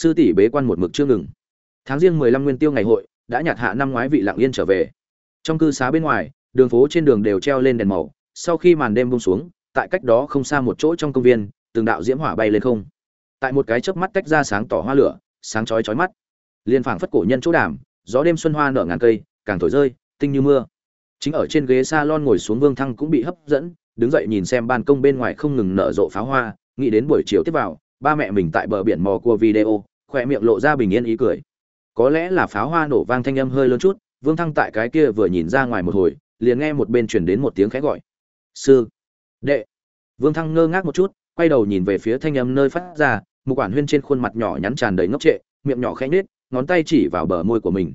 sư tỷ bế quan một mực chưa ngừng. Tháng riêng mười lăm nguyên tiêu ngày hội, đã nhạt hạ năm ngoái vị lặng yên trở về. Trong cư xá bên ngoài, đường phố trên đường đều treo lên đèn màu, sau khi màn đêm buông xuống, tại cách đó không xa một chỗ trong công viên, từng đạo diễm hỏa bay lên không. Tại một cái chớp mắt tách ra sáng tỏ hoa lửa, sáng chói chói mắt. Liên phảng phất cổ nhân chỗ đàm, gió đêm xuân hoa nở ngàn cây, càng thổi rơi, tinh như mưa. Chính ở trên ghế salon ngồi xuống vương thăng cũng bị hấp dẫn, đứng dậy nhìn xem ban công bên ngoài không ngừng nở rộ pháo hoa, nghĩ đến buổi chiều tiếp vào, ba mẹ mình tại bờ biển mò cua video khỏe miệng lộ ra bình yên ý cười. Có lẽ là pháo hoa nổ vang thanh âm hơi lớn chút, vương thăng tại cái kia vừa nhìn ra ngoài một hồi, liền nghe một bên chuyển đến một tiếng khẽ gọi. Sư, đệ. Vương thăng ngơ ngác một chút, quay đầu nhìn về phía thanh âm nơi phát ra, một quản huyên trên khuôn mặt nhỏ nhắn tràn đầy ngốc trệ, miệng nhỏ khẽ nhếch, ngón tay chỉ vào bờ môi của mình.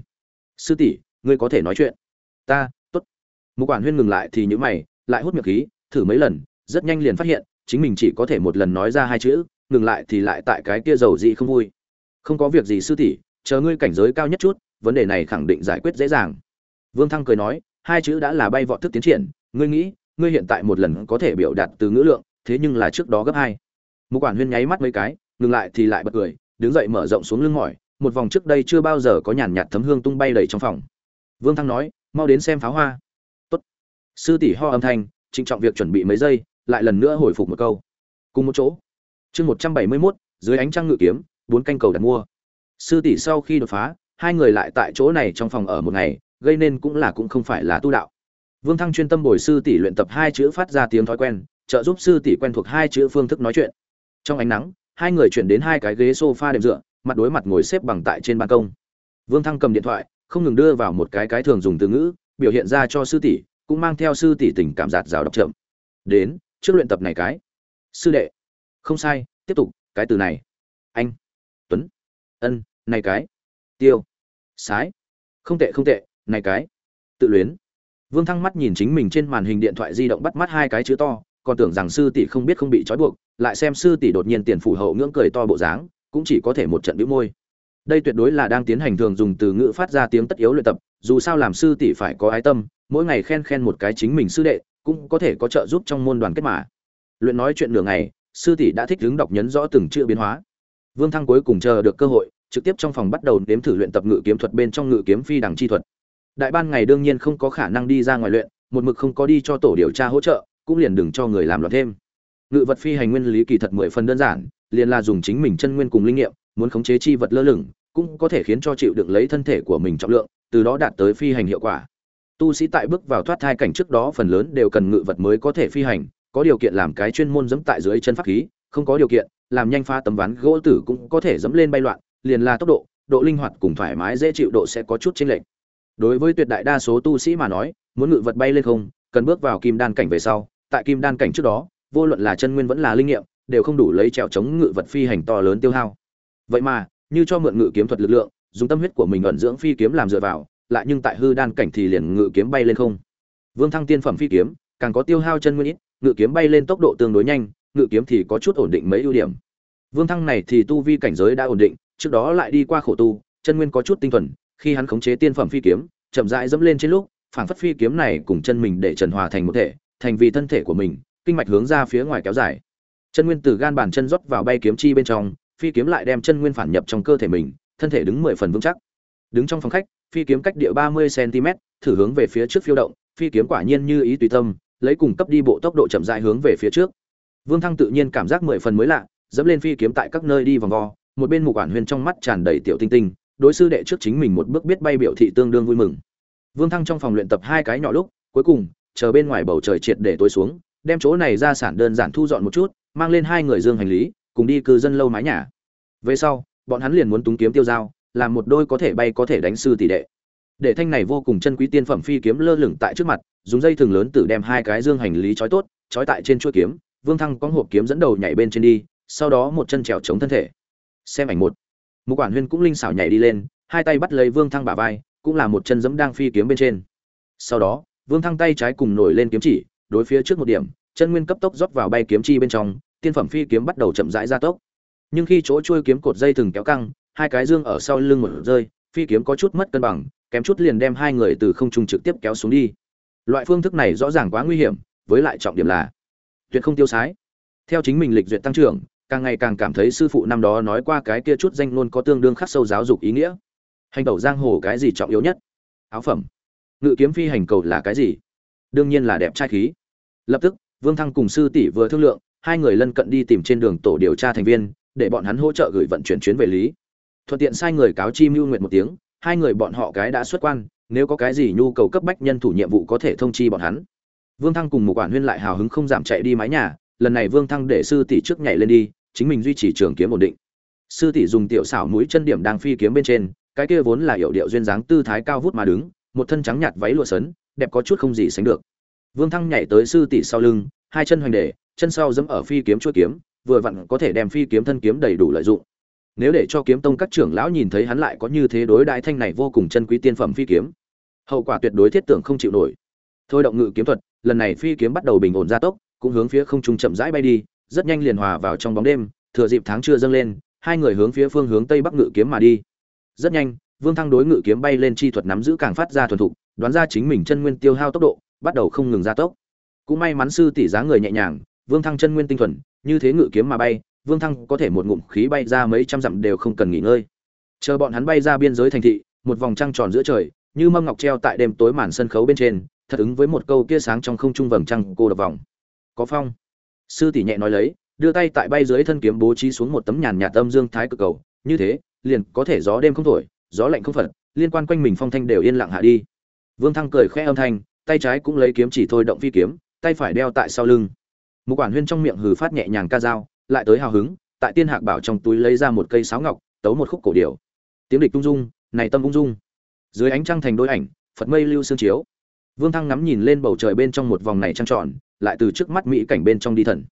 Sư tỷ, ngươi có thể nói chuyện. Ta, tốt. Một quản huyên ngừng lại thì nhữ mày, lại hút miệng khí, thử mấy lần, rất nhanh liền phát hiện, chính mình chỉ có thể một lần nói ra hai chữ, ngừng lại thì lại tại cái kia dầu dị không vui không có việc gì sư tỷ, chờ ngươi cảnh giới cao nhất chút, vấn đề này khẳng định giải quyết dễ dàng. Vương thăng cười nói, hai chữ đã là bay vọt thức tiến triển, ngươi nghĩ, ngươi hiện tại một lần có thể biểu đạt từ ngữ lượng, thế nhưng là trước đó gấp hai. Một quản huyên nháy mắt mấy cái, ngừng lại thì lại bật cười, đứng dậy mở rộng xuống lưng mỏi, một vòng trước đây chưa bao giờ có nhàn nhạt thấm hương tung bay đầy trong phòng. Vương thăng nói, mau đến xem pháo hoa. Tốt. Sư tỷ ho âm thanh, trịnh trọng việc chuẩn bị mấy giây, lại lần nữa hồi phục một câu. Cùng một chỗ. Chương một trăm bảy mươi mốt, dưới ánh trăng ngự kiếm bốn canh cầu đặt mua. Sư tỷ sau khi đột phá, hai người lại tại chỗ này trong phòng ở một ngày, gây nên cũng là cũng không phải là tu đạo. Vương thăng chuyên tâm bồi sư tỷ luyện tập hai chữ phát ra tiếng thói quen, trợ giúp sư tỷ quen thuộc hai chữ phương thức nói chuyện. Trong ánh nắng, hai người chuyển đến hai cái ghế sofa đệm dựa, mặt đối mặt ngồi xếp bằng tại trên ban công. Vương thăng cầm điện thoại, không ngừng đưa vào một cái cái thường dùng từ ngữ, biểu hiện ra cho sư tỷ, cũng mang theo sư tỷ tình cảm giạt rào đọc chậm đến, trước luyện tập này cái. Sư đệ. Không sai, tiếp tục, cái từ này. Anh ân, này cái. Tiêu. Sái. Không tệ không tệ, này cái. Tự luyến. Vương thăng mắt nhìn chính mình trên màn hình điện thoại di động bắt mắt hai cái chữ to, còn tưởng rằng sư tỷ không biết không bị trói buộc, lại xem sư tỷ đột nhiên tiền phủ hậu ngưỡng cười to bộ dáng, cũng chỉ có thể một trận bĩu môi. Đây tuyệt đối là đang tiến hành thường dùng từ ngữ phát ra tiếng tất yếu luyện tập, dù sao làm sư tỷ phải có ái tâm, mỗi ngày khen khen một cái chính mình sư đệ, cũng có thể có trợ giúp trong môn đoàn kết mà. Luyện nói chuyện nửa ngày, sư tỷ đã thích đứng đọc nhấn rõ từng chữ biến hóa vương thăng cuối cùng chờ được cơ hội, trực tiếp trong phòng bắt đầu nếm thử luyện tập ngự kiếm thuật bên trong ngự kiếm phi đằng chi thuật. Đại ban ngày đương nhiên không có khả năng đi ra ngoài luyện, một mực không có đi cho tổ điều tra hỗ trợ, cũng liền đừng cho người làm loạn thêm. Ngự vật phi hành nguyên lý kỳ thật mười phần đơn giản, liền là dùng chính mình chân nguyên cùng linh nghiệm, muốn khống chế chi vật lơ lửng, cũng có thể khiến cho chịu đựng lấy thân thể của mình trọng lượng, từ đó đạt tới phi hành hiệu quả. Tu sĩ tại bước vào thoát thai cảnh trước đó phần lớn đều cần ngự vật mới có thể phi hành, có điều kiện làm cái chuyên môn dẫm tại dưới chân pháp khí, không có điều kiện làm nhanh pha tấm ván gỗ tử cũng có thể dẫm lên bay loạn, liền là tốc độ độ linh hoạt cùng thoải mái dễ chịu độ sẽ có chút chênh lệch. Đối với tuyệt đại đa số tu sĩ mà nói, muốn ngự vật bay lên không, cần bước vào kim đan cảnh về sau, tại kim đan cảnh trước đó, vô luận là chân nguyên vẫn là linh nghiệm, đều không đủ lấy trèo chống ngự vật phi hành to lớn tiêu hao. Vậy mà, như cho mượn ngự kiếm thuật lực lượng, dùng tâm huyết của mình ẩn dưỡng phi kiếm làm dựa vào, lại nhưng tại hư đan cảnh thì liền ngự kiếm bay lên không. Vương thăng tiên phẩm phi kiếm, càng có tiêu hao chân nguyên ít, ngự kiếm bay lên tốc độ tương đối nhanh ngự kiếm thì có chút ổn định mấy ưu điểm. Vương thăng này thì tu vi cảnh giới đã ổn định, trước đó lại đi qua khổ tu, chân nguyên có chút tinh thuần, khi hắn khống chế tiên phẩm phi kiếm, chậm rãi dẫm lên trên lúc, phảng phất phi kiếm này cùng chân mình để trần hòa thành một thể, thành vì thân thể của mình, kinh mạch hướng ra phía ngoài kéo dài. Chân nguyên từ gan bàn chân rót vào bay kiếm chi bên trong, phi kiếm lại đem chân nguyên phản nhập trong cơ thể mình, thân thể đứng mười phần vững chắc. Đứng trong phòng khách, phi kiếm cách địa ba mươi cm thử hướng về phía trước phiêu động, phi kiếm quả nhiên như ý tùy tâm, lấy cùng cấp đi bộ tốc độ chậm rãi hướng về phía trước vương thăng tự nhiên cảm giác mười phần mới lạ, dẫm lên phi kiếm tại các nơi đi vòng vo, một bên mục quản huyền trong mắt tràn đầy tiểu tinh tinh, đối sư đệ trước chính mình một bước biết bay biểu thị tương đương vui mừng. Vương thăng trong phòng luyện tập hai cái nhỏ lúc, cuối cùng, chờ bên ngoài bầu trời triệt để tối xuống, đem chỗ này ra sản đơn giản thu dọn một chút, mang lên hai người dương hành lý, cùng đi cư dân lâu mái nhà. Về sau, bọn hắn liền muốn túng kiếm tiêu dao, làm một đôi có thể bay có thể đánh sư tỷ đệ. Để thanh này vô cùng chân quý tiên phẩm phi kiếm lơ lửng tại trước mặt, dùng dây thừng lớn tự đem hai cái dương hành lý trói tốt, trói tại trên chuôi kiếm vương thăng có hộp kiếm dẫn đầu nhảy bên trên đi, sau đó một chân trèo chống thân thể. Xem ảnh một. Một quản huyên cũng linh xảo nhảy đi lên, hai tay bắt lấy vương thăng bả vai, cũng là một chân giẫm đang phi kiếm bên trên. Sau đó, vương thăng tay trái cùng nổi lên kiếm chỉ, đối phía trước một điểm, chân nguyên cấp tốc rót vào bay kiếm chi bên trong, tiên phẩm phi kiếm bắt đầu chậm rãi ra tốc. Nhưng khi chỗ chuôi kiếm cột dây thừng kéo căng, hai cái dương ở sau lưng một rơi, phi kiếm có chút mất cân bằng, kém chút liền đem hai người từ không trung trực tiếp kéo xuống đi. Loại phương thức này rõ ràng quá nguy hiểm, với lại trọng điểm là tuyệt không tiêu sái. Theo chính mình lịch duyệt tăng trưởng, càng ngày càng cảm thấy sư phụ năm đó nói qua cái kia chút danh luôn có tương đương khắc sâu giáo dục ý nghĩa. Hành tẩu giang hồ cái gì trọng yếu nhất? Áo phẩm. Ngự kiếm phi hành cầu là cái gì? Đương nhiên là đẹp trai khí. Lập tức, vương thăng cùng sư tỷ vừa thương lượng, hai người lân cận đi tìm trên đường tổ điều tra thành viên, để bọn hắn hỗ trợ gửi vận chuyển chuyến về lý. Thuận tiện sai người cáo chi mưu nguyện một tiếng, hai người bọn họ cái đã xuất quan, nếu có cái gì nhu cầu cấp bách nhân thủ nhiệm vụ có thể thông chi bọn hắn vương thăng cùng một quản huyên lại hào hứng không giảm chạy đi mái nhà, lần này vương thăng để sư tỷ trước nhảy lên đi, chính mình duy trì trường kiếm ổn định. Sư tỷ dùng tiểu xảo mũi chân điểm đang phi kiếm bên trên, cái kia vốn là hiệu điệu duyên dáng tư thái cao vút mà đứng, một thân trắng nhạt váy lụa sấn, đẹp có chút không gì sánh được. Vương thăng nhảy tới sư tỷ sau lưng, hai chân hoành để, chân sau giẫm ở phi kiếm chuôi kiếm, vừa vặn có thể đem phi kiếm thân kiếm đầy đủ lợi dụng. Nếu để cho kiếm tông các trưởng lão nhìn thấy hắn lại có như thế đối đại thanh này vô cùng chân quý tiên phẩm phi kiếm, hậu quả tuyệt đối thiết tưởng không chịu nổi. Thôi động ngự kiếm thuật lần này phi kiếm bắt đầu bình ổn gia tốc, cũng hướng phía không trung chậm rãi bay đi, rất nhanh liền hòa vào trong bóng đêm, thừa dịp tháng trưa dâng lên, hai người hướng phía phương hướng tây bắc ngự kiếm mà đi. Rất nhanh, vương thăng đối ngự kiếm bay lên chi thuật nắm giữ càng phát ra thuần thục, đoán ra chính mình chân nguyên tiêu hao tốc độ, bắt đầu không ngừng gia tốc. Cũng may mắn sư tỷ giá người nhẹ nhàng, vương thăng chân nguyên tinh thuần, như thế ngự kiếm mà bay, vương thăng có thể một ngụm khí bay ra mấy trăm dặm đều không cần nghỉ ngơi. Chờ bọn hắn bay ra biên giới thành thị, một vòng trăng tròn giữa trời, như mâm ngọc treo tại đêm tối màn sân khấu bên trên thật ứng với một câu kia sáng trong không trung vầng trăng cô đập vòng có phong. Sư tỷ nhẹ nói lấy, đưa tay tại bay dưới thân kiếm bố trí xuống một tấm nhàn nhạt âm dương thái cực cầu. Như thế, liền có thể gió đêm không thổi, gió lạnh không phật, liên quan quanh mình phong thanh đều yên lặng hạ đi. Vương thăng cười khẽ âm thanh, tay trái cũng lấy kiếm chỉ thôi động phi kiếm, tay phải đeo tại sau lưng. Một quản huyên trong miệng hừ phát nhẹ nhàng ca dao, lại tới hào hứng, tại tiên hạc bảo trong túi lấy ra một cây sáo ngọc, tấu một khúc cổ điệu tiếng địch tung dung, này tâm ung dung. Dưới ánh trăng thành đôi ảnh, phật mây lưu sương chiếu vương thăng ngắm nhìn lên bầu trời bên trong một vòng này trăng tròn, lại từ trước mắt mỹ cảnh bên trong đi thần.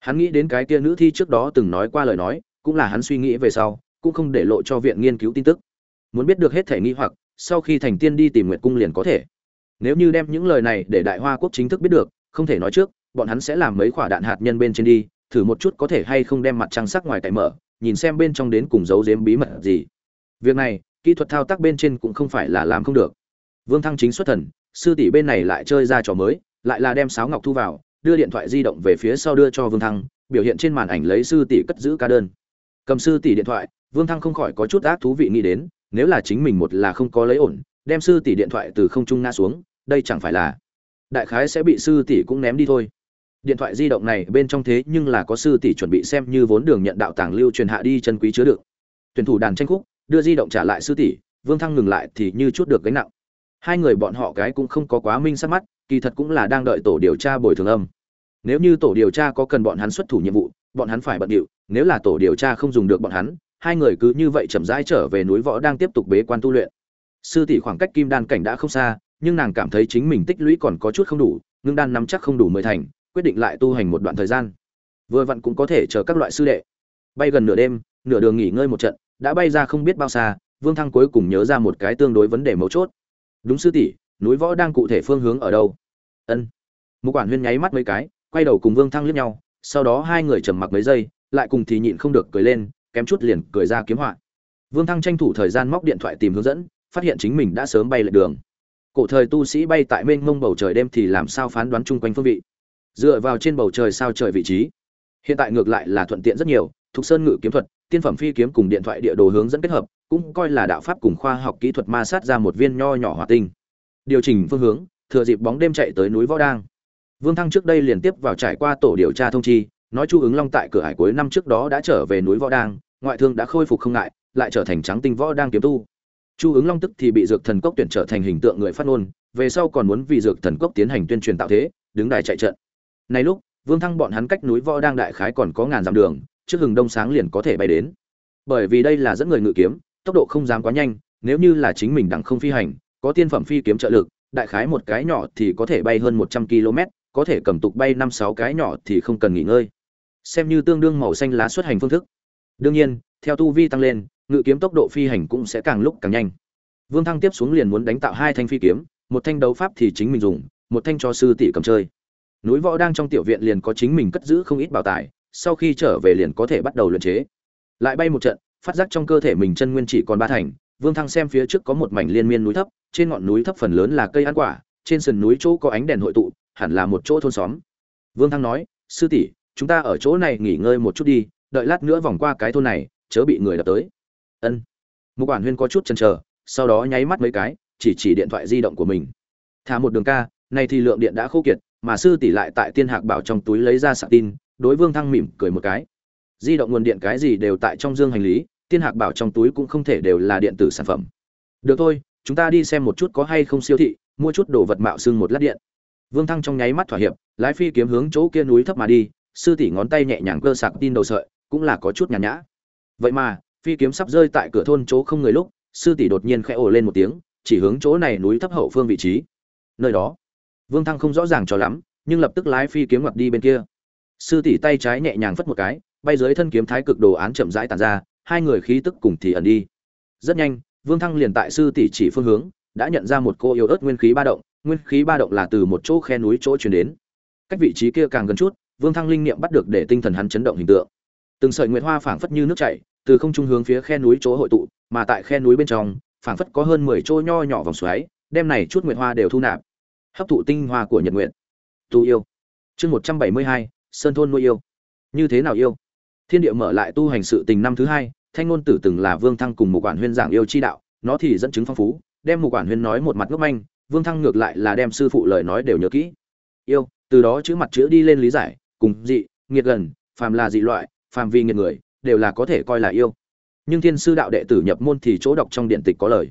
Hắn nghĩ đến cái kia nữ thi trước đó từng nói qua lời nói, cũng là hắn suy nghĩ về sau, cũng không để lộ cho viện nghiên cứu tin tức. Muốn biết được hết thể nghi hoặc, sau khi thành tiên đi tìm Nguyệt cung liền có thể. Nếu như đem những lời này để đại hoa quốc chính thức biết được, không thể nói trước, bọn hắn sẽ làm mấy quả đạn hạt nhân bên trên đi, thử một chút có thể hay không đem mặt trăng sắc ngoài cải mở, nhìn xem bên trong đến cùng giấu giếm bí mật gì. Việc này, kỹ thuật thao tác bên trên cũng không phải là làm không được. Vương thăng chính xuất thần sư tỷ bên này lại chơi ra trò mới, lại là đem sáo ngọc thu vào, đưa điện thoại di động về phía sau đưa cho vương thăng, biểu hiện trên màn ảnh lấy sư tỷ cất giữ ca đơn. Cầm sư tỷ điện thoại, vương thăng không khỏi có chút ác thú vị nghĩ đến, nếu là chính mình một là không có lấy ổn, đem sư tỷ điện thoại từ không trung ngã xuống, đây chẳng phải là đại khái sẽ bị sư tỷ cũng ném đi thôi. Điện thoại di động này bên trong thế nhưng là có sư tỷ chuẩn bị xem như vốn đường nhận đạo tàng lưu truyền hạ đi chân quý chứa đựng. Tuyển thủ đàn tranh khúc, đưa di động trả lại sư tỷ, vương thăng ngừng lại thì như chút được gánh nặng hai người bọn họ cái cũng không có quá minh sắc mắt, kỳ thật cũng là đang đợi tổ điều tra bồi thường âm. Nếu như tổ điều tra có cần bọn hắn xuất thủ nhiệm vụ, bọn hắn phải bận điệu, nếu là tổ điều tra không dùng được bọn hắn, hai người cứ như vậy chậm rãi trở về núi võ đang tiếp tục bế quan tu luyện. Sư tỷ khoảng cách kim đan cảnh đã không xa, nhưng nàng cảm thấy chính mình tích lũy còn có chút không đủ, ngưng đan nắm chắc không đủ mười thành, quyết định lại tu hành một đoạn thời gian. Vừa vặn cũng có thể chờ các loại sư đệ. Bay gần nửa đêm, nửa đường nghỉ ngơi một trận, đã bay ra không biết bao xa, vương thăng cuối cùng nhớ ra một cái tương đối vấn đề mấu chốt đúng sư tỷ, núi võ đang cụ thể phương hướng ở đâu? Ân. Một quản huyên nháy mắt mấy cái, quay đầu cùng vương thăng liếc nhau, sau đó hai người trầm mặc mấy giây, lại cùng thì nhịn không được cười lên, kém chút liền cười ra kiếm họa. Vương thăng tranh thủ thời gian móc điện thoại tìm hướng dẫn, phát hiện chính mình đã sớm bay lệch đường. Cổ thời tu sĩ bay tại mênh mông bầu trời đêm thì làm sao phán đoán chung quanh phương vị? Dựa vào trên bầu trời sao trời vị trí. Hiện tại ngược lại là thuận tiện rất nhiều, thục sơn ngự kiếm thuật, tiên phẩm phi kiếm cùng điện thoại địa đồ hướng dẫn kết hợp cũng coi là đạo pháp cùng khoa học kỹ thuật ma sát ra một viên nho nhỏ hỏa tinh. Điều chỉnh phương hướng, thừa dịp bóng đêm chạy tới núi võ đang. Vương thăng trước đây liên tiếp vào trải qua tổ điều tra thông chi, nói chu ứng long tại cửa hải cuối năm trước đó đã trở về núi võ đang, ngoại thương đã khôi phục không ngại, lại trở thành trắng tinh võ đang kiếm tu. Chu ứng long tức thì bị dược thần cốc tuyển trở thành hình tượng người phát ngôn, về sau còn muốn vì dược thần cốc tiến hành tuyên truyền tạo thế, đứng đài chạy trận. Này lúc, vương thăng bọn hắn cách núi võ đang đại khái còn có ngàn dặm đường, trước hừng đông sáng liền có thể bay đến. Bởi vì đây là dẫn người ngự kiếm tốc độ không dám quá nhanh, nếu như là chính mình đằng không phi hành, có tiên phẩm phi kiếm trợ lực, đại khái một cái nhỏ thì có thể bay hơn một trăm km, có thể cầm tục bay năm sáu cái nhỏ thì không cần nghỉ ngơi. Xem như tương đương màu xanh lá xuất hành phương thức. Đương nhiên, theo tu vi tăng lên, ngự kiếm tốc độ phi hành cũng sẽ càng lúc càng nhanh. Vương thăng tiếp xuống liền muốn đánh tạo hai thanh phi kiếm, một thanh đấu pháp thì chính mình dùng, một thanh cho sư tỷ cầm chơi. Núi võ đang trong tiểu viện liền có chính mình cất giữ không ít bảo tài, sau khi trở về liền có thể bắt đầu luyện chế. Lại bay một trận phát giác trong cơ thể mình chân nguyên chỉ còn ba thành, vương thăng xem phía trước có một mảnh liên miên núi thấp, trên ngọn núi thấp phần lớn là cây ăn quả, trên sườn núi chỗ có ánh đèn hội tụ, hẳn là một chỗ thôn xóm. Vương thăng nói, sư tỷ, chúng ta ở chỗ này nghỉ ngơi một chút đi, đợi lát nữa vòng qua cái thôn này, chớ bị người đập tới. Ân. Mục quản huyên có chút chần chờ, sau đó nháy mắt mấy cái, chỉ chỉ điện thoại di động của mình. Thả một đường ca nay thì lượng điện đã khô kiệt, mà sư tỷ lại tại tiên hạc bảo trong túi lấy ra sạc tin. Đối vương thăng mỉm cười một cái. Di động nguồn điện cái gì đều tại trong dương hành lý tiên hạc bảo trong túi cũng không thể đều là điện tử sản phẩm. Được thôi, chúng ta đi xem một chút có hay không siêu thị, mua chút đồ vật mạo xưng một lát điện. Vương thăng trong nháy mắt thỏa hiệp, lái phi kiếm hướng chỗ kia núi thấp mà đi, sư tỷ ngón tay nhẹ nhàng cơ sạc tin đầu sợi, cũng là có chút nhàn nhã. Vậy mà, phi kiếm sắp rơi tại cửa thôn chỗ không người lúc, sư tỷ đột nhiên khẽ ồ lên một tiếng, chỉ hướng chỗ này núi thấp hậu phương vị trí. Nơi đó, vương thăng không rõ ràng cho lắm, nhưng lập tức lái phi kiếm ngoặt đi bên kia. Sư tỷ tay trái nhẹ nhàng phất một cái, bay dưới thân kiếm thái cực đồ án chậm rãi tàn ra hai người khí tức cùng thì ẩn đi. Rất nhanh, vương thăng liền tại sư tỷ chỉ phương hướng, đã nhận ra một cô yêu ớt nguyên khí ba động, nguyên khí ba động là từ một chỗ khe núi chỗ chuyển đến. Cách vị trí kia càng gần chút, vương thăng linh niệm bắt được để tinh thần hắn chấn động hình tượng. Từng sợi nguyệt hoa phảng phất như nước chảy, từ không trung hướng phía khe núi chỗ hội tụ, mà tại khe núi bên trong, phảng phất có hơn mười chỗ nho nhỏ vòng xoáy, đem này chút nguyệt hoa đều thu nạp. Hấp thụ tinh hoa của nhật nguyện tu yêu. Chương một trăm bảy mươi hai, sơn thôn nuôi yêu. Như thế nào yêu? Thiên địa mở lại tu hành sự tình năm thứ hai, thanh ngôn tử từng là vương thăng cùng một quản huyên giảng yêu chi đạo, nó thì dẫn chứng phong phú, đem một quản huyên nói một mặt ngốc manh, vương thăng ngược lại là đem sư phụ lời nói đều nhớ kỹ. Yêu, từ đó chữ mặt chữ đi lên lý giải, cùng dị, nghiệt gần, phàm là dị loại, phàm vì nghiệt người, đều là có thể coi là yêu. Nhưng thiên sư đạo đệ tử nhập môn thì chỗ đọc trong điện tịch có lời.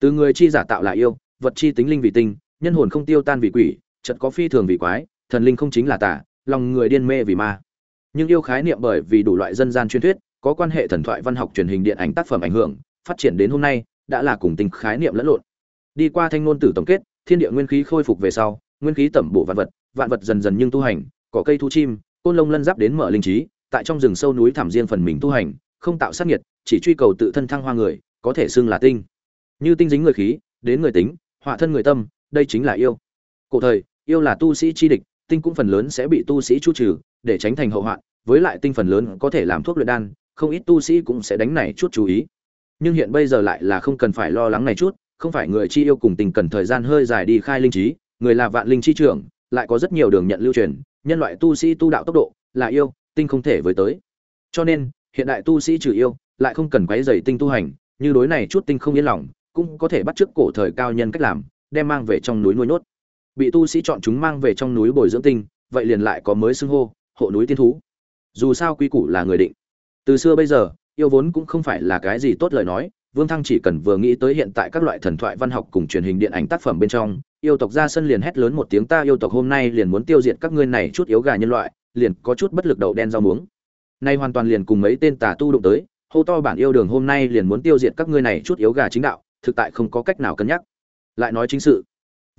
Từ người chi giả tạo là yêu, vật chi tính linh vì tinh, nhân hồn không tiêu tan vì quỷ, chật có phi thường vì quái, thần linh không chính là tà, lòng người điên mê vì ma nhưng yêu khái niệm bởi vì đủ loại dân gian truyền thuyết, có quan hệ thần thoại văn học truyền hình điện ảnh tác phẩm ảnh hưởng, phát triển đến hôm nay, đã là cùng tình khái niệm lẫn lộn. Đi qua thanh ngôn tử tổng kết, thiên địa nguyên khí khôi phục về sau, nguyên khí tẩm bổ vạn vật vạn vật dần dần nhưng tu hành cỏ cây thu chim, côn lông lân giáp đến mở linh trí, tại trong rừng sâu núi thảm riêng phần mình tu hành, không tạo sát nhiệt, chỉ truy cầu tự thân thăng hoa người, có thể xưng là tinh. Như tinh dính người khí, đến người tính, họa thân người tâm, đây chính là yêu. Cụ thời, yêu là tu sĩ chi địch tinh cũng phần lớn sẽ bị tu sĩ chu trừ, để tránh thành hậu hoạn, với lại tinh phần lớn có thể làm thuốc luyện đan, không ít tu sĩ cũng sẽ đánh này chút chú ý. Nhưng hiện bây giờ lại là không cần phải lo lắng này chút, không phải người chi yêu cùng tình cần thời gian hơi dài đi khai linh trí, người là vạn linh chi trưởng, lại có rất nhiều đường nhận lưu truyền, nhân loại tu sĩ tu đạo tốc độ, là yêu, tinh không thể với tới. Cho nên, hiện đại tu sĩ trừ yêu, lại không cần quấy dày tinh tu hành, như đối này chút tinh không yên lòng, cũng có thể bắt chước cổ thời cao nhân cách làm, đem mang về trong núi nuôi nốt bị tu sĩ chọn chúng mang về trong núi bồi dưỡng tinh, vậy liền lại có mới xưng hô, hộ núi tiên thú. Dù sao quy củ là người định. Từ xưa bây giờ, yêu vốn cũng không phải là cái gì tốt lời nói, vương thăng chỉ cần vừa nghĩ tới hiện tại các loại thần thoại văn học cùng truyền hình điện ảnh tác phẩm bên trong, yêu tộc ra sân liền hét lớn một tiếng, ta yêu tộc hôm nay liền muốn tiêu diệt các ngươi này chút yếu gà nhân loại, liền có chút bất lực đầu đen rau muống. Nay hoàn toàn liền cùng mấy tên tà tu đụng tới, hô to bản yêu đường hôm nay liền muốn tiêu diệt các ngươi này chút yếu gà chính đạo, thực tại không có cách nào cân nhắc. Lại nói chính sự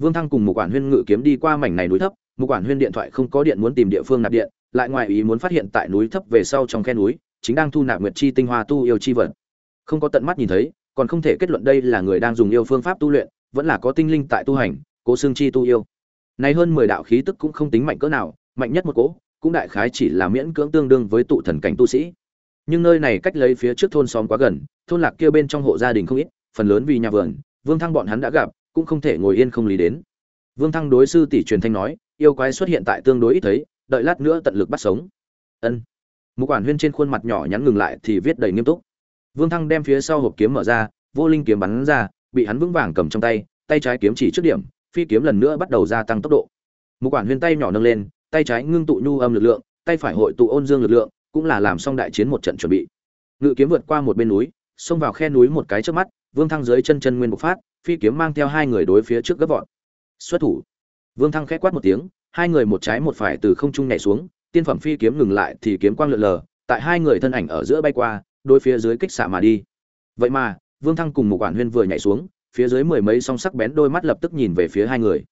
vương thăng cùng một quản huyên ngự kiếm đi qua mảnh này núi thấp một quản huyên điện thoại không có điện muốn tìm địa phương nạp điện, lại ngoài ý muốn phát hiện tại núi thấp về sau trong khe núi, chính đang thu nạp nguyệt chi tinh hoa tu yêu chi vật. Không có tận mắt nhìn thấy, còn không thể kết luận đây là người đang dùng yêu phương pháp tu luyện, vẫn là có tinh linh tại tu hành, cố xương chi tu yêu. Nay hơn mười đạo khí tức cũng không tính mạnh cỡ nào, mạnh nhất một cỗ cũng đại khái chỉ là miễn cưỡng tương đương với tụ thần cảnh tu sĩ. Nhưng nơi này cách lấy phía trước thôn xóm quá gần, thôn lạc kia bên trong hộ gia đình không ít, phần lớn vì nhà vườn, vương thăng bọn hắn đã gặp cũng không thể ngồi yên không lý đến. Vương thăng đối sư tỷ truyền thanh nói, yêu quái xuất hiện tại tương đối ít thấy, đợi lát nữa tận lực bắt sống. Ân. Mục quản huyên trên khuôn mặt nhỏ nhắn ngừng lại thì viết đầy nghiêm túc. Vương thăng đem phía sau hộp kiếm mở ra, vô linh kiếm bắn ra, bị hắn vững vàng cầm trong tay tay trái kiếm chỉ trước điểm, phi kiếm lần nữa bắt đầu gia tăng tốc độ. Mục quản huyên tay nhỏ nâng lên, tay trái ngưng tụ nhu âm lực lượng, tay phải hội tụ ôn dương lực lượng, cũng là làm xong đại chiến một trận chuẩn bị. Ngự kiếm vượt qua một bên núi, xông vào khe núi một cái trước mắt vương thăng dưới chân chân nguyên bộc phát, phi kiếm mang theo hai người đối phía trước gấp vọt. Xuất thủ. Vương thăng khẽ quát một tiếng, hai người một trái một phải từ không trung nhảy xuống, tiên phẩm phi kiếm ngừng lại thì kiếm quang lượn lờ, tại hai người thân ảnh ở giữa bay qua đôi phía dưới kích xạ mà đi. Vậy mà, vương thăng cùng một quản huyên vừa nhảy xuống, phía dưới mười mấy song sắc bén đôi mắt lập tức nhìn về phía hai người.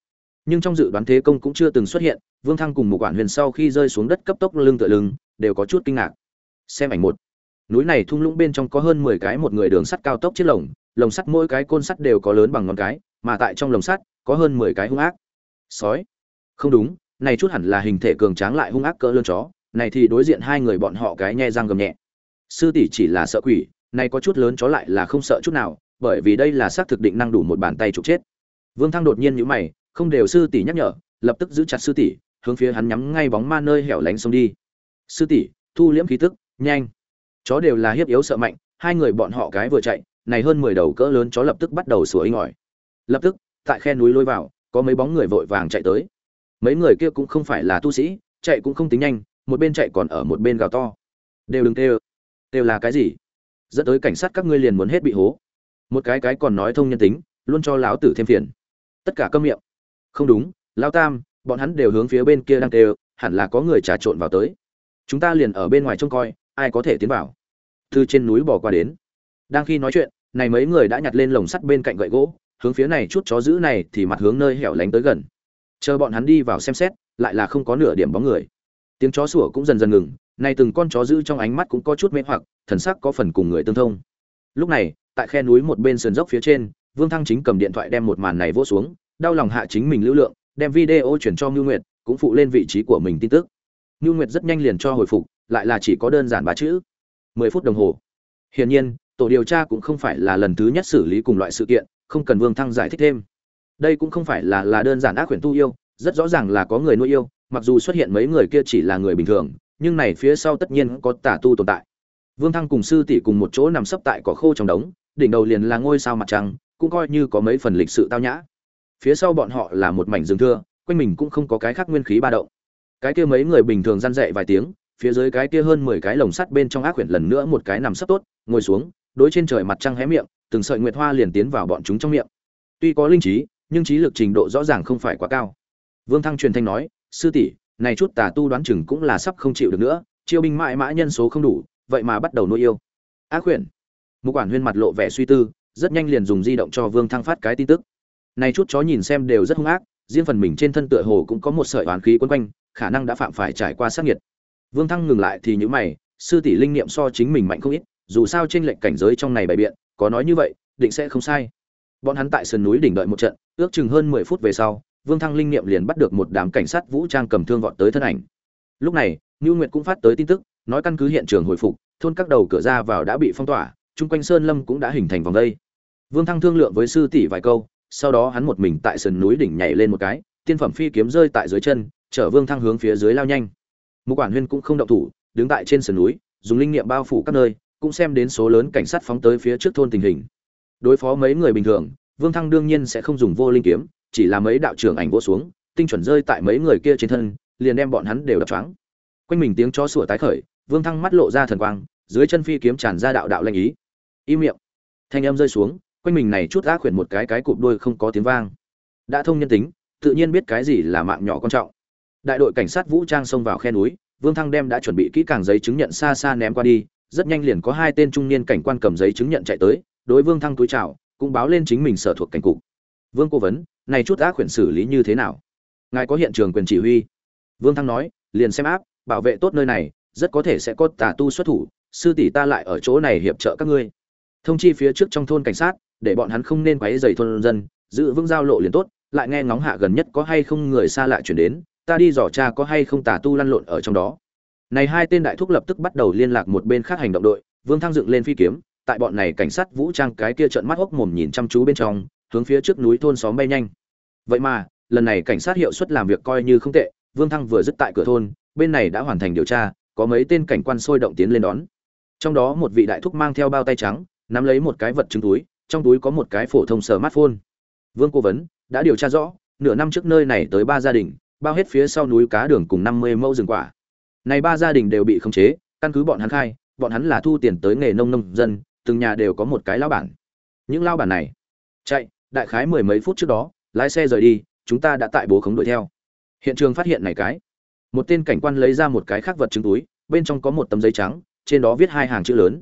Nhưng trong dự đoán thế công cũng chưa từng xuất hiện, vương thăng cùng một quản huyền sau khi rơi xuống đất cấp tốc lưng tựa lưng, đều có chút kinh ngạc. Xem ảnh một. Núi này thung lũng bên trong có hơn mười cái một người đường sắt cao tốc chiếc lồng lồng sắt mỗi cái côn sắt đều có lớn bằng ngón cái, mà tại trong lồng sắt, có hơn mười cái hung ác. Sói. Không đúng, này chút hẳn là hình thể cường tráng lại hung ác cỡ lơn chó, này thì đối diện hai người bọn họ cái nhe răng gầm nhẹ. Sư tỷ chỉ là sợ quỷ, này có chút lớn chó lại là không sợ chút nào, bởi vì đây là xác thực định năng đủ một bàn tay trục chết. Vương thăng đột nhiên nhíu mày, không đều sư tỷ nhắc nhở, lập tức giữ chặt sư tỷ, hướng phía hắn nhắm ngay bóng ma nơi hẻo lánh xông đi. Sư tỷ, thu liễm khí tức, nhanh. Chó đều là hiếp yếu sợ mạnh, hai người bọn họ cái vừa chạy này hơn mười đầu cỡ lớn chó lập tức bắt đầu sủa inh ỏi. Lập tức, tại khe núi lôi vào, có mấy bóng người vội vàng chạy tới. Mấy người kia cũng không phải là tu sĩ, chạy cũng không tính nhanh, một bên chạy còn ở một bên gào to. Đều đừng kêu. Đều là cái gì? Dẫn tới cảnh sát các ngươi liền muốn hết bị hố. Một cái cái còn nói thông nhân tính, luôn cho lão tử thêm phiền. Tất cả câm miệng. Không đúng, lão tam, bọn hắn đều hướng phía bên kia đang kêu, hẳn là có người trà trộn vào tới. Chúng ta liền ở bên ngoài trông coi, ai có thể tiến vào. Từ trên núi bỏ qua đến. Đang khi nói chuyện này mấy người đã nhặt lên lồng sắt bên cạnh gậy gỗ, hướng phía này chút chó giữ này thì mặt hướng nơi hẻo lánh tới gần. Chờ bọn hắn đi vào xem xét, lại là không có nửa điểm bóng người. Tiếng chó sủa cũng dần dần ngừng, này từng con chó giữ trong ánh mắt cũng có chút mê hoặc, thần sắc có phần cùng người tương thông. Lúc này, tại khe núi một bên sườn dốc phía trên, vương thăng chính cầm điện thoại đem một màn này vỗ xuống, đau lòng hạ chính mình lưu lượng, đem video chuyển cho ngưu nguyệt, cũng phụ lên vị trí của mình tin tức. Ngưu nguyệt rất nhanh liền cho hồi phục, lại là chỉ có đơn giản ba chữ. Mười phút đồng hồ. Hiển nhiên tổ điều tra cũng không phải là lần thứ nhất xử lý cùng loại sự kiện, không cần vương thăng giải thích thêm. Đây cũng không phải là là đơn giản ác quyển tu yêu, rất rõ ràng là có người nuôi yêu, mặc dù xuất hiện mấy người kia chỉ là người bình thường, nhưng này phía sau tất nhiên có tà tu tồn tại. Vương thăng cùng sư tỷ cùng một chỗ nằm sấp tại cỏ khô trong đống, đỉnh đầu liền là ngôi sao mặt trăng, cũng coi như có mấy phần lịch sự tao nhã. Phía sau bọn họ là một mảnh rừng thưa, quanh mình cũng không có cái khác nguyên khí ba động. Cái kia mấy người bình thường răn dậy vài tiếng, phía dưới cái kia hơn mười cái lồng sắt bên trong ác quyển lần nữa một cái nằm sấp tốt, ngồi xuống đối trên trời mặt trăng hé miệng, từng sợi nguyệt hoa liền tiến vào bọn chúng trong miệng. Tuy có linh trí, nhưng trí lực trình độ rõ ràng không phải quá cao. Vương thăng truyền thanh nói, sư tỷ, này chút tà tu đoán chừng cũng là sắp không chịu được nữa, chiêu binh mãi mã nhân số không đủ, vậy mà bắt đầu nuôi yêu. Ác quyển một quản huyên mặt lộ vẻ suy tư, rất nhanh liền dùng di động cho vương thăng phát cái tin tức. Này chút chó nhìn xem đều rất hung ác, riêng phần mình trên thân tựa hồ cũng có một sợi oán khí quấn quanh, khả năng đã phạm phải trải qua sát nhiệt vương thăng ngừng lại thì những mày, sư tỷ linh niệm so chính mình mạnh không ít dù sao trên lệnh cảnh giới trong này bày biện, có nói như vậy, định sẽ không sai. Bọn hắn tại sườn núi đỉnh đợi một trận, ước chừng hơn mười phút về sau, vương thăng linh niệm liền bắt được một đám cảnh sát vũ trang cầm thương vọt tới thân ảnh. Lúc này ngưu nguyệt cũng phát tới tin tức, nói căn cứ hiện trường hồi phục, thôn các đầu cửa ra vào đã bị phong tỏa, chung quanh sơn lâm cũng đã hình thành vòng đây. Vương thăng thương lượng với sư tỷ vài câu, sau đó hắn một mình tại sườn núi đỉnh nhảy lên một cái, tiên phẩm phi kiếm rơi tại dưới chân, chở vương thăng hướng phía dưới lao nhanh. Một quản huyên cũng không động thủ, đứng tại trên sườn núi, dùng linh nghiệm bao phủ các nơi cũng xem đến số lớn cảnh sát phóng tới phía trước thôn tình hình. Đối phó mấy người bình thường, vương thăng đương nhiên sẽ không dùng vô linh kiếm, chỉ là mấy đạo trưởng ảnh vỗ xuống, tinh chuẩn rơi tại mấy người kia trên thân, liền đem bọn hắn đều đập choáng. Quanh mình tiếng chó sủa tái khởi, vương thăng mắt lộ ra thần quang, dưới chân phi kiếm tràn ra đạo đạo lanh ý. Im miệng. Thanh âm rơi xuống, quanh mình này chút ác khuyển một cái cái cụp đuôi không có tiếng vang. Đã thông nhân tính, tự nhiên biết cái gì là mạng nhỏ quan trọng. Đại đội cảnh sát vũ trang xông vào khe núi, vương thăng đem đã chuẩn bị kỹ càng giấy chứng nhận xa xa ném qua đi rất nhanh liền có hai tên trung niên cảnh quan cầm giấy chứng nhận chạy tới, đối vương thăng túi chào, cũng báo lên chính mình sở thuộc cảnh cục. Vương cố vấn, này chút ác quyển xử lý như thế nào? Ngài có hiện trường quyền chỉ huy? Vương thăng nói, liền xem áp, bảo vệ tốt nơi này, rất có thể sẽ có tà tu xuất thủ, sư tỷ ta lại ở chỗ này hiệp trợ các ngươi. Thông chi phía trước trong thôn cảnh sát, để bọn hắn không nên quấy rầy thôn dân, giữ vững giao lộ liền tốt, lại nghe ngóng hạ gần nhất có hay không người xa lạ chuyển đến, ta đi dò cha có hay không tà tu lăn lộn ở trong đó này hai tên đại thúc lập tức bắt đầu liên lạc một bên khác hành động đội, vương thăng dựng lên phi kiếm, tại bọn này cảnh sát vũ trang cái kia trợn mắt hốc mồm nhìn chăm chú bên trong, hướng phía trước núi thôn xóm bay nhanh. Vậy mà, lần này cảnh sát hiệu suất làm việc coi như không tệ, vương thăng vừa dứt tại cửa thôn, bên này đã hoàn thành điều tra, có mấy tên cảnh quan sôi động tiến lên đón. Trong đó một vị đại thúc mang theo bao tay trắng, nắm lấy một cái vật chứng túi, trong túi có một cái phổ thông smartphone. Vương cố vấn, đã điều tra rõ, nửa năm trước nơi này tới ba gia đình, bao hết phía sau núi cá đường cùng năm mươi mẫu rừng quả này ba gia đình đều bị khống chế, căn cứ bọn hắn khai, bọn hắn là thu tiền tới nghề nông nông dân, từng nhà đều có một cái lao bản. Những lao bản này, chạy, đại khái mười mấy phút trước đó, lái xe rời đi, chúng ta đã tại bố khống đuổi theo. Hiện trường phát hiện này cái. Một tên cảnh quan lấy ra một cái khác vật chứng túi, bên trong có một tấm giấy trắng, trên đó viết hai hàng chữ lớn.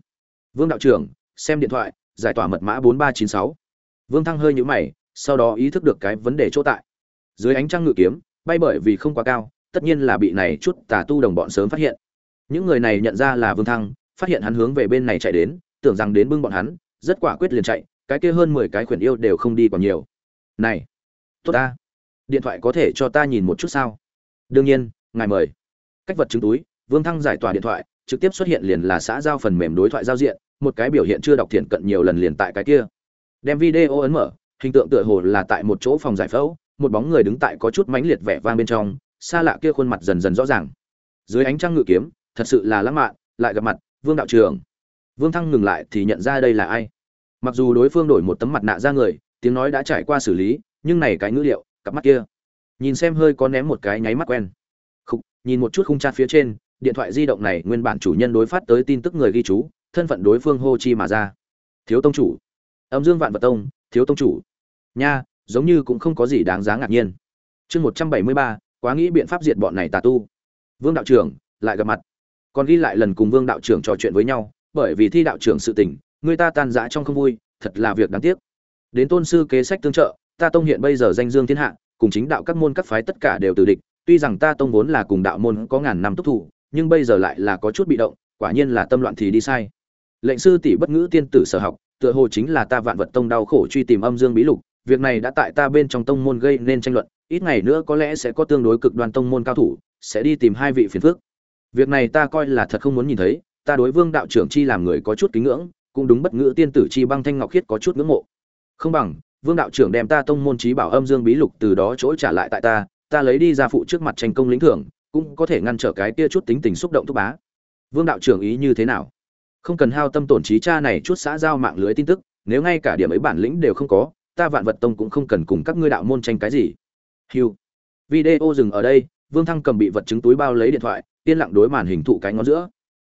Vương đạo trưởng, xem điện thoại, giải tỏa mật mã bốn ba chín sáu. Vương thăng hơi nhíu mày, sau đó ý thức được cái vấn đề chỗ tại. Dưới ánh trăng ngự kiếm, bay bởi vì không quá cao tất nhiên là bị này chút tà tu đồng bọn sớm phát hiện. Những người này nhận ra là vương thăng, phát hiện hắn hướng về bên này chạy đến, tưởng rằng đến bưng bọn hắn, rất quả quyết liền chạy, cái kia hơn mười cái khuyển yêu đều không đi còn nhiều. Này, tốt ta. Điện thoại có thể cho ta nhìn một chút sao? Đương nhiên, ngài mời. Cách vật chứng túi, vương thăng giải tỏa điện thoại, trực tiếp xuất hiện liền là xã giao phần mềm đối thoại giao diện, một cái biểu hiện chưa đọc thiện cận nhiều lần liền tại cái kia. Đem video ấn mở, hình tượng tựa hồ là tại một chỗ phòng giải phẫu, một bóng người đứng tại có chút mãnh liệt vẻ vang bên trong xa lạ kia khuôn mặt dần dần rõ ràng. Dưới ánh trăng ngự kiếm thật sự là lãng mạn lại gặp mặt vương đạo trưởng. Vương thăng ngừng lại thì nhận ra đây là ai. Mặc dù đối phương đổi một tấm mặt nạ ra người tiếng nói đã trải qua xử lý nhưng này cái ngữ liệu cặp mắt kia. Nhìn xem hơi có ném một cái nháy mắt quen. Khúc, nhìn một chút khung chat phía trên điện thoại di động này nguyên bản chủ nhân đối phát tới tin tức người ghi chú thân phận đối phương hô chi mà ra. Thiếu tông chủ. Âm dương vạn vật tông thiếu tông chủ. Nha giống như cũng không có gì đáng giá ngạc nhiên. Chương một trăm bảy mươi ba quá nghĩ biện pháp diệt bọn này tà tu. Vương đạo trưởng, lại gặp mặt. Còn ghi lại lần cùng vương đạo trưởng trò chuyện với nhau, bởi vì thi đạo trưởng sự tình, người ta tan rã trong không vui, thật là việc đáng tiếc. Đến tôn sư kế sách tương trợ, ta tông hiện bây giờ danh dương thiên hạ, cùng chính đạo các môn các phái tất cả đều từ địch, tuy rằng ta tông vốn là cùng đạo môn có ngàn năm túc thủ, nhưng bây giờ lại là có chút bị động, quả nhiên là tâm loạn thì đi sai. Lệnh sư tỷ bất ngữ tiên tử sở học, tựa hồ chính là ta vạn vật tông đau khổ truy tìm âm dương bí lục, việc này đã tại ta bên trong tông môn gây nên tranh luận ít ngày nữa có lẽ sẽ có tương đối cực đoan tông môn cao thủ, sẽ đi tìm hai vị phiền phước việc này ta coi là thật không muốn nhìn thấy, ta đối vương đạo trưởng chi làm người có chút kính ngưỡng, cũng đúng bất ngữ tiên tử chi băng thanh ngọc khiết có chút ngưỡng mộ. Không bằng, vương đạo trưởng đem ta tông môn trí bảo âm dương bí lục từ đó chỗ trả lại tại ta ta lấy đi ra phụ trước mặt tranh công lĩnh thưởng, cũng có thể ngăn trở cái kia chút tính tình xúc động thúc bá. Vương đạo trưởng ý như thế nào? Không cần hao tâm tổn trí cha này chút xã giao mạng lưới tin tức, nếu ngay cả điểm ấy bản lĩnh đều không có, ta vạn vật tông cũng không cần cùng các ngươi đạo môn tranh cái gì hiu video dừng ở đây, vương thăng cầm bị vật chứng túi bao lấy điện thoại, yên lặng đối màn hình thụ cái ngón giữa.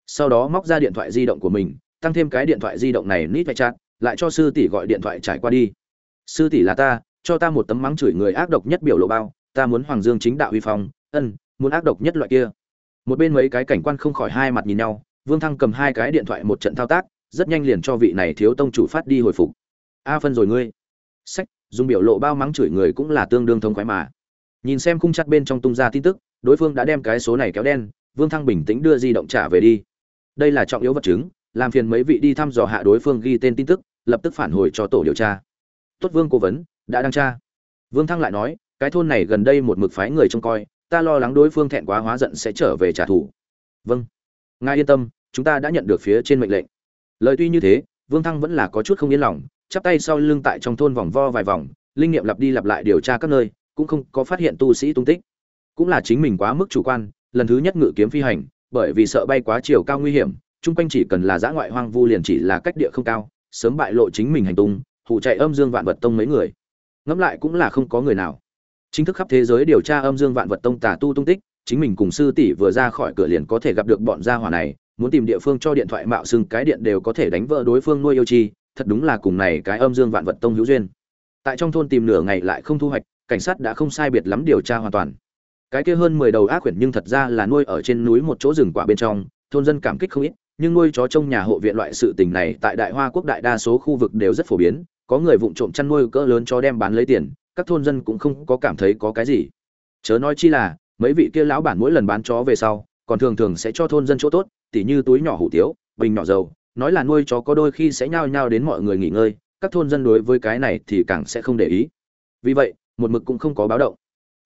Sau đó móc ra điện thoại di động của mình, tăng thêm cái điện thoại di động này nít vai chặt, lại cho sư tỷ gọi điện thoại trải qua đi. Sư tỷ là ta, cho ta một tấm mắng chửi người ác độc nhất biểu lộ bao, ta muốn hoàng dương chính đạo uy phong, ân, muốn ác độc nhất loại kia. Một bên mấy cái cảnh quan không khỏi hai mặt nhìn nhau, vương thăng cầm hai cái điện thoại một trận thao tác, rất nhanh liền cho vị này thiếu tông chủ phát đi hồi phục. A phân rồi ngươi. Sách dùng biểu lộ bao mắng chửi người cũng là tương đương thông khoái mà. Nhìn xem khung chặt bên trong tung ra tin tức, đối phương đã đem cái số này kéo đen, vương thăng bình tĩnh đưa di động trả về đi. Đây là trọng yếu vật chứng, làm phiền mấy vị đi thăm dò hạ đối phương ghi tên tin tức, lập tức phản hồi cho tổ điều tra. Tốt vương cố vấn, đã đăng tra. Vương thăng lại nói, cái thôn này gần đây một mực phái người trông coi, ta lo lắng đối phương thẹn quá hóa giận sẽ trở về trả thù. Vâng. Ngài yên tâm, chúng ta đã nhận được phía trên mệnh lệnh. Lời tuy như thế, vương thăng vẫn là có chút không yên lòng chắp tay sau lưng tại trong thôn vòng vo vài vòng, linh nghiệm lặp đi lặp lại điều tra các nơi, cũng không có phát hiện tu sĩ tung tích. Cũng là chính mình quá mức chủ quan, lần thứ nhất ngự kiếm phi hành, bởi vì sợ bay quá chiều cao nguy hiểm, chung quanh chỉ cần là giã ngoại hoang vu liền chỉ là cách địa không cao, sớm bại lộ chính mình hành tung hụ chạy âm dương vạn vật tông mấy người. Ngẫm lại cũng là không có người nào. Chính thức khắp thế giới điều tra âm dương vạn vật tông tà tu tung tích, chính mình cùng sư tỷ vừa ra khỏi cửa liền có thể gặp được bọn gia hỏa này, muốn tìm địa phương cho điện thoại mạo xưng cái điện đều có thể đánh vỡ đối phương nuôi yêu chi thật đúng là cùng này cái âm dương vạn vật tông hữu duyên. Tại trong thôn tìm nửa ngày lại không thu hoạch, cảnh sát đã không sai biệt lắm điều tra hoàn toàn. Cái kia hơn mười đầu ác quyển nhưng thật ra là nuôi ở trên núi một chỗ rừng quả bên trong, thôn dân cảm kích không ít, nhưng nuôi chó trong nhà hộ viện loại sự tình này tại đại hoa quốc đại đa số khu vực đều rất phổ biến, có người vụng trộm chăn nuôi cỡ lớn cho đem bán lấy tiền, các thôn dân cũng không có cảm thấy có cái gì. Chớ nói chi là, mấy vị kia lão bản mỗi lần bán chó về sau, còn thường thường sẽ cho thôn dân chỗ tốt, tỉ như túi nhỏ hủ tiếu, bình nhỏ dầu nói là nuôi chó có đôi khi sẽ nhao nhao đến mọi người nghỉ ngơi, các thôn dân đối với cái này thì càng sẽ không để ý. Vì vậy, một mực cũng không có báo động.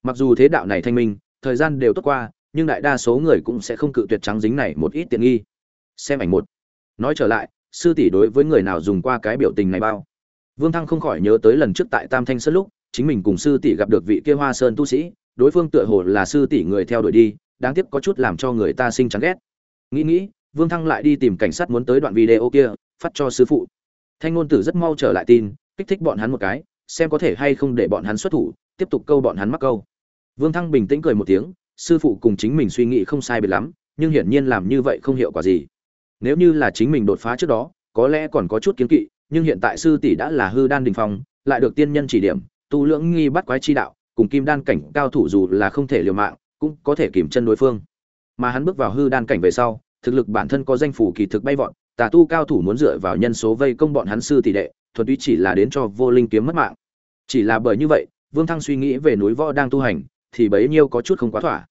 Mặc dù thế đạo này thanh minh, thời gian đều tốt qua, nhưng đại đa số người cũng sẽ không cự tuyệt trắng dính này một ít tiện nghi. Xem ảnh một. Nói trở lại, sư tỷ đối với người nào dùng qua cái biểu tình này bao? Vương thăng không khỏi nhớ tới lần trước tại tam thanh sơn lúc, chính mình cùng sư tỷ gặp được vị kia hoa sơn tu sĩ, đối phương tựa hồ là sư tỷ người theo đuổi đi, đáng tiếc có chút làm cho người ta sinh chán ghét. Nghĩ nghĩ vương thăng lại đi tìm cảnh sát muốn tới đoạn video kia, phát cho sư phụ. Thanh ngôn tử rất mau trở lại tin, kích thích bọn hắn một cái, xem có thể hay không để bọn hắn xuất thủ, tiếp tục câu bọn hắn mắc câu. Vương thăng bình tĩnh cười một tiếng, sư phụ cùng chính mình suy nghĩ không sai biệt lắm, nhưng hiển nhiên làm như vậy không hiệu quả gì. Nếu như là chính mình đột phá trước đó, có lẽ còn có chút kiến kỵ, nhưng hiện tại sư tỷ đã là hư đan đình phong, lại được tiên nhân chỉ điểm, tu lưỡng nghi bắt quái chi đạo, cùng kim đan cảnh cao thủ dù là không thể liều mạng, cũng có thể kìm chân đối phương. Mà hắn bước vào hư đan cảnh về sau thực lực bản thân có danh phủ kỳ thực bay vọt, tà tu cao thủ muốn dựa vào nhân số vây công bọn hắn sư tỷ đệ, thuần túy chỉ là đến cho vô linh kiếm mất mạng. Chỉ là bởi như vậy, vương thăng suy nghĩ về núi võ đang tu hành, thì bấy nhiêu có chút không quá thỏa.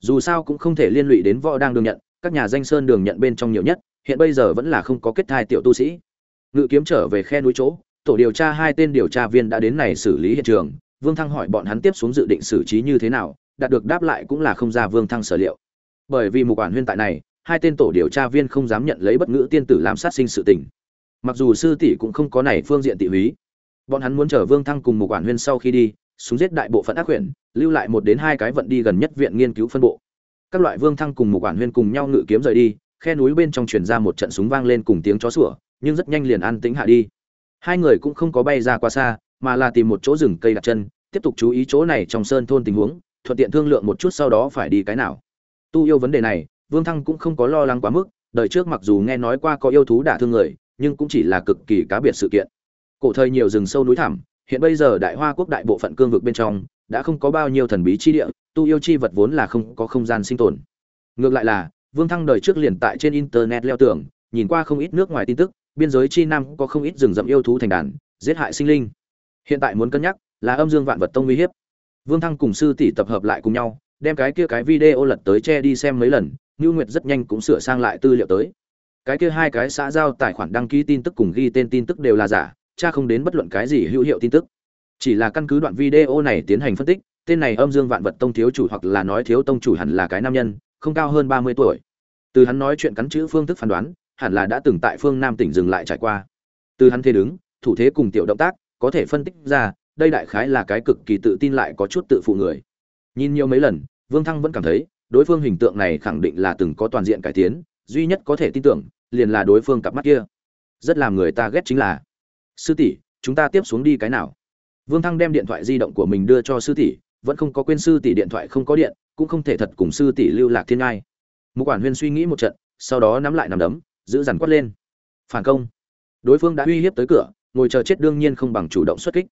Dù sao cũng không thể liên lụy đến võ đang đường nhận, các nhà danh sơn đường nhận bên trong nhiều nhất, hiện bây giờ vẫn là không có kết thai tiểu tu sĩ. Ngự kiếm trở về khe núi chỗ, tổ điều tra hai tên điều tra viên đã đến này xử lý hiện trường. Vương thăng hỏi bọn hắn tiếp xuống dự định xử trí như thế nào, đạt được đáp lại cũng là không ra vương thăng sở liệu. Bởi vì mục quản huyên tại này hai tên tổ điều tra viên không dám nhận lấy bất ngữ tiên tử làm sát sinh sự tình. Mặc dù sư tỷ cũng không có này phương diện tị húy, bọn hắn muốn chở vương thăng cùng một quản huyên sau khi đi xuống giết đại bộ phận ác quyển lưu lại một đến hai cái vận đi gần nhất viện nghiên cứu phân bộ. Các loại vương thăng cùng một quản huyên cùng nhau ngự kiếm rời đi, khe núi bên trong truyền ra một trận súng vang lên cùng tiếng chó sủa, nhưng rất nhanh liền an tĩnh hạ đi. Hai người cũng không có bay ra quá xa, mà là tìm một chỗ rừng cây đặt chân, tiếp tục chú ý chỗ này trong sơn thôn tình huống, thuận tiện thương lượng một chút sau đó phải đi cái nào. Tu yêu vấn đề này vương thăng cũng không có lo lắng quá mức, đời trước mặc dù nghe nói qua có yêu thú đả thương người, nhưng cũng chỉ là cực kỳ cá biệt sự kiện. Cổ thời nhiều rừng sâu núi thẳm, hiện bây giờ đại hoa quốc đại bộ phận cương vực bên trong, đã không có bao nhiêu thần bí chi địa, tu yêu chi vật vốn là không có không gian sinh tồn. Ngược lại là, vương thăng đời trước liền tại trên internet leo tường, nhìn qua không ít nước ngoài tin tức, biên giới chi nam có không ít rừng rậm yêu thú thành đàn, giết hại sinh linh. Hiện tại muốn cân nhắc, là âm dương vạn vật tông uy hiếp. Vương thăng cùng sư tỷ tập hợp lại cùng nhau, đem cái kia cái video lật tới che đi xem mấy lần Nưu Nguyệt rất nhanh cũng sửa sang lại tư liệu tới. Cái kia hai cái xã giao tài khoản đăng ký tin tức cùng ghi tên tin tức đều là giả, cha không đến bất luận cái gì hữu hiệu tin tức. Chỉ là căn cứ đoạn video này tiến hành phân tích, tên này Âm Dương Vạn Vật Tông thiếu chủ hoặc là nói thiếu tông chủ hẳn là cái nam nhân, không cao hơn 30 tuổi. Từ hắn nói chuyện cắn chữ phương thức phán đoán, hẳn là đã từng tại phương Nam tỉnh dừng lại trải qua. Từ hắn thế đứng, thủ thế cùng tiểu động tác, có thể phân tích ra, đây đại khái là cái cực kỳ tự tin lại có chút tự phụ người. Nhìn nhiều mấy lần, Vương Thăng vẫn cảm thấy, đối phương hình tượng này khẳng định là từng có toàn diện cải tiến, duy nhất có thể tin tưởng, liền là đối phương cặp mắt kia. Rất làm người ta ghét chính là, sư tỷ, chúng ta tiếp xuống đi cái nào? Vương thăng đem điện thoại di động của mình đưa cho sư tỷ, vẫn không có quên sư tỷ điện thoại không có điện, cũng không thể thật cùng sư tỷ lưu lạc thiên ngai. Một quản huyên suy nghĩ một trận, sau đó nắm lại nằm đấm, giữ dằn quát lên. Phản công. Đối phương đã uy hiếp tới cửa, ngồi chờ chết đương nhiên không bằng chủ động xuất kích.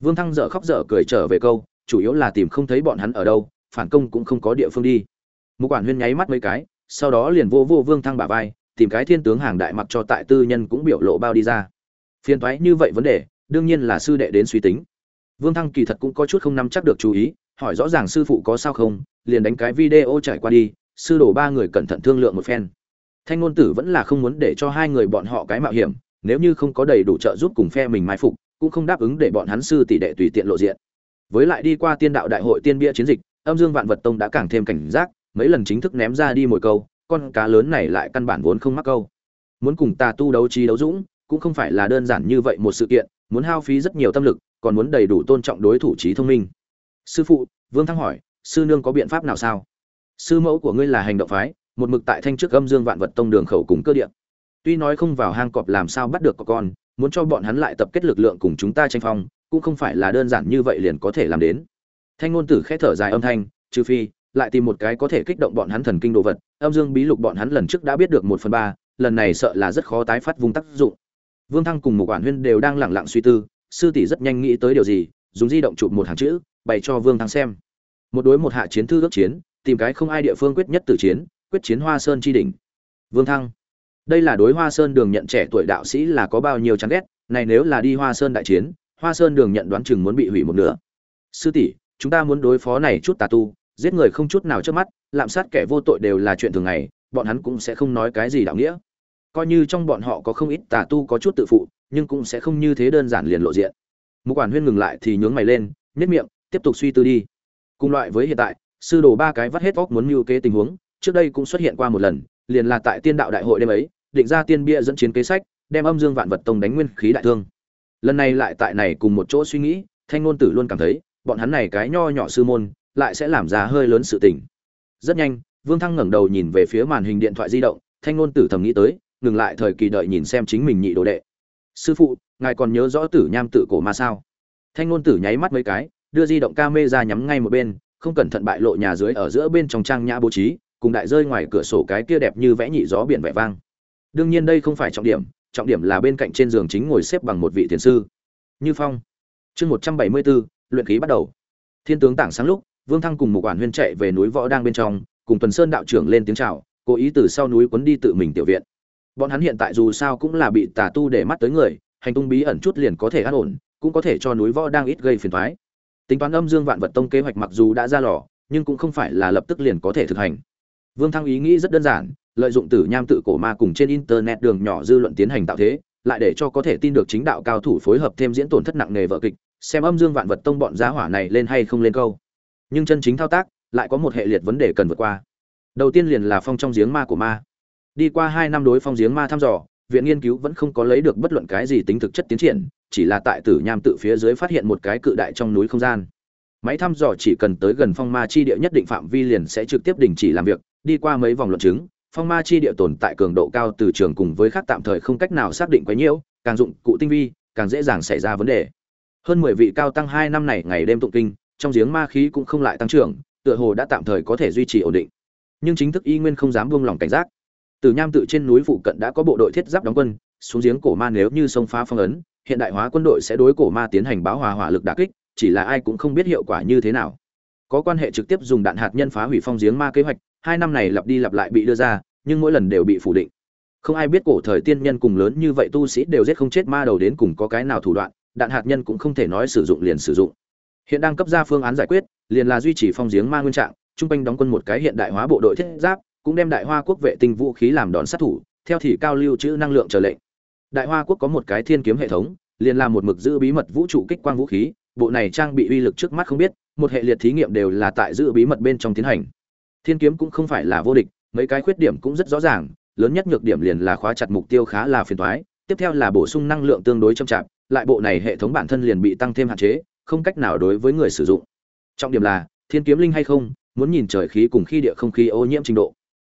Vương thăng dở khóc dở cười trở về câu, chủ yếu là tìm không thấy bọn hắn ở đâu, phản công cũng không có địa phương đi một quản huyên nháy mắt mấy cái, sau đó liền vô vô vương thăng bả vai, tìm cái thiên tướng hàng đại mặc cho tại tư nhân cũng biểu lộ bao đi ra. Phiền thoái như vậy vấn đề, đương nhiên là sư đệ đến suy tính. Vương thăng kỳ thật cũng có chút không nắm chắc được chú ý, hỏi rõ ràng sư phụ có sao không, liền đánh cái video trải qua đi, sư đổ ba người cẩn thận thương lượng một phen. Thanh ngôn tử vẫn là không muốn để cho hai người bọn họ cái mạo hiểm, nếu như không có đầy đủ trợ giúp cùng phe mình mai phục, cũng không đáp ứng để bọn hắn sư tỷ đệ tùy tiện lộ diện. Với lại đi qua tiên đạo đại hội tiên bia chiến dịch, âm dương vạn vật tông đã càng thêm cảnh giác mấy lần chính thức ném ra đi một câu, con cá lớn này lại căn bản vốn không mắc câu. Muốn cùng tà tu đấu trí đấu dũng, cũng không phải là đơn giản như vậy một sự kiện, muốn hao phí rất nhiều tâm lực, còn muốn đầy đủ tôn trọng đối thủ trí thông minh. Sư phụ, vương thăng hỏi, sư nương có biện pháp nào sao? Sư mẫu của ngươi là hành động phái, một mực tại thanh trước âm dương vạn vật tông đường khẩu cùng cơ điện tuy nói không vào hang cọp làm sao bắt được có con, muốn cho bọn hắn lại tập kết lực lượng cùng chúng ta tranh phong, cũng không phải là đơn giản như vậy liền có thể làm đến. Thanh ngôn tử khẽ thở dài âm thanh, trừ phi lại tìm một cái có thể kích động bọn hắn thần kinh đồ vật, âm dương bí lục bọn hắn lần trước đã biết được một phần ba, lần này sợ là rất khó tái phát vùng tác dụng. Vương thăng cùng một quản huyên đều đang lẳng lặng suy tư, sư tỷ rất nhanh nghĩ tới điều gì, dùng di động chụp một hàng chữ, bày cho vương thăng xem. Một đối một hạ chiến thư ước chiến, tìm cái không ai địa phương quyết nhất tử chiến, quyết chiến hoa sơn chi đỉnh. Vương thăng, đây là đối hoa sơn đường nhận trẻ tuổi đạo sĩ là có bao nhiêu chán ghét, này nếu là đi hoa sơn đại chiến, hoa sơn đường nhận đoán chừng muốn bị hủy một nửa. Sư tỷ, chúng ta muốn đối phó này chút tà tu giết người không chút nào trước mắt, lạm sát kẻ vô tội đều là chuyện thường ngày, bọn hắn cũng sẽ không nói cái gì đạo nghĩa. Coi như trong bọn họ có không ít tà tu có chút tự phụ, nhưng cũng sẽ không như thế đơn giản liền lộ diện. Một quản huyên ngừng lại thì nhướng mày lên nhất miệng, tiếp tục suy tư đi. Cùng loại với hiện tại, sư đồ ba cái vắt hết vóc muốn mưu kế tình huống, trước đây cũng xuất hiện qua một lần, liền là tại tiên đạo đại hội đêm ấy, định ra tiên bia dẫn chiến kế sách, đem âm dương vạn vật tông đánh nguyên khí đại thương. Lần này lại tại này cùng một chỗ suy nghĩ, thanh ngôn tử luôn cảm thấy, bọn hắn này cái nho nhỏ sư môn lại sẽ làm ra hơi lớn sự tình. Rất nhanh, Vương Thăng ngẩng đầu nhìn về phía màn hình điện thoại di động, Thanh Nôn Tử thầm nghĩ tới, ngừng lại thời kỳ đợi nhìn xem chính mình nhị đồ đệ. "Sư phụ, ngài còn nhớ rõ Tử Nham tự cổ ma sao?" Thanh Nôn Tử nháy mắt mấy cái, đưa di động camera nhắm ngay một bên, không cẩn thận bại lộ nhà dưới ở giữa bên trong trang nhã bố trí, cùng đại rơi ngoài cửa sổ cái kia đẹp như vẽ nhị gió biển vẻ vang. Đương nhiên đây không phải trọng điểm, trọng điểm là bên cạnh trên giường chính ngồi xếp bằng một vị thiền sư. Như Phong. Chương 174, luyện khí bắt đầu. Thiên tướng tảng sáng lúc, Vương Thăng cùng một quản huyên chạy về núi võ đang bên trong, cùng Tuần Sơn đạo trưởng lên tiếng chào, cố ý từ sau núi quấn đi tự mình tiểu viện. Bọn hắn hiện tại dù sao cũng là bị tà tu để mắt tới người, hành tung bí ẩn chút liền có thể an ổn, cũng có thể cho núi võ đang ít gây phiền toái. Tính toán âm dương vạn vật tông kế hoạch mặc dù đã ra lò, nhưng cũng không phải là lập tức liền có thể thực hành. Vương Thăng ý nghĩ rất đơn giản, lợi dụng tử nham tự cổ ma cùng trên internet đường nhỏ dư luận tiến hành tạo thế, lại để cho có thể tin được chính đạo cao thủ phối hợp thêm diễn tổn thất nặng nề vợ kịch, xem âm dương vạn vật tông bọn giá hỏa này lên hay không lên câu nhưng chân chính thao tác lại có một hệ liệt vấn đề cần vượt qua. Đầu tiên liền là phong trong giếng ma của ma. Đi qua hai năm đối phong giếng ma thăm dò, viện nghiên cứu vẫn không có lấy được bất luận cái gì tính thực chất tiến triển, chỉ là tại tử nham tự phía dưới phát hiện một cái cự đại trong núi không gian. Máy thăm dò chỉ cần tới gần phong ma chi địa nhất định phạm vi liền sẽ trực tiếp đình chỉ làm việc, đi qua mấy vòng luận chứng, phong ma chi địa tồn tại cường độ cao từ trường cùng với khác tạm thời không cách nào xác định quấy nhiễu càng dụng cụ tinh vi, càng dễ dàng xảy ra vấn đề. Hơn mười vị cao tăng hai năm này ngày đêm tụng kinh trong giếng ma khí cũng không lại tăng trưởng, tựa hồ đã tạm thời có thể duy trì ổn định. Nhưng chính thức y nguyên không dám buông lòng cảnh giác. Từ nham tự trên núi phụ cận đã có bộ đội thiết giáp đóng quân, xuống giếng cổ ma nếu như sông phá phong ấn, hiện đại hóa quân đội sẽ đối cổ ma tiến hành báo hòa hỏa lực đả kích, chỉ là ai cũng không biết hiệu quả như thế nào. Có quan hệ trực tiếp dùng đạn hạt nhân phá hủy phong giếng ma kế hoạch, hai năm này lặp đi lặp lại bị đưa ra, nhưng mỗi lần đều bị phủ định. Không ai biết cổ thời tiên nhân cùng lớn như vậy tu sĩ đều giết không chết ma đầu đến cùng có cái nào thủ đoạn, đạn hạt nhân cũng không thể nói sử dụng liền sử dụng hiện đang cấp ra phương án giải quyết, liền là duy trì phong giếng ma nguyên trạng trung quanh đóng quân một cái hiện đại hóa bộ đội thiết giáp, cũng đem đại hoa quốc vệ tinh vũ khí làm đòn sát thủ, theo thì cao lưu trữ năng lượng trở lệnh. Đại hoa quốc có một cái thiên kiếm hệ thống, liền là một mực giữ bí mật vũ trụ kích quang vũ khí, bộ này trang bị uy lực trước mắt không biết, một hệ liệt thí nghiệm đều là tại giữ bí mật bên trong tiến hành. Thiên kiếm cũng không phải là vô địch, mấy cái khuyết điểm cũng rất rõ ràng, lớn nhất nhược điểm liền là khóa chặt mục tiêu khá là phiền toái, tiếp theo là bổ sung năng lượng tương đối chậm chạp, lại bộ này hệ thống bản thân liền bị tăng thêm hạn chế không cách nào đối với người sử dụng. Trọng điểm là, thiên kiếm linh hay không, muốn nhìn trời khí cùng khi địa không khí ô nhiễm trình độ.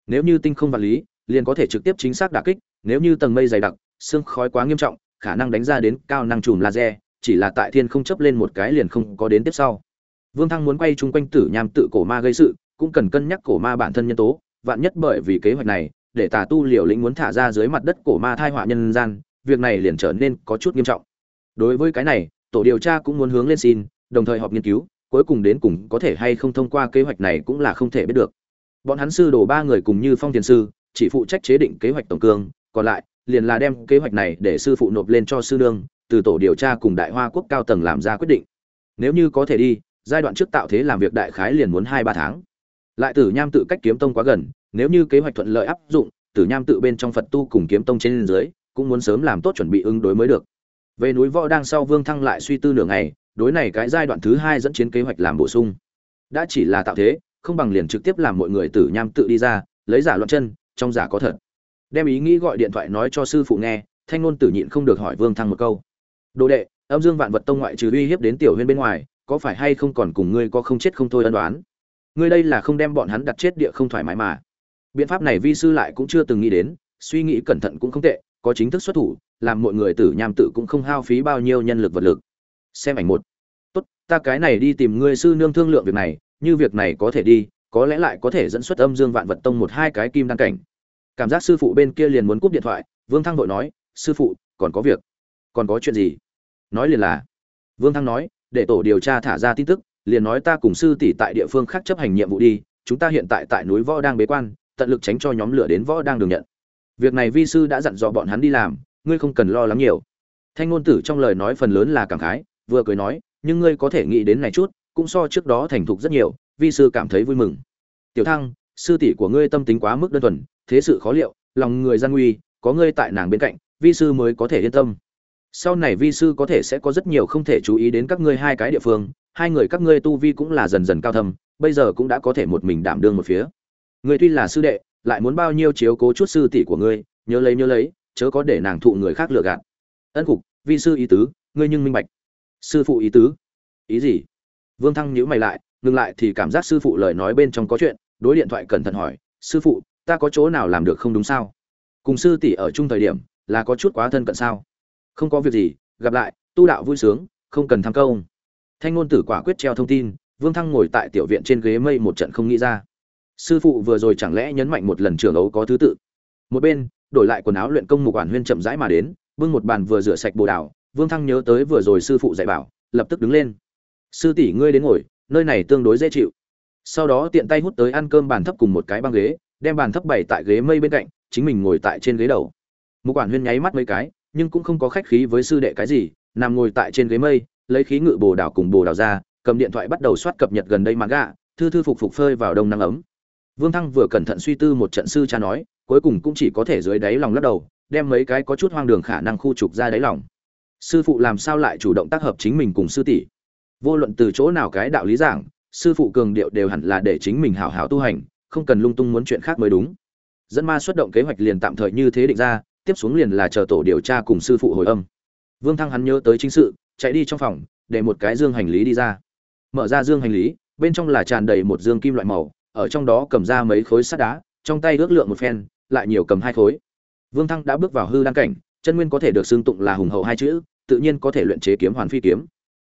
Nếu như tinh không vật lý, liền có thể trực tiếp chính xác đả kích, nếu như tầng mây dày đặc sương khói quá nghiêm trọng, khả năng đánh ra đến cao năng chùm laser, chỉ là tại thiên không chấp lên một cái liền không có đến tiếp sau. Vương thăng muốn quay chung quanh tử nham tự cổ ma gây sự, cũng cần cân nhắc cổ ma bản thân nhân tố, vạn nhất bởi vì kế hoạch này, để tà tu liều lĩnh muốn thả ra dưới mặt đất cổ ma thai họa nhân gian, việc này liền trở nên có chút nghiêm trọng. Đối với cái này tổ điều tra cũng muốn hướng lên xin, đồng thời họp nghiên cứu, cuối cùng đến cùng có thể hay không thông qua kế hoạch này cũng là không thể biết được. Bọn hắn sư đồ ba người cùng như phong thiền sư, chỉ phụ trách chế định kế hoạch tổng cương, còn lại, liền là đem kế hoạch này để sư phụ nộp lên cho sư nương, từ tổ điều tra cùng đại hoa quốc cao tầng làm ra quyết định. Nếu như có thể đi, giai đoạn trước tạo thế làm việc đại khái liền muốn hai ba tháng. Lại tử nham tự cách kiếm tông quá gần, nếu như kế hoạch thuận lợi áp dụng, tử nham tự bên trong phật tu cùng kiếm tông trên dưới, cũng muốn sớm làm tốt chuẩn bị ứng đối mới được về núi võ đang sau vương thăng lại suy tư nửa ngày, đối này cái giai đoạn thứ hai dẫn chiến kế hoạch làm bổ sung. Đã chỉ là tạo thế, không bằng liền trực tiếp làm mọi người tử nham tự đi ra, lấy giả loạn chân, trong giả có thật. Đem ý nghĩ gọi điện thoại nói cho sư phụ nghe, thanh ngôn tử nhịn không được hỏi vương thăng một câu. Đồ đệ, âm dương vạn vật tông ngoại trừ uy hiếp đến tiểu huyên bên ngoài, có phải hay không còn cùng ngươi có không chết không thôi ân đoán ngươi đây là không đem bọn hắn đặt chết địa không thoải mái mà. Biện pháp này vi sư lại cũng chưa từng nghĩ đến, suy nghĩ cẩn thận cũng không tệ, có chính thức xuất thủ làm mọi người tử nham tự cũng không hao phí bao nhiêu nhân lực vật lực. Xem ảnh một. Tốt, ta cái này đi tìm ngươi sư nương thương lượng việc này, như việc này có thể đi, có lẽ lại có thể dẫn xuất âm dương vạn vật tông một hai cái kim đăng cảnh. Cảm giác sư phụ bên kia liền muốn cúp điện thoại, vương thăng vội nói, sư phụ, còn có việc. Còn có chuyện gì? Nói liền là, vương thăng nói, để tổ điều tra thả ra tin tức, liền nói ta cùng sư tỷ tại địa phương khác chấp hành nhiệm vụ đi, chúng ta hiện tại tại núi võ đang bế quan, tận lực tránh cho nhóm lửa đến võ đang đường nhận. Việc này vi sư đã dặn dò bọn hắn đi làm ngươi không cần lo lắng nhiều. Thanh ngôn tử trong lời nói phần lớn là cảm khái, vừa cười nói, nhưng ngươi có thể nghĩ đến này chút, cũng so trước đó thành thục rất nhiều, vi sư cảm thấy vui mừng. Tiểu thăng, sư tỷ của ngươi tâm tính quá mức đơn thuần, thế sự khó liệu, lòng người gian nguy, có ngươi tại nàng bên cạnh, vi sư mới có thể yên tâm. Sau này vi sư có thể sẽ có rất nhiều không thể chú ý đến các ngươi hai cái địa phương, hai người các ngươi tu vi cũng là dần dần cao thâm, bây giờ cũng đã có thể một mình đảm đương một phía. Ngươi tuy là sư đệ, lại muốn bao nhiêu chiếu cố chút sư tỷ của ngươi, nhớ lấy nhớ lấy chớ có để nàng thụ người khác lừa gạt. Ân cục vi sư ý tứ, ngươi nhưng minh bạch. Sư phụ ý tứ? Ý gì? Vương thăng nhíu mày lại, ngừng lại thì cảm giác sư phụ lời nói bên trong có chuyện, đối điện thoại cẩn thận hỏi, sư phụ, ta có chỗ nào làm được không đúng sao? Cùng sư tỷ ở chung thời điểm, là có chút quá thân cận sao? Không có việc gì, gặp lại, tu đạo vui sướng, không cần tham công thanh ngôn tử quả quyết treo thông tin, vương thăng ngồi tại tiểu viện trên ghế mây một trận không nghĩ ra. Sư phụ vừa rồi chẳng lẽ nhấn mạnh một lần trường ấu có thứ tự? Một bên đổi lại quần áo luyện công mục quản huyên chậm rãi mà đến, bưng một bàn vừa rửa sạch bồ đào, vương thăng nhớ tới vừa rồi sư phụ dạy bảo, lập tức đứng lên. Sư tỷ, ngươi đến ngồi, nơi này tương đối dễ chịu. Sau đó tiện tay hút tới ăn cơm bàn thấp cùng một cái băng ghế, đem bàn thấp bày tại ghế mây bên cạnh, chính mình ngồi tại trên ghế đầu. Mục quản huyên nháy mắt mấy cái, nhưng cũng không có khách khí với sư đệ cái gì, nằm ngồi tại trên ghế mây, lấy khí ngự bồ đào cùng bồ đào ra, cầm điện thoại bắt đầu soát cập nhật gần đây mà gạ thư thư phục phục phơi vào đông nắng ấm. Vương thăng vừa cẩn thận suy tư một trận sư cha nói cuối cùng cũng chỉ có thể dưới đáy lòng lắc đầu, đem mấy cái có chút hoang đường khả năng khu trục ra đáy lòng. Sư phụ làm sao lại chủ động tác hợp chính mình cùng sư tỷ? Vô luận từ chỗ nào cái đạo lý giảng, sư phụ cường điệu đều hẳn là để chính mình hảo hảo tu hành, không cần lung tung muốn chuyện khác mới đúng. Dẫn ma xuất động kế hoạch liền tạm thời như thế định ra, tiếp xuống liền là chờ tổ điều tra cùng sư phụ hồi âm. Vương thăng hắn nhớ tới chính sự, chạy đi trong phòng, để một cái dương hành lý đi ra. Mở ra dương hành lý, bên trong là tràn đầy một dương kim loại màu, ở trong đó cầm ra mấy khối sắt đá, trong tay ước lượng một phen lại nhiều cầm hai khối. Vương thăng đã bước vào hư đan cảnh, chân nguyên có thể được xưng tụng là hùng hậu hai chữ, tự nhiên có thể luyện chế kiếm hoàn phi kiếm.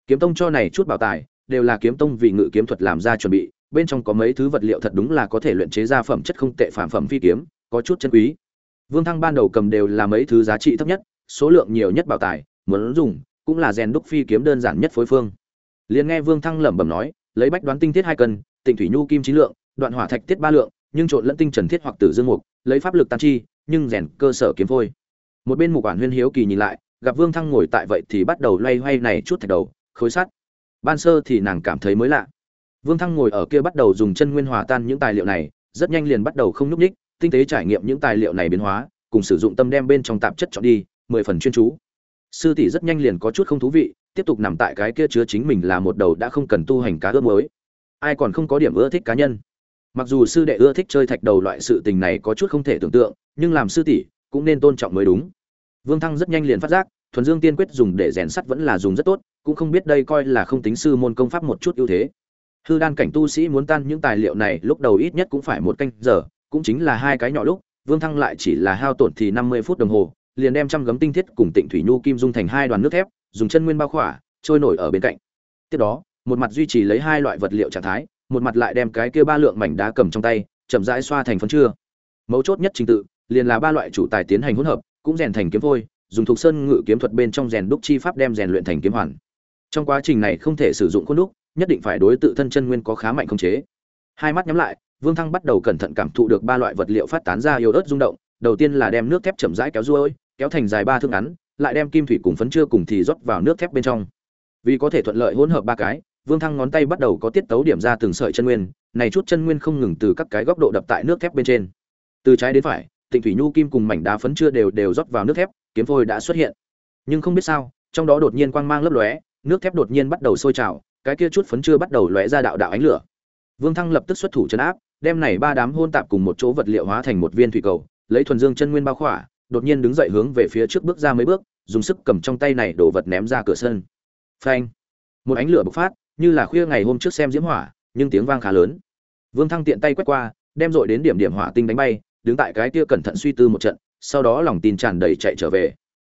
Kiếm tông cho này chút bảo tài, đều là kiếm tông vì ngự kiếm thuật làm ra chuẩn bị, bên trong có mấy thứ vật liệu thật đúng là có thể luyện chế ra phẩm chất không tệ phản phẩm phi kiếm, có chút chân quý. Vương thăng ban đầu cầm đều là mấy thứ giá trị thấp nhất, số lượng nhiều nhất bảo tài, muốn dùng, cũng là rèn đúc phi kiếm đơn giản nhất phối phương. Liền nghe vương thăng lẩm bẩm nói, lấy bách đoán tinh thiết hai cân, tịnh thủy nhu kim chín lượng, đoạn hỏa thạch tiết ba lượng nhưng trộn lẫn tinh trần thiết hoặc tử dương mục, lấy pháp lực tan chi, nhưng rèn cơ sở kiếm phôi. Một bên mục quản huyên hiếu kỳ nhìn lại, gặp vương thăng ngồi tại vậy thì bắt đầu loay hoay này chút thạch đầu, khối sắt. Ban sơ thì nàng cảm thấy mới lạ. Vương thăng ngồi ở kia bắt đầu dùng chân nguyên hòa tan những tài liệu này, rất nhanh liền bắt đầu không nhúc ních tinh tế trải nghiệm những tài liệu này biến hóa, cùng sử dụng tâm đem bên trong tạp chất chọn đi, mười phần chuyên chú. Sư tỷ rất nhanh liền có chút không thú vị, tiếp tục nằm tại cái kia chứa chính mình là một đầu đã không cần tu hành cá ướp mới ai còn không có điểm ưa thích cá nhân? Mặc dù sư đệ ưa thích chơi thạch đầu loại sự tình này có chút không thể tưởng tượng, nhưng làm sư tỷ cũng nên tôn trọng mới đúng. Vương thăng rất nhanh liền phát giác, thuần dương tiên quyết dùng để rèn sắt vẫn là dùng rất tốt, cũng không biết đây coi là không tính sư môn công pháp một chút ưu thế. Hư đan cảnh tu sĩ muốn tan những tài liệu này lúc đầu ít nhất cũng phải một canh giờ, cũng chính là hai cái nhỏ lúc, vương thăng lại chỉ là hao tổn thì năm mươi phút đồng hồ, liền đem trăm gấm tinh thiết cùng tịnh thủy nhu kim dung thành hai đoàn nước thép, dùng chân nguyên bao khỏa, trôi nổi ở bên cạnh. Tiếp đó, một mặt duy trì lấy hai loại vật liệu trạng thái một mặt lại đem cái kia ba lượng mảnh đá cầm trong tay, chậm rãi xoa thành phấn chưa. Mấu chốt nhất trình tự, liền là ba loại chủ tài tiến hành hỗn hợp, cũng rèn thành kiếm vôi dùng thuộc sơn ngự kiếm thuật bên trong rèn đúc chi pháp đem rèn luyện thành kiếm hoàn. Trong quá trình này không thể sử dụng khuôn đúc, nhất định phải đối tự thân chân nguyên có khá mạnh khống chế. Hai mắt nhắm lại, vương thăng bắt đầu cẩn thận cảm thụ được ba loại vật liệu phát tán ra yếu ớt rung động, đầu tiên là đem nước thép chậm rãi kéo ruôi, kéo thành dài ba thước ngắn, lại đem kim thủy cùng phấn chưa cùng thì rót vào nước thép bên trong. Vì có thể thuận lợi hỗn hợp ba cái vương thăng ngón tay bắt đầu có tiết tấu điểm ra từng sợi chân nguyên, này chút chân nguyên không ngừng từ các cái góc độ đập tại nước thép bên trên. Từ trái đến phải, tịnh thủy nhu kim cùng mảnh đá phấn chưa đều đều rót vào nước thép, kiếm phôi đã xuất hiện. Nhưng không biết sao, trong đó đột nhiên quang mang lấp lóe, nước thép đột nhiên bắt đầu sôi trào, cái kia chút phấn chưa bắt đầu lóe ra đạo đạo ánh lửa. Vương thăng lập tức xuất thủ chấn áp, đem này ba đám hôn tạp cùng một chỗ vật liệu hóa thành một viên thủy cầu, lấy thuần dương chân nguyên bao khỏa, đột nhiên đứng dậy hướng về phía trước bước ra mấy bước, dùng sức cầm trong tay này đổ vật ném ra cửa sân. Phanh! Một ánh lửa bộc phát như là khuya ngày hôm trước xem diễm hỏa, nhưng tiếng vang khá lớn. Vương thăng tiện tay quét qua, đem dội đến điểm điểm hỏa tinh đánh bay, đứng tại cái kia cẩn thận suy tư một trận, sau đó lòng tin tràn đầy chạy trở về.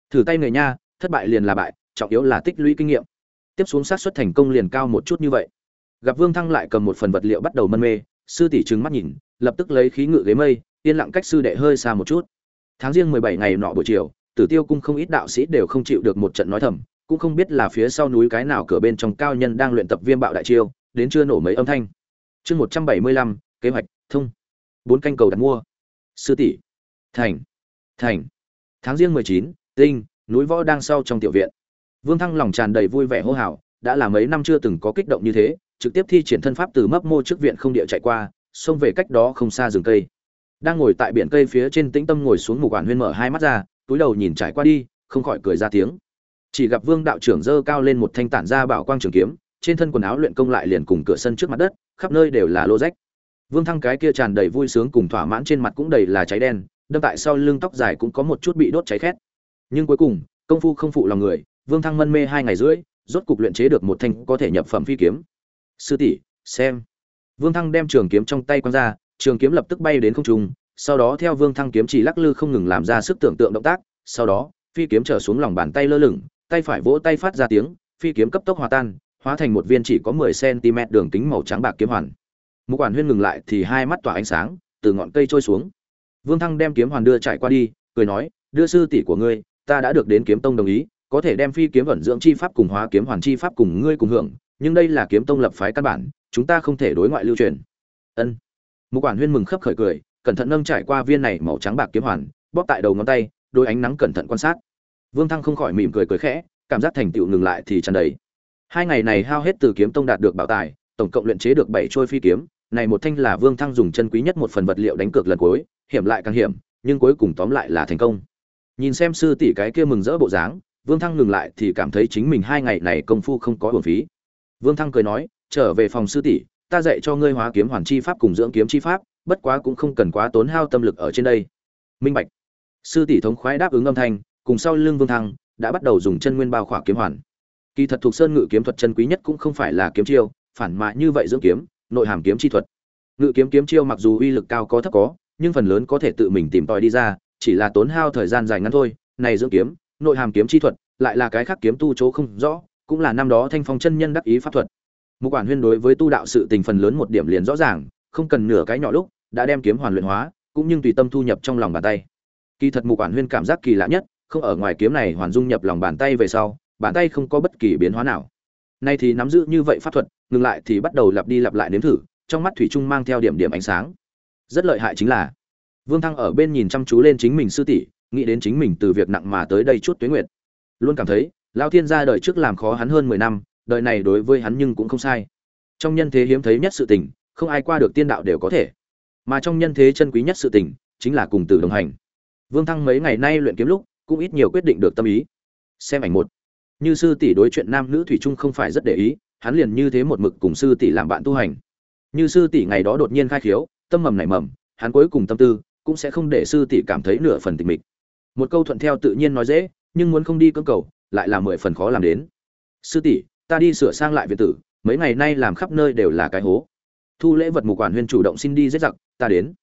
Thử tay người nha, thất bại liền là bại, trọng yếu là tích lũy kinh nghiệm. Tiếp xuống sát xuất thành công liền cao một chút như vậy. Gặp vương thăng lại cầm một phần vật liệu bắt đầu mân mê, sư tỷ trừng mắt nhìn, lập tức lấy khí ngự ghế mây, yên lặng cách sư đệ hơi xa một chút. Tháng riêng mười bảy ngày nọ buổi chiều, tử tiêu cung không ít đạo sĩ đều không chịu được một trận nói thầm cũng không biết là phía sau núi cái nào cửa bên trong cao nhân đang luyện tập viêm bạo đại chiêu, đến chưa nổ mấy âm thanh. Chương một trăm bảy mươi lăm, kế hoạch, thông. Bốn canh cầu đặt mua. Sư tỷ. Thành. Thành. Tháng riêng mười chín, tinh, núi võ đang sau trong tiểu viện. Vương thăng lòng tràn đầy vui vẻ hô hào, đã là mấy năm chưa từng có kích động như thế, trực tiếp thi triển thân pháp từ mấp mô trước viện không địa chạy qua, xông về cách đó không xa rừng cây. Đang ngồi tại biển cây phía trên tĩnh tâm ngồi xuống mục quản huyên mở hai mắt ra, túi đầu nhìn trải qua đi, không khỏi cười ra tiếng chỉ gặp vương đạo trưởng dơ cao lên một thanh tản ra bảo quang trường kiếm, trên thân quần áo luyện công lại liền cùng cửa sân trước mặt đất, khắp nơi đều là lô rách. Vương thăng cái kia tràn đầy vui sướng cùng thỏa mãn trên mặt cũng đầy là cháy đen, đâm tại sau lưng tóc dài cũng có một chút bị đốt cháy khét. Nhưng cuối cùng, công phu không phụ lòng người, vương thăng mân mê hai ngày rưỡi, rốt cục luyện chế được một thanh có thể nhập phẩm phi kiếm. Sư tỷ, xem. Vương thăng đem trường kiếm trong tay quăng ra, trường kiếm lập tức bay đến không trung, sau đó theo vương thăng kiếm chỉ lắc lư không ngừng làm ra sức tưởng tượng động tác, sau đó, phi kiếm trở xuống lòng bàn tay lơ lửng tay phải vỗ tay phát ra tiếng, phi kiếm cấp tốc hòa tan, hóa thành một viên chỉ có 10 cm đường kính màu trắng bạc kiếm hoàn. Mục quản huyên ngừng lại thì hai mắt tỏa ánh sáng, từ ngọn cây trôi xuống. Vương thăng đem kiếm hoàn đưa trải qua đi, cười nói, đưa sư tỷ của ngươi, ta đã được đến kiếm tông đồng ý, có thể đem phi kiếm vận dưỡng chi pháp cùng hóa kiếm hoàn chi pháp cùng ngươi cùng hưởng, nhưng đây là kiếm tông lập phái căn bản, chúng ta không thể đối ngoại lưu truyền. Ân. Mục quản huyên mừng khấp khởi cười, cẩn thận nâng trải qua viên này màu trắng bạc kiếm hoàn, bóp tại đầu ngón tay, đôi ánh nắng cẩn thận quan sát vương thăng không khỏi mỉm cười cười khẽ, cảm giác thành tựu ngừng lại thì tràn đầy. Hai ngày này hao hết từ kiếm tông đạt được bảo tài, tổng cộng luyện chế được bảy trôi phi kiếm, này một thanh là vương thăng dùng chân quý nhất một phần vật liệu đánh cược lần cuối, hiểm lại càng hiểm, nhưng cuối cùng tóm lại là thành công. Nhìn xem sư tỷ cái kia mừng rỡ bộ dáng, vương thăng ngừng lại thì cảm thấy chính mình hai ngày này công phu không có uổng phí. Vương thăng cười nói, trở về phòng sư tỷ, ta dạy cho ngươi hóa kiếm hoàn chi pháp cùng dưỡng kiếm chi pháp, bất quá cũng không cần quá tốn hao tâm lực ở trên đây. Minh bạch. Sư tỷ thống khoái đáp ứng âm thanh cùng sau lưng vương thăng, đã bắt đầu dùng chân nguyên bao khỏa kiếm hoàn. Kỳ thật thuộc sơn ngự kiếm thuật chân quý nhất cũng không phải là kiếm chiêu, phản mạ như vậy dưỡng kiếm, nội hàm kiếm chi thuật. Ngự kiếm kiếm chiêu mặc dù uy lực cao có thấp có, nhưng phần lớn có thể tự mình tìm tòi đi ra, chỉ là tốn hao thời gian dài ngắn thôi, này dưỡng kiếm, nội hàm kiếm chi thuật, lại là cái khác kiếm tu chỗ không rõ, cũng là năm đó thanh phong chân nhân đắc ý pháp thuật. Mục quản huyên đối với tu đạo sự tình phần lớn một điểm liền rõ ràng, không cần nửa cái nhỏ lúc, đã đem kiếm hoàn luyện hóa, cũng nhưng tùy tâm thu nhập trong lòng bàn tay. Kỳ thật mục quản huyên cảm giác kỳ lạ nhất không ở ngoài kiếm này hoàn dung nhập lòng bàn tay về sau, bàn tay không có bất kỳ biến hóa nào. Nay thì nắm giữ như vậy pháp thuật, ngừng lại thì bắt đầu lặp đi lặp lại nếm thử, trong mắt thủy trung mang theo điểm điểm ánh sáng. Rất lợi hại chính là, vương thăng ở bên nhìn chăm chú lên chính mình sư tỷ, nghĩ đến chính mình từ việc nặng mà tới đây chút tuế nguyệt. Luôn cảm thấy lao thiên gia đời trước làm khó hắn hơn mười năm, đời này đối với hắn nhưng cũng không sai. Trong nhân thế hiếm thấy nhất sự tình, không ai qua được tiên đạo đều có thể. Mà trong nhân thế chân quý nhất sự tình, chính là cùng tử đồng hành. Vương thăng mấy ngày nay luyện kiếm lúc cũng ít nhiều quyết định được tâm ý. Xem ảnh một. Như sư tỷ đối chuyện nam nữ thủy chung không phải rất để ý, hắn liền như thế một mực cùng sư tỷ làm bạn tu hành. Như sư tỷ ngày đó đột nhiên khai khiếu, tâm mầm nảy mầm, hắn cuối cùng tâm tư cũng sẽ không để sư tỷ cảm thấy nửa phần tình mịch. Một câu thuận theo tự nhiên nói dễ, nhưng muốn không đi cưỡng cầu, lại là mười phần khó làm đến. Sư tỷ, ta đi sửa sang lại viện tử, mấy ngày nay làm khắp nơi đều là cái hố. Thu lễ vật mục quản huyên chủ động xin đi dết giặc, ta đến.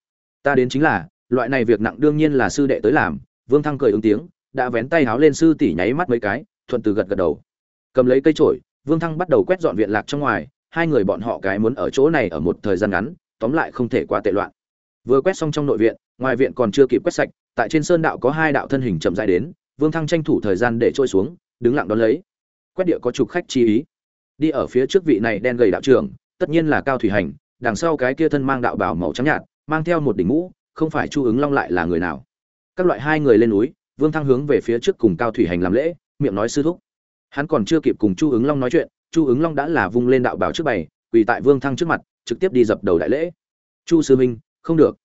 Ta đến chính là, loại này việc nặng đương nhiên là sư đệ tới làm vương thăng cười ứng tiếng đã vén tay háo lên sư tỷ nháy mắt mấy cái thuận từ gật gật đầu. Cầm lấy cây chổi, vương thăng bắt đầu quét dọn viện lạc trong ngoài hai người bọn họ cái muốn ở chỗ này ở một thời gian ngắn tóm lại không thể quá tệ loạn. Vừa quét xong trong nội viện ngoài viện còn chưa kịp quét sạch tại trên sơn đạo có hai đạo thân hình chậm rãi đến vương thăng tranh thủ thời gian để trôi xuống đứng lặng đón lấy. Quét địa có chục khách chi ý. Đi ở phía trước vị này đen gầy đạo trưởng tất nhiên là cao thủy hành đằng sau cái kia thân mang đạo bào màu trắng nhạt mang theo một đỉnh mũ không phải chu ứng long lại là người nào các loại hai người lên núi, vương thăng hướng về phía trước cùng cao thủy hành làm lễ, miệng nói sư thúc. Hắn còn chưa kịp cùng chu ứng long nói chuyện, chu ứng long đã là vung lên đạo bảo trước bày, quỳ tại vương thăng trước mặt, trực tiếp đi dập đầu đại lễ. Chu sư minh không được.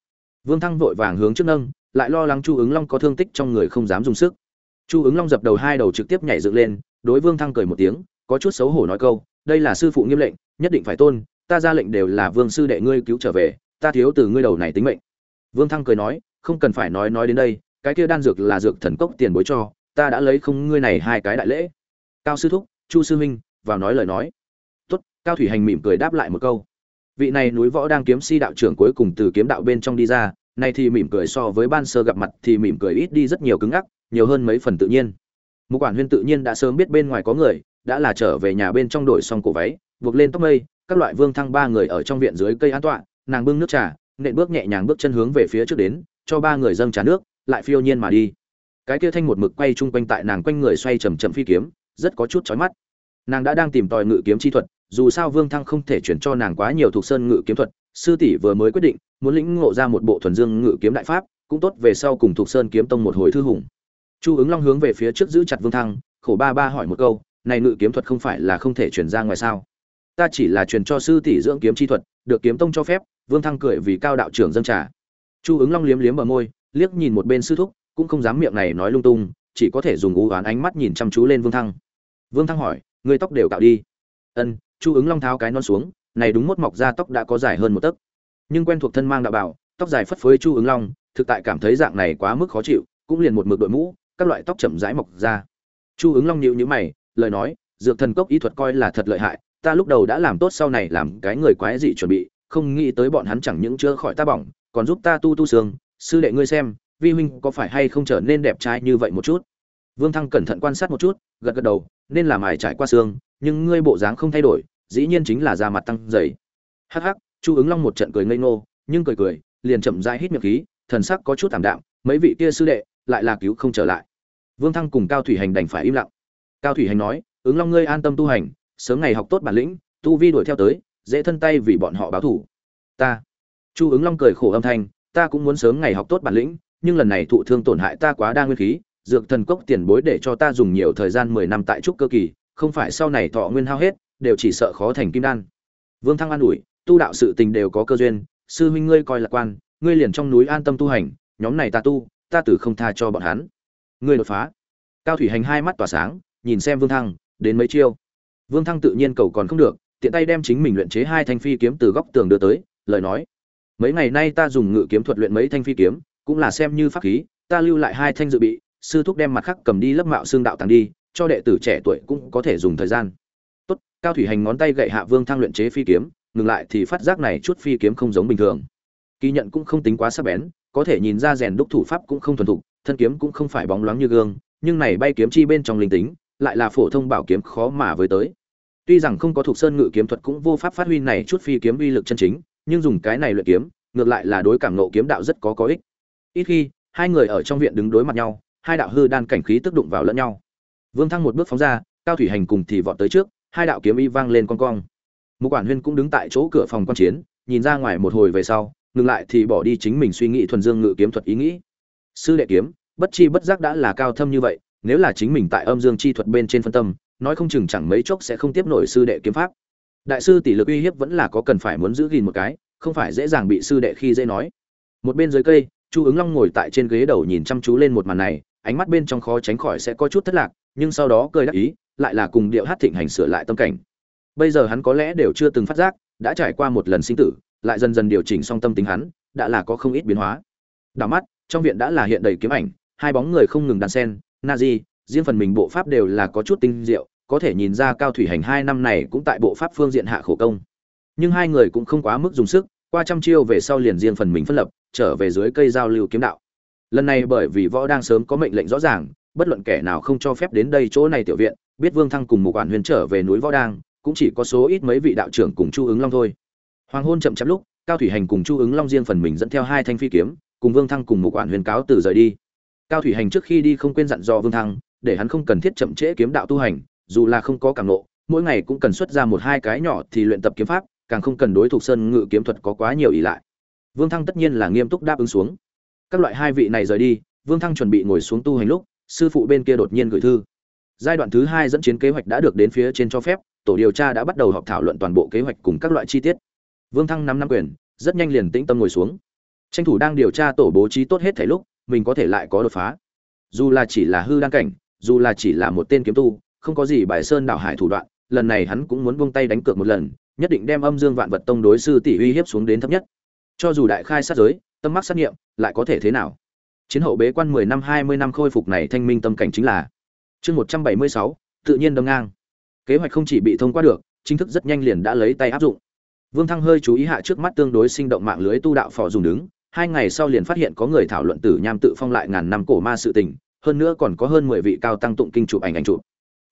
Vương thăng vội vàng hướng trước nâng, lại lo lắng chu ứng long có thương tích trong người không dám dùng sức. Chu ứng long dập đầu hai đầu trực tiếp nhảy dựng lên, đối vương thăng cười một tiếng, có chút xấu hổ nói câu, đây là sư phụ nghiêm lệnh, nhất định phải tôn, ta ra lệnh đều là vương sư đệ ngươi cứu trở về, ta thiếu từ ngươi đầu này tính mệnh. Vương thăng cười nói, không cần phải nói nói đến đây cái kia đan dược là dược thần cốc tiền bối cho, ta đã lấy không ngươi này hai cái đại lễ. Cao sư thúc, chu sư huynh, vào nói lời nói. Tốt, cao thủy hành mỉm cười đáp lại một câu. Vị này núi võ đang kiếm si đạo trưởng cuối cùng từ kiếm đạo bên trong đi ra, nay thì mỉm cười so với ban sơ gặp mặt thì mỉm cười ít đi rất nhiều cứng ngắc, nhiều hơn mấy phần tự nhiên. Mục quản huyên tự nhiên đã sớm biết bên ngoài có người, đã là trở về nhà bên trong đổi xong cổ váy, buộc lên tóc mây, các loại vương thăng ba người ở trong viện dưới cây an tọa, nàng bưng nước trà, nện bước nhẹ nhàng bước chân hướng về phía trước đến, cho ba người dâng trà nước lại phiêu nhiên mà đi. Cái kia thanh một mực quay chung quanh tại nàng quanh người xoay chầm chậm phi kiếm, rất có chút chói mắt. Nàng đã đang tìm tòi ngự kiếm chi thuật, dù sao vương thăng không thể chuyển cho nàng quá nhiều thuộc sơn ngự kiếm thuật, sư tỷ vừa mới quyết định, muốn lĩnh ngộ ra một bộ thuần dương ngự kiếm đại pháp, cũng tốt về sau cùng thuộc sơn kiếm tông một hồi thư hùng. Chu ứng long hướng về phía trước giữ chặt vương thăng, khổ ba ba hỏi một câu, này ngự kiếm thuật không phải là không thể chuyển ra ngoài sao? Ta chỉ là truyền cho sư tỷ dưỡng kiếm chi thuật, được kiếm tông cho phép. Vương thăng cười vì cao đạo trưởng dâng trà. Chu ứng long liếm liếm bờ môi liếc nhìn một bên sư thúc, cũng không dám miệng này nói lung tung, chỉ có thể dùng u oán ánh mắt nhìn chăm chú lên vương thăng. Vương thăng hỏi người tóc đều cạo đi. Ân, chu ứng long tháo cái non xuống, này đúng mốt mọc ra tóc đã có dài hơn một tấc. Nhưng quen thuộc thân mang đạo bảo, tóc dài phất phới chu ứng long, thực tại cảm thấy dạng này quá mức khó chịu, cũng liền một mực đội mũ, các loại tóc chậm rãi mọc ra. Chu ứng long nhịu nhữ mày, lời nói, dược thần cốc ý thuật coi là thật lợi hại, ta lúc đầu đã làm tốt sau này làm cái người quái dị chuẩn bị, không nghĩ tới bọn hắn chẳng những chưa khỏi ta bỏng, còn giúp ta tu tu xương sư đệ ngươi xem, vi huynh có phải hay không trở nên đẹp trai như vậy một chút? Vương thăng cẩn thận quan sát một chút, gật gật đầu, nên làm ải trải qua xương, nhưng ngươi bộ dáng không thay đổi, dĩ nhiên chính là da mặt tăng dày. Hắc hắc, chu ứng long một trận cười ngây ngô, nhưng cười cười, liền chậm rãi hít miệng khí, thần sắc có chút thảm đạm, mấy vị kia sư đệ, lại là cứu không trở lại. Vương thăng cùng cao thủy hành đành phải im lặng. Cao thủy hành nói, ứng long ngươi an tâm tu hành, sớm ngày học tốt bản lĩnh, tu vi đuổi theo tới, dễ thân tay vì bọn họ báo thủ. Ta. Chu ứng long cười khổ âm thanh ta cũng muốn sớm ngày học tốt bản lĩnh, nhưng lần này thụ thương tổn hại ta quá đa nguyên khí, dược thần cốc tiền bối để cho ta dùng nhiều thời gian mười năm tại trúc cơ kỳ, không phải sau này thọ nguyên hao hết, đều chỉ sợ khó thành kim đan. Vương thăng an ủi, tu đạo sự tình đều có cơ duyên, sư huynh ngươi coi lạc quan, ngươi liền trong núi an tâm tu hành, nhóm này ta tu, ta tử không tha cho bọn hắn. Ngươi đột phá. Cao thủy hành hai mắt tỏa sáng, nhìn xem vương thăng, đến mấy chiêu. Vương thăng tự nhiên cầu còn không được, tiện tay đem chính mình luyện chế hai thanh phi kiếm từ góc tường đưa tới, lời nói mấy ngày nay ta dùng ngự kiếm thuật luyện mấy thanh phi kiếm, cũng là xem như pháp khí, ta lưu lại hai thanh dự bị, sư thúc đem mặt khắc cầm đi lấp mạo xương đạo tàng đi, cho đệ tử trẻ tuổi cũng có thể dùng thời gian. Tốt, cao thủy hành ngón tay gậy hạ vương thăng luyện chế phi kiếm, ngừng lại thì phát giác này chút phi kiếm không giống bình thường. Kỳ nhận cũng không tính quá sắc bén, có thể nhìn ra rèn đúc thủ pháp cũng không thuần thục, thân kiếm cũng không phải bóng loáng như gương, nhưng này bay kiếm chi bên trong linh tính, lại là phổ thông bảo kiếm khó mà với tới. Tuy rằng không có thuộc sơn ngự kiếm thuật cũng vô pháp phát huy này chút phi kiếm uy lực chân chính nhưng dùng cái này luyện kiếm, ngược lại là đối cảm nộ kiếm đạo rất có có ích. Ít khi, hai người ở trong viện đứng đối mặt nhau, hai đạo hư đan cảnh khí tức đụng vào lẫn nhau. Vương thăng một bước phóng ra, cao thủy hành cùng thì vọt tới trước, hai đạo kiếm y vang lên con cong. Một quản huyên cũng đứng tại chỗ cửa phòng quan chiến, nhìn ra ngoài một hồi về sau, ngừng lại thì bỏ đi chính mình suy nghĩ thuần dương ngự kiếm thuật ý nghĩ. Sư đệ kiếm, bất chi bất giác đã là cao thâm như vậy, nếu là chính mình tại âm dương chi thuật bên trên phân tâm, nói không chừng chẳng mấy chốc sẽ không tiếp nổi sư đệ kiếm pháp đại sư tỷ lực uy hiếp vẫn là có cần phải muốn giữ gìn một cái, không phải dễ dàng bị sư đệ khi dễ nói. Một bên dưới cây, chu ứng long ngồi tại trên ghế đầu nhìn chăm chú lên một màn này, ánh mắt bên trong khó tránh khỏi sẽ có chút thất lạc, nhưng sau đó cười đắc ý, lại là cùng điệu hát thịnh hành sửa lại tâm cảnh. Bây giờ hắn có lẽ đều chưa từng phát giác, đã trải qua một lần sinh tử, lại dần dần điều chỉnh xong tâm tính hắn, đã là có không ít biến hóa. Đảo mắt, trong viện đã là hiện đầy kiếm ảnh, hai bóng người không ngừng đàn sen na di riêng phần mình bộ pháp đều là có chút tinh diệu có thể nhìn ra cao thủy hành hai năm này cũng tại bộ pháp phương diện hạ khổ công. Nhưng hai người cũng không quá mức dùng sức, qua trăm chiêu về sau liền riêng phần mình phân lập, trở về dưới cây giao lưu kiếm đạo. Lần này bởi vì võ đang sớm có mệnh lệnh rõ ràng, bất luận kẻ nào không cho phép đến đây chỗ này tiểu viện, biết vương thăng cùng một quản huyền trở về núi võ đang, cũng chỉ có số ít mấy vị đạo trưởng cùng chu ứng long thôi. Hoàng hôn chậm chạp lúc, cao thủy hành cùng chu ứng long riêng phần mình dẫn theo hai thanh phi kiếm, cùng vương thăng cùng một quản huyền cáo từ rời đi. Cao thủy hành trước khi đi không quên dặn dò vương thăng, để hắn không cần thiết chậm trễ kiếm đạo tu hành dù là không có cảm nộ, mỗi ngày cũng cần xuất ra một hai cái nhỏ thì luyện tập kiếm pháp, càng không cần đối thủ sơn ngự kiếm thuật có quá nhiều ỷ lại. Vương thăng tất nhiên là nghiêm túc đáp ứng xuống. Các loại hai vị này rời đi, vương thăng chuẩn bị ngồi xuống tu hành lúc, sư phụ bên kia đột nhiên gửi thư. Giai đoạn thứ hai dẫn chiến kế hoạch đã được đến phía trên cho phép, tổ điều tra đã bắt đầu họp thảo luận toàn bộ kế hoạch cùng các loại chi tiết. Vương thăng năm năm quyền, rất nhanh liền tĩnh tâm ngồi xuống. Tranh thủ đang điều tra tổ bố trí tốt hết thảy lúc, mình có thể lại có đột phá. Dù là chỉ là hư đăng cảnh, dù là chỉ là một tên kiếm tu không có gì bài sơn đảo hải thủ đoạn, lần này hắn cũng muốn buông tay đánh cược một lần, nhất định đem âm dương vạn vật tông đối sư tỷ uy hiếp xuống đến thấp nhất. Cho dù đại khai sát giới, tâm mắc sát nghiệm lại có thể thế nào? Chiến hậu bế quan mười năm, hai mươi năm khôi phục này thanh minh tâm cảnh chính là chương một trăm bảy mươi sáu, tự nhiên đâm ngang. Kế hoạch không chỉ bị thông qua được, chính thức rất nhanh liền đã lấy tay áp dụng. Vương thăng hơi chú ý hạ trước mắt tương đối sinh động mạng lưới tu đạo phò dùng đứng, hai ngày sau liền phát hiện có người thảo luận tử nham tự phong lại ngàn năm cổ ma sự tình, hơn nữa còn có hơn mười vị cao tăng tụng kinh chụp ảnh ảnh chụp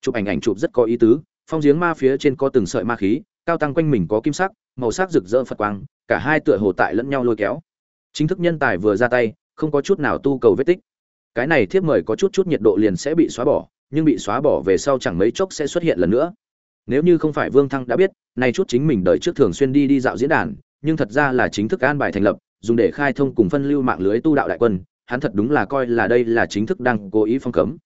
chụp ảnh ảnh chụp rất có ý tứ, phong giếng ma phía trên có từng sợi ma khí, cao tăng quanh mình có kim sắc, màu sắc rực rỡ phật quang, cả hai tựa hồ tại lẫn nhau lôi kéo. Chính thức nhân tài vừa ra tay, không có chút nào tu cầu vết tích. Cái này thiếp mời có chút chút nhiệt độ liền sẽ bị xóa bỏ, nhưng bị xóa bỏ về sau chẳng mấy chốc sẽ xuất hiện lần nữa. Nếu như không phải vương thăng đã biết, nay chút chính mình đợi trước thường xuyên đi đi dạo diễn đàn, nhưng thật ra là chính thức an bài thành lập, dùng để khai thông cùng phân lưu mạng lưới tu đạo đại quân, hắn thật đúng là coi là đây là chính thức đang cố ý phong cấm.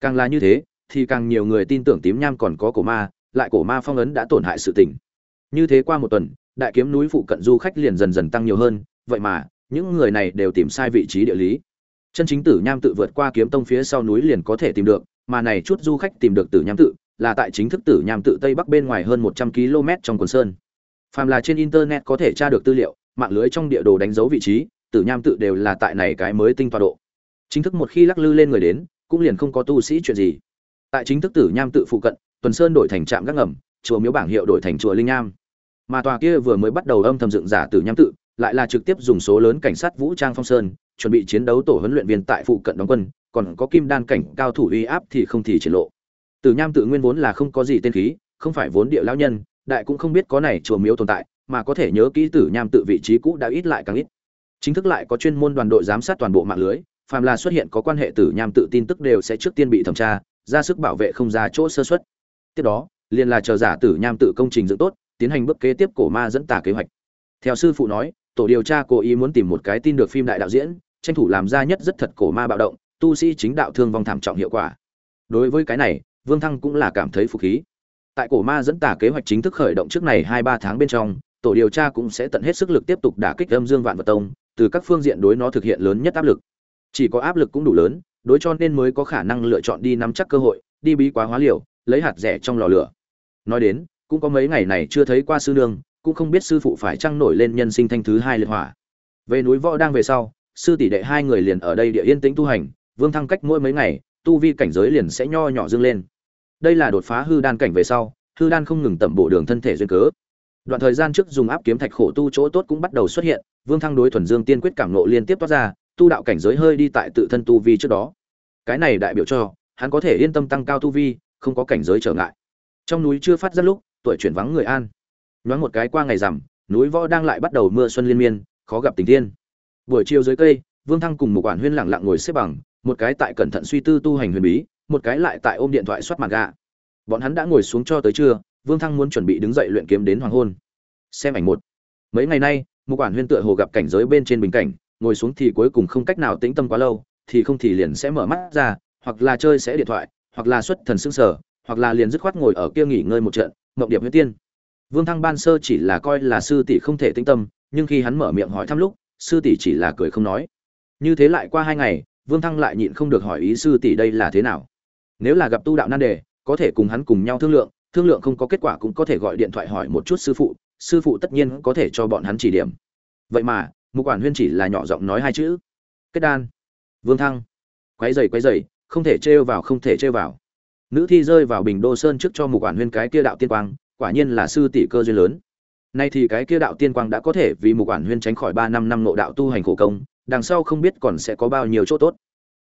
Càng là như thế thì càng nhiều người tin tưởng tím nham còn có cổ ma, lại cổ ma phong ấn đã tổn hại sự tình. Như thế qua một tuần, đại kiếm núi phụ cận du khách liền dần dần tăng nhiều hơn, vậy mà, những người này đều tìm sai vị trí địa lý. Chân chính tử nham tự vượt qua kiếm tông phía sau núi liền có thể tìm được, mà này chút du khách tìm được tử nham tự, là tại chính thức tử nham tự tây bắc bên ngoài hơn một trăm km trong quần sơn. Phàm là trên internet có thể tra được tư liệu, mạng lưới trong địa đồ đánh dấu vị trí, tử nham tự đều là tại này cái mới tinh tọa độ. Chính thức một khi lắc lư lên người đến, cũng liền không có tu sĩ chuyện gì tại chính thức tử nham tự phụ cận, tuần sơn đổi thành trạm gác ngầm, chùa miếu bảng hiệu đổi thành chùa linh nham mà tòa kia vừa mới bắt đầu âm thầm dựng giả tử nham tự, lại là trực tiếp dùng số lớn cảnh sát vũ trang phong sơn, chuẩn bị chiến đấu tổ huấn luyện viên tại phụ cận đóng quân, còn có kim đan cảnh cao thủ uy áp thì không thì triển lộ. Tử nham tự nguyên vốn là không có gì tên khí, không phải vốn địa lão nhân, đại cũng không biết có này chùa miếu tồn tại, mà có thể nhớ kỹ tử nham tự vị trí cũ đã ít lại càng ít. Chính thức lại có chuyên môn đoàn đội giám sát toàn bộ mạng lưới, phàm là xuất hiện có quan hệ tử nham tự tin tức đều sẽ trước tiên bị thẩm tra ra sức bảo vệ không ra chỗ sơ xuất tiếp đó, liền là chờ giả tử nham tự công trình dựng tốt, tiến hành bước kế tiếp cổ ma dẫn tả kế hoạch. Theo sư phụ nói, tổ điều tra cố ý muốn tìm một cái tin được phim đại đạo diễn, tranh thủ làm ra nhất rất thật cổ ma bạo động, tu sĩ chính đạo thương vong thảm trọng hiệu quả. Đối với cái này, vương thăng cũng là cảm thấy phục khí. Tại cổ ma dẫn tả kế hoạch chính thức khởi động trước này hai ba tháng bên trong, tổ điều tra cũng sẽ tận hết sức lực tiếp tục đả kích âm dương vạn vật tông, từ các phương diện đối nó thực hiện lớn nhất áp lực. Chỉ có áp lực cũng đủ lớn đối cho nên mới có khả năng lựa chọn đi nắm chắc cơ hội, đi bí quá hóa liều, lấy hạt rẻ trong lò lửa. Nói đến, cũng có mấy ngày này chưa thấy qua sư nương, cũng không biết sư phụ phải trăng nổi lên nhân sinh thanh thứ hai liệt hỏa. Về núi võ đang về sau, sư tỷ đệ hai người liền ở đây địa yên tĩnh tu hành, vương thăng cách mỗi mấy ngày, tu vi cảnh giới liền sẽ nho nhỏ dâng lên. Đây là đột phá hư đan cảnh về sau, hư đan không ngừng tẩm bổ đường thân thể duyên cớ. Đoạn thời gian trước dùng áp kiếm thạch khổ tu chỗ tốt cũng bắt đầu xuất hiện, vương thăng đối thuần dương tiên quyết cảm nộ liên tiếp toát ra tu đạo cảnh giới hơi đi tại tự thân tu vi trước đó. Cái này đại biểu cho, hắn có thể yên tâm tăng cao tu vi, không có cảnh giới trở ngại. Trong núi chưa phát ra lúc, tuổi chuyển vắng người an. Nhoáng một cái qua ngày rằm, núi võ đang lại bắt đầu mưa xuân liên miên, khó gặp tình thiên. Buổi chiều dưới cây, vương thăng cùng một quản huyên lặng lặng ngồi xếp bằng, một cái tại cẩn thận suy tư tu hành huyền bí, một cái lại tại ôm điện thoại soát mặt gạ. bọn hắn đã ngồi xuống cho tới trưa, vương thăng muốn chuẩn bị đứng dậy luyện kiếm đến hoàng hôn. Xem ảnh một. Mấy ngày nay một quản huyên tựa hồ gặp cảnh giới bên trên bình cảnh ngồi xuống thì cuối cùng không cách nào tĩnh tâm quá lâu, thì không thì liền sẽ mở mắt ra, hoặc là chơi sẽ điện thoại, hoặc là xuất thần sững sờ, hoặc là liền dứt khoát ngồi ở kia nghỉ ngơi một trận, mộng điệp huyết tiên. Vương thăng ban sơ chỉ là coi là sư tỷ không thể tĩnh tâm, nhưng khi hắn mở miệng hỏi thăm lúc, sư tỷ chỉ là cười không nói. Như thế lại qua hai ngày, vương thăng lại nhịn không được hỏi ý sư tỷ đây là thế nào. Nếu là gặp tu đạo nan đề, có thể cùng hắn cùng nhau thương lượng thương lượng không có kết quả cũng có thể gọi điện thoại hỏi một chút sư phụ sư phụ tất nhiên có thể cho bọn hắn chỉ điểm. Vậy mà mục quản huyên chỉ là nhỏ giọng nói hai chữ. Kết đan. Vương thăng. Quái dày quái dày không thể trêu vào, không thể trêu vào. Nữ thi rơi vào bình đô sơn trước cho mục quản huyên cái kia đạo tiên quang, quả nhiên là sư tỷ cơ duyên lớn. Nay thì cái kia đạo tiên quang đã có thể vì mục quản huyên tránh khỏi ba năm năm nộ đạo tu hành khổ công, đằng sau không biết còn sẽ có bao nhiêu chỗ tốt.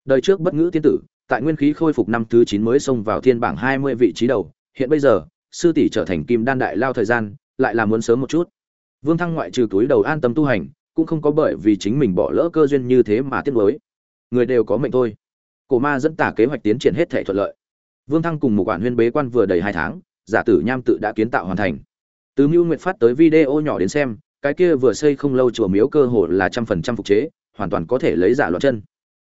Đời trước bất ngữ tiên tử, tại nguyên khí khôi phục năm thứ chín mới xông vào thiên bảng hai mươi vị trí đầu, hiện bây giờ, sư tỷ trở thành kim đan đại lao thời gian, lại là muốn sớm một chút. Vương thăng ngoại trừ túi đầu an tâm tu hành cũng không có bởi vì chính mình bỏ lỡ cơ duyên như thế mà tiếc nuối. Người đều có mệnh thôi. Cổ ma dẫn tả kế hoạch tiến triển hết thể thuận lợi. Vương thăng cùng một quản huyên bế quan vừa đầy hai tháng, giả tử nham tự đã kiến tạo hoàn thành. Từ mưu nguyệt phát tới video nhỏ đến xem, cái kia vừa xây không lâu chùa miếu cơ hồ là trăm phần trăm phục chế, hoàn toàn có thể lấy giả loạn chân.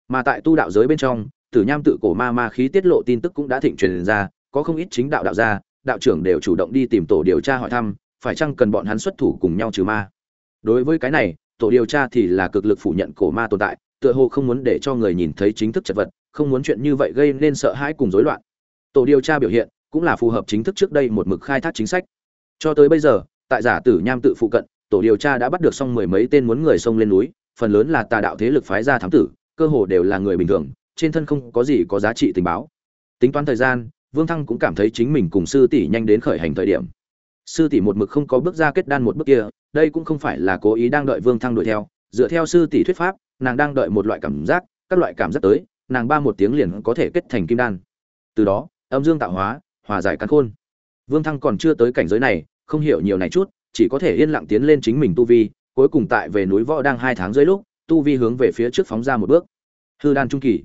Mà tại tu đạo giới bên trong, tử nham tự cổ ma ma khí tiết lộ tin tức cũng đã thịnh truyền ra, có không ít chính đạo đạo gia, đạo trưởng đều chủ động đi tìm tổ điều tra hỏi thăm, phải chăng cần bọn hắn xuất thủ cùng nhau trừ ma. Đối với cái này tổ điều tra thì là cực lực phủ nhận cổ ma tồn tại, tựa hồ không muốn để cho người nhìn thấy chính thức chật vật, không muốn chuyện như vậy gây nên sợ hãi cùng rối loạn. Tổ điều tra biểu hiện cũng là phù hợp chính thức trước đây một mực khai thác chính sách. Cho tới bây giờ, tại giả tử nham tự phụ cận, tổ điều tra đã bắt được xong mười mấy tên muốn người xông lên núi, phần lớn là tà đạo thế lực phái ra thám tử, cơ hồ đều là người bình thường, trên thân không có gì có giá trị tình báo. Tính toán thời gian, vương thăng cũng cảm thấy chính mình cùng sư tỷ nhanh đến khởi hành thời điểm. Sư tỷ một mực không có bước ra kết đan một bước kia đây cũng không phải là cố ý đang đợi vương thăng đuổi theo. Dựa theo sư tỷ thuyết pháp, nàng đang đợi một loại cảm giác, các loại cảm giác tới, nàng ba một tiếng liền có thể kết thành kim đan. Từ đó, âm dương tạo hóa, hòa giải căn khôn. Vương thăng còn chưa tới cảnh giới này, không hiểu nhiều này chút, chỉ có thể yên lặng tiến lên chính mình tu vi, cuối cùng tại về núi võ đang hai tháng dưới lúc, tu vi hướng về phía trước phóng ra một bước. Hư đan trung kỳ.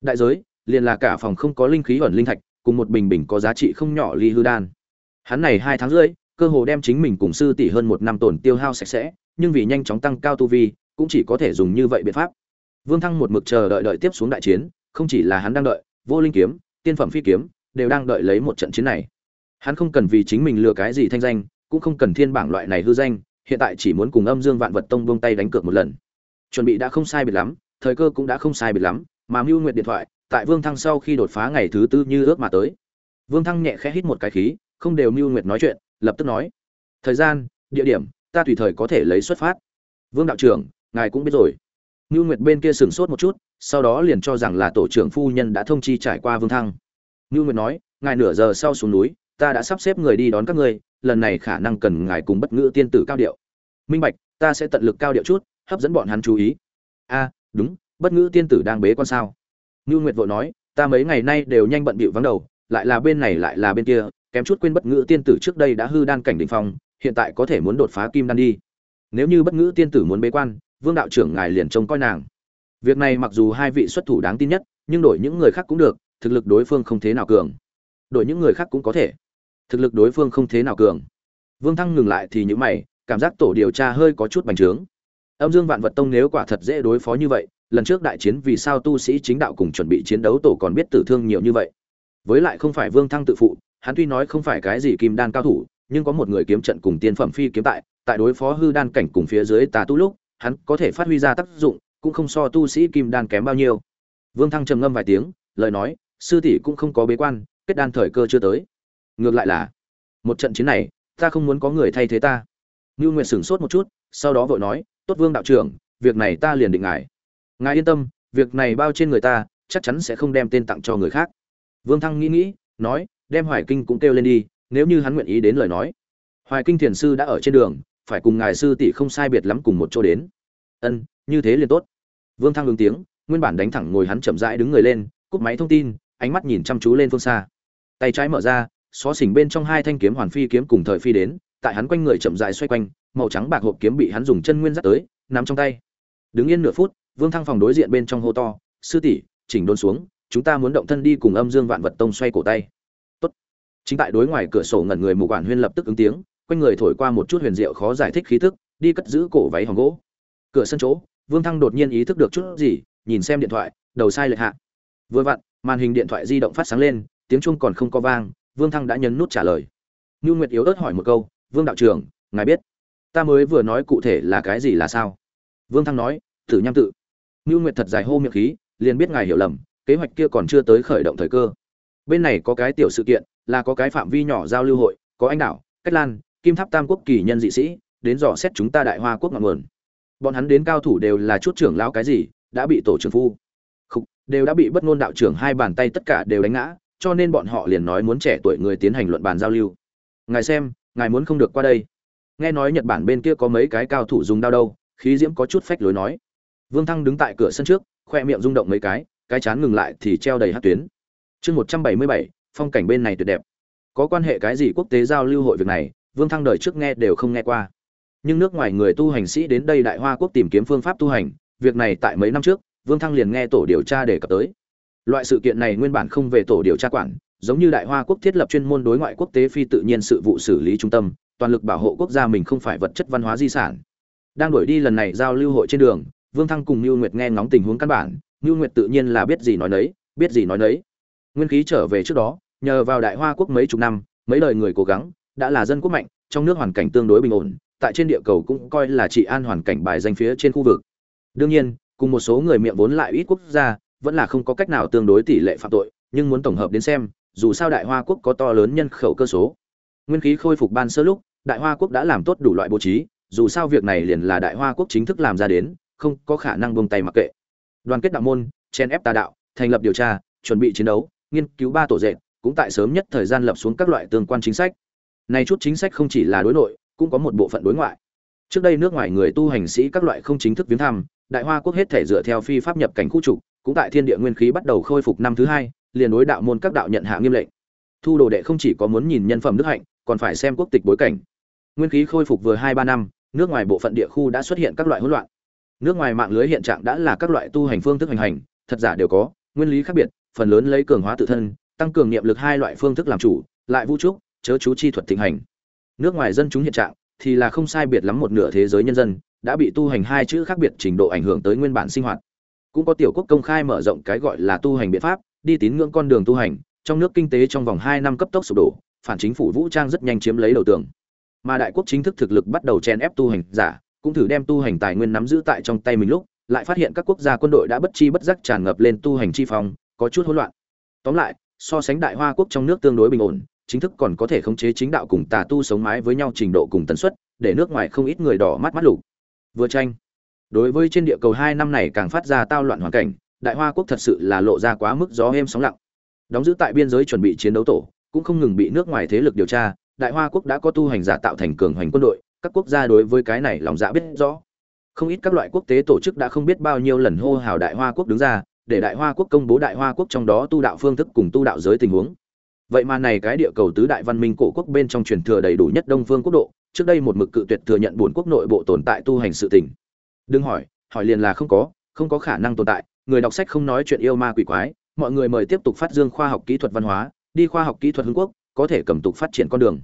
Đại giới, liền là cả phòng không có linh khí ẩn linh thạch, cùng một bình bình có giá trị không nhỏ ly hư đan. Hắn này hai tháng rưỡi cơ hồ đem chính mình cùng sư tỷ hơn một năm tổn tiêu hao sạch sẽ, nhưng vì nhanh chóng tăng cao tu vi, cũng chỉ có thể dùng như vậy biện pháp. Vương thăng một mực chờ đợi đợi tiếp xuống đại chiến, không chỉ là hắn đang đợi, vô linh kiếm, tiên phẩm phi kiếm, đều đang đợi lấy một trận chiến này. Hắn không cần vì chính mình lừa cái gì thanh danh, cũng không cần thiên bảng loại này hư danh, hiện tại chỉ muốn cùng âm dương vạn vật tông buông tay đánh cược một lần. Chuẩn bị đã không sai biệt lắm, thời cơ cũng đã không sai biệt lắm, mà mưu nguyệt điện thoại, tại vương thăng sau khi đột phá ngày thứ tư như ước mà tới. Vương thăng nhẹ khẽ hít một cái khí, không đều mưu nguyệt nói chuyện lập tức nói, thời gian, địa điểm, ta tùy thời có thể lấy xuất phát. Vương đạo trưởng, ngài cũng biết rồi. Ngưu nguyệt bên kia sửng sốt một chút, sau đó liền cho rằng là tổ trưởng phu nhân đã thông chi trải qua vương thăng. Ngưu nguyệt nói, ngài nửa giờ sau xuống núi, ta đã sắp xếp người đi đón các ngươi, lần này khả năng cần ngài cùng bất ngữ tiên tử cao điệu. Minh bạch, ta sẽ tận lực cao điệu chút, hấp dẫn bọn hắn chú ý. A, đúng, bất ngữ tiên tử đang bế quan sao? Ngưu nguyệt vội nói, ta mấy ngày nay đều nhanh bận bịu vắng đầu, lại là bên này lại là bên kia kém chút quên bất ngữ tiên tử trước đây đã hư đan cảnh đỉnh phong, hiện tại có thể muốn đột phá kim đan đi. Nếu như bất ngữ tiên tử muốn bế quan, vương đạo trưởng ngài liền trông coi nàng. Việc này mặc dù hai vị xuất thủ đáng tin nhất, nhưng đổi những người khác cũng được, thực lực đối phương không thế nào cường. Đổi những người khác cũng có thể. Thực lực đối phương không thế nào cường. Vương thăng ngừng lại thì những mày, cảm giác tổ điều tra hơi có chút bành trướng. Âm dương vạn vật tông nếu quả thật dễ đối phó như vậy, lần trước đại chiến vì sao tu sĩ chính đạo cùng chuẩn bị chiến đấu tổ còn biết tử thương nhiều như vậy. Với lại không phải vương thăng tự phụ hắn tuy nói không phải cái gì kim đan cao thủ, nhưng có một người kiếm trận cùng tiên phẩm phi kiếm tại tại đối phó hư đan cảnh cùng phía dưới tà tu lúc, hắn có thể phát huy ra tác dụng, cũng không so tu sĩ kim đan kém bao nhiêu. Vương thăng trầm ngâm vài tiếng, lời nói, sư tỷ cũng không có bế quan, kết đan thời cơ chưa tới. Ngược lại là, một trận chiến này, ta không muốn có người thay thế ta. Nưu nguyệt sửng sốt một chút, sau đó vội nói, tốt vương đạo trưởng, việc này ta liền định ngài. Ngài yên tâm, việc này bao trên người ta, chắc chắn sẽ không đem tên tặng cho người khác. Vương thăng nghĩ nghĩ, nói đem hoài kinh cũng kêu lên đi, nếu như hắn nguyện ý đến lời nói. Hoài kinh thiền sư đã ở trên đường, phải cùng ngài sư tỷ không sai biệt lắm cùng một chỗ đến. Ân, như thế liền tốt. Vương thăng ứng tiếng, nguyên bản đánh thẳng ngồi hắn chậm rãi đứng người lên, cúp máy thông tin, ánh mắt nhìn chăm chú lên phương xa. Tay trái mở ra, xó xỉnh bên trong hai thanh kiếm hoàn phi kiếm cùng thời phi đến, tại hắn quanh người chậm rãi xoay quanh, màu trắng bạc hộp kiếm bị hắn dùng chân nguyên dắt tới, nắm trong tay. Đứng yên nửa phút, vương thăng phòng đối diện bên trong hô to, sư tỷ, chỉnh đôn xuống, chúng ta muốn động thân đi cùng âm dương vạn vật tông xoay cổ tay chính tại đối ngoài cửa sổ ngẩn người mù quản huyên lập tức ứng tiếng, quanh người thổi qua một chút huyền diệu khó giải thích khí thức đi cất giữ cổ váy hòm gỗ. Cửa sân chỗ, vương thăng đột nhiên ý thức được chút gì, nhìn xem điện thoại, đầu sai lệch hạ. Vừa vặn, màn hình điện thoại di động phát sáng lên, tiếng chuông còn không có vang, vương thăng đã nhấn nút trả lời. Như nguyệt yếu ớt hỏi một câu, vương đạo trưởng, ngài biết ta mới vừa nói cụ thể là cái gì là sao? Vương thăng nói thử nham tự. Như nguyệt thật dài hô miệng khí, liền biết ngài hiểu lầm, kế hoạch kia còn chưa tới khởi động thời cơ. Bên này có cái tiểu sự kiện là có cái phạm vi nhỏ giao lưu hội, có anh đảo, cách lan, kim tháp tam quốc kỳ nhân dị sĩ, đến dò xét chúng ta đại hoa quốc ngọn nguồn. Bọn hắn đến cao thủ đều là chút trưởng lão cái gì, đã bị tổ trưởng phu, khục, đều đã bị bất ngôn đạo trưởng hai bàn tay tất cả đều đánh ngã, cho nên bọn họ liền nói muốn trẻ tuổi người tiến hành luận bàn giao lưu. Ngài xem, ngài muốn không được qua đây. Nghe nói nhật bản bên kia có mấy cái cao thủ dùng đao đâu, khí diễm có chút phách lối nói. Vương thăng đứng tại cửa sân trước, khoe miệng rung động mấy cái cái chán ngừng lại thì treo đầy hát tuyến. Chương một trăm bảy mươi bảy phong cảnh bên này tuyệt đẹp. Có quan hệ cái gì quốc tế giao lưu hội việc này, vương thăng đời trước nghe đều không nghe qua. Nhưng nước ngoài người tu hành sĩ đến đây đại hoa quốc tìm kiếm phương pháp tu hành, việc này tại mấy năm trước, vương thăng liền nghe tổ điều tra đề cập tới. Loại sự kiện này nguyên bản không về tổ điều tra quản, giống như đại hoa quốc thiết lập chuyên môn đối ngoại quốc tế phi tự nhiên sự vụ xử lý trung tâm, toàn lực bảo hộ quốc gia mình không phải vật chất văn hóa di sản. Đang đổi đi lần này giao lưu hội trên đường, vương thăng cùng mưu nguyệt nghe ngóng tình huống căn bản mưu nguyệt tự nhiên là biết gì nói nấy, biết gì nói nấy. Nguyên khí trở về trước đó nhờ vào đại hoa quốc mấy chục năm, mấy đời người cố gắng, đã là dân quốc mạnh, trong nước hoàn cảnh tương đối bình ổn, tại trên địa cầu cũng coi là trị an hoàn cảnh bài danh phía trên khu vực. Đương nhiên, cùng một số người miệng vốn lại ít quốc gia, vẫn là không có cách nào tương đối tỷ lệ phạm tội, nhưng muốn tổng hợp đến xem, dù sao đại hoa quốc có to lớn nhân khẩu cơ số. Nguyên khí khôi phục ban sơ lúc, đại hoa quốc đã làm tốt đủ loại bố trí, dù sao việc này liền là đại hoa quốc chính thức làm ra đến, không có khả năng buông tay mặc kệ. Đoàn kết đạo môn chen ép tà đạo, thành lập điều tra, chuẩn bị chiến đấu, nghiên cứu ba tổ dệt cũng tại sớm nhất thời gian lập xuống các loại tương quan chính sách. Này chút chính sách không chỉ là đối nội, cũng có một bộ phận đối ngoại. Trước đây nước ngoài người tu hành sĩ các loại không chính thức viếng thăm, đại hoa quốc hết thể dựa theo phi pháp nhập cảnh khu trục, cũng tại thiên địa nguyên khí bắt đầu khôi phục năm thứ hai, liền đối đạo môn các đạo nhận hạ nghiêm lệnh. Thu đồ đệ không chỉ có muốn nhìn nhân phẩm đức hạnh, còn phải xem quốc tịch bối cảnh. Nguyên khí khôi phục vừa hai ba năm, nước ngoài bộ phận địa khu đã xuất hiện các loại hỗn loạn. Nước ngoài mạng lưới hiện trạng đã là các loại tu hành phương thức hành hành, thật giả đều có, nguyên lý khác biệt, phần lớn lấy cường hóa tự thân tăng cường niệm lực hai loại phương thức làm chủ, lại vũ trúc chớ chú chi thuật thịnh hành. Nước ngoài dân chúng hiện trạng thì là không sai biệt lắm một nửa thế giới nhân dân đã bị tu hành hai chữ khác biệt trình độ ảnh hưởng tới nguyên bản sinh hoạt. Cũng có tiểu quốc công khai mở rộng cái gọi là tu hành biện pháp, đi tín ngưỡng con đường tu hành, trong nước kinh tế trong vòng hai năm cấp tốc sụp đổ, phản chính phủ vũ trang rất nhanh chiếm lấy đầu tường. Mà đại quốc chính thức thực lực bắt đầu chen ép tu hành giả, cũng thử đem tu hành tài nguyên nắm giữ tại trong tay mình lúc, lại phát hiện các quốc gia quân đội đã bất chi bất giác tràn ngập lên tu hành chi phong, có chút hỗn loạn. Tóm lại so sánh đại hoa quốc trong nước tương đối bình ổn, chính thức còn có thể khống chế chính đạo cùng tà tu sống mái với nhau trình độ cùng tần suất, để nước ngoài không ít người đỏ mắt mắt lục. Vừa tranh, đối với trên địa cầu hai năm này càng phát ra tao loạn hoàn cảnh, đại hoa quốc thật sự là lộ ra quá mức gió êm sóng lặng. Đóng giữ tại biên giới chuẩn bị chiến đấu tổ, cũng không ngừng bị nước ngoài thế lực điều tra, đại hoa quốc đã có tu hành giả tạo thành cường hoành quân đội, các quốc gia đối với cái này lòng dạ biết rõ. Không ít các loại quốc tế tổ chức đã không biết bao nhiêu lần hô hào đại hoa quốc đứng ra để đại hoa quốc công bố đại hoa quốc trong đó tu đạo phương thức cùng tu đạo giới tình huống. Vậy mà này cái địa cầu tứ đại văn minh cổ quốc bên trong truyền thừa đầy đủ nhất đông phương quốc độ, trước đây một mực cự tuyệt thừa nhận buồn quốc nội bộ tồn tại tu hành sự tình. Đừng hỏi hỏi liền là không có không có khả năng tồn tại, người đọc sách không nói chuyện yêu ma quỷ quái, mọi người mời tiếp tục phát dương khoa học kỹ thuật văn hóa, đi khoa học kỹ thuật hưng quốc, có thể cầm tục phát triển con đường.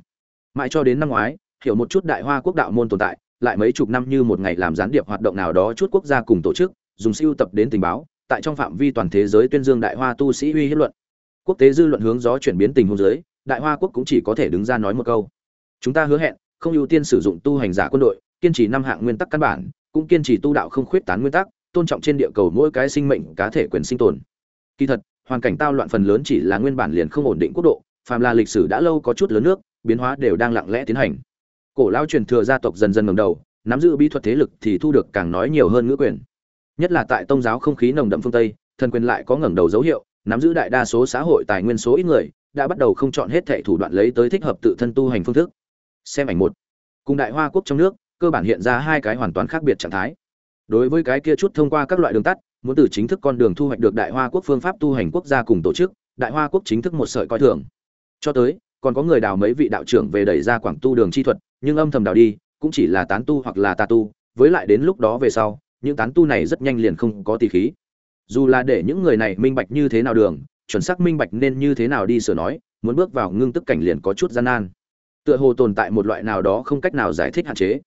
Mãi cho đến năm ngoái, hiểu một chút đại hoa quốc đạo môn tồn tại, lại mấy chục năm như một ngày làm gián điệp hoạt động nào đó chút quốc gia cùng tổ chức, dùng siêu tập đến tình báo tại trong phạm vi toàn thế giới tuyên dương đại hoa tu sĩ uy hiếp luận. Quốc tế dư luận hướng gió chuyển biến tình huống giới đại hoa quốc cũng chỉ có thể đứng ra nói một câu. Chúng ta hứa hẹn, không ưu tiên sử dụng tu hành giả quân đội, kiên trì năm hạng nguyên tắc căn bản, cũng kiên trì tu đạo không khuyết tán nguyên tắc, tôn trọng trên địa cầu mỗi cái sinh mệnh, cá thể quyền sinh tồn. Kỳ thật, hoàn cảnh tao loạn phần lớn chỉ là nguyên bản liền không ổn định quốc độ, phàm là lịch sử đã lâu có chút lớn nước, biến hóa đều đang lặng lẽ tiến hành. Cổ lao truyền thừa gia tộc dần dần ngầm đầu, nắm giữ bí thuật thế lực thì thu được càng nói nhiều hơn ngữ quyền nhất là tại tôn giáo không khí nồng đậm phương tây, thần quyền lại có ngẩng đầu dấu hiệu, nắm giữ đại đa số xã hội tài nguyên số ít người, đã bắt đầu không chọn hết thệ thủ đoạn lấy tới thích hợp tự thân tu hành phương thức. Xem ảnh một. Cùng đại hoa quốc trong nước, cơ bản hiện ra hai cái hoàn toàn khác biệt trạng thái. Đối với cái kia chút thông qua các loại đường tắt, muốn từ chính thức con đường thu hoạch được đại hoa quốc phương pháp tu hành quốc gia cùng tổ chức, đại hoa quốc chính thức một sợi coi thường. Cho tới, còn có người đào mấy vị đạo trưởng về đẩy ra quảng tu đường chi thuật, nhưng âm thầm đào đi, cũng chỉ là tán tu hoặc là tà tu, với lại đến lúc đó về sau những tán tu này rất nhanh liền không có tỷ khí. Dù là để những người này minh bạch như thế nào đường, chuẩn xác minh bạch nên như thế nào đi sửa nói, muốn bước vào ngưng tức cảnh liền có chút gian nan. Tựa hồ tồn tại một loại nào đó không cách nào giải thích hạn chế.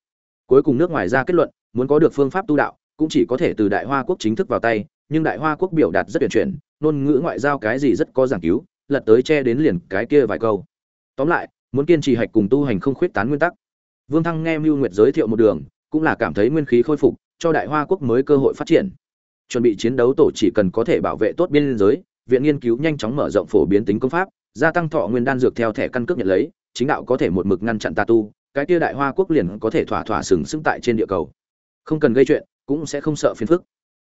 Cuối cùng nước ngoài ra kết luận, muốn có được phương pháp tu đạo, cũng chỉ có thể từ đại hoa quốc chính thức vào tay, nhưng đại hoa quốc biểu đạt rất tuyển chuyển, ngôn ngữ ngoại giao cái gì rất có giảng cứu, lật tới che đến liền cái kia vài câu. Tóm lại, muốn kiên trì hạch cùng tu hành không khuyết tán nguyên tắc. Vương thăng nghe mưu nguyệt giới thiệu một đường, cũng là cảm thấy nguyên khí khôi phục cho đại hoa quốc mới cơ hội phát triển. Chuẩn bị chiến đấu tổ chỉ cần có thể bảo vệ tốt biên giới, viện nghiên cứu nhanh chóng mở rộng phổ biến tính công pháp, gia tăng thọ nguyên đan dược theo thẻ căn cước nhận lấy, chính đạo có thể một mực ngăn chặn tà tu, cái kia đại hoa quốc liền có thể thỏa thỏa sừng sững tại trên địa cầu. Không cần gây chuyện, cũng sẽ không sợ phiền phức.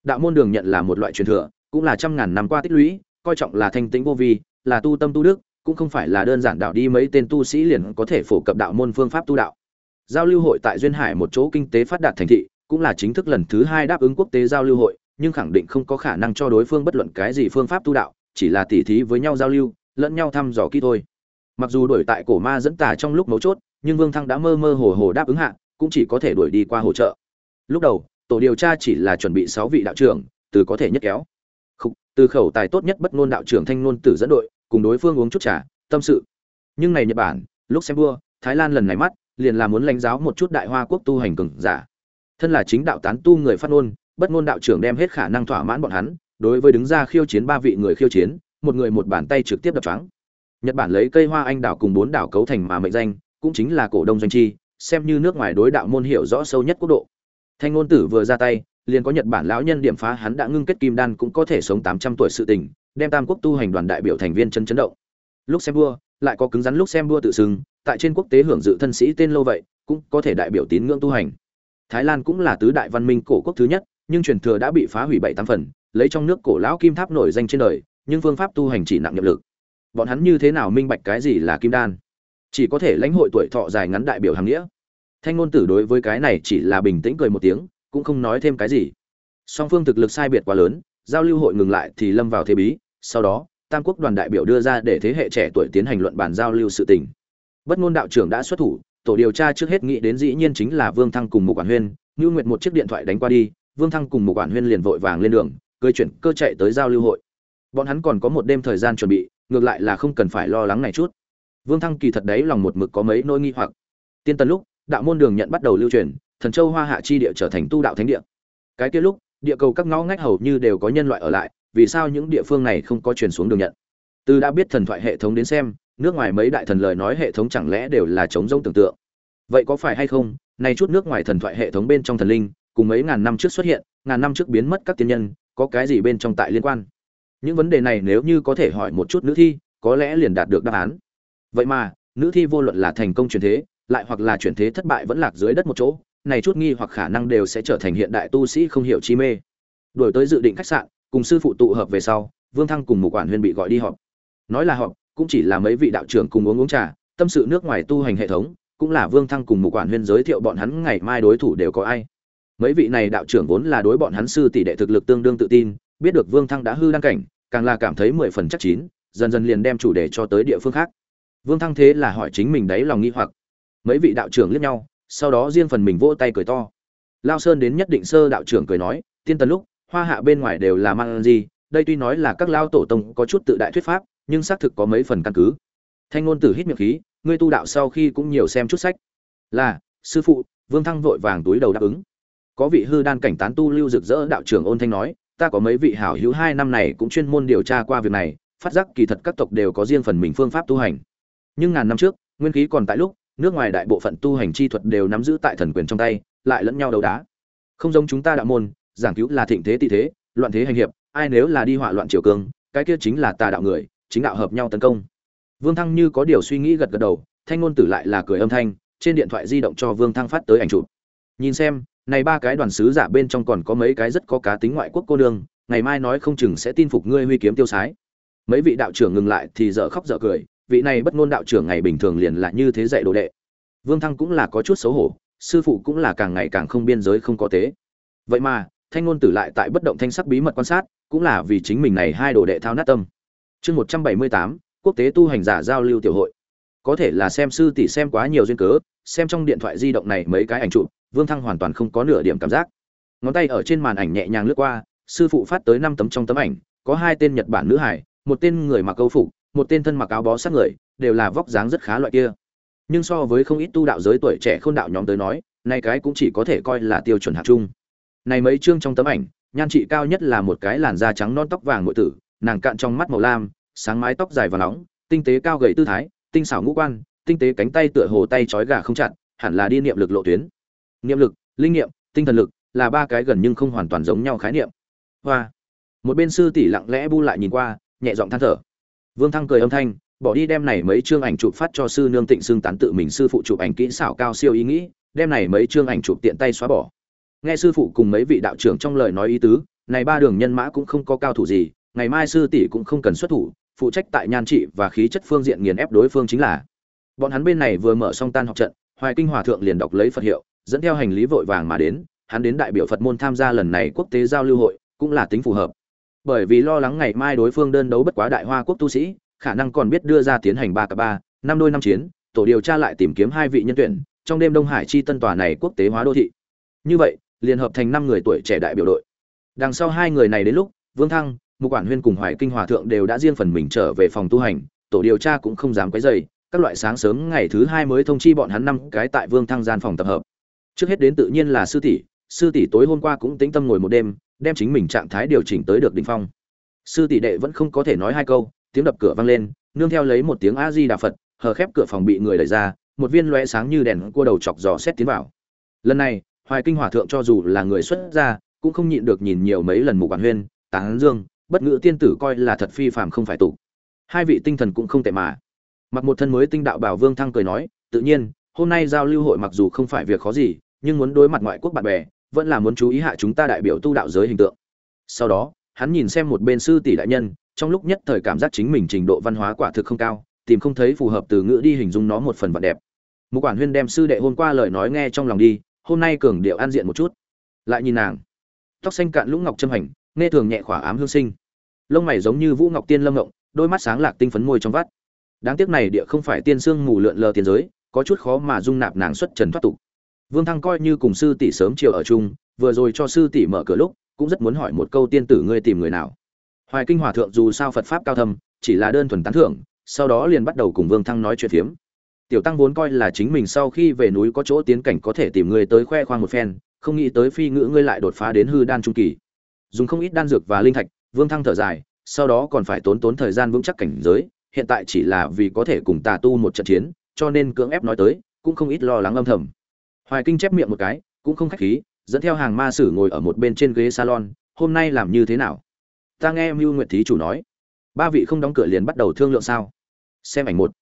Đạo môn đường nhận là một loại truyền thừa, cũng là trăm ngàn năm qua tích lũy, coi trọng là thanh tĩnh vô vi, là tu tâm tu đức, cũng không phải là đơn giản đạo đi mấy tên tu sĩ liền có thể phổ cập đạo môn phương pháp tu đạo. Giao lưu hội tại duyên hải một chỗ kinh tế phát đạt thành thị cũng là chính thức lần thứ hai đáp ứng quốc tế giao lưu hội nhưng khẳng định không có khả năng cho đối phương bất luận cái gì phương pháp tu đạo chỉ là tỉ thí với nhau giao lưu lẫn nhau thăm dò kỹ thôi. Mặc dù đuổi tại cổ ma dẫn tà trong lúc mấu chốt nhưng vương thăng đã mơ mơ hồ hồ đáp ứng hạ cũng chỉ có thể đuổi đi qua hỗ trợ. Lúc đầu tổ điều tra chỉ là chuẩn bị sáu vị đạo trưởng từ có thể nhất kéo. Khúc, từ khẩu tài tốt nhất bất ngôn đạo trưởng thanh ngôn tử dẫn đội cùng đối phương uống chút trà tâm sự. Nhưng này nhật bản lúc xem vua thái lan lần này mắt liền là muốn lãnh giáo một chút đại hoa quốc tu hành cường giả thân là chính đạo tán tu người phát ngôn, bất ngôn đạo trưởng đem hết khả năng thỏa mãn bọn hắn, đối với đứng ra khiêu chiến ba vị người khiêu chiến, một người một bàn tay trực tiếp đập trắng nhật bản lấy cây hoa anh đảo cùng bốn đảo cấu thành mà mệnh danh, cũng chính là cổ đông doanh chi, xem như nước ngoài đối đạo môn hiểu rõ sâu nhất quốc độ. Thanh ngôn tử vừa ra tay, liền có nhật bản lão nhân điểm phá hắn đã ngưng kết kim đan cũng có thể sống tám trăm tuổi sự tình, đem tam quốc tu hành đoàn đại biểu thành viên chân chấn động. Lúc xem vua, lại có cứng rắn lúc xem vua tự xưng, tại trên quốc tế hưởng dự thân sĩ tên lâu vậy, cũng có thể đại biểu tín ngưỡng tu hành thái lan cũng là tứ đại văn minh cổ quốc thứ nhất, nhưng truyền thừa đã bị phá hủy bảy tám phần, lấy trong nước cổ lão kim tháp nổi danh trên đời, nhưng phương pháp tu hành chỉ nặng nhập lực. Bọn hắn như thế nào minh bạch cái gì là kim đan? Chỉ có thể lãnh hội tuổi thọ dài ngắn đại biểu hàng nghĩa. Thanh ngôn tử đối với cái này chỉ là bình tĩnh cười một tiếng, cũng không nói thêm cái gì. Song phương thực lực sai biệt quá lớn, giao lưu hội ngừng lại thì lâm vào thế bí, sau đó, tam quốc đoàn đại biểu đưa ra để thế hệ trẻ tuổi tiến hành luận bàn giao lưu sự tình. Bất ngôn đạo trưởng đã xuất thủ tổ điều tra trước hết nghĩ đến dĩ nhiên chính là vương thăng cùng Mục quản huyên, như nguyệt một chiếc điện thoại đánh qua đi, vương thăng cùng Mục quản huyên liền vội vàng lên đường cưỡi chuyển cơ chạy tới giao lưu hội. Bọn hắn còn có một đêm thời gian chuẩn bị, ngược lại là không cần phải lo lắng này chút. Vương thăng kỳ thật đấy lòng một mực có mấy nỗi nghi hoặc. Tiên tân lúc, đạo môn đường nhận bắt đầu lưu truyền, thần châu hoa hạ chi địa trở thành tu đạo thánh địa. Cái kia lúc, địa cầu các ngõ ngách hầu như đều có nhân loại ở lại, vì sao những địa phương này không có truyền xuống đường nhận? Từ đã biết thần thoại hệ thống đến xem nước ngoài mấy đại thần lời nói hệ thống chẳng lẽ đều là chống rông tưởng tượng? Vậy có phải hay không, nay chút nước ngoài thần thoại hệ thống bên trong thần linh, cùng mấy ngàn năm trước xuất hiện, ngàn năm trước biến mất các tiên nhân, có cái gì bên trong tại liên quan? Những vấn đề này nếu như có thể hỏi một chút nữ thi, có lẽ liền đạt được đáp án. Vậy mà, nữ thi vô luận là thành công truyền thế, lại hoặc là chuyển thế thất bại vẫn lạc dưới đất một chỗ, này chút nghi hoặc khả năng đều sẽ trở thành hiện đại tu sĩ không hiểu chi mê. Đổi tới dự định khách sạn, cùng sư phụ tụ hợp về sau, vương thăng cùng một quản huyên bị gọi đi họp. Nói là họp cũng chỉ là mấy vị đạo trưởng cùng uống uống trà, tâm sự nước ngoài tu hành hệ thống, cũng là vương thăng cùng một quản huyên giới thiệu bọn hắn ngày mai đối thủ đều có ai. Mấy vị này đạo trưởng vốn là đối bọn hắn sư tỷ đệ thực lực tương đương tự tin, biết được vương thăng đã hư đăng cảnh, càng là cảm thấy mười phần chắc chín, dần dần liền đem chủ đề cho tới địa phương khác. Vương thăng thế là hỏi chính mình đấy lòng nghi hoặc. Mấy vị đạo trưởng liếc nhau, sau đó riêng phần mình vỗ tay cười to. Lao sơn đến nhất định sơ đạo trưởng cười nói, tiên tần lúc, hoa hạ bên ngoài đều là mang gì đây tuy nói là các lao tổ tông có chút tự đại thuyết pháp nhưng xác thực có mấy phần căn cứ. Thanh ngôn tử hít miệng khí, ngươi tu đạo sau khi cũng nhiều xem chút sách. Là, sư phụ, vương thăng vội vàng túi đầu đáp ứng. Có vị hư đan cảnh tán tu lưu rực rỡ đạo trưởng ôn thanh nói, ta có mấy vị hảo hữu hai năm này cũng chuyên môn điều tra qua việc này, phát giác kỳ thật các tộc đều có riêng phần mình phương pháp tu hành. Nhưng ngàn năm trước, nguyên khí còn tại lúc, nước ngoài đại bộ phận tu hành chi thuật đều nắm giữ tại thần quyền trong tay, lại lẫn nhau đấu đá. Không giống chúng ta đạo môn, giảng cứu là thịnh thế tị thế, loạn thế hành hiệp, ai nếu là đi họa loạn triều cương, cái kia chính là tà đạo người chính đạo hợp nhau tấn công. Vương thăng như có điều suy nghĩ gật gật đầu, thanh ngôn tử lại là cười âm thanh, trên điện thoại di động cho vương thăng phát tới ảnh chụp. Nhìn xem, này ba cái đoàn sứ giả bên trong còn có mấy cái rất có cá tính ngoại quốc cô nương, ngày mai nói không chừng sẽ tin phục ngươi huy kiếm tiêu sái. Mấy vị đạo trưởng ngừng lại thì dở khóc dở cười, vị này bất ngôn đạo trưởng ngày bình thường liền là như thế dạy đồ đệ. Vương thăng cũng là có chút xấu hổ, sư phụ cũng là càng ngày càng không biên giới không có tế. Vậy mà, thanh ngôn tử lại tại bất động thanh sắc bí mật quan sát, cũng là vì chính mình này hai đồ đệ thao nát tâm chương một trăm bảy mươi tám, quốc tế tu hành giả giao lưu tiểu hội. Có thể là xem sư tỷ xem quá nhiều duyên cớ, xem trong điện thoại di động này mấy cái ảnh chụp, vương thăng hoàn toàn không có nửa điểm cảm giác. Ngón tay ở trên màn ảnh nhẹ nhàng lướt qua, sư phụ phát tới năm tấm trong tấm ảnh, có hai tên nhật bản nữ hải, một tên người mặc câu phục, một tên thân mặc áo bó sát người, đều là vóc dáng rất khá loại kia. Nhưng so với không ít tu đạo giới tuổi trẻ khôn đạo nhóm tới nói nay cái cũng chỉ có thể coi là tiêu chuẩn hạt chung này mấy chương trong tấm ảnh, nhan trị cao nhất là một cái làn da trắng non tóc vàng nội tử nàng cạn trong mắt màu lam, sáng mái tóc dài và nóng, tinh tế cao gầy tư thái, tinh xảo ngũ quan, tinh tế cánh tay tựa hồ tay trói gà không chặt, hẳn là đi niệm lực lộ tuyến. Niệm lực, linh niệm, tinh thần lực là ba cái gần nhưng không hoàn toàn giống nhau khái niệm. Hoa. Một bên sư tỷ lặng lẽ bu lại nhìn qua, nhẹ giọng than thở. Vương thăng cười âm thanh, bỏ đi đem này mấy chương ảnh chụp phát cho sư nương tịnh xương tán tự mình sư phụ chụp ảnh kỹ xảo cao siêu ý nghĩ, đem này mấy chương ảnh chụp tiện tay xóa bỏ. Nghe sư phụ cùng mấy vị đạo trưởng trong lời nói ý tứ, này ba đường nhân mã cũng không có cao thủ gì ngày mai sư tỷ cũng không cần xuất thủ, phụ trách tại nhan trị và khí chất phương diện nghiền ép đối phương chính là. Bọn hắn bên này vừa mở xong tan học trận, hoài kinh hòa thượng liền đọc lấy phật hiệu, dẫn theo hành lý vội vàng mà đến, hắn đến đại biểu phật môn tham gia lần này quốc tế giao lưu hội, cũng là tính phù hợp. Bởi vì lo lắng ngày mai đối phương đơn đấu bất quá đại hoa quốc tu sĩ, khả năng còn biết đưa ra tiến hành ba cả ba, năm đôi năm chiến, tổ điều tra lại tìm kiếm hai vị nhân tuyển, trong đêm đông hải chi tân tòa này quốc tế hóa đô thị. Như vậy liên hợp thành năm người tuổi trẻ đại biểu đội. Đằng sau hai người này đến lúc, vương thăng mục quản huyên cùng hoài kinh hòa thượng đều đã riêng phần mình trở về phòng tu hành, tổ điều tra cũng không dám quấy dày các loại sáng sớm ngày thứ hai mới thông chi bọn hắn năm cái tại vương thăng gian phòng tập hợp. Trước hết đến tự nhiên là sư tỷ sư tỷ tối hôm qua cũng tĩnh tâm ngồi một đêm, đem chính mình trạng thái điều chỉnh tới được đỉnh phong. Sư tỷ đệ vẫn không có thể nói hai câu, tiếng đập cửa vang lên, nương theo lấy một tiếng a di đà phật, hờ khép cửa phòng bị người đẩy ra, một viên loe sáng như đèn cua đầu chọc giò xét tiến vào. Lần này, hoài kinh hòa thượng cho dù là người xuất gia, cũng không nhịn được nhìn nhiều mấy lần mục quản huyên, tán dương bất ngữ tiên tử coi là thật phi phàm không phải tụ hai vị tinh thần cũng không tệ mà. Mặc một thân mới tinh đạo bảo vương thăng cười nói, tự nhiên, hôm nay giao lưu hội mặc dù không phải việc khó gì, nhưng muốn đối mặt ngoại quốc bạn bè, vẫn là muốn chú ý hạ chúng ta đại biểu tu đạo giới hình tượng. Sau đó, hắn nhìn xem một bên sư tỷ đại nhân, trong lúc nhất thời cảm giác chính mình trình độ văn hóa quả thực không cao, tìm không thấy phù hợp từ ngữ đi hình dung nó một phần vật đẹp. Một quản huyên đem sư đệ hôm qua lời nói nghe trong lòng đi, hôm nay cường điệu an diện một chút. Lại nhìn nàng. Tóc xanh cạn lũng ngọc châm hành, nghe thường nhẹ khỏa ám hương sinh lông mày giống như vũ ngọc tiên lâm ngộng, đôi mắt sáng lạc tinh phấn môi trong vắt. Đáng tiếc này địa không phải tiên sương mù lượn lờ tiền giới, có chút khó mà dung nạp nàng xuất trần thoát tục. Vương thăng coi như cùng sư tỷ sớm chiều ở chung, vừa rồi cho sư tỷ mở cửa lúc, cũng rất muốn hỏi một câu tiên tử ngươi tìm người nào. Hoài kinh hòa thượng dù sao phật pháp cao thâm, chỉ là đơn thuần tán thưởng, sau đó liền bắt đầu cùng vương thăng nói chuyện phiếm. Tiểu tăng vốn coi là chính mình sau khi về núi có chỗ tiến cảnh có thể tìm người tới khoe khoang một phen, không nghĩ tới phi ngữ ngươi lại đột phá đến hư đan trung kỳ. Dùng không ít đan dược và linh thạch vương thăng thở dài, sau đó còn phải tốn tốn thời gian vững chắc cảnh giới, hiện tại chỉ là vì có thể cùng tà tu một trận chiến, cho nên cưỡng ép nói tới, cũng không ít lo lắng âm thầm. Hoài kinh chép miệng một cái, cũng không khách khí, dẫn theo hàng ma sử ngồi ở một bên trên ghế salon, hôm nay làm như thế nào? Ta nghe mưu nguyệt thí chủ nói. Ba vị không đóng cửa liền bắt đầu thương lượng sao? Xem ảnh một.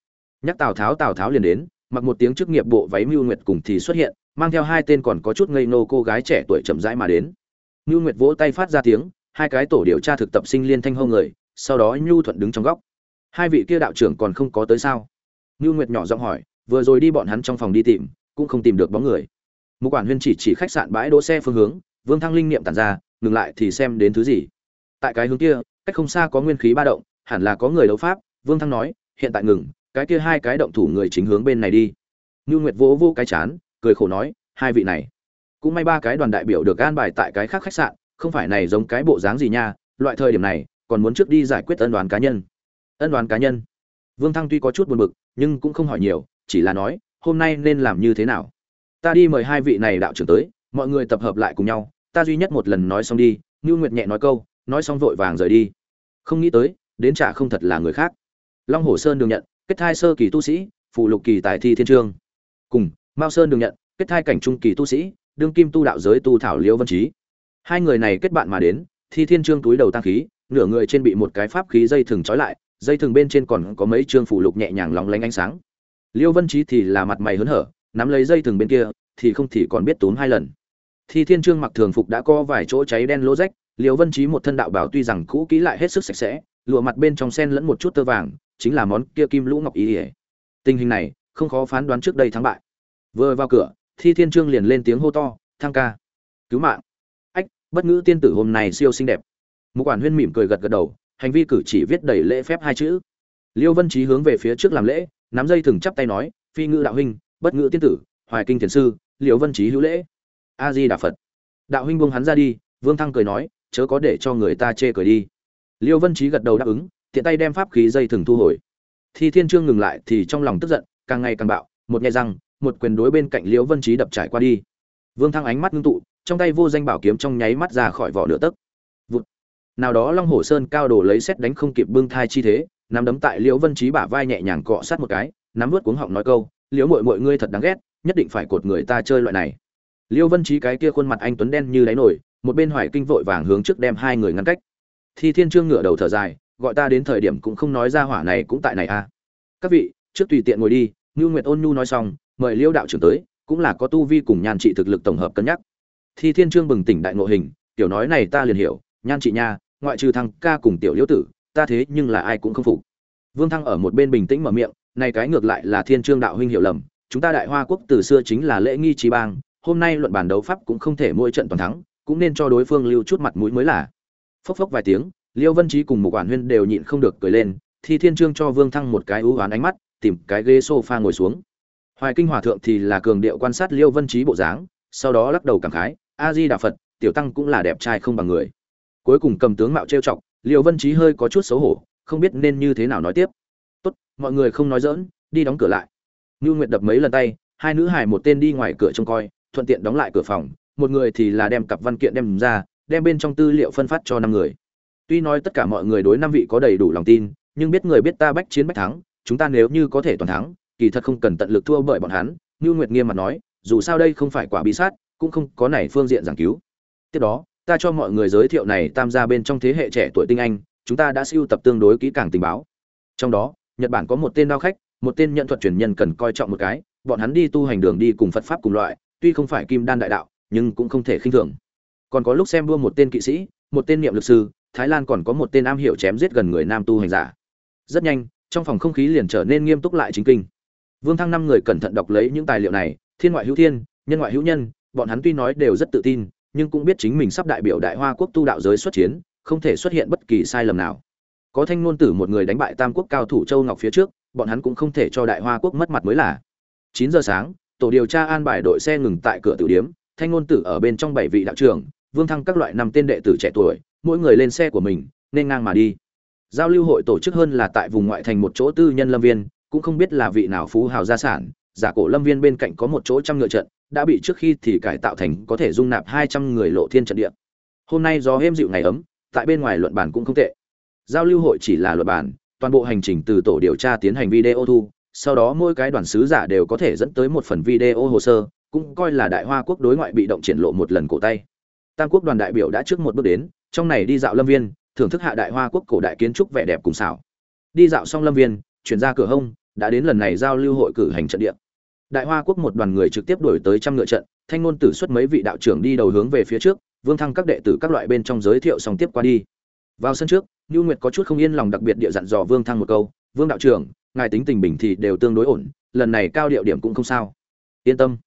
Nhắc tào tháo tào tháo liền đến, mặc một tiếng chức nghiệp bộ váy mưu nguyệt cùng thì xuất hiện, mang theo hai tên còn có chút ngây nô cô gái trẻ tuổi chậm rãi mà đến. Mưu nguyệt vỗ tay phát ra tiếng hai cái tổ điều tra thực tập sinh liên thanh hô người, sau đó nhu thuận đứng trong góc. Hai vị kia đạo trưởng còn không có tới sao? Nhu nguyệt nhỏ giọng hỏi, vừa rồi đi bọn hắn trong phòng đi tìm, cũng không tìm được bóng người. Một quản huyên chỉ chỉ khách sạn bãi đỗ xe phương hướng, vương thăng linh niệm tản ra, ngừng lại thì xem đến thứ gì. Tại cái hướng kia, cách không xa có nguyên khí ba động, hẳn là có người đấu pháp, vương thăng nói, hiện tại ngừng, cái kia hai cái động thủ người chính hướng bên này đi. Ngưu nguyệt vỗ vô cái chán, cười khổ nói, hai vị này, cũng may ba cái đoàn đại biểu được an bài tại cái khác khách sạn không phải này giống cái bộ dáng gì nha, loại thời điểm này, còn muốn trước đi giải quyết ân đoàn cá nhân. Ân đoàn cá nhân? Vương thăng tuy có chút buồn bực, nhưng cũng không hỏi nhiều, chỉ là nói, hôm nay nên làm như thế nào? Ta đi mời hai vị này đạo trưởng tới, mọi người tập hợp lại cùng nhau, ta duy nhất một lần nói xong đi ngưu nguyệt nhẹ nói câu, nói xong vội vàng rời đi. Không nghĩ tới, đến trả không thật là người khác. Long hồ sơn đường nhận, kết thai sơ kỳ tu sĩ, phụ lục kỳ tài thi thiên trương. Cùng, mao sơn đường nhận, kết thai cảnh trung kỳ tu sĩ, đương kim tu đạo giới tu thảo liễu vân trí hai người này kết bạn mà đến, thi thiên trương túi đầu tăng khí, nửa người trên bị một cái pháp khí dây thừng trói lại, dây thừng bên trên còn có mấy trương phủ lục nhẹ nhàng lóng lánh ánh sáng. Liêu vân trí thì là mặt mày hớn hở, nắm lấy dây thừng bên kia, thì không thì còn biết tốn hai lần. Thi thiên trương mặc thường phục đã có vài chỗ cháy đen lỗ rách, liêu vân trí một thân đạo bảo tuy rằng cũ kỹ lại hết sức sạch sẽ, lụa mặt bên trong sen lẫn một chút tơ vàng, chính là món kia kim lũ ngọc ý ỉa tình hình này, không khó phán đoán trước đây thắng bại. Vừa vào cửa, thi thiên trương liền lên tiếng hô to, thăng ca, cứu mạng bất ngữ tiên tử hôm nay siêu xinh đẹp. Một quản huyên mỉm cười gật gật đầu, hành vi cử chỉ viết đầy lễ phép hai chữ. Liêu vân trí hướng về phía trước làm lễ, nắm dây thừng chắp tay nói, phi ngữ đạo huynh, bất ngữ tiên tử, hoài kinh thiền sư, liêu vân trí hữu lễ. A di đà phật. Đạo huynh buông hắn ra đi, vương thăng cười nói, chớ có để cho người ta chê cười đi. Liêu vân trí gật đầu đáp ứng, tiện tay đem pháp khí dây thừng thu hồi. Thi thiên trương ngừng lại thì trong lòng tức giận, càng ngày càng bạo, một nhai răng, một quyền đối bên cạnh liêu vân trí đập trải qua đi. Vương thăng ánh mắt ngưng tụ trong tay vô danh bảo kiếm trong nháy mắt ra khỏi vỏ nửa tấc. Vụt. Nào đó long hổ sơn cao đổ lấy xét đánh không kịp bưng thai chi thế, nắm đấm tại liễu vân trí bả vai nhẹ nhàng cọ sát một cái, nắm vớt cuống họng nói câu, liễu mội mội ngươi thật đáng ghét, nhất định phải cột người ta chơi loại này. Liễu vân trí cái kia khuôn mặt anh tuấn đen như đáy nổi một bên hoài kinh vội vàng hướng trước đem hai người ngăn cách. Thi thiên trương ngửa đầu thở dài, gọi ta đến thời điểm cũng không nói ra hỏa này cũng tại này a à. các vị, trước tùy tiện ngồi đi. Ngưu nguyệt ôn nhu nói xong, mời liễu đạo trưởng tới, cũng là có tu vi cùng nhàn trị thực lực tổng hợp cân nhắc thi thiên trương bừng tỉnh đại ngộ hình, tiểu nói này ta liền hiểu, nhan chị nha, ngoại trừ thăng ca cùng tiểu liễu tử, ta thế nhưng là ai cũng không phục. Vương thăng ở một bên bình tĩnh mở miệng, này cái ngược lại là thiên trương đạo huynh hiểu lầm, chúng ta đại hoa quốc từ xưa chính là lễ nghi trí bang, hôm nay luận bàn đấu pháp cũng không thể mỗi trận toàn thắng, cũng nên cho đối phương lưu chút mặt mũi mới là. Phốc phốc vài tiếng, liêu vân Chí cùng một quản huyên đều nhịn không được cười lên, thi thiên trương cho vương thăng một cái ưu hoán ánh mắt, tìm cái ghế sofa ngồi xuống. Hoài kinh hòa thượng thì là cường điệu quan sát liêu vân Chí bộ dáng, sau đó lắc đầu cảm khái a di đà phật, tiểu tăng cũng là đẹp trai không bằng người. Cuối cùng cầm tướng mạo trêu chọc, liêu vân trí hơi có chút xấu hổ, không biết nên như thế nào nói tiếp. Tốt, mọi người không nói dỡn đi đóng cửa lại. Ngưu nguyệt đập mấy lần tay, hai nữ hài một tên đi ngoài cửa trông coi, thuận tiện đóng lại cửa phòng, một người thì là đem cặp văn kiện đem ra, đem bên trong tư liệu phân phát cho năm người. Tuy nói tất cả mọi người đối năm vị có đầy đủ lòng tin, nhưng biết người biết ta bách chiến bách thắng, chúng ta nếu như có thể toàn thắng, kỳ thật không cần tận lực thua bởi bọn hắn. Ngưu nguyệt nghiêm mặt nói, dù sao đây không phải quả bí sát cũng không có này phương diện giảng cứu. Tiếp đó, ta cho mọi người giới thiệu này tam gia bên trong thế hệ trẻ tuổi tinh anh, chúng ta đã siêu tập tương đối kỹ càng tình báo. Trong đó, nhật bản có một tên đao khách, một tên nhận thuật truyền nhân cần coi trọng một cái, bọn hắn đi tu hành đường đi cùng phật pháp cùng loại, tuy không phải kim đan đại đạo, nhưng cũng không thể khinh thường. Còn có lúc xem đua một tên kỵ sĩ, một tên niệm lực sư, thái lan còn có một tên am hiểu chém giết gần người nam tu hành giả. Rất nhanh, trong phòng không khí liền trở nên nghiêm túc lại chính kinh. Vương thăng năm người cẩn thận đọc lấy những tài liệu này, thiên ngoại hữu thiên, nhân ngoại hữu nhân bọn hắn tuy nói đều rất tự tin, nhưng cũng biết chính mình sắp đại biểu đại hoa quốc tu đạo giới xuất chiến, không thể xuất hiện bất kỳ sai lầm nào. Có thanh ngôn tử một người đánh bại tam quốc cao thủ châu ngọc phía trước, bọn hắn cũng không thể cho đại hoa quốc mất mặt mới là. Chín giờ sáng, tổ điều tra an bài đội xe ngừng tại cửa tử điếm, thanh ngôn tử ở bên trong bảy vị đạo trưởng, vương thăng các loại năm tên đệ tử trẻ tuổi, mỗi người lên xe của mình, nên ngang mà đi. Giao lưu hội tổ chức hơn là tại vùng ngoại thành một chỗ tư nhân lâm viên, cũng không biết là vị nào phú hào gia sản, giả cổ lâm viên bên cạnh có một chỗ trăm ngựa trận đã bị trước khi thì cải tạo thành có thể dung nạp hai trăm người lộ thiên trận địa. Hôm nay do êm dịu ngày ấm, tại bên ngoài luận bàn cũng không tệ. Giao lưu hội chỉ là luận bàn, toàn bộ hành trình từ tổ điều tra tiến hành video thu, sau đó mỗi cái đoàn sứ giả đều có thể dẫn tới một phần video hồ sơ, cũng coi là đại hoa quốc đối ngoại bị động triển lộ một lần cổ tay. Tam quốc đoàn đại biểu đã trước một bước đến, trong này đi dạo lâm viên, thưởng thức hạ đại hoa quốc cổ đại kiến trúc vẻ đẹp cùng xảo. Đi dạo xong lâm viên, chuyển ra cửa hông, đã đến lần này giao lưu hội cử hành trận địa đại hoa quốc một đoàn người trực tiếp đổi tới trăm ngựa trận, thanh ngôn tử xuất mấy vị đạo trưởng đi đầu hướng về phía trước, vương thăng các đệ tử các loại bên trong giới thiệu xong tiếp qua đi. Vào sân trước, Nưu nguyệt có chút không yên lòng đặc biệt địa dặn dò vương thăng một câu, vương đạo trưởng, ngài tính tình bình thì đều tương đối ổn, lần này cao điệu điểm cũng không sao. Yên tâm.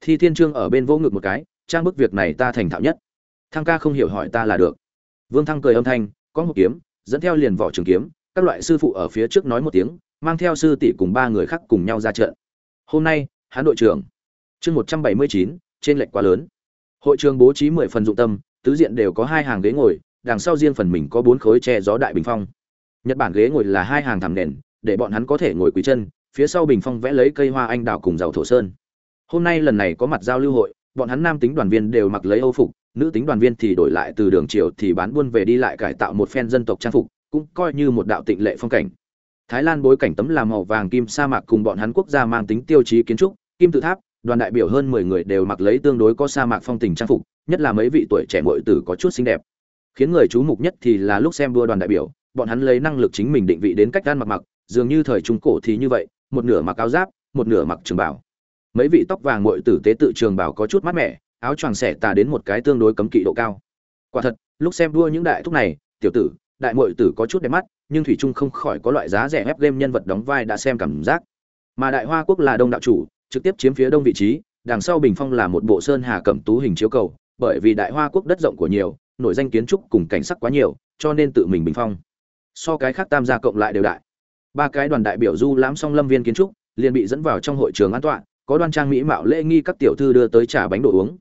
Thi thiên trương ở bên vô ngực một cái, trang bức việc này ta thành thạo nhất. Thăng ca không hiểu hỏi ta là được. Vương thăng cười âm thanh, có một kiếm, dẫn theo liền vỏ trường kiếm, các loại sư phụ ở phía trước nói một tiếng, mang theo sư tỷ cùng ba người khác cùng nhau ra trận hôm nay hán đội trưởng. Chương một trăm bảy mươi chín, trên lệch quá lớn. Hội trường bố trí mười phần dụng tâm, tứ diện đều có hai hàng ghế ngồi, đằng sau riêng phần mình có bốn khối che gió đại bình phong. Nhật bản ghế ngồi là hai hàng thảm nền, để bọn hắn có thể ngồi quý chân, phía sau bình phong vẽ lấy cây hoa anh đào cùng dầu thổ sơn. Hôm nay lần này có mặt giao lưu hội, bọn hắn nam tính đoàn viên đều mặc lấy âu phục, nữ tính đoàn viên thì đổi lại từ đường triều thì bán buôn về đi lại cải tạo một phen dân tộc trang phục, cũng coi như một đạo tịnh lệ phong cảnh thái lan bối cảnh tấm là màu vàng kim sa mạc cùng bọn hắn quốc gia mang tính tiêu chí kiến trúc, kim tự tháp, đoàn đại biểu hơn mười người đều mặc lấy tương đối có sa mạc phong tình trang phục, nhất là mấy vị tuổi trẻ muội tử có chút xinh đẹp. Khiến người chú mục nhất thì là lúc xem đua đoàn đại biểu, bọn hắn lấy năng lực chính mình định vị đến cách ăn mặc mặc, dường như thời trung cổ thì như vậy, một nửa mặc áo giáp, một nửa mặc trường bảo mấy vị tóc vàng muội tử tế tự trường bảo có chút mát mẻ, áo choàng xẻ tà đến một cái tương đối cấm kỵ độ cao. Quả thật, lúc xem đua những đại thúc này, tiểu tử, đại muội tử có chút đẹp mắt nhưng thủy trung không khỏi có loại giá rẻ ép game nhân vật đóng vai đã xem cảm giác. Mà đại hoa quốc là đông đạo chủ, trực tiếp chiếm phía đông vị trí, đằng sau bình phong là một bộ sơn hà cẩm tú hình chiếu cầu, bởi vì đại hoa quốc đất rộng của nhiều nội danh kiến trúc cùng cảnh sắc quá nhiều, cho nên tự mình bình phong. So cái khác tam gia cộng lại đều đại. Ba cái đoàn đại biểu du lãm song lâm viên kiến trúc, liền bị dẫn vào trong hội trường an toàn có đoan trang mỹ mạo lễ nghi các tiểu thư đưa tới trà bánh đồ uống.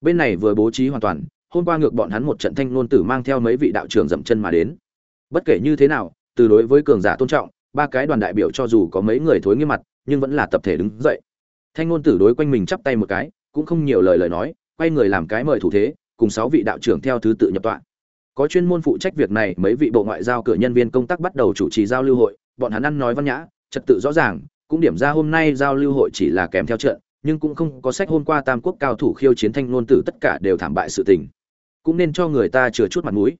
Bên này vừa bố trí hoàn toàn, hôm qua ngược bọn hắn một trận thanh ngôn tử mang theo mấy vị đạo trưởng dậm chân mà đến bất kể như thế nào, từ đối với cường giả tôn trọng, ba cái đoàn đại biểu cho dù có mấy người thối nghiêm mặt, nhưng vẫn là tập thể đứng dậy. Thanh ngôn tử đối quanh mình chắp tay một cái, cũng không nhiều lời lời nói, quay người làm cái mời thủ thế, cùng sáu vị đạo trưởng theo thứ tự nhập tọa. Có chuyên môn phụ trách việc này, mấy vị bộ ngoại giao cửa nhân viên công tác bắt đầu chủ trì giao lưu hội, bọn hắn ăn nói văn nhã, trật tự rõ ràng, cũng điểm ra hôm nay giao lưu hội chỉ là kèm theo trận, nhưng cũng không có sách hôm qua tam quốc cao thủ khiêu chiến thanh ngôn tử tất cả đều thảm bại sự tình. Cũng nên cho người ta chừa chút mặt mũi.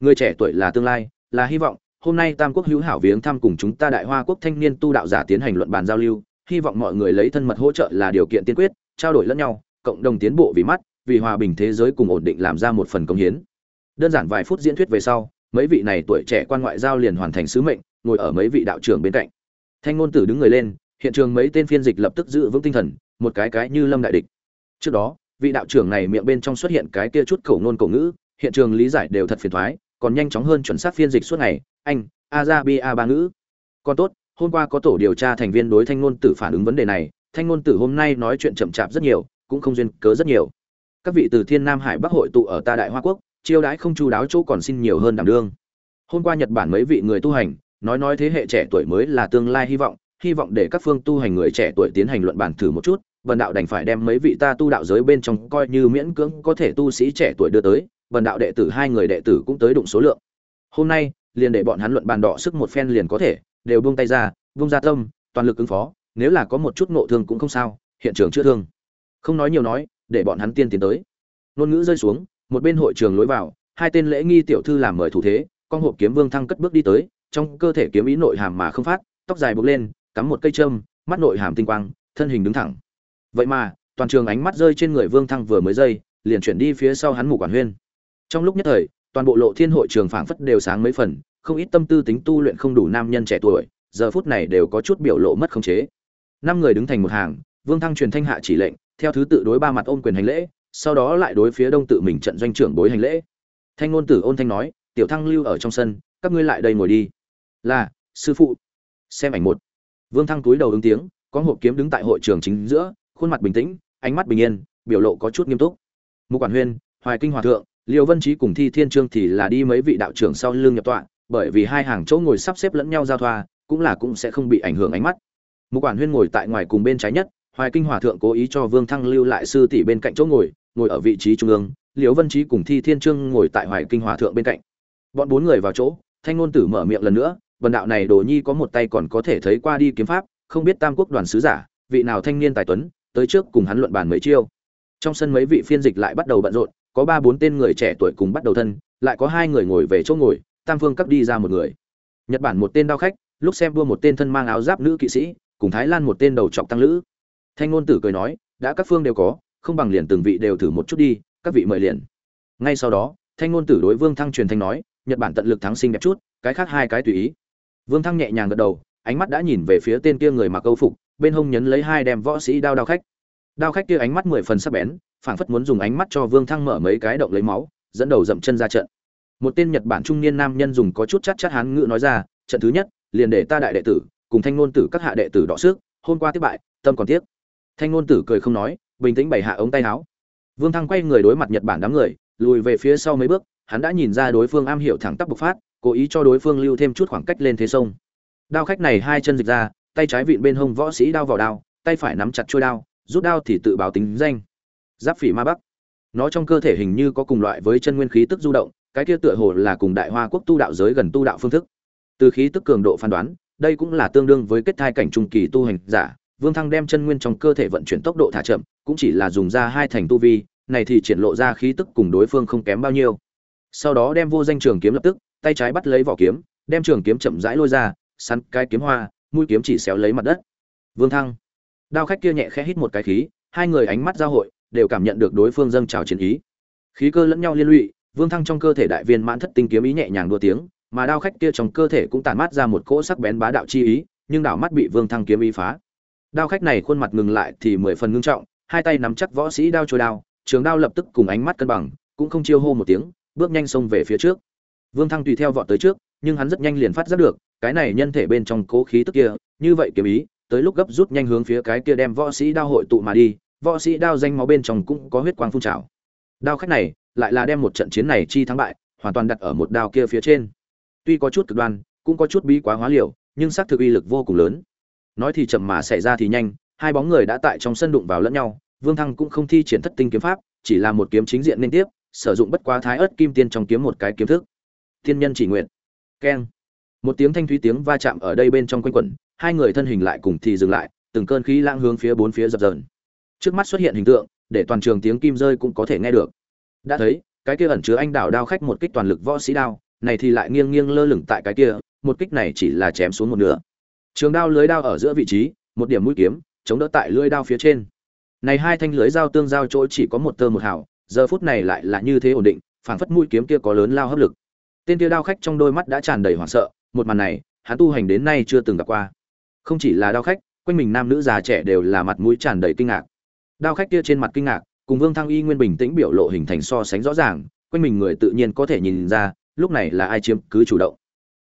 Người trẻ tuổi là tương lai là hy vọng, hôm nay tam quốc hữu hảo viếng thăm cùng chúng ta đại hoa quốc thanh niên tu đạo giả tiến hành luận bàn giao lưu, hy vọng mọi người lấy thân mật hỗ trợ là điều kiện tiên quyết, trao đổi lẫn nhau, cộng đồng tiến bộ vì mắt, vì hòa bình thế giới cùng ổn định làm ra một phần công hiến. Đơn giản vài phút diễn thuyết về sau, mấy vị này tuổi trẻ quan ngoại giao liền hoàn thành sứ mệnh, ngồi ở mấy vị đạo trưởng bên cạnh. Thanh ngôn tử đứng người lên, hiện trường mấy tên phiên dịch lập tức giữ vững tinh thần, một cái cái như lâm đại địch. Trước đó, vị đạo trưởng này miệng bên trong xuất hiện cái kia chút khẩu ngôn cổ ngữ, hiện trường lý giải đều thật phiền thoái còn nhanh chóng hơn chuẩn xác phiên dịch suốt ngày, anh, azabia ba ngữ. Còn tốt, hôm qua có tổ điều tra thành viên đối thanh ngôn tử phản ứng vấn đề này, thanh ngôn tử hôm nay nói chuyện chậm chạp rất nhiều, cũng không duyên cớ rất nhiều. Các vị từ thiên nam hải bắc hội tụ ở ta đại hoa quốc, chiêu đãi không chú đáo chỗ còn xin nhiều hơn đảm đương. Hôm qua nhật bản mấy vị người tu hành, nói nói thế hệ trẻ tuổi mới là tương lai hy vọng hy vọng để các phương tu hành người trẻ tuổi tiến hành luận bản thử một chút, vần đạo đành phải đem mấy vị ta tu đạo giới bên trong coi như miễn cưỡng có thể tu sĩ trẻ tuổi đưa tới vần đạo đệ tử hai người đệ tử cũng tới đụng số lượng. Hôm nay, liền để bọn hắn luận bàn đỏ sức một phen liền có thể, đều buông tay ra, buông ra tâm, toàn lực ứng phó, nếu là có một chút nộ thương cũng không sao, hiện trường chưa thương. Không nói nhiều nói, để bọn hắn tiên tiến tới. Ngôn ngữ rơi xuống, một bên hội trường lối vào, hai tên lễ nghi tiểu thư làm mời thủ thế, con hộp kiếm vương thăng cất bước đi tới, trong cơ thể kiếm ý nội hàm mà không phát, tóc dài buộc lên, cắm một cây châm, mắt nội hàm tinh quang, thân hình đứng thẳng. Vậy mà, toàn trường ánh mắt rơi trên người vương thăng vừa mới dây liền chuyển đi phía sau hắn mục quản huyên trong lúc nhất thời, toàn bộ lộ thiên hội trường phảng phất đều sáng mấy phần, không ít tâm tư tính tu luyện không đủ nam nhân trẻ tuổi, giờ phút này đều có chút biểu lộ mất khống chế. Năm người đứng thành một hàng, vương thăng truyền thanh hạ chỉ lệnh, theo thứ tự đối ba mặt ôm quyền hành lễ, sau đó lại đối phía đông tự mình trận doanh trưởng bối hành lễ. Thanh ngôn tử ôn thanh nói, tiểu thăng lưu ở trong sân, các ngươi lại đây ngồi đi. Là, sư phụ. Xem ảnh một. Vương thăng túi đầu ứng tiếng, có hộp kiếm đứng tại hội trường chính giữa, khuôn mặt bình tĩnh, ánh mắt bình yên, biểu lộ có chút nghiêm túc. Mục quản huyên, hoài kinh hòa thượng liêu vân trí cùng thi thiên trương thì là đi mấy vị đạo trưởng sau lưng nhập tọa, bởi vì hai hàng chỗ ngồi sắp xếp lẫn nhau giao thoa, cũng là cũng sẽ không bị ảnh hưởng ánh mắt. Mục quản huyên ngồi tại ngoài cùng bên trái nhất, hoài kinh hòa thượng cố ý cho vương thăng lưu lại sư tỷ bên cạnh chỗ ngồi ngồi ở vị trí trung ương liễu vân trí cùng thi thiên trương ngồi tại hoài kinh hòa thượng bên cạnh. Bọn bốn người vào chỗ, thanh ngôn tử mở miệng lần nữa vần đạo này đồ nhi có một tay còn có thể thấy qua đi kiếm pháp, không biết tam quốc đoàn sứ giả, vị nào thanh niên tài tuấn, tới trước cùng hắn luận bàn mấy chiêu. Trong sân mấy vị phiên dịch lại bắt đầu bận rộn có ba bốn tên người trẻ tuổi cùng bắt đầu thân, lại có hai người ngồi về chỗ ngồi, tam phương cấp đi ra một người. Nhật bản một tên đao khách, lúc xem đua một tên thân mang áo giáp nữ kỵ sĩ, cùng thái lan một tên đầu trọc tăng lữ. Thanh ngôn tử cười nói, đã các phương đều có, không bằng liền từng vị đều thử một chút đi, các vị mời liền. Ngay sau đó, thanh ngôn tử đối vương thăng truyền thanh nói, nhật bản tận lực thắng sinh đẹp chút, cái khác hai cái tùy ý. Vương thăng nhẹ nhàng gật đầu, ánh mắt đã nhìn về phía tên kia người mặc câu phục, bên hông nhấn lấy hai đem võ sĩ đao đao khách. Đao khách kia ánh mắt mười phần sắc bén phảng phất muốn dùng ánh mắt cho vương thăng mở mấy cái động lấy máu, dẫn đầu dậm chân ra trận. Một tên nhật bản trung niên nam nhân dùng có chút chát chát hán ngữ nói ra, trận thứ nhất, liền để ta đại đệ tử cùng thanh ngôn tử các hạ đệ tử đọ sức, hôm qua tiếp bại, tâm còn tiếc. Thanh ngôn tử cười không nói, bình tĩnh bày hạ ống tay áo. Vương thăng quay người đối mặt nhật bản đám người, lùi về phía sau mấy bước, hắn đã nhìn ra đối phương am hiểu thẳng tắp bộc phát, cố ý cho đối phương lưu thêm chút khoảng cách lên thế sông. Đao khách này hai chân dịch ra, tay trái vịn bên hông võ sĩ đao vào đao, tay phải nắm chặt chuôi đao, rút đao thì tự báo tính danh giáp phỉ ma bắc. Nó trong cơ thể hình như có cùng loại với chân nguyên khí tức du động, cái kia tựa hồ là cùng đại hoa quốc tu đạo giới gần tu đạo phương thức. Từ khí tức cường độ phán đoán, đây cũng là tương đương với kết thai cảnh trung kỳ tu hành giả, vương thăng đem chân nguyên trong cơ thể vận chuyển tốc độ thả chậm, cũng chỉ là dùng ra hai thành tu vi, này thì triển lộ ra khí tức cùng đối phương không kém bao nhiêu. Sau đó đem vô danh trường kiếm lập tức, tay trái bắt lấy vỏ kiếm, đem trường kiếm chậm rãi lôi ra săn cái kiếm hoa, mũi kiếm chỉ xéo lấy mặt đất. Vương thăng. Đao khách kia nhẹ khẽ hít một cái khí, hai người ánh mắt giao hội đều cảm nhận được đối phương dâng trào chiến ý. Khí cơ lẫn nhau liên lụy, vương thăng trong cơ thể đại viên mãn thất tinh kiếm ý nhẹ nhàng đua tiếng, mà đao khách kia trong cơ thể cũng tàn mát ra một cỗ sắc bén bá đạo chi ý, nhưng đảo mắt bị vương thăng kiếm ý phá. Đao khách này khuôn mặt ngừng lại thì mười phần ngưng trọng, hai tay nắm chắc võ sĩ đao trôi đao, trường đao lập tức cùng ánh mắt cân bằng, cũng không chiêu hô một tiếng, bước nhanh xông về phía trước. Vương thăng tùy theo vọt tới trước, nhưng hắn rất nhanh liền phát giác được, cái này nhân thể bên trong cố khí tức kia, như vậy kiếm ý, tới lúc gấp rút nhanh hướng phía cái kia đem võ sĩ đao hội tụ mà đi võ sĩ đao danh máu bên trong cũng có huyết quang phun trào. Đao khách này lại là đem một trận chiến này chi thắng bại, hoàn toàn đặt ở một đao kia phía trên. Tuy có chút cực đoan, cũng có chút bí quá hóa liều, nhưng xác thực uy lực vô cùng lớn. Nói thì chậm mà xảy ra thì nhanh, hai bóng người đã tại trong sân đụng vào lẫn nhau, vương thăng cũng không thi triển thất tinh kiếm pháp, chỉ là một kiếm chính diện liên tiếp, sử dụng bất quá thái ớt kim tiên trong kiếm một cái kiếm thức. Thiên nhân chỉ nguyện. Keng. Một tiếng thanh thúy tiếng va chạm ở đây bên trong quanh quẩn, hai người thân hình lại cùng thì dừng lại, từng cơn khí lãng hướng phía bốn phía dập dờn trước mắt xuất hiện hình tượng, để toàn trường tiếng kim rơi cũng có thể nghe được. Đã thấy, cái kia ẩn chứa anh đảo đao khách một kích toàn lực võ sĩ đao, này thì lại nghiêng nghiêng lơ lửng tại cái kia, một kích này chỉ là chém xuống một nửa. Trường đao lưới đao ở giữa vị trí, một điểm mũi kiếm, chống đỡ tại lưới đao phía trên. Này hai thanh lưới dao tương giao chỗ chỉ có một tơ một hào, giờ phút này lại là như thế ổn định, phảng phất mũi kiếm kia có lớn lao hấp lực. Tên kia đao khách trong đôi mắt đã tràn đầy hoảng sợ, một màn này, hắn tu hành đến nay chưa từng gặp qua. Không chỉ là đao khách, quanh mình nam nữ già trẻ đều là mặt mũi tràn đầy kinh ngạc đao khách kia trên mặt kinh ngạc, cùng vương thăng y nguyên bình tĩnh biểu lộ hình thành so sánh rõ ràng, quanh mình người tự nhiên có thể nhìn ra, lúc này là ai chiếm cứ chủ động.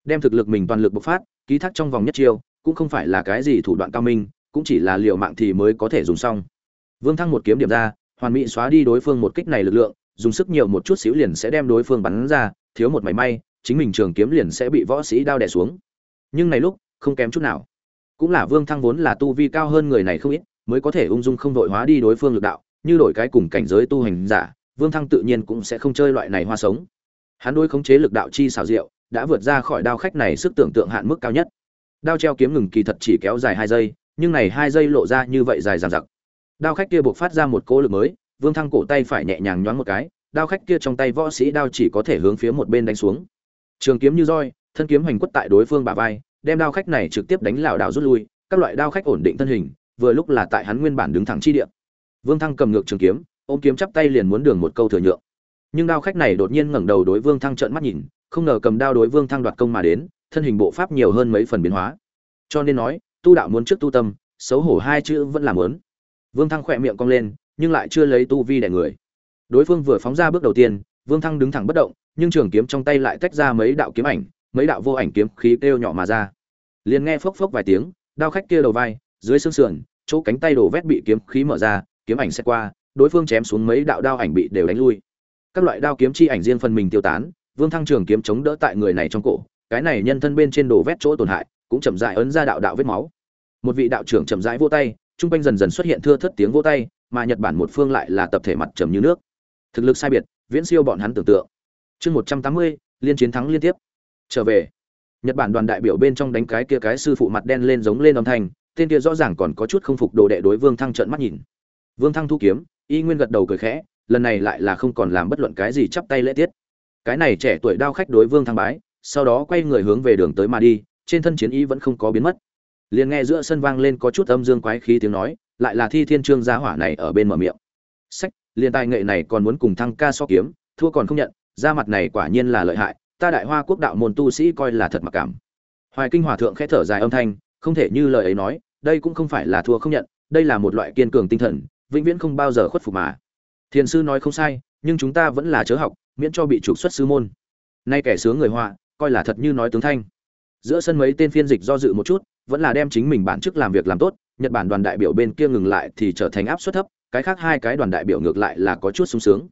Đem thực lực mình toàn lực bộc phát, ký thác trong vòng nhất chiêu, cũng không phải là cái gì thủ đoạn cao minh, cũng chỉ là liều mạng thì mới có thể dùng xong. Vương thăng một kiếm điểm ra, hoàn mỹ xóa đi đối phương một kích này lực lượng, dùng sức nhiều một chút xíu liền sẽ đem đối phương bắn ra, thiếu một mảy may, chính mình trường kiếm liền sẽ bị võ sĩ đao đè xuống. Nhưng này lúc, không kém chút nào. Cũng là vương thăng vốn là tu vi cao hơn người này không ít mới có thể ung dung không đội hóa đi đối phương lực đạo, như đổi cái cùng cảnh giới tu hành giả, vương thăng tự nhiên cũng sẽ không chơi loại này hoa sống. Hắn đôi khống chế lực đạo chi xảo diệu, đã vượt ra khỏi đao khách này sức tưởng tượng hạn mức cao nhất. Đao treo kiếm ngừng kỳ thật chỉ kéo dài hai giây, nhưng này hai giây lộ ra như vậy dài dằng dặc. Đao khách kia buộc phát ra một cỗ lực mới, vương thăng cổ tay phải nhẹ nhàng nhoáng một cái, đao khách kia trong tay võ sĩ đao chỉ có thể hướng phía một bên đánh xuống. Trường kiếm như roi, thân kiếm hành quất tại đối phương bả vai, đem đao khách này trực tiếp đánh lảo đảo rút lui, các loại đao khách ổn định thân hình vừa lúc là tại hắn nguyên bản đứng thẳng chi địa. Vương thăng cầm ngược trường kiếm, ôm kiếm chắp tay liền muốn đường một câu thừa nhượng. Nhưng đao khách này đột nhiên ngẩng đầu đối vương thăng trợn mắt nhìn, không ngờ cầm đao đối vương thăng đoạt công mà đến, thân hình bộ pháp nhiều hơn mấy phần biến hóa. Cho nên nói, tu đạo muốn trước tu tâm, xấu hổ hai chữ vẫn làm muốn. vương thăng khỏe miệng cong lên, nhưng lại chưa lấy tu vi để người. Đối phương vừa phóng ra bước đầu tiên, vương thăng đứng thẳng bất động, nhưng trường kiếm trong tay lại tách ra mấy đạo kiếm ảnh, mấy đạo vô ảnh kiếm khí kêu nhỏ mà ra. Liền nghe phốc phốc vài tiếng, đao khách kia đầu vai, dưới xương sườn chỗ cánh tay đổ vét bị kiếm khí mở ra, kiếm ảnh xét qua, đối phương chém xuống mấy đạo đao ảnh bị đều đánh lui. Các loại đao kiếm chi ảnh riêng phần mình tiêu tán, vương thăng trường kiếm chống đỡ tại người này trong cổ, cái này nhân thân bên trên đổ vét chỗ tổn hại, cũng chậm rãi ấn ra đạo đạo vết máu. Một vị đạo trưởng chậm rãi vô tay, trung quanh dần dần xuất hiện thưa thất tiếng vô tay, mà nhật bản một phương lại là tập thể mặt trầm như nước. Thực lực sai biệt, viễn siêu bọn hắn tưởng tượng. Chương một trăm tám mươi, liên chiến thắng liên tiếp. Trở về. Nhật bản đoàn đại biểu bên trong đánh cái kia cái sư phụ mặt đen lên giống lên âm thanh tên kia rõ ràng còn có chút không phục đồ đệ đối vương thăng trợn mắt nhìn. Vương thăng thu kiếm, y nguyên gật đầu cười khẽ, lần này lại là không còn làm bất luận cái gì chắp tay lễ tiết. Cái này trẻ tuổi đao khách đối vương thăng bái, sau đó quay người hướng về đường tới mà đi, trên thân chiến ý vẫn không có biến mất. Liền nghe giữa sân vang lên có chút âm dương quái khí tiếng nói, lại là thi thiên trương gia hỏa này ở bên mở miệng. Sách, liền tài nghệ này còn muốn cùng thăng ca so kiếm, thua còn không nhận, ra mặt này quả nhiên là lợi hại, ta đại hoa quốc đạo môn tu sĩ coi là thật mặc cảm. Hoài kinh hòa thượng khẽ thở dài âm thanh không thể như lời ấy nói, đây cũng không phải là thua không nhận, đây là một loại kiên cường tinh thần, vĩnh viễn không bao giờ khuất phục mà. Thiền sư nói không sai, nhưng chúng ta vẫn là chớ học, miễn cho bị trục xuất sư môn. Nay kẻ sướng người họa, coi là thật như nói tướng thanh. Giữa sân mấy tên phiên dịch do dự một chút, vẫn là đem chính mình bản chức làm việc làm tốt, nhật bản đoàn đại biểu bên kia ngừng lại thì trở thành áp suất thấp, cái khác hai cái đoàn đại biểu ngược lại là có chút sung sướng.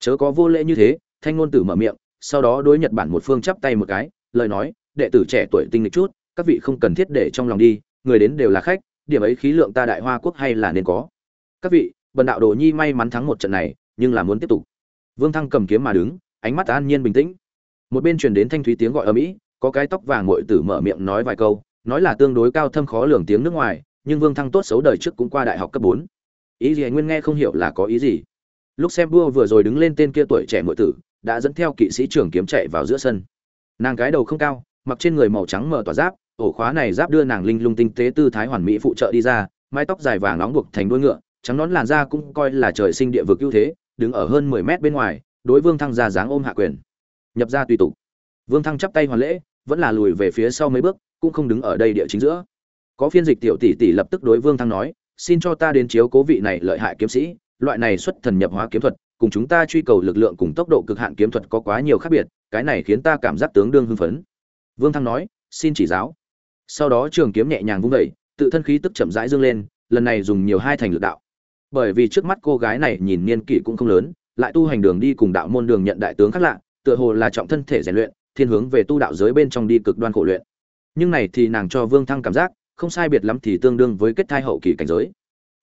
Chớ có vô lễ như thế, thanh ngôn tử mở miệng, sau đó đối nhật bản một phương chắp tay một cái, lời nói, đệ tử trẻ tuổi tinh lịch chút các vị không cần thiết để trong lòng đi, người đến đều là khách, điểm ấy khí lượng ta đại hoa quốc hay là nên có. Các vị, bần đạo đồ nhi may mắn thắng một trận này, nhưng là muốn tiếp tục. Vương thăng cầm kiếm mà đứng, ánh mắt an nhiên bình tĩnh. Một bên truyền đến thanh thúy tiếng gọi ở mỹ, có cái tóc vàng ngội tử mở miệng nói vài câu, nói là tương đối cao thâm khó lường tiếng nước ngoài, nhưng vương thăng tốt xấu đời trước cũng qua đại học cấp bốn. Ý gì anh nguyên nghe không hiểu là có ý gì? Lúc xem vua vừa rồi đứng lên tên kia tuổi trẻ ngội tử, đã dẫn theo kỵ sĩ trưởng kiếm chạy vào giữa sân. Nàng cái đầu không cao, mặc trên người màu trắng mở tỏa giáp ổ khóa này giáp đưa nàng linh lung tinh tế tư thái hoàn mỹ phụ trợ đi ra, mái tóc dài vàng nóng buộc thành đuôi ngựa, trắng nón làn da cũng coi là trời sinh địa vực ưu thế, đứng ở hơn mười mét bên ngoài, đối vương thăng ra dáng ôm hạ quyền. Nhập ra tùy tục. Vương thăng chắp tay hoàn lễ, vẫn là lùi về phía sau mấy bước, cũng không đứng ở đây địa chính giữa. Có phiên dịch tiểu tỷ tỷ lập tức đối vương thăng nói, xin cho ta đến chiếu cố vị này lợi hại kiếm sĩ, loại này xuất thần nhập hóa kiếm thuật, cùng chúng ta truy cầu lực lượng cùng tốc độ cực hạn kiếm thuật có quá nhiều khác biệt, cái này khiến ta cảm giác tướng đương hưng phấn. Vương thăng nói, xin chỉ giáo sau đó trường kiếm nhẹ nhàng vung vẩy tự thân khí tức chậm rãi dương lên, lần này dùng nhiều hai thành lực đạo. Bởi vì trước mắt cô gái này nhìn niên kỷ cũng không lớn, lại tu hành đường đi cùng đạo môn đường nhận đại tướng khác lạ, tựa hồ là trọng thân thể rèn luyện, thiên hướng về tu đạo giới bên trong đi cực đoan khổ luyện. Nhưng này thì nàng cho vương thăng cảm giác, không sai biệt lắm thì tương đương với kết thai hậu kỳ cảnh giới.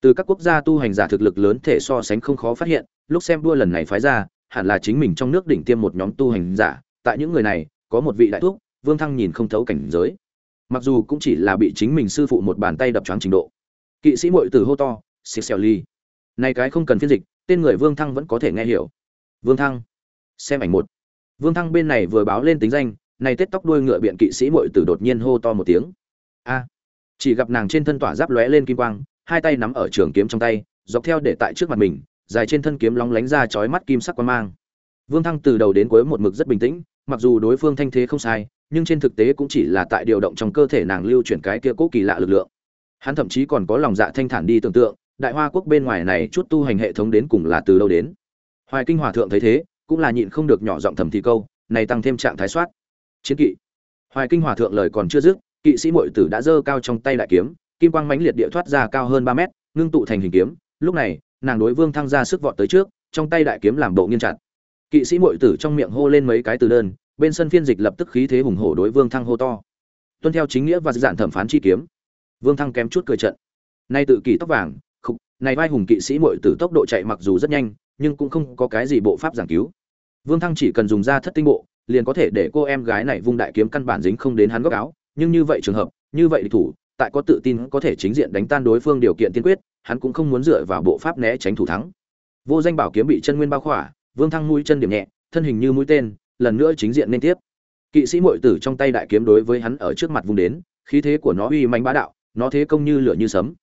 Từ các quốc gia tu hành giả thực lực lớn thể so sánh không khó phát hiện, lúc xem đua lần này phái ra, hẳn là chính mình trong nước đỉnh tiêm một nhóm tu hành giả, tại những người này, có một vị đại thuốc vương thăng nhìn không thấu cảnh giới mặc dù cũng chỉ là bị chính mình sư phụ một bàn tay đập choáng trình độ. Kỵ sĩ mội từ hô to xịt xèo ly này cái không cần phiên dịch, tên người vương thăng vẫn có thể nghe hiểu. Vương thăng, xem ảnh một. Vương thăng bên này vừa báo lên tính danh, này tết tóc đuôi ngựa biện kỵ sĩ mội từ đột nhiên hô to một tiếng. A, chỉ gặp nàng trên thân tỏa giáp lóe lên kim quang, hai tay nắm ở trường kiếm trong tay, dọc theo để tại trước mặt mình, dài trên thân kiếm lóng lánh ra chói mắt kim sắc quang mang. Vương thăng từ đầu đến cuối một mực rất bình tĩnh mặc dù đối phương thanh thế không sai, nhưng trên thực tế cũng chỉ là tại điều động trong cơ thể nàng lưu chuyển cái kia cố kỳ lạ lực lượng. Hắn thậm chí còn có lòng dạ thanh thản đi tưởng tượng, đại hoa quốc bên ngoài này chút tu hành hệ thống đến cùng là từ đâu đến. Hoài kinh hòa thượng thấy thế, cũng là nhịn không được nhỏ giọng thầm thì câu, này tăng thêm trạng thái soát. Chiến kỵ. Hoài kinh hòa thượng lời còn chưa dứt, kỵ sĩ muội tử đã giơ cao trong tay đại kiếm, kim quang mãnh liệt địa thoát ra cao hơn ba mét, ngưng tụ thành hình kiếm. Lúc này, nàng đối vương thăng ra sức vọt tới trước, trong tay đại kiếm làm bộ nghiêng chặt kỵ sĩ muội tử trong miệng hô lên mấy cái từ đơn, bên sân phiên dịch lập tức khí thế hùng hổ đối vương thăng hô to. Tuân theo chính nghĩa và giản thẩm phán chi kiếm. Vương thăng kém chút cười trận. Nay tự kỷ tóc vàng, khục, này vai hùng kỵ sĩ muội tử tốc độ chạy mặc dù rất nhanh, nhưng cũng không có cái gì bộ pháp giảng cứu. Vương thăng chỉ cần dùng ra thất tinh bộ, liền có thể để cô em gái này vung đại kiếm căn bản dính không đến hắn góc áo. Nhưng như vậy trường hợp, như vậy địch thủ, tại có tự tin có thể chính diện đánh tan đối phương điều kiện tiên quyết, hắn cũng không muốn dựa vào bộ pháp né tránh thủ thắng. Vô danh bảo kiếm bị chân nguyên bao khỏa vương thăng mũi chân điểm nhẹ, thân hình như mũi tên, lần nữa chính diện nên tiếp. Kỵ sĩ muội tử trong tay đại kiếm đối với hắn ở trước mặt vung đến, khí thế của nó uy mãnh bá đạo, nó thế công như lửa như sấm.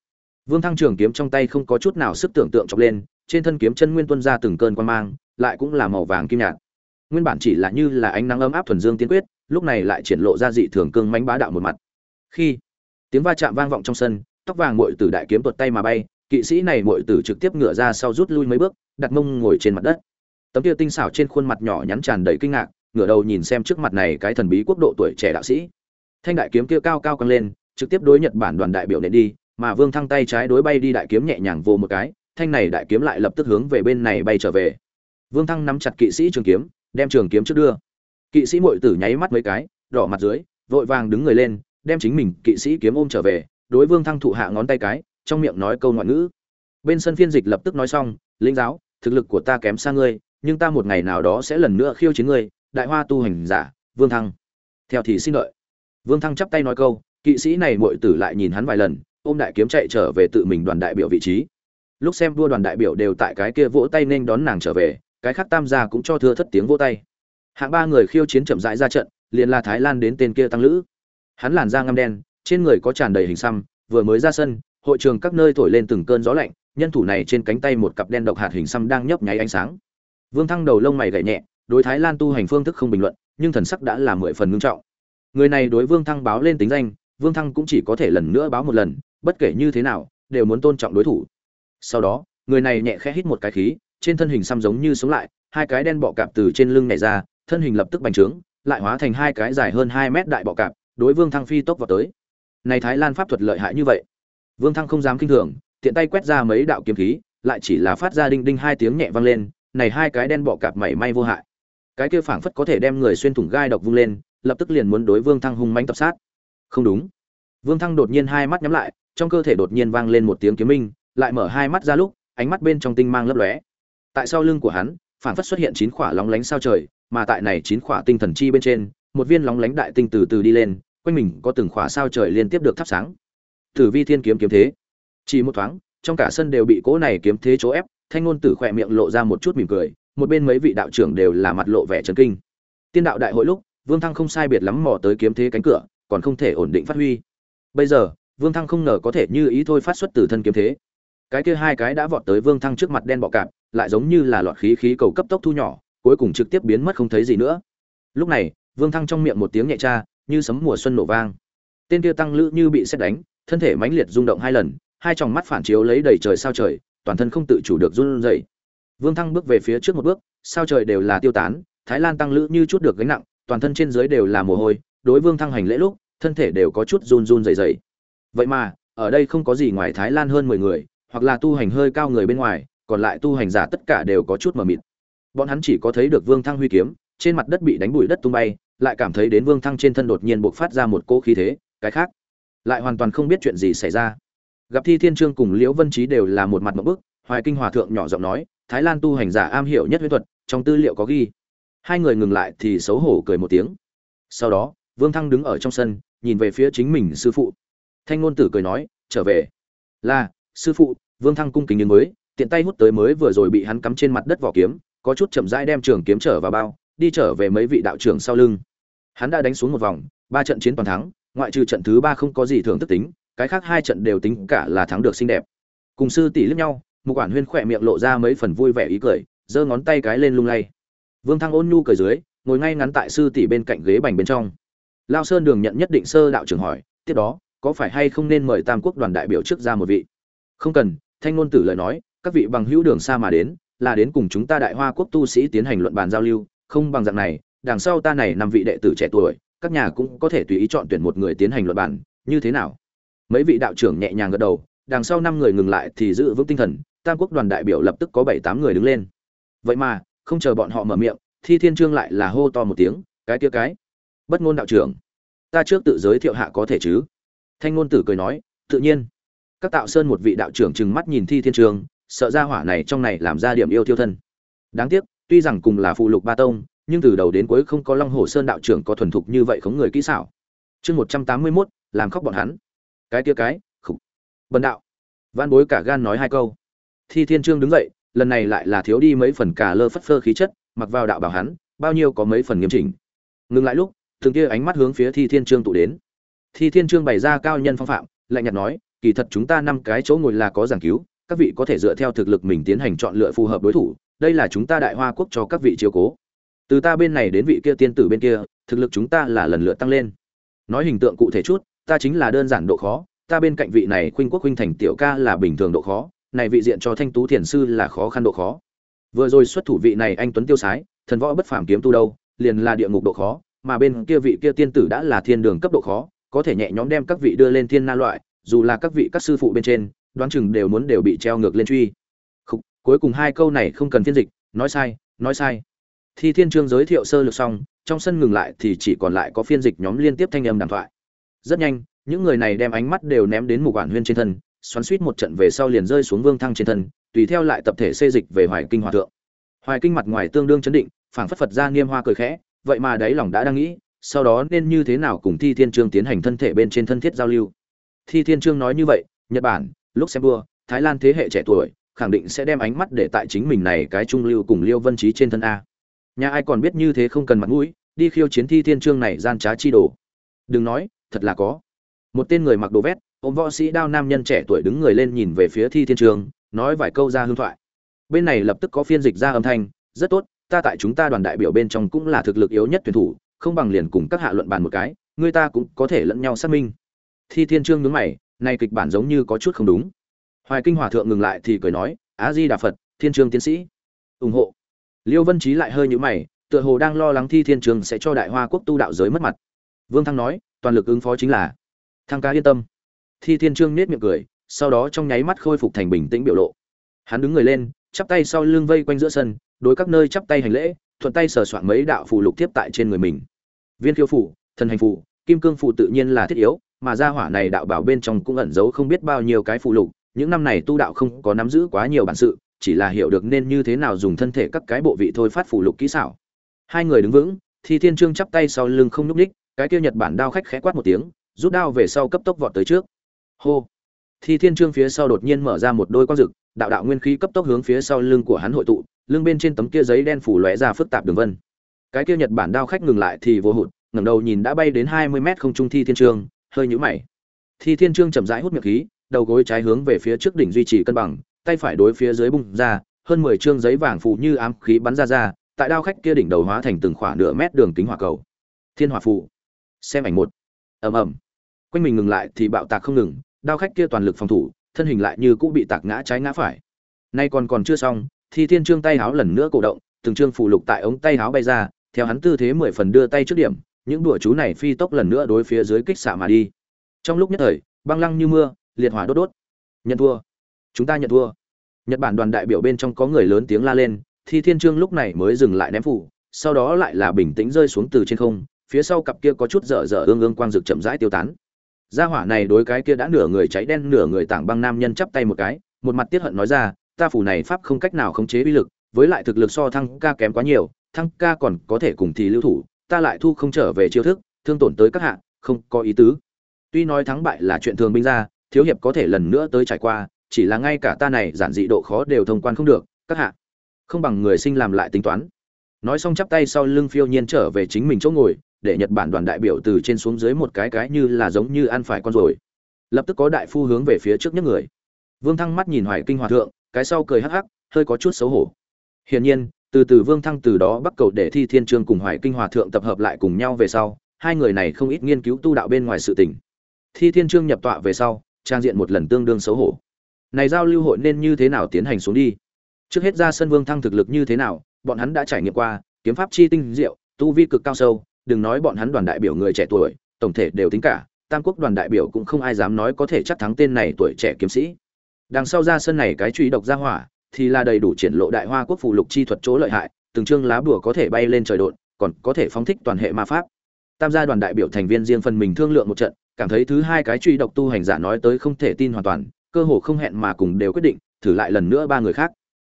Vương thăng trường kiếm trong tay không có chút nào sức tưởng tượng chọc lên, trên thân kiếm chân nguyên tuân ra từng cơn quan mang, lại cũng là màu vàng kim nhạt. Nguyên bản chỉ là như là ánh nắng ấm áp thuần dương tiên quyết, lúc này lại triển lộ ra dị thường cương mãnh bá đạo một mặt. Khi, tiếng va chạm vang vọng trong sân, tóc vàng muội tử đại kiếm tuột tay mà bay, kỵ sĩ này muội tử trực tiếp ngửa ra sau rút lui mấy bước, đặt mông ngồi trên mặt đất tấm kia tinh xảo trên khuôn mặt nhỏ nhắn tràn đầy kinh ngạc, ngửa đầu nhìn xem trước mặt này cái thần bí quốc độ tuổi trẻ đạo sĩ. Thanh đại kiếm kia cao cao căng lên, trực tiếp đối nhật bản đoàn đại biểu nện đi, mà vương thăng tay trái đối bay đi đại kiếm nhẹ nhàng vô một cái, thanh này đại kiếm lại lập tức hướng về bên này bay trở về. Vương thăng nắm chặt kỵ sĩ trường kiếm, đem trường kiếm trước đưa. Kỵ sĩ mội tử nháy mắt mấy cái, đỏ mặt dưới, vội vàng đứng người lên, đem chính mình kỵ sĩ kiếm ôm trở về, đối vương thăng thụ hạ ngón tay cái, trong miệng nói câu ngoại ngữ. Bên sân phiên dịch lập tức nói xong, linh giáo, thực lực của ta kém xa ngươi nhưng ta một ngày nào đó sẽ lần nữa khiêu chiến ngươi, đại hoa tu hành giả, vương thăng. Theo thì xin lợi vương thăng chắp tay nói câu, kỵ sĩ này muội tử lại nhìn hắn vài lần, ôm đại kiếm chạy trở về tự mình đoàn đại biểu vị trí. Lúc xem đua đoàn đại biểu đều tại cái kia vỗ tay nên đón nàng trở về, cái khác tam gia cũng cho thưa thất tiếng vỗ tay. Hạng ba người khiêu chiến chậm rãi ra trận, liền là thái lan đến tên kia tăng lữ. Hắn làn da ngăm đen, trên người có tràn đầy hình xăm, vừa mới ra sân, hội trường các nơi thổi lên từng cơn gió lạnh, nhân thủ này trên cánh tay một cặp đen độc hạt hình xăm đang nhấp nháy ánh sáng vương thăng đầu lông mày gảy nhẹ, đối thái lan tu hành phương thức không bình luận, nhưng thần sắc đã là mười phần ngưng trọng. Người này đối vương thăng báo lên tính danh, vương thăng cũng chỉ có thể lần nữa báo một lần, bất kể như thế nào, đều muốn tôn trọng đối thủ. Sau đó, người này nhẹ khẽ hít một cái khí, trên thân hình xăm giống như sống lại, hai cái đen bọ cạp từ trên lưng nhảy ra, thân hình lập tức bành trướng, lại hóa thành hai cái dài hơn hai mét đại bọ cạp, đối vương thăng phi tốc vào tới. Này thái lan pháp thuật lợi hại như vậy. Vương thăng không dám kinh thường, tiện tay quét ra mấy đạo kiếm khí, lại chỉ là phát ra đinh đinh hai tiếng nhẹ vang lên này hai cái đen bọ cạp mảy may vô hại. Cái kia phảng phất có thể đem người xuyên thủng gai độc vung lên, lập tức liền muốn đối vương thăng hung mãnh tập sát. Không đúng. Vương thăng đột nhiên hai mắt nhắm lại, trong cơ thể đột nhiên vang lên một tiếng kiếm minh, lại mở hai mắt ra lúc, ánh mắt bên trong tinh mang lấp lóe. Tại sau lưng của hắn, phảng phất xuất hiện chín khỏa lóng lánh sao trời, mà tại này chín khỏa tinh thần chi bên trên, một viên lóng lánh đại tinh từ từ đi lên, quanh mình có từng khỏa sao trời liên tiếp được thắp sáng. Tử vi thiên kiếm kiếm thế. Chỉ một thoáng, trong cả sân đều bị cỗ này kiếm thế chỗ ép thanh ngôn tử khỏe miệng lộ ra một chút mỉm cười, một bên mấy vị đạo trưởng đều là mặt lộ vẻ trấn kinh. Tiên đạo đại hội lúc, vương thăng không sai biệt lắm mò tới kiếm thế cánh cửa, còn không thể ổn định phát huy. Bây giờ, vương thăng không ngờ có thể như ý thôi phát xuất từ thân kiếm thế. Cái kia hai cái đã vọt tới vương thăng trước mặt đen bọ cạp, lại giống như là lọt khí khí cầu cấp tốc thu nhỏ, cuối cùng trực tiếp biến mất không thấy gì nữa. Lúc này, vương thăng trong miệng một tiếng nhẹ cha, như sấm mùa xuân nổ vang. Tên kia tăng lữ như bị xét đánh, thân thể mãnh liệt rung động hai lần, hai tròng mắt phản chiếu lấy đầy trời sao trời toàn thân không tự chủ được run rẩy. Vương thăng bước về phía trước một bước, sao trời đều là tiêu tán, thái lan tăng lữ như chút được gánh nặng, toàn thân trên dưới đều là mồ hôi, đối vương thăng hành lễ lúc, thân thể đều có chút run run rẩy rẩy. Vậy mà, ở đây không có gì ngoài thái lan hơn mười người, hoặc là tu hành hơi cao người bên ngoài, còn lại tu hành giả tất cả đều có chút mờ mịt. Bọn hắn chỉ có thấy được vương thăng huy kiếm, trên mặt đất bị đánh bụi đất tung bay, lại cảm thấy đến vương thăng trên thân đột nhiên bộc phát ra một cỗ khí thế, cái khác, lại hoàn toàn không biết chuyện gì xảy ra gặp thi thiên trương cùng liễu vân trí đều là một mặt một bức, hoài kinh hòa thượng nhỏ giọng nói, thái lan tu hành giả am hiểu nhất huyết thuật, trong tư liệu có ghi. Hai người ngừng lại thì xấu hổ cười một tiếng. Sau đó, vương thăng đứng ở trong sân, nhìn về phía chính mình sư phụ. Thanh ngôn tử cười nói, trở về. Là, sư phụ. Vương thăng cung kính đến mới, tiện tay hút tới mới vừa rồi bị hắn cắm trên mặt đất vỏ kiếm, có chút chậm rãi đem trường kiếm trở vào bao, đi trở về mấy vị đạo trưởng sau lưng. Hắn đã đánh xuống một vòng, ba trận chiến toàn thắng, ngoại trừ trận thứ ba không có gì thường tức tính cái khác hai trận đều tính cả là thắng được xinh đẹp. Cùng sư tỷ lướt nhau một quản huyên khỏe miệng lộ ra mấy phần vui vẻ ý cười, giơ ngón tay cái lên lung lay. Vương thăng ôn nhu cười dưới, ngồi ngay ngắn tại sư tỷ bên cạnh ghế bành bên trong. Lao sơn đường nhận nhất định sơ đạo trưởng hỏi, tiếp đó, có phải hay không nên mời tam quốc đoàn đại biểu trước ra một vị? Không cần, thanh ngôn tử lời nói, các vị bằng hữu đường xa mà đến, là đến cùng chúng ta đại hoa quốc tu sĩ tiến hành luận bàn giao lưu, không bằng dạng này, đằng sau ta này năm vị đệ tử trẻ tuổi, các nhà cũng có thể tùy ý chọn tuyển một người tiến hành luận bàn, như thế nào? Mấy vị đạo trưởng nhẹ nhàng gật đầu, đằng sau năm người ngừng lại thì giữ vững tinh thần, tam quốc đoàn đại biểu lập tức có bảy tám người đứng lên. Vậy mà, không chờ bọn họ mở miệng, thi thiên trương lại là hô to một tiếng, cái tia cái, bất ngôn đạo trưởng, ta trước tự giới thiệu hạ có thể chứ? Thanh ngôn tử cười nói, tự nhiên. Các tạo sơn một vị đạo trưởng trừng mắt nhìn thi thiên trương, sợ ra hỏa này trong này làm ra điểm yêu thiêu thân. Đáng tiếc, tuy rằng cùng là phụ lục ba tông, nhưng từ đầu đến cuối không có long hồ sơn đạo trưởng có thuần thục như vậy khống người kỹ xảo. Chương một trăm tám mươi mốt, làm khóc bọn hắn cái kia cái, khục. Bần đạo. Văn bối cả gan nói hai câu. Thi thiên trương đứng dậy, lần này lại là thiếu đi mấy phần cả lơ phất phơ khí chất, mặc vào đạo bảo hắn, bao nhiêu có mấy phần nghiêm chỉnh. Ngừng lại lúc, thường kia ánh mắt hướng phía thi thiên trương tụ đến. Thi thiên trương bày ra cao nhân phong phạm, lạnh nhạt nói, kỳ thật chúng ta năm cái chỗ ngồi là có giảng cứu, các vị có thể dựa theo thực lực mình tiến hành chọn lựa phù hợp đối thủ, đây là chúng ta đại hoa quốc cho các vị chiếu cố. Từ ta bên này đến vị kia tiên tử bên kia, thực lực chúng ta là lần lượt tăng lên. Nói hình tượng cụ thể chút ta chính là đơn giản độ khó ta bên cạnh vị này khuynh quốc khuynh thành tiểu ca là bình thường độ khó này vị diện cho thanh tú thiền sư là khó khăn độ khó. Vừa rồi xuất thủ vị này anh tuấn tiêu sái thần võ bất phàm kiếm tu đâu liền là địa ngục độ khó mà bên kia vị kia tiên tử đã là thiên đường cấp độ khó có thể nhẹ nhõm đem các vị đưa lên thiên na loại dù là các vị các sư phụ bên trên đoán chừng đều muốn đều bị treo ngược lên truy. Khúc, cuối cùng hai câu này không cần phiên dịch nói sai nói sai. Thi thiên trương giới thiệu sơ lược xong trong sân ngừng lại thì chỉ còn lại có phiên dịch nhóm liên tiếp thanh âm đàm thoại rất nhanh, những người này đem ánh mắt đều ném đến mục quản huyên trên thân, xoắn suýt một trận về sau liền rơi xuống vương thăng trên thân, tùy theo lại tập thể xê dịch về hoài kinh hòa thượng. Hoài kinh mặt ngoài tương đương chấn định, phảng phất phật ra nghiêm hoa cười khẽ, vậy mà đáy lòng đã đang nghĩ, sau đó nên như thế nào cùng thi thiên trương tiến hành thân thể bên trên thân thiết giao lưu. Thi thiên trương nói như vậy, nhật bản luxembourg thái lan thế hệ trẻ tuổi, khẳng định sẽ đem ánh mắt để tại chính mình này cái trung lưu cùng liêu vân trí trên thân a. Nhà ai còn biết như thế không cần mặt mũi, đi khiêu chiến thi thiên trương này gian trá chi đồ. Đừng nói thật là có. Một tên người mặc đồ vét ôm võ sĩ đao nam nhân trẻ tuổi đứng người lên nhìn về phía thi thiên trường, nói vài câu ra hương thoại. Bên này lập tức có phiên dịch ra âm thanh rất tốt ta tại chúng ta đoàn đại biểu bên trong cũng là thực lực yếu nhất tuyển thủ không bằng liền cùng các hạ luận bàn một cái người ta cũng có thể lẫn nhau xác minh. Thi thiên trương nhướng mày nay kịch bản giống như có chút không đúng. Hoài kinh hòa thượng ngừng lại thì cười nói á di đà phật thiên trương tiến sĩ. Ủng hộ. Liêu vân trí lại hơi nhữ mày tựa hồ đang lo lắng thi thiên trương sẽ cho đại hoa quốc tu đạo giới mất mặt. Vương thăng nói toàn lực ứng phó chính là thăng ca yên tâm. Thi thiên trương nết miệng cười, sau đó trong nháy mắt khôi phục thành bình tĩnh biểu lộ. Hắn đứng người lên, chắp tay sau lưng vây quanh giữa sân, đối các nơi chắp tay hành lễ, thuận tay sờ soạn mấy đạo phù lục tiếp tại trên người mình. Viên khiêu phủ, thần hành phủ, kim cương phủ tự nhiên là thiết yếu, mà gia hỏa này đạo bảo bên trong cũng ẩn giấu không biết bao nhiêu cái phù lục, những năm này tu đạo không có nắm giữ quá nhiều bản sự, chỉ là hiểu được nên như thế nào dùng thân thể các cái bộ vị thôi phát phù lục kỹ xảo. Hai người đứng vững thì thiên trương chắp tay sau lưng không nhúc ních cái kia nhật bản đao khách khẽ quát một tiếng, rút đao về sau cấp tốc vọt tới trước. Hô. Thi thiên trương phía sau đột nhiên mở ra một đôi quang rực đạo đạo nguyên khí cấp tốc hướng phía sau lưng của hắn hội tụ, lưng bên trên tấm kia giấy đen phủ lóe ra phức tạp đường vân. Cái kia nhật bản đao khách ngừng lại thì vô hụt, ngẩng đầu nhìn đã bay đến hai mươi mét không trung thi thiên trương, hơi nhũ mày. Thi thiên trương chậm rãi hút miệng khí, đầu gối trái hướng về phía trước đỉnh duy trì cân bằng, tay phải đối phía dưới bung ra, hơn mười trương giấy vàng phủ như ám khí bắn ra ra, tại đao khách kia đỉnh đầu hóa thành từng khoảng nửa mét đường kính hỏa cầu. Thiên hỏa phủ xem ảnh một. Ầm ầm. Quanh mình ngừng lại thì bạo tạc không ngừng, đao khách kia toàn lực phòng thủ, thân hình lại như cũng bị tạc ngã trái ngã phải. Nay còn còn chưa xong thì thiên trương tay háo lần nữa cổ động, từng trương phụ lục tại ống tay háo bay ra, theo hắn tư thế mười phần đưa tay trước điểm, những đùa chú này phi tốc lần nữa đối phía dưới kích xạ mà đi. Trong lúc nhất thời, băng lăng như mưa, liệt hỏa đốt đốt. Nhận thua. Chúng ta nhận thua. Nhật bản đoàn đại biểu bên trong có người lớn tiếng la lên, thi thiên trương lúc này mới dừng lại ném phủ sau đó lại là bình tĩnh rơi xuống từ trên không phía sau cặp kia có chút dở dở ương ương quang rực chậm rãi tiêu tán. Gia hỏa này đối cái kia đã nửa người cháy đen, nửa người tảng băng nam nhân chắp tay một cái, một mặt tiết hận nói ra, ta phủ này pháp không cách nào khống chế uy lực, với lại thực lực so thăng ca kém quá nhiều, thăng ca còn có thể cùng thì lưu thủ, ta lại thu không trở về chiêu thức, thương tổn tới các hạ, không có ý tứ. Tuy nói thắng bại là chuyện thường binh ra, thiếu hiệp có thể lần nữa tới trải qua, chỉ là ngay cả ta này giản dị độ khó đều thông quan không được, các hạ. Không bằng người sinh làm lại tính toán. Nói xong chắp tay sau lưng phiêu nhiên trở về chính mình chỗ ngồi để nhật bản đoàn đại biểu từ trên xuống dưới một cái cái như là giống như ăn phải con rồi. Lập tức có đại phu hướng về phía trước nhất người. Vương thăng mắt nhìn hoài kinh hòa thượng, cái sau cười hắc hắc, hơi có chút xấu hổ. Hiển nhiên, từ từ vương thăng từ đó bắt cầu để thi thiên trương cùng hoài kinh hòa thượng tập hợp lại cùng nhau về sau, hai người này không ít nghiên cứu tu đạo bên ngoài sự tình. Thi thiên trương nhập tọa về sau, trang diện một lần tương đương xấu hổ. Này giao lưu hội nên như thế nào tiến hành xuống đi? Trước hết ra sân vương thăng thực lực như thế nào, bọn hắn đã trải nghiệm qua, kiếm pháp chi tinh diệu, tu vi cực cao sâu đừng nói bọn hắn đoàn đại biểu người trẻ tuổi, tổng thể đều tính cả, tam quốc đoàn đại biểu cũng không ai dám nói có thể chắc thắng tên này tuổi trẻ kiếm sĩ. Đằng sau ra sân này cái truy độc ra hỏa, thì là đầy đủ triển lộ đại hoa quốc phù lục chi thuật chỗ lợi hại, từng chương lá bùa có thể bay lên trời đột còn có thể phóng thích toàn hệ ma pháp. Tam gia đoàn đại biểu thành viên riêng phần mình thương lượng một trận, cảm thấy thứ hai cái truy độc tu hành giả nói tới không thể tin hoàn toàn, cơ hồ không hẹn mà cùng đều quyết định, thử lại lần nữa ba người khác.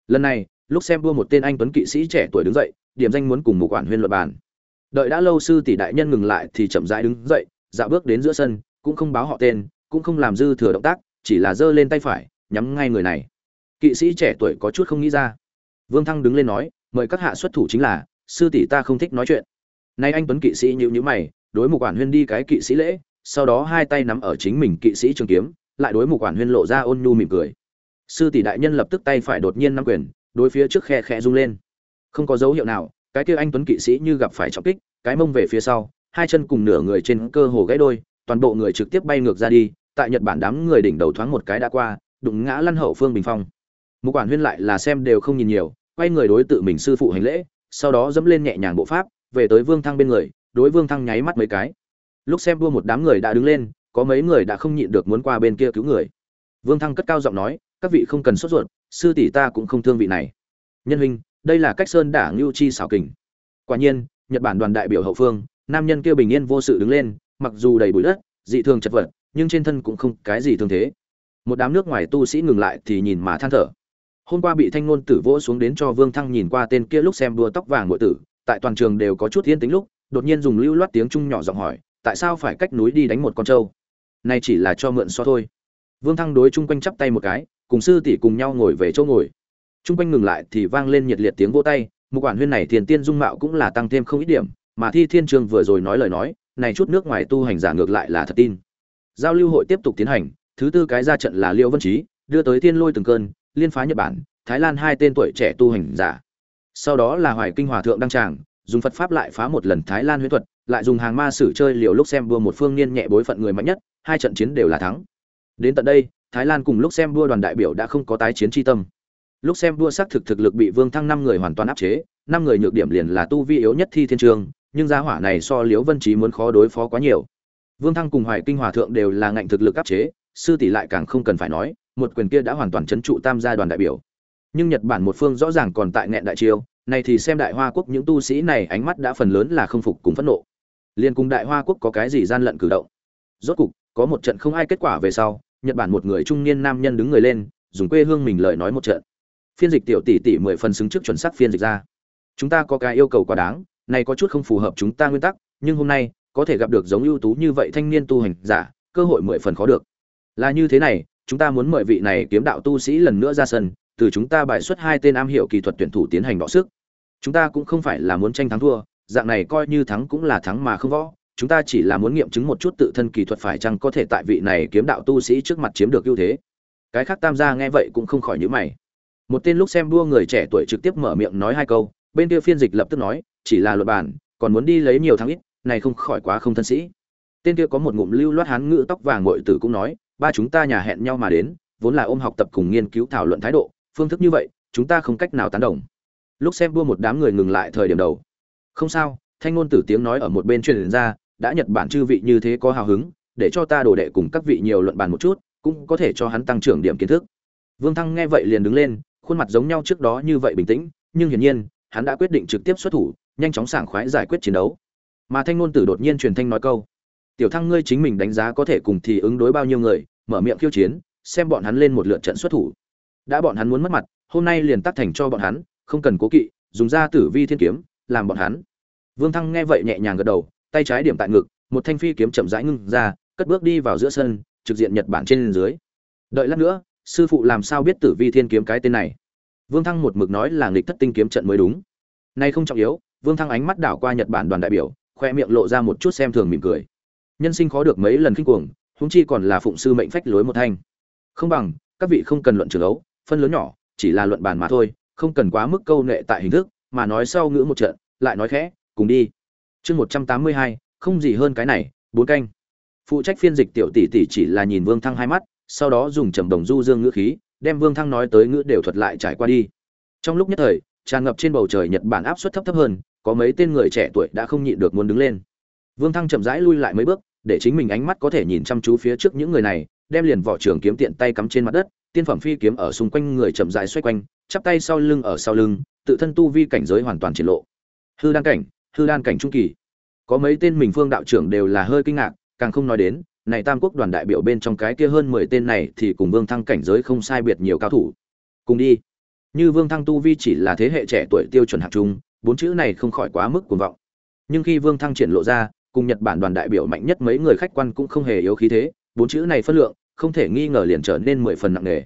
Lần này, lúc xem đua một tên anh tuấn kỵ sĩ trẻ tuổi đứng dậy, điểm danh muốn cùng một quản huyên luật bàn đợi đã lâu sư tỷ đại nhân ngừng lại thì chậm rãi đứng dậy, dạo bước đến giữa sân, cũng không báo họ tên, cũng không làm dư thừa động tác, chỉ là giơ lên tay phải, nhắm ngay người này. Kỵ sĩ trẻ tuổi có chút không nghĩ ra. Vương thăng đứng lên nói, mời các hạ xuất thủ chính là, sư tỷ ta không thích nói chuyện. Nay anh tuấn kỵ sĩ nhịu nhữ mày, đối một quản huyên đi cái kỵ sĩ lễ, sau đó hai tay nắm ở chính mình kỵ sĩ trường kiếm, lại đối một quản huyên lộ ra ôn nhu mỉm cười. Sư tỷ đại nhân lập tức tay phải đột nhiên nắm quyền, đối phía trước khe khe rung lên. Không có dấu hiệu nào cái kia anh tuấn kỵ sĩ như gặp phải trọng kích, cái mông về phía sau, hai chân cùng nửa người trên cơ hồ gãy đôi, toàn bộ người trực tiếp bay ngược ra đi, tại nhật bản đám người đỉnh đầu thoáng một cái đã qua, đụng ngã lăn hậu phương bình phong. Mục quản huyên lại là xem đều không nhìn nhiều, quay người đối tự mình sư phụ hành lễ, sau đó dẫm lên nhẹ nhàng bộ pháp, về tới vương thăng bên người, đối vương thăng nháy mắt mấy cái. Lúc xem đua một đám người đã đứng lên, có mấy người đã không nhịn được muốn qua bên kia cứu người. Vương thăng cất cao giọng nói, các vị không cần sốt ruột, sư tỷ ta cũng không thương vị này. Nhân huynh đây là cách sơn đả ngưu chi xảo kình. Quả nhiên, nhật bản đoàn đại biểu hậu phương, nam nhân kia bình yên vô sự đứng lên, mặc dù đầy bụi đất, dị thường chật vật, nhưng trên thân cũng không cái gì thương thế. Một đám nước ngoài tu sĩ ngừng lại thì nhìn mà than thở. Hôm qua bị thanh ngôn tử vỗ xuống đến cho vương thăng nhìn qua tên kia lúc xem đua tóc vàng ngội tử, tại toàn trường đều có chút yên tính lúc, đột nhiên dùng lưu loát tiếng trung nhỏ giọng hỏi, tại sao phải cách núi đi đánh một con trâu? Này chỉ là cho mượn so thôi. Vương thăng đối chung quanh chắp tay một cái, cùng sư tỷ cùng nhau ngồi về chỗ ngồi chung quanh ngừng lại thì vang lên nhiệt liệt tiếng vỗ tay, một quản huyên này tiền tiên dung mạo cũng là tăng thêm không ít điểm, mà thi thiên trường vừa rồi nói lời nói, này chút nước ngoài tu hành giả ngược lại là thật tin. Giao lưu hội tiếp tục tiến hành, thứ tư cái ra trận là liêu vân trí đưa tới tiên lôi từng cơn, liên phá nhật bản, thái lan hai tên tuổi trẻ tu hành giả. Sau đó là hoài kinh hòa thượng đăng tràng, dùng phật pháp lại phá một lần thái lan huyễn thuật, lại dùng hàng ma sử chơi liều lúc xem đua một phương niên nhẹ bối phận người mạnh nhất, hai trận chiến đều là thắng. Đến tận đây, thái lan cùng lúc xem đua đoàn đại biểu đã không có tái chiến tri tâm lúc xem đua xác thực thực lực bị vương thăng năm người hoàn toàn áp chế, năm người nhược điểm liền là tu vi yếu nhất thi thiên trường, nhưng gia hỏa này so liếu vân trí muốn khó đối phó quá nhiều. Vương thăng cùng hoài kinh hòa thượng đều là ngạnh thực lực áp chế, sư tỷ lại càng không cần phải nói, một quyền kia đã hoàn toàn chấn trụ tam gia đoàn đại biểu. Nhưng nhật bản một phương rõ ràng còn tại nghẹn đại chiêu, này thì xem đại hoa quốc những tu sĩ này ánh mắt đã phần lớn là không phục cùng phẫn nộ. Liên cùng đại hoa quốc có cái gì gian lận cử động? Rốt cục, có một trận không ai kết quả về sau, nhật bản một người trung niên nam nhân đứng người lên, dùng quê hương mình lời nói một trận phiên dịch tiểu tỷ tỷ mười phần xứng trước chuẩn xác phiên dịch ra. Chúng ta có cái yêu cầu quá đáng, này có chút không phù hợp chúng ta nguyên tắc, nhưng hôm nay, có thể gặp được giống ưu tú như vậy thanh niên tu hành giả, cơ hội mười phần khó được. Là như thế này, chúng ta muốn mời vị này kiếm đạo tu sĩ lần nữa ra sân, từ chúng ta bài xuất hai tên am hiểu kỹ thuật tuyển thủ tiến hành đọ sức. Chúng ta cũng không phải là muốn tranh thắng thua, dạng này coi như thắng cũng là thắng mà không võ, chúng ta chỉ là muốn nghiệm chứng một chút tự thân kỳ thuật phải chăng có thể tại vị này kiếm đạo tu sĩ trước mặt chiếm được ưu thế. Cái khác tam gia nghe vậy cũng không khỏi nhữ mày một tên lúc xem đua người trẻ tuổi trực tiếp mở miệng nói hai câu, bên kia phiên dịch lập tức nói, chỉ là luật bản, còn muốn đi lấy nhiều thắng ít, này không khỏi quá không thân sĩ. Tên kia có một ngụm lưu loát hán ngữ tóc vàng ngội tử cũng nói, ba chúng ta nhà hẹn nhau mà đến, vốn là ôm học tập cùng nghiên cứu thảo luận thái độ, phương thức như vậy, chúng ta không cách nào tán đồng. Lúc xem đua một đám người ngừng lại thời điểm đầu. Không sao, thanh ngôn tử tiếng nói ở một bên truyền ra, đã nhật bản chư vị như thế có hào hứng, để cho ta đổ đệ cùng các vị nhiều luận bàn một chút, cũng có thể cho hắn tăng trưởng điểm kiến thức. Vương thăng nghe vậy liền đứng lên khuôn mặt giống nhau trước đó như vậy bình tĩnh, nhưng hiển nhiên, hắn đã quyết định trực tiếp xuất thủ, nhanh chóng sảng khoái giải quyết chiến đấu. Mà thanh ngôn tử đột nhiên truyền thanh nói câu, tiểu thăng ngươi chính mình đánh giá có thể cùng thì ứng đối bao nhiêu người, mở miệng khiêu chiến, xem bọn hắn lên một lượt trận xuất thủ. Đã bọn hắn muốn mất mặt, hôm nay liền tắt thành cho bọn hắn, không cần cố kỵ, dùng ra tử vi thiên kiếm, làm bọn hắn. Vương thăng nghe vậy nhẹ nhàng gật đầu, tay trái điểm tại ngực, một thanh phi kiếm chậm rãi ngưng ra, cất bước đi vào giữa sân, trực diện nhật bản trên dưới. Đợi lát nữa sư phụ làm sao biết tử vi thiên kiếm cái tên này? Vương thăng một mực nói là nghịch thất tinh kiếm trận mới đúng. Nay không trọng yếu, vương thăng ánh mắt đảo qua nhật bản đoàn đại biểu, khoe miệng lộ ra một chút xem thường mỉm cười. Nhân sinh khó được mấy lần kinh cuồng, huống chi còn là phụng sư mệnh phách lối một thanh. Không bằng, các vị không cần luận trường ấu, phân lớn nhỏ, chỉ là luận bàn mà thôi, không cần quá mức câu nệ tại hình thức, mà nói sau ngữ một trận, lại nói khẽ, cùng đi. Chương một trăm tám mươi hai, không gì hơn cái này, bốn canh. Phụ trách phiên dịch tiểu tỷ tỷ chỉ là nhìn vương thăng hai mắt sau đó dùng trầm đồng du dương ngữ khí, đem vương thăng nói tới ngữ đều thuật lại trải qua đi. Trong lúc nhất thời, tràn ngập trên bầu trời nhật bản áp suất thấp thấp hơn, có mấy tên người trẻ tuổi đã không nhịn được muốn đứng lên. Vương thăng chậm rãi lui lại mấy bước, để chính mình ánh mắt có thể nhìn chăm chú phía trước những người này, đem liền vỏ trường kiếm tiện tay cắm trên mặt đất, tiên phẩm phi kiếm ở xung quanh người chậm rãi xoay quanh, chắp tay sau lưng ở sau lưng, tự thân tu vi cảnh giới hoàn toàn triển lộ. Hư đan cảnh, hư đan cảnh trung kỳ. Có mấy tên mình phương đạo trưởng đều là hơi kinh ngạc, càng không nói đến này tam quốc đoàn đại biểu bên trong cái kia hơn mười tên này thì cùng vương thăng cảnh giới không sai biệt nhiều cao thủ. Cùng đi. Như vương thăng tu vi chỉ là thế hệ trẻ tuổi tiêu chuẩn hạng trung, bốn chữ này không khỏi quá mức cuồng vọng. Nhưng khi vương thăng triển lộ ra, cùng nhật bản đoàn đại biểu mạnh nhất mấy người khách quan cũng không hề yếu khí thế, bốn chữ này phân lượng, không thể nghi ngờ liền trở nên mười phần nặng nề.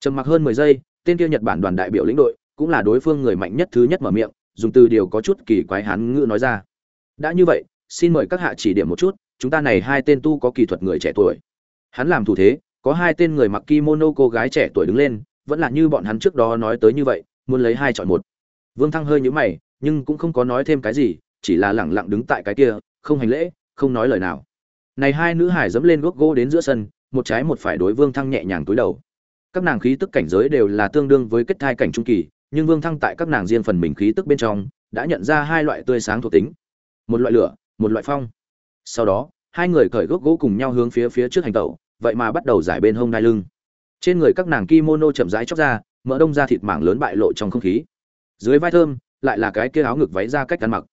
Trầm mặc hơn mười giây, tên kia nhật bản đoàn đại biểu lĩnh đội, cũng là đối phương người mạnh nhất thứ nhất mở miệng, dùng từ điều có chút kỳ quái hán ngữ nói ra. Đã như vậy, xin mời các hạ chỉ điểm một chút chúng ta này hai tên tu có kỳ thuật người trẻ tuổi. Hắn làm thủ thế, có hai tên người mặc kimono cô gái trẻ tuổi đứng lên, vẫn là như bọn hắn trước đó nói tới như vậy, muốn lấy hai chọn một. Vương thăng hơi nhíu mày, nhưng cũng không có nói thêm cái gì, chỉ là lẳng lặng đứng tại cái kia, không hành lễ, không nói lời nào. Này hai nữ hải dẫm lên gốc gỗ đến giữa sân, một trái một phải đối vương thăng nhẹ nhàng túi đầu. Các nàng khí tức cảnh giới đều là tương đương với kết thai cảnh trung kỳ, nhưng vương thăng tại các nàng riêng phần mình khí tức bên trong, đã nhận ra hai loại tươi sáng thuộc tính. Một loại lửa, một loại phong sau đó, hai người cởi gốc gỗ cùng nhau hướng phía phía trước hành tẩu, vậy mà bắt đầu giải bên hông đai lưng. Trên người các nàng kimono chậm rãi chóc ra mỡ đông ra thịt mảng lớn bại lộ trong không khí. Dưới vai thơm, lại là cái kia áo ngực váy ra cách ăn mặc.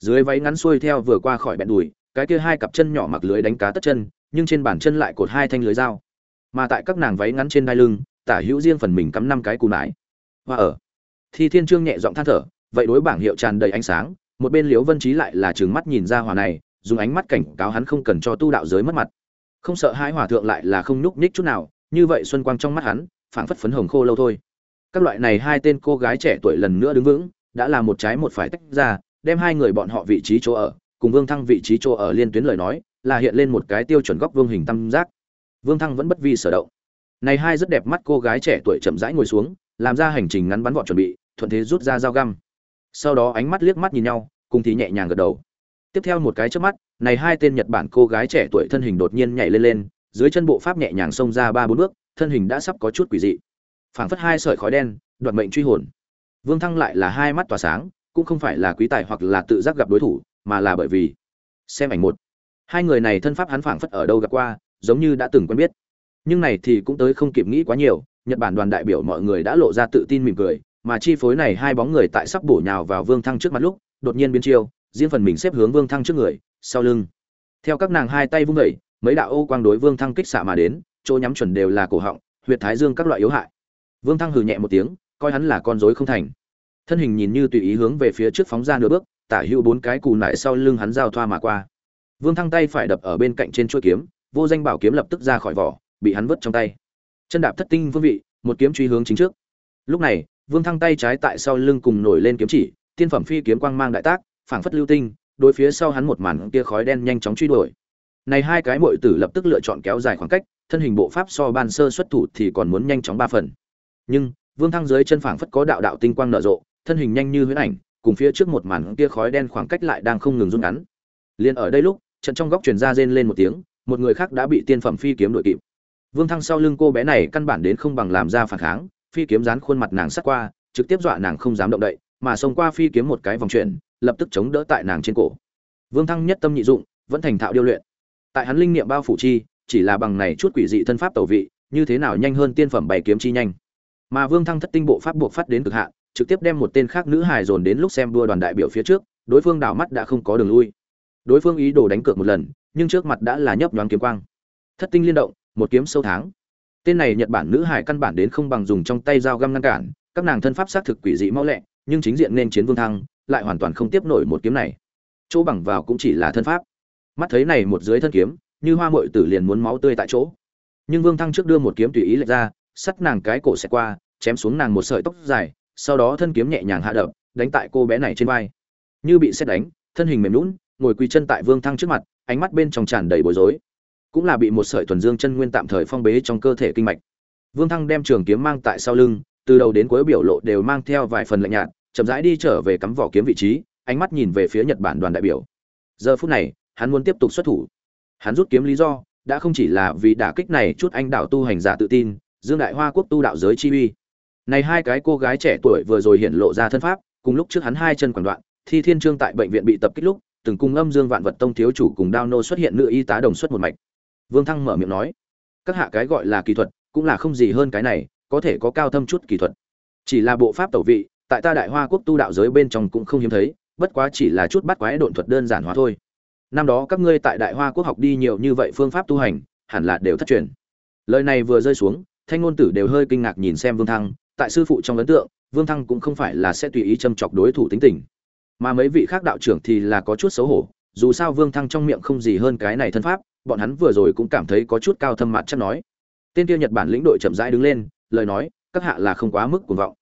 Dưới váy ngắn xuôi theo vừa qua khỏi bẹn đùi, cái kia hai cặp chân nhỏ mặc lưới đánh cá tất chân, nhưng trên bàn chân lại cột hai thanh lưới dao. Mà tại các nàng váy ngắn trên đai lưng, tả hữu riêng phần mình cắm năm cái cù nải. Và ở. Thi thiên trương nhẹ giọng than thở, vậy đối bảng hiệu tràn đầy ánh sáng, một bên liễu vân trí lại là trừng mắt nhìn ra hòa này dùng ánh mắt cảnh cáo hắn không cần cho tu đạo giới mất mặt. Không sợ hai hòa thượng lại là không nhúc nhích chút nào, như vậy xuân quang trong mắt hắn, phảng phất phấn hồng khô lâu thôi. Các loại này hai tên cô gái trẻ tuổi lần nữa đứng vững, đã là một trái một phải tách ra, đem hai người bọn họ vị trí chỗ ở, cùng vương thăng vị trí chỗ ở liên tuyến lời nói, là hiện lên một cái tiêu chuẩn góc vương hình tam giác. Vương thăng vẫn bất vi sở động. Này hai rất đẹp mắt cô gái trẻ tuổi chậm rãi ngồi xuống, làm ra hành trình ngắn bắn vọt chuẩn bị, thuận thế rút ra dao găm. Sau đó ánh mắt liếc mắt nhìn nhau, cùng thì nhẹ nhàng gật đầu tiếp theo một cái trước mắt, này hai tên nhật bản cô gái trẻ tuổi thân hình đột nhiên nhảy lên lên, dưới chân bộ pháp nhẹ nhàng xông ra ba bốn bước, thân hình đã sắp có chút quỷ dị. Phảng phất hai sợi khói đen, đoạt mệnh truy hồn. Vương thăng lại là hai mắt tỏa sáng, cũng không phải là quý tài hoặc là tự giác gặp đối thủ, mà là bởi vì, xem ảnh một. Hai người này thân pháp hắn phảng phất ở đâu gặp qua, giống như đã từng quen biết. Nhưng này thì cũng tới không kịp nghĩ quá nhiều, nhật bản đoàn đại biểu mọi người đã lộ ra tự tin mỉm cười, mà chi phối này hai bóng người tại sắp bổ nhào vào vương thăng trước mặt lúc, đột nhiên biến chiêu riêng phần mình xếp hướng vương thăng trước người, sau lưng. Theo các nàng hai tay vung vẩy mấy đạo ô quang đối vương thăng kích xạ mà đến, chỗ nhắm chuẩn đều là cổ họng, huyệt thái dương các loại yếu hại. Vương thăng hừ nhẹ một tiếng, coi hắn là con rối không thành. Thân hình nhìn như tùy ý hướng về phía trước phóng ra nửa bước, tả hữu bốn cái cù nại sau lưng hắn giao thoa mà qua. Vương thăng tay phải đập ở bên cạnh trên chuôi kiếm, vô danh bảo kiếm lập tức ra khỏi vỏ, bị hắn vứt trong tay. Chân đạp thất tinh vương vị, một kiếm truy hướng chính trước. Lúc này, vương thăng tay trái tại sau lưng cùng nổi lên kiếm chỉ, tiên phẩm phi kiếm quang mang đại tác phảng phất lưu tinh, đối phía sau hắn một màn kia khói đen nhanh chóng truy đuổi. Này hai cái muội tử lập tức lựa chọn kéo dài khoảng cách, thân hình bộ pháp so ban sơ xuất thủ thì còn muốn nhanh chóng ba phần. Nhưng, vương thăng dưới chân phảng phất có đạo đạo tinh quang nở rộ, thân hình nhanh như huyễn ảnh, cùng phía trước một màn kia khói đen khoảng cách lại đang không ngừng rút ngắn. Liền ở đây lúc, trận trong góc truyền ra rên lên một tiếng, một người khác đã bị tiên phẩm phi kiếm đuổi kịp. Vương thăng sau lưng cô bé này căn bản đến không bằng làm ra phản kháng, phi kiếm dán khuôn mặt nàng sát qua, trực tiếp dọa nàng không dám động đậy, mà xông qua phi kiếm một cái vòng chuyển lập tức chống đỡ tại nàng trên cổ. Vương thăng nhất tâm nhị dụng, vẫn thành thạo điêu luyện. Tại hắn linh niệm bao phủ chi, chỉ là bằng này chút quỷ dị thân pháp tẩu vị, như thế nào nhanh hơn tiên phẩm bày kiếm chi nhanh. Mà vương thăng thất tinh bộ pháp buộc phát đến cực hạn, trực tiếp đem một tên khác nữ hài dồn đến lúc xem đua đoàn đại biểu phía trước, đối phương đảo mắt đã không có đường lui. Đối phương ý đồ đánh cược một lần, nhưng trước mặt đã là nhấp nhoáng kiếm quang. Thất tinh liên động, một kiếm sâu tháng tên này nhật bản nữ hải căn bản đến không bằng dùng trong tay dao găm ngăn cản, các nàng thân pháp xác thực quỷ dị mau lẹ, nhưng chính diện nên chiến vương thăng lại hoàn toàn không tiếp nổi một kiếm này. Chỗ bằng vào cũng chỉ là thân pháp. Mắt thấy này một dưới thân kiếm, như hoa mội tử liền muốn máu tươi tại chỗ. Nhưng vương thăng trước đưa một kiếm tùy ý lệch ra, sắt nàng cái cổ xẹt qua, chém xuống nàng một sợi tóc dài, sau đó thân kiếm nhẹ nhàng hạ đập, đánh tại cô bé này trên vai. Như bị xét đánh, thân hình mềm lún ngồi quỳ chân tại vương thăng trước mặt, ánh mắt bên trong tràn đầy bối rối. Cũng là bị một sợi thuần dương chân nguyên tạm thời phong bế trong cơ thể kinh mạch. Vương thăng đem trường kiếm mang tại sau lưng, từ đầu đến cuối biểu lộ đều mang theo vài phần lạnh nhạt chậm rãi đi trở về cắm vỏ kiếm vị trí, ánh mắt nhìn về phía nhật bản đoàn đại biểu. Giờ phút này, hắn muốn tiếp tục xuất thủ. Hắn rút kiếm lý do, đã không chỉ là vì đả kích này chút anh đạo tu hành giả tự tin, dương đại hoa quốc tu đạo giới chi uy. Này hai cái cô gái trẻ tuổi vừa rồi hiện lộ ra thân pháp, cùng lúc trước hắn hai chân quản đoạn, thi thiên trương tại bệnh viện bị tập kích lúc, từng cùng âm dương vạn vật tông thiếu chủ cùng đao nô xuất hiện nữ y tá đồng xuất một mạch. Vương thăng mở miệng nói, các hạ cái gọi là kỳ thuật, cũng là không gì hơn cái này, có thể có cao thâm chút kỳ thuật. Chỉ là bộ pháp tẩu vị tại ta đại hoa quốc tu đạo giới bên trong cũng không hiếm thấy, bất quá chỉ là chút bắt quái độn thuật đơn giản hóa thôi. Năm đó các ngươi tại đại hoa quốc học đi nhiều như vậy phương pháp tu hành, hẳn là đều thất truyền. Lời này vừa rơi xuống, thanh ngôn tử đều hơi kinh ngạc nhìn xem vương thăng, tại sư phụ trong ấn tượng, vương thăng cũng không phải là sẽ tùy ý châm chọc đối thủ tính tình. Mà mấy vị khác đạo trưởng thì là có chút xấu hổ, dù sao vương thăng trong miệng không gì hơn cái này thân pháp, bọn hắn vừa rồi cũng cảm thấy có chút cao thâm mặt chắc nói. Tên tiêu nhật bản lĩnh đội chậm rãi đứng lên, lời nói, các hạ là không quá mức cuồng vọng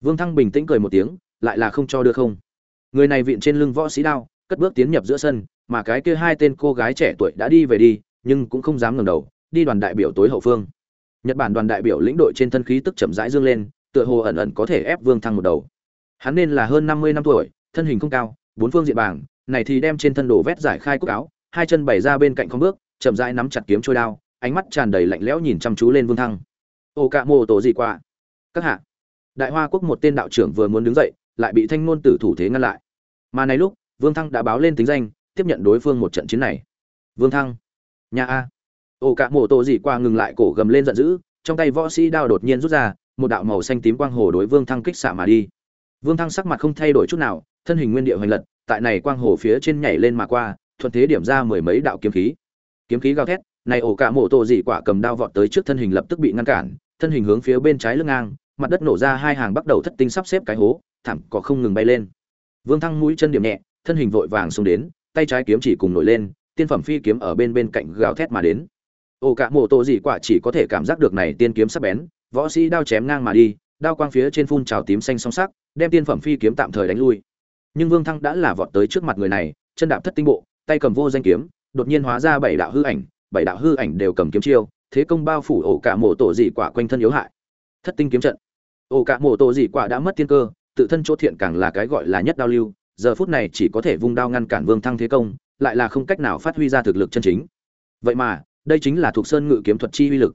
vương thăng bình tĩnh cười một tiếng, lại là không cho đưa không. Người này viện trên lưng võ sĩ đao, cất bước tiến nhập giữa sân, mà cái kia hai tên cô gái trẻ tuổi đã đi về đi, nhưng cũng không dám ngẩng đầu, đi đoàn đại biểu tối hậu phương. Nhật bản đoàn đại biểu lĩnh đội trên thân khí tức chậm rãi dương lên, tựa hồ ẩn ẩn có thể ép vương thăng một đầu. Hắn nên là hơn năm mươi năm tuổi, thân hình không cao, bốn phương diện bảng, này thì đem trên thân đồ vét giải khai cúc áo, hai chân bày ra bên cạnh không bước, chậm rãi nắm chặt kiếm trôi đao, ánh mắt tràn đầy lạnh lẽo nhìn chăm chú lên vương thăng. Ô cả mồ tổ gì quả? các hạ đại hoa quốc một tên đạo trưởng vừa muốn đứng dậy, lại bị thanh ngôn tử thủ thế ngăn lại. Mà này lúc, vương thăng đã báo lên tính danh, tiếp nhận đối phương một trận chiến này. Vương thăng, nhà a. Ô cạ mổ tổ gì qua ngừng lại cổ gầm lên giận dữ, trong tay võ sĩ đao đột nhiên rút ra, một đạo màu xanh tím quang hồ đối vương thăng kích xạ mà đi. Vương thăng sắc mặt không thay đổi chút nào, thân hình nguyên địa hoành lật, tại này quang hồ phía trên nhảy lên mà qua, thuận thế điểm ra mười mấy đạo kiếm khí. Kiếm khí gào thét, này ổ cả mổ tổ dị quả cầm đao vọt tới trước thân hình lập tức bị ngăn cản, thân hình hướng phía bên trái lưng ngang mặt đất nổ ra hai hàng bắt đầu thất tinh sắp xếp cái hố, thảm cỏ không ngừng bay lên. Vương thăng mũi chân điểm nhẹ, thân hình vội vàng xông đến, tay trái kiếm chỉ cùng nổi lên, tiên phẩm phi kiếm ở bên bên cạnh gào thét mà đến. Ổ cả mộ tổ dị quả chỉ có thể cảm giác được này tiên kiếm sắp bén, võ sĩ đao chém ngang mà đi, đao quang phía trên phun trào tím xanh song sắc, đem tiên phẩm phi kiếm tạm thời đánh lui. Nhưng vương thăng đã là vọt tới trước mặt người này, chân đạp thất tinh bộ, tay cầm vô danh kiếm, đột nhiên hóa ra bảy đạo hư ảnh, bảy đạo hư ảnh đều cầm kiếm chiêu, thế công bao phủ ổ cả mộ tổ dị quả quanh thân yếu hại. Thất tinh kiếm trận. Ô cả mổ tổ gì quả đã mất tiên cơ, tự thân chỗ thiện càng là cái gọi là nhất đao lưu, giờ phút này chỉ có thể vung đao ngăn cản vương thăng thế công, lại là không cách nào phát huy ra thực lực chân chính. Vậy mà, đây chính là thuộc sơn ngự kiếm thuật chi uy lực.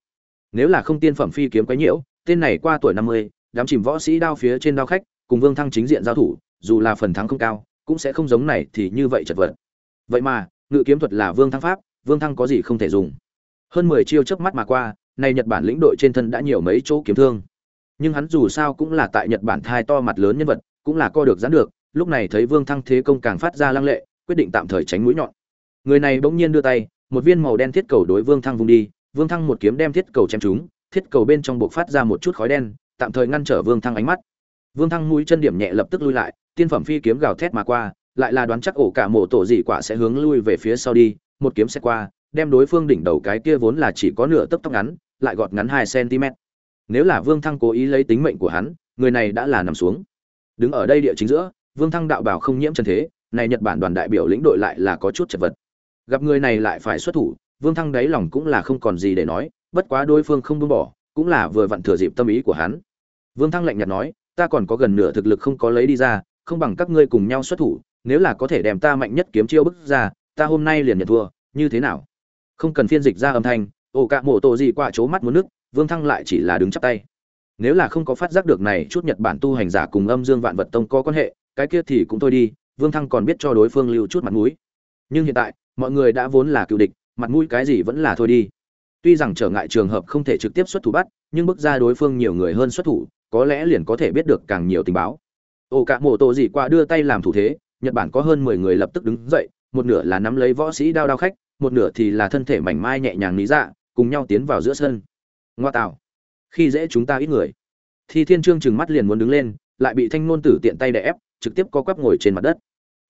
Nếu là không tiên phẩm phi kiếm quấy nhiễu, tên này qua tuổi năm mươi, đám chìm võ sĩ đao phía trên đao khách, cùng vương thăng chính diện giao thủ, dù là phần thắng không cao, cũng sẽ không giống này thì như vậy chật vật. Vậy mà, ngự kiếm thuật là vương thăng pháp, vương thăng có gì không thể dùng. Hơn mười chiêu chớp mắt mà qua, nay nhật bản lĩnh đội trên thân đã nhiều mấy chỗ kiếm thương nhưng hắn dù sao cũng là tại nhật bản thai to mặt lớn nhân vật, cũng là co được gián được, lúc này thấy vương thăng thế công càng phát ra lăng lệ, quyết định tạm thời tránh mũi nhọn. Người này bỗng nhiên đưa tay, một viên màu đen thiết cầu đối vương thăng vung đi, vương thăng một kiếm đem thiết cầu chém trúng, thiết cầu bên trong buộc phát ra một chút khói đen, tạm thời ngăn trở vương thăng ánh mắt. Vương thăng mũi chân điểm nhẹ lập tức lui lại, tiên phẩm phi kiếm gào thét mà qua, lại là đoán chắc ổ cả mộ tổ dị quả sẽ hướng lui về phía sau đi, một kiếm sẽ qua, đem đối phương đỉnh đầu cái kia vốn là chỉ có nửa tấc tóc ngắn, lại gọt ngắn hai cm nếu là vương thăng cố ý lấy tính mệnh của hắn, người này đã là nằm xuống. Đứng ở đây địa chính giữa, vương thăng đạo bảo không nhiễm trần thế, này nhật bản đoàn đại biểu lĩnh đội lại là có chút chật vật. Gặp người này lại phải xuất thủ, vương thăng đáy lòng cũng là không còn gì để nói, bất quá đối phương không buông bỏ, cũng là vừa vặn thừa dịp tâm ý của hắn. Vương thăng lạnh nhạt nói, ta còn có gần nửa thực lực không có lấy đi ra, không bằng các ngươi cùng nhau xuất thủ, nếu là có thể đem ta mạnh nhất kiếm chiêu bức ra, ta hôm nay liền nhận thua, như thế nào? Không cần phiên dịch ra âm thanh ổ cạ mổ tổ gì qua chỗ mắt muốn nước vương thăng lại chỉ là đứng chắp tay. Nếu là không có phát giác được này, chút nhật bản tu hành giả cùng âm dương vạn vật tông có quan hệ, cái kia thì cũng thôi đi, vương thăng còn biết cho đối phương lưu chút mặt mũi. Nhưng hiện tại, mọi người đã vốn là cựu địch, mặt mũi cái gì vẫn là thôi đi. Tuy rằng trở ngại trường hợp không thể trực tiếp xuất thủ bắt, nhưng bước ra đối phương nhiều người hơn xuất thủ, có lẽ liền có thể biết được càng nhiều tình báo. Ô cả mộ tổ gì qua đưa tay làm thủ thế, nhật bản có hơn mười người lập tức đứng dậy, một nửa là nắm lấy võ sĩ đao đao khách, một nửa thì là thân thể mảnh mai nhẹ nhàng lý dạ cùng nhau tiến vào giữa sân ngoa tạo khi dễ chúng ta ít người. Thì thiên trương chừng mắt liền muốn đứng lên, lại bị thanh ngôn tử tiện tay đè ép, trực tiếp co quắp ngồi trên mặt đất.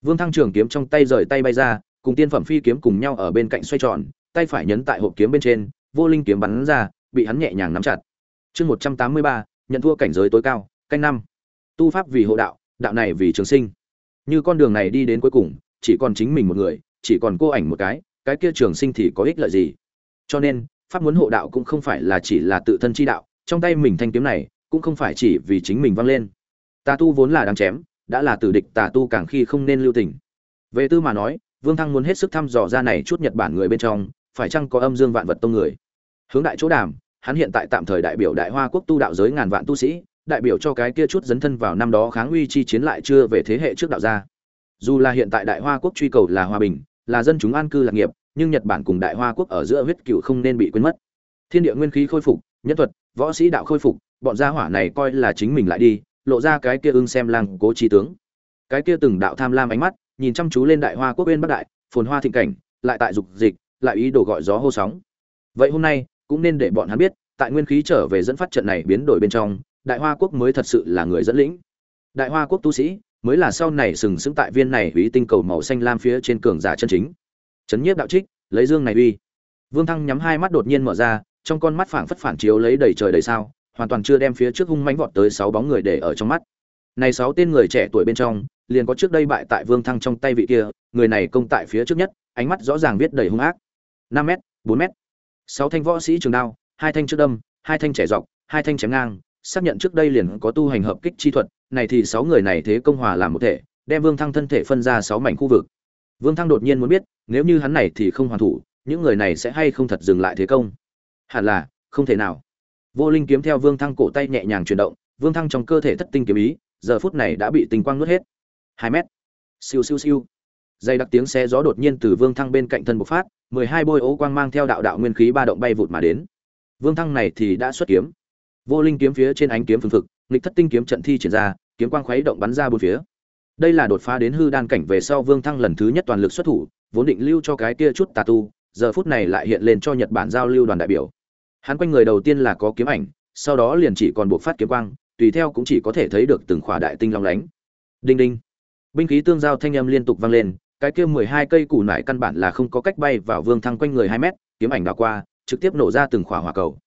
Vương thăng trường kiếm trong tay rời tay bay ra, cùng tiên phẩm phi kiếm cùng nhau ở bên cạnh xoay tròn, tay phải nhấn tại hộp kiếm bên trên, vô linh kiếm bắn ra, bị hắn nhẹ nhàng nắm chặt. Chương một trăm tám mươi ba, nhận thua cảnh giới tối cao, canh năm. Tu pháp vì hộ đạo đạo này vì trường sinh. Như con đường này đi đến cuối cùng, chỉ còn chính mình một người, chỉ còn cô ảnh một cái cái kia trường sinh thì có ích lợi gì? Cho nên pháp muốn hộ đạo cũng không phải là chỉ là tự thân chi đạo, trong tay mình thanh kiếm này cũng không phải chỉ vì chính mình văng lên. Tà tu vốn là đáng chém, đã là tử địch tà tu càng khi không nên lưu tình. Về tư mà nói, vương thăng muốn hết sức thăm dò ra này chút nhật bản người bên trong, phải chăng có âm dương vạn vật tông người? Hướng đại chỗ đàm, hắn hiện tại tạm thời đại biểu đại hoa quốc tu đạo giới ngàn vạn tu sĩ, đại biểu cho cái kia chút dấn thân vào năm đó kháng uy chi chiến lại chưa về thế hệ trước đạo gia. Dù là hiện tại đại hoa quốc truy cầu là hòa bình, là dân chúng an cư lạc nghiệp nhưng nhật bản cùng đại hoa quốc ở giữa huyết cựu không nên bị quên mất. Thiên địa nguyên khí khôi phục, nhân thuật, võ sĩ đạo khôi phục, bọn gia hỏa này coi là chính mình lại đi, lộ ra cái kia ưng xem lang cố trí tướng. Cái kia từng đạo tham lam ánh mắt, nhìn chăm chú lên đại hoa quốc bên bắc đại, phồn hoa thịnh cảnh, lại tại dục dịch, lại ý đồ gọi gió hô sóng. Vậy hôm nay, cũng nên để bọn hắn biết, tại nguyên khí trở về dẫn phát trận này biến đổi bên trong, đại hoa quốc mới thật sự là người dẫn lĩnh. Đại hoa quốc tu sĩ, mới là sau này sừng sững tại viên này uy tinh cầu màu xanh lam phía trên cường giả chân chính chấn nhiếp đạo trích, lấy dương này uy. Vương thăng nhắm hai mắt đột nhiên mở ra, trong con mắt phảng phất phản chiếu lấy đầy trời đầy sao, hoàn toàn chưa đem phía trước hung mãnh vọt tới sáu bóng người để ở trong mắt. Này sáu tên người trẻ tuổi bên trong, liền có trước đây bại tại vương thăng trong tay vị kia, người này công tại phía trước nhất, ánh mắt rõ ràng viết đầy hung ác. Năm m bốn m sáu thanh võ sĩ trường đao, hai thanh trước đâm, hai thanh trẻ dọc, hai thanh chém ngang, xác nhận trước đây liền có tu hành hợp kích chi thuật, này thì sáu người này thế công hòa làm một thể, đem vương thăng thân thể phân ra sáu mảnh khu vực vương thăng đột nhiên muốn biết, nếu như hắn này thì không hoàn thủ, những người này sẽ hay không thật dừng lại thế công? Hẳn là, không thể nào. Vô linh kiếm theo vương thăng cổ tay nhẹ nhàng chuyển động, vương thăng trong cơ thể thất tinh kiếm ý, giờ phút này đã bị tinh quang nuốt hết. Hai mét. Siêu siêu siêu. Dây đặc tiếng xe gió đột nhiên từ vương thăng bên cạnh thân bộc phát, mười hai bôi ố quang mang theo đạo đạo nguyên khí ba động bay vụt mà đến. Vương thăng này thì đã xuất kiếm. Vô linh kiếm phía trên ánh kiếm phừng phực, nghịch thất tinh kiếm trận thi triển ra, kiếm quang khuấy động bắn ra bốn phía đây là đột phá đến hư đan cảnh về sau vương thăng lần thứ nhất toàn lực xuất thủ, vốn định lưu cho cái kia chút tà tu, giờ phút này lại hiện lên cho nhật bản giao lưu đoàn đại biểu. Hắn quanh người đầu tiên là có kiếm ảnh, sau đó liền chỉ còn buộc phát kiếm quang, tùy theo cũng chỉ có thể thấy được từng khỏa đại tinh long lánh. Đinh đinh. Binh khí tương giao thanh âm liên tục vang lên, cái kia mười hai cây củ nải căn bản là không có cách bay vào vương thăng quanh người hai mét, kiếm ảnh đảo qua, trực tiếp nổ ra từng khỏa hỏa cầu.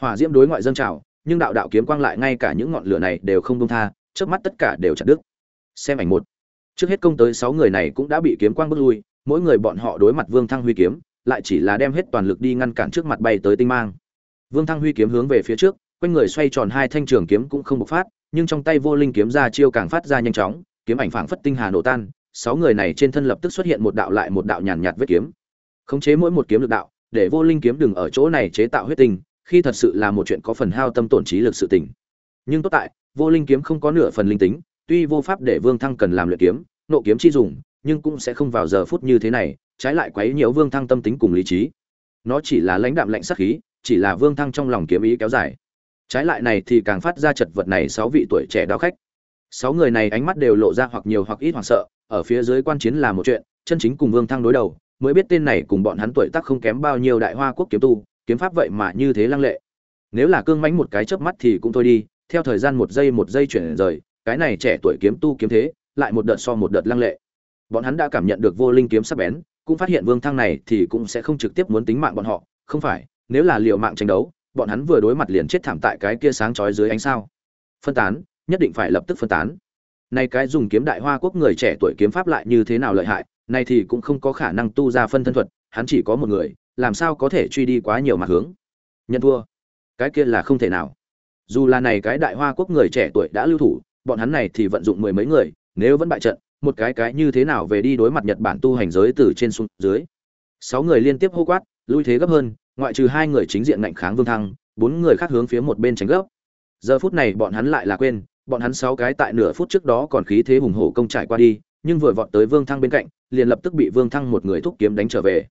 Hỏa diễm đối ngoại dân trào, nhưng đạo đạo kiếm quang lại ngay cả những ngọn lửa này đều không đông tha trước mắt tất cả đều chặt đứt xem ảnh một. Trước hết công tới sáu người này cũng đã bị kiếm quang bước lui, mỗi người bọn họ đối mặt vương thăng huy kiếm, lại chỉ là đem hết toàn lực đi ngăn cản trước mặt bay tới tinh mang. Vương thăng huy kiếm hướng về phía trước, quanh người xoay tròn hai thanh trường kiếm cũng không bộc phát, nhưng trong tay vô linh kiếm ra chiêu càng phát ra nhanh chóng, kiếm ảnh phảng phất tinh hà nổ tan, sáu người này trên thân lập tức xuất hiện một đạo lại một đạo nhàn nhạt vết kiếm. Khống chế mỗi một kiếm lực đạo, để vô linh kiếm đừng ở chỗ này chế tạo huyết tinh, khi thật sự là một chuyện có phần hao tâm tổn trí lực sự tình. Nhưng tốt tại, vô linh kiếm không có nửa phần linh tính tuy vô pháp để vương thăng cần làm luyện kiếm, nộ kiếm chi dùng, nhưng cũng sẽ không vào giờ phút như thế này, trái lại quấy nhiễu vương thăng tâm tính cùng lý trí. Nó chỉ là lãnh đạm lạnh sắc khí, chỉ là vương thăng trong lòng kiếm ý kéo dài. Trái lại này thì càng phát ra chật vật này sáu vị tuổi trẻ đao khách. Sáu người này ánh mắt đều lộ ra hoặc nhiều hoặc ít hoảng sợ, ở phía dưới quan chiến là một chuyện, chân chính cùng vương thăng đối đầu, mới biết tên này cùng bọn hắn tuổi tác không kém bao nhiêu đại hoa quốc kiếm tu, kiếm pháp vậy mà như thế lăng lệ. Nếu là cương mãnh một cái chớp mắt thì cũng thôi đi, theo thời gian một giây một giây chuyển rời cái này trẻ tuổi kiếm tu kiếm thế, lại một đợt so một đợt lăng lệ. Bọn hắn đã cảm nhận được vô linh kiếm sắc bén, cũng phát hiện vương thăng này thì cũng sẽ không trực tiếp muốn tính mạng bọn họ, không phải, nếu là liệu mạng tranh đấu, bọn hắn vừa đối mặt liền chết thảm tại cái kia sáng chói dưới ánh sao. Phân tán, nhất định phải lập tức phân tán. Nay cái dùng kiếm đại hoa quốc người trẻ tuổi kiếm pháp lại như thế nào lợi hại nay thì cũng không có khả năng tu ra phân thân thuật, hắn chỉ có một người, làm sao có thể truy đi quá nhiều mặt hướng? Nhận thua. Cái kia là không thể nào. Dù là này cái đại hoa quốc người trẻ tuổi đã lưu thủ bọn hắn này thì vận dụng mười mấy người, nếu vẫn bại trận, một cái cái như thế nào về đi đối mặt nhật bản tu hành giới từ trên xuống dưới. Sáu người liên tiếp hô quát, lui thế gấp hơn, ngoại trừ hai người chính diện ngạnh kháng vương thăng, bốn người khác hướng phía một bên tránh gấp. Giờ phút này bọn hắn lại là quên, bọn hắn sáu cái tại nửa phút trước đó còn khí thế hùng hổ công trải qua đi, nhưng vừa vọt tới vương thăng bên cạnh, liền lập tức bị vương thăng một người thúc kiếm đánh trở về.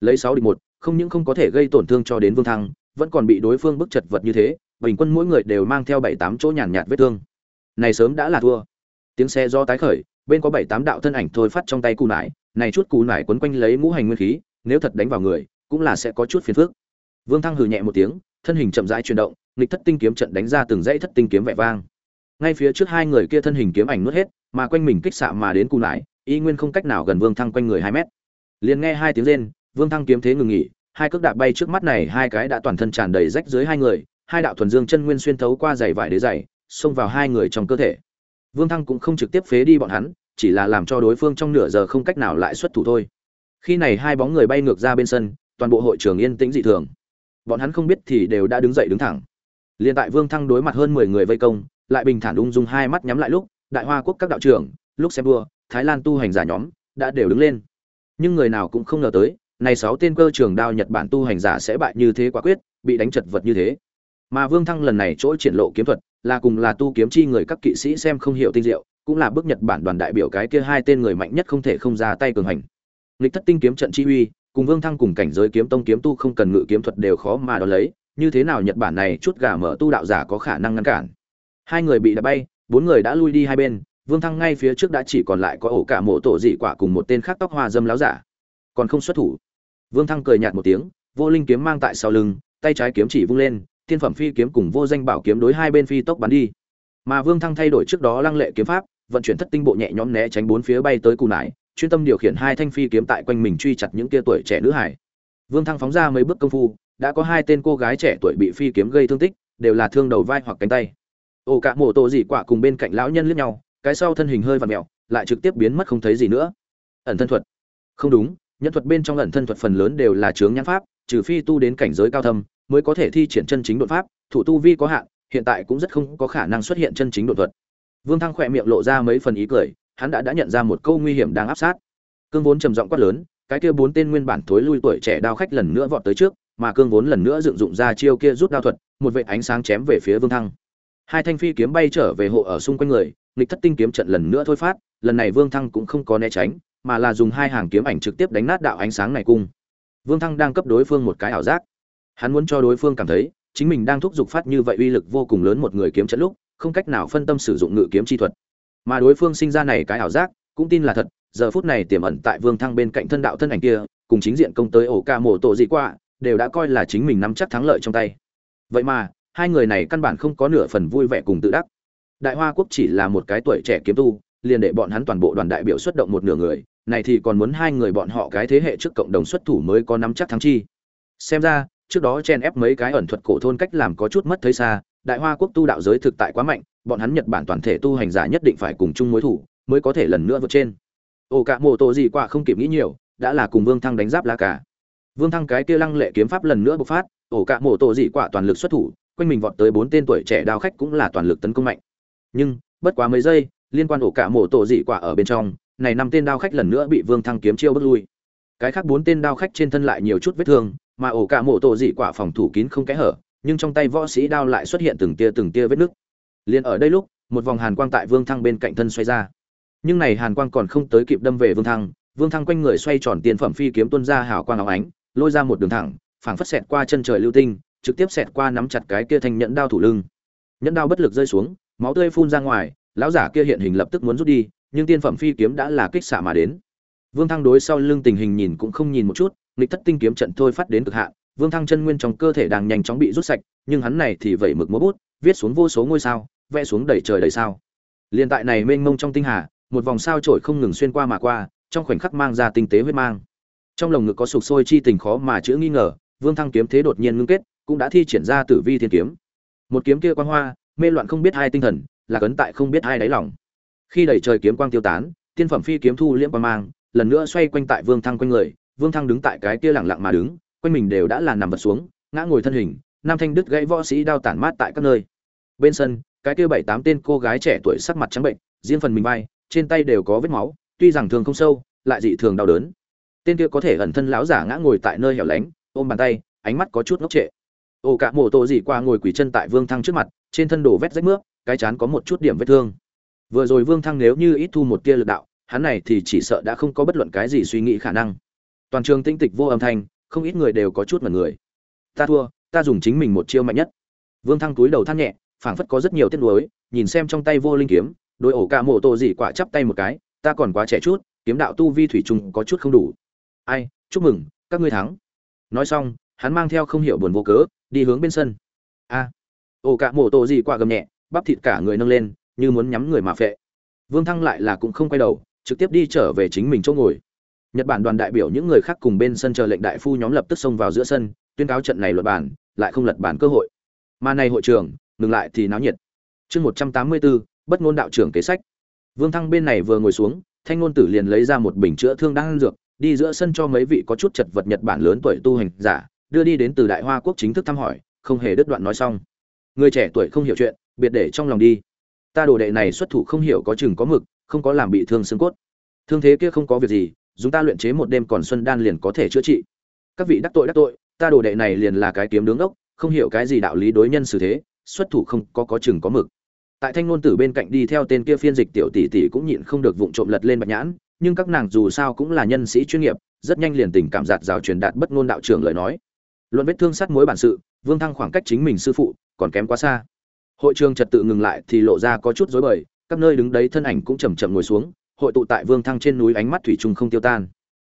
Lấy sáu địch một, không những không có thể gây tổn thương cho đến vương thăng, vẫn còn bị đối phương bức chật vật như thế, bình quân mỗi người đều mang theo bảy tám chỗ nhàn nhạt vết thương này sớm đã là thua. Tiếng xe do tái khởi, bên có bảy tám đạo thân ảnh thôi phát trong tay cù nải, này chút cù nải quấn quanh lấy ngũ hành nguyên khí, nếu thật đánh vào người, cũng là sẽ có chút phiền phức. Vương thăng hừ nhẹ một tiếng, thân hình chậm rãi chuyển động, nghịch thất tinh kiếm trận đánh ra từng dãy thất tinh kiếm vẻ vang. Ngay phía trước hai người kia thân hình kiếm ảnh nuốt hết, mà quanh mình kích xạ mà đến cù nải, y nguyên không cách nào gần vương thăng quanh người hai mét. Liền nghe hai tiếng rên, vương thăng kiếm thế ngừng nghỉ, hai cước đạp bay trước mắt này, hai cái đã toàn thân tràn đầy rách dưới hai người, hai đạo thuần dương chân nguyên xuyên thấu qua giày vải đế giày xông vào hai người trong cơ thể. Vương thăng cũng không trực tiếp phế đi bọn hắn, chỉ là làm cho đối phương trong nửa giờ không cách nào lại xuất thủ thôi. Khi này hai bóng người bay ngược ra bên sân, toàn bộ hội trường yên tĩnh dị thường. Bọn hắn không biết thì đều đã đứng dậy đứng thẳng. Liền tại vương thăng đối mặt hơn mười người vây công, lại bình thản ung dung hai mắt nhắm lại lúc, đại hoa quốc các đạo trưởng lúc xem đua thái lan tu hành giả nhóm, đã đều đứng lên. Nhưng người nào cũng không ngờ tới, này sáu tên cơ trường đao nhật bản tu hành giả sẽ bại như thế quả quyết, bị đánh chật vật như thế mà vương thăng lần này chỗ triển lộ kiếm thuật là cùng là tu kiếm chi người các kỵ sĩ xem không hiểu tinh diệu, cũng là bước nhật bản đoàn đại biểu cái kia hai tên người mạnh nhất không thể không ra tay cường hành. Nghịch thất tinh kiếm trận chi uy, cùng vương thăng cùng cảnh giới kiếm tông kiếm tu không cần ngự kiếm thuật đều khó mà đo lấy, như thế nào nhật bản này chút gà mở tu đạo giả có khả năng ngăn cản? Hai người bị đá bay, bốn người đã lui đi hai bên, vương thăng ngay phía trước đã chỉ còn lại có ổ cả mộ tổ dị quả cùng một tên khác tóc hoa dâm láo giả. Còn không xuất thủ. Vương thăng cười nhạt một tiếng, vô linh kiếm mang tại sau lưng, tay trái kiếm chỉ vung lên thiên phẩm phi kiếm cùng vô danh bảo kiếm đối hai bên phi tốc bắn đi. Mà vương thăng thay đổi trước đó lăng lệ kiếm pháp vận chuyển thất tinh bộ nhẹ nhõm né tránh bốn phía bay tới cù nải chuyên tâm điều khiển hai thanh phi kiếm tại quanh mình truy chặt những kia tuổi trẻ nữ hải. Vương thăng phóng ra mấy bước công phu đã có hai tên cô gái trẻ tuổi bị phi kiếm gây thương tích đều là thương đầu vai hoặc cánh tay. Ổ cả mổ tổ dị quả cùng bên cạnh lão nhân liếc nhau cái sau thân hình hơi và mèo, lại trực tiếp biến mất không thấy gì nữa. Ẩn thân thuật. Không đúng nhân thuật bên trong ẩn thân thuật phần lớn đều là chướng nhãn pháp trừ phi tu đến cảnh giới cao thâm, mới có thể thi triển chân chính đột pháp, thủ tu vi có hạn, hiện tại cũng rất không có khả năng xuất hiện chân chính đột thuật. Vương thăng khỏe miệng lộ ra mấy phần ý cười, hắn đã đã nhận ra một câu nguy hiểm đang áp sát. Cương vốn trầm giọng quát lớn, cái kia bốn tên nguyên bản thối lui tuổi trẻ đao khách lần nữa vọt tới trước, mà cương vốn lần nữa dựng dụng ra chiêu kia rút đao thuật, một vệ ánh sáng chém về phía vương thăng. Hai thanh phi kiếm bay trở về hộ ở xung quanh người, nghịch thất tinh kiếm trận lần nữa thôi phát, lần này vương thăng cũng không có né tránh, mà là dùng hai hàng kiếm ảnh trực tiếp đánh nát đạo ánh sáng này cung vương thăng đang cấp đối phương một cái ảo giác. Hắn muốn cho đối phương cảm thấy, chính mình đang thúc giục phát như vậy uy lực vô cùng lớn một người kiếm trận lúc, không cách nào phân tâm sử dụng ngự kiếm chi thuật. Mà đối phương sinh ra này cái ảo giác, cũng tin là thật, giờ phút này tiềm ẩn tại vương thăng bên cạnh thân đạo thân ảnh kia, cùng chính diện công tới ổ ca mổ tổ dị qua, đều đã coi là chính mình nắm chắc thắng lợi trong tay. Vậy mà, hai người này căn bản không có nửa phần vui vẻ cùng tự đắc. Đại hoa quốc chỉ là một cái tuổi trẻ kiếm tu liền để bọn hắn toàn bộ đoàn đại biểu xuất động một nửa người, này thì còn muốn hai người bọn họ cái thế hệ trước cộng đồng xuất thủ mới có nắm chắc thắng chi. Xem ra, trước đó chen ép mấy cái ẩn thuật cổ thôn cách làm có chút mất thấy xa, đại hoa quốc tu đạo giới thực tại quá mạnh, bọn hắn nhật bản toàn thể tu hành giả nhất định phải cùng chung mối thủ, mới có thể lần nữa vượt trên. Ồ cả mô tô gì qua không kịp nghĩ nhiều, đã là cùng vương thăng đánh giáp lá cả vương thăng cái kia lăng lệ kiếm pháp lần nữa bộc phát ổ cả mô tô gì quả toàn lực xuất thủ, quanh mình vọt tới bốn tên tuổi trẻ đao khách cũng là toàn lực tấn công mạnh. Nhưng, bất quá mấy giây liên quan ổ cả mổ tổ dị quả ở bên trong, này năm tên đao khách lần nữa bị vương thăng kiếm chiêu bước lui. Cái khác bốn tên đao khách trên thân lại nhiều chút vết thương, mà ổ cả mộ tổ dị quả phòng thủ kín không kẽ hở, nhưng trong tay võ sĩ đao lại xuất hiện từng tia từng tia vết nứt. Liền ở đây lúc, một vòng hàn quang tại vương thăng bên cạnh thân xoay ra. Nhưng này hàn quang còn không tới kịp đâm về vương thăng vương thăng quanh người xoay tròn tiền phẩm phi kiếm tuôn ra hào quang áo ánh, lôi ra một đường thẳng, phảng phất xẹt qua chân trời lưu tinh, trực tiếp xẹt qua nắm chặt cái kia thành nhẫn đao thủ lưng. Nhẫn đao bất lực rơi xuống, máu tươi phun ra ngoài lão giả kia hiện hình lập tức muốn rút đi, nhưng tiên phẩm phi kiếm đã là kích xạ mà đến. Vương thăng đối sau lưng tình hình nhìn cũng không nhìn một chút, nghịch thất tinh kiếm trận thôi phát đến cực hạn, vương thăng chân nguyên trong cơ thể đang nhanh chóng bị rút sạch, nhưng hắn này thì vẩy mực múa bút, viết xuống vô số ngôi sao, vẽ xuống đầy trời đầy sao. Liên tại này mênh mông trong tinh hà, một vòng sao trổi không ngừng xuyên qua mà qua, trong khoảnh khắc mang ra tinh tế huyết mang. Trong lồng ngực có sục sôi chi tình khó mà chữ nghi ngờ, vương thăng kiếm thế đột nhiên ngưng kết, cũng đã thi triển ra tử vi thiên kiếm. Một kiếm kia quang hoa, mê loạn không biết hai tinh thần là cấn tại không biết hai đáy lòng. Khi đẩy trời kiếm quang tiêu tán, tiên phẩm phi kiếm thu liễm qua mang, lần nữa xoay quanh tại vương thăng quanh người, vương thăng đứng tại cái kia lẳng lặng mà đứng, quanh mình đều đã là nằm vật xuống, ngã ngồi thân hình, nam thanh đức gãy võ sĩ đao tản mát tại các nơi. Bên sân, cái kia bảy tám tên cô gái trẻ tuổi sắc mặt trắng bệnh, riêng phần mình vai, trên tay đều có vết máu, tuy rằng thường không sâu, lại dị thường đau đớn. Tên kia có thể ẩn thân láo giả ngã ngồi tại nơi hẻo lánh, ôm bàn tay, ánh mắt có chút ngốc trệ. Ô cả mổ tổ gì qua ngồi quỳ chân tại vương thăng trước mặt, trên thân đổ vết rách nước cái chán có một chút điểm vết thương. Vừa rồi vương thăng nếu như ít thu một tia lực đạo, hắn này thì chỉ sợ đã không có bất luận cái gì suy nghĩ khả năng. Toàn trường tinh tịch vô âm thanh, không ít người đều có chút mật người. Ta thua, ta dùng chính mình một chiêu mạnh nhất. Vương thăng túi đầu than nhẹ, phảng phất có rất nhiều tiếc nuối, nhìn xem trong tay vô linh kiếm đôi ổ ca mộ tổ dị quả chắp tay một cái, ta còn quá trẻ chút, kiếm đạo tu vi thủy trùng có chút không đủ. Ai, chúc mừng, các ngươi thắng. Nói xong, hắn mang theo không hiểu buồn vô cớ, đi hướng bên sân. A. Ổ ca mộ tổ dị quả gầm nhẹ bắp thịt cả người nâng lên, như muốn nhắm người mà phệ. Vương thăng lại là cũng không quay đầu, trực tiếp đi trở về chính mình chỗ ngồi. Nhật bản đoàn đại biểu những người khác cùng bên sân chờ lệnh đại phu nhóm lập tức xông vào giữa sân, tuyên cáo trận này luật bản, lại không lật bản cơ hội. Mà này hội trưởng, ngừng lại thì náo nhiệt. Chương một trăm tám mươi bốn, bất ngôn đạo trưởng kế sách. Vương thăng bên này vừa ngồi xuống, thanh ngôn tử liền lấy ra một bình chữa thương đang dược, đi giữa sân cho mấy vị có chút chật vật nhật bản lớn tuổi tu hành giả, đưa đi đến từ đại hoa quốc chính thức thăm hỏi, không hề đứt đoạn nói xong. Người trẻ tuổi không hiểu chuyện biệt để trong lòng đi. Ta đồ đệ này xuất thủ không hiểu có chừng có mực, không có làm bị thương xương cốt. Thương thế kia không có việc gì chúng ta luyện chế một đêm còn xuân đan liền có thể chữa trị. Các vị đắc tội đắc tội, ta đồ đệ này liền là cái kiếm đứng ốc, không hiểu cái gì đạo lý đối nhân xử thế, xuất thủ không có có chừng có mực. Tại thanh ngôn tử bên cạnh đi theo tên kia phiên dịch tiểu tỷ tỷ cũng nhịn không được vụng trộm lật lên bạch nhãn, nhưng các nàng dù sao cũng là nhân sĩ chuyên nghiệp, rất nhanh liền tình cảm giạt rào truyền đạt bất ngôn đạo trưởng lời nói. Luận vết thương sát mối bản sự, vương thăng khoảng cách chính mình sư phụ còn kém quá xa hội trường trật tự ngừng lại thì lộ ra có chút rối bời, các nơi đứng đấy thân ảnh cũng chầm chậm ngồi xuống, hội tụ tại vương thăng trên núi ánh mắt thủy chung không tiêu tan.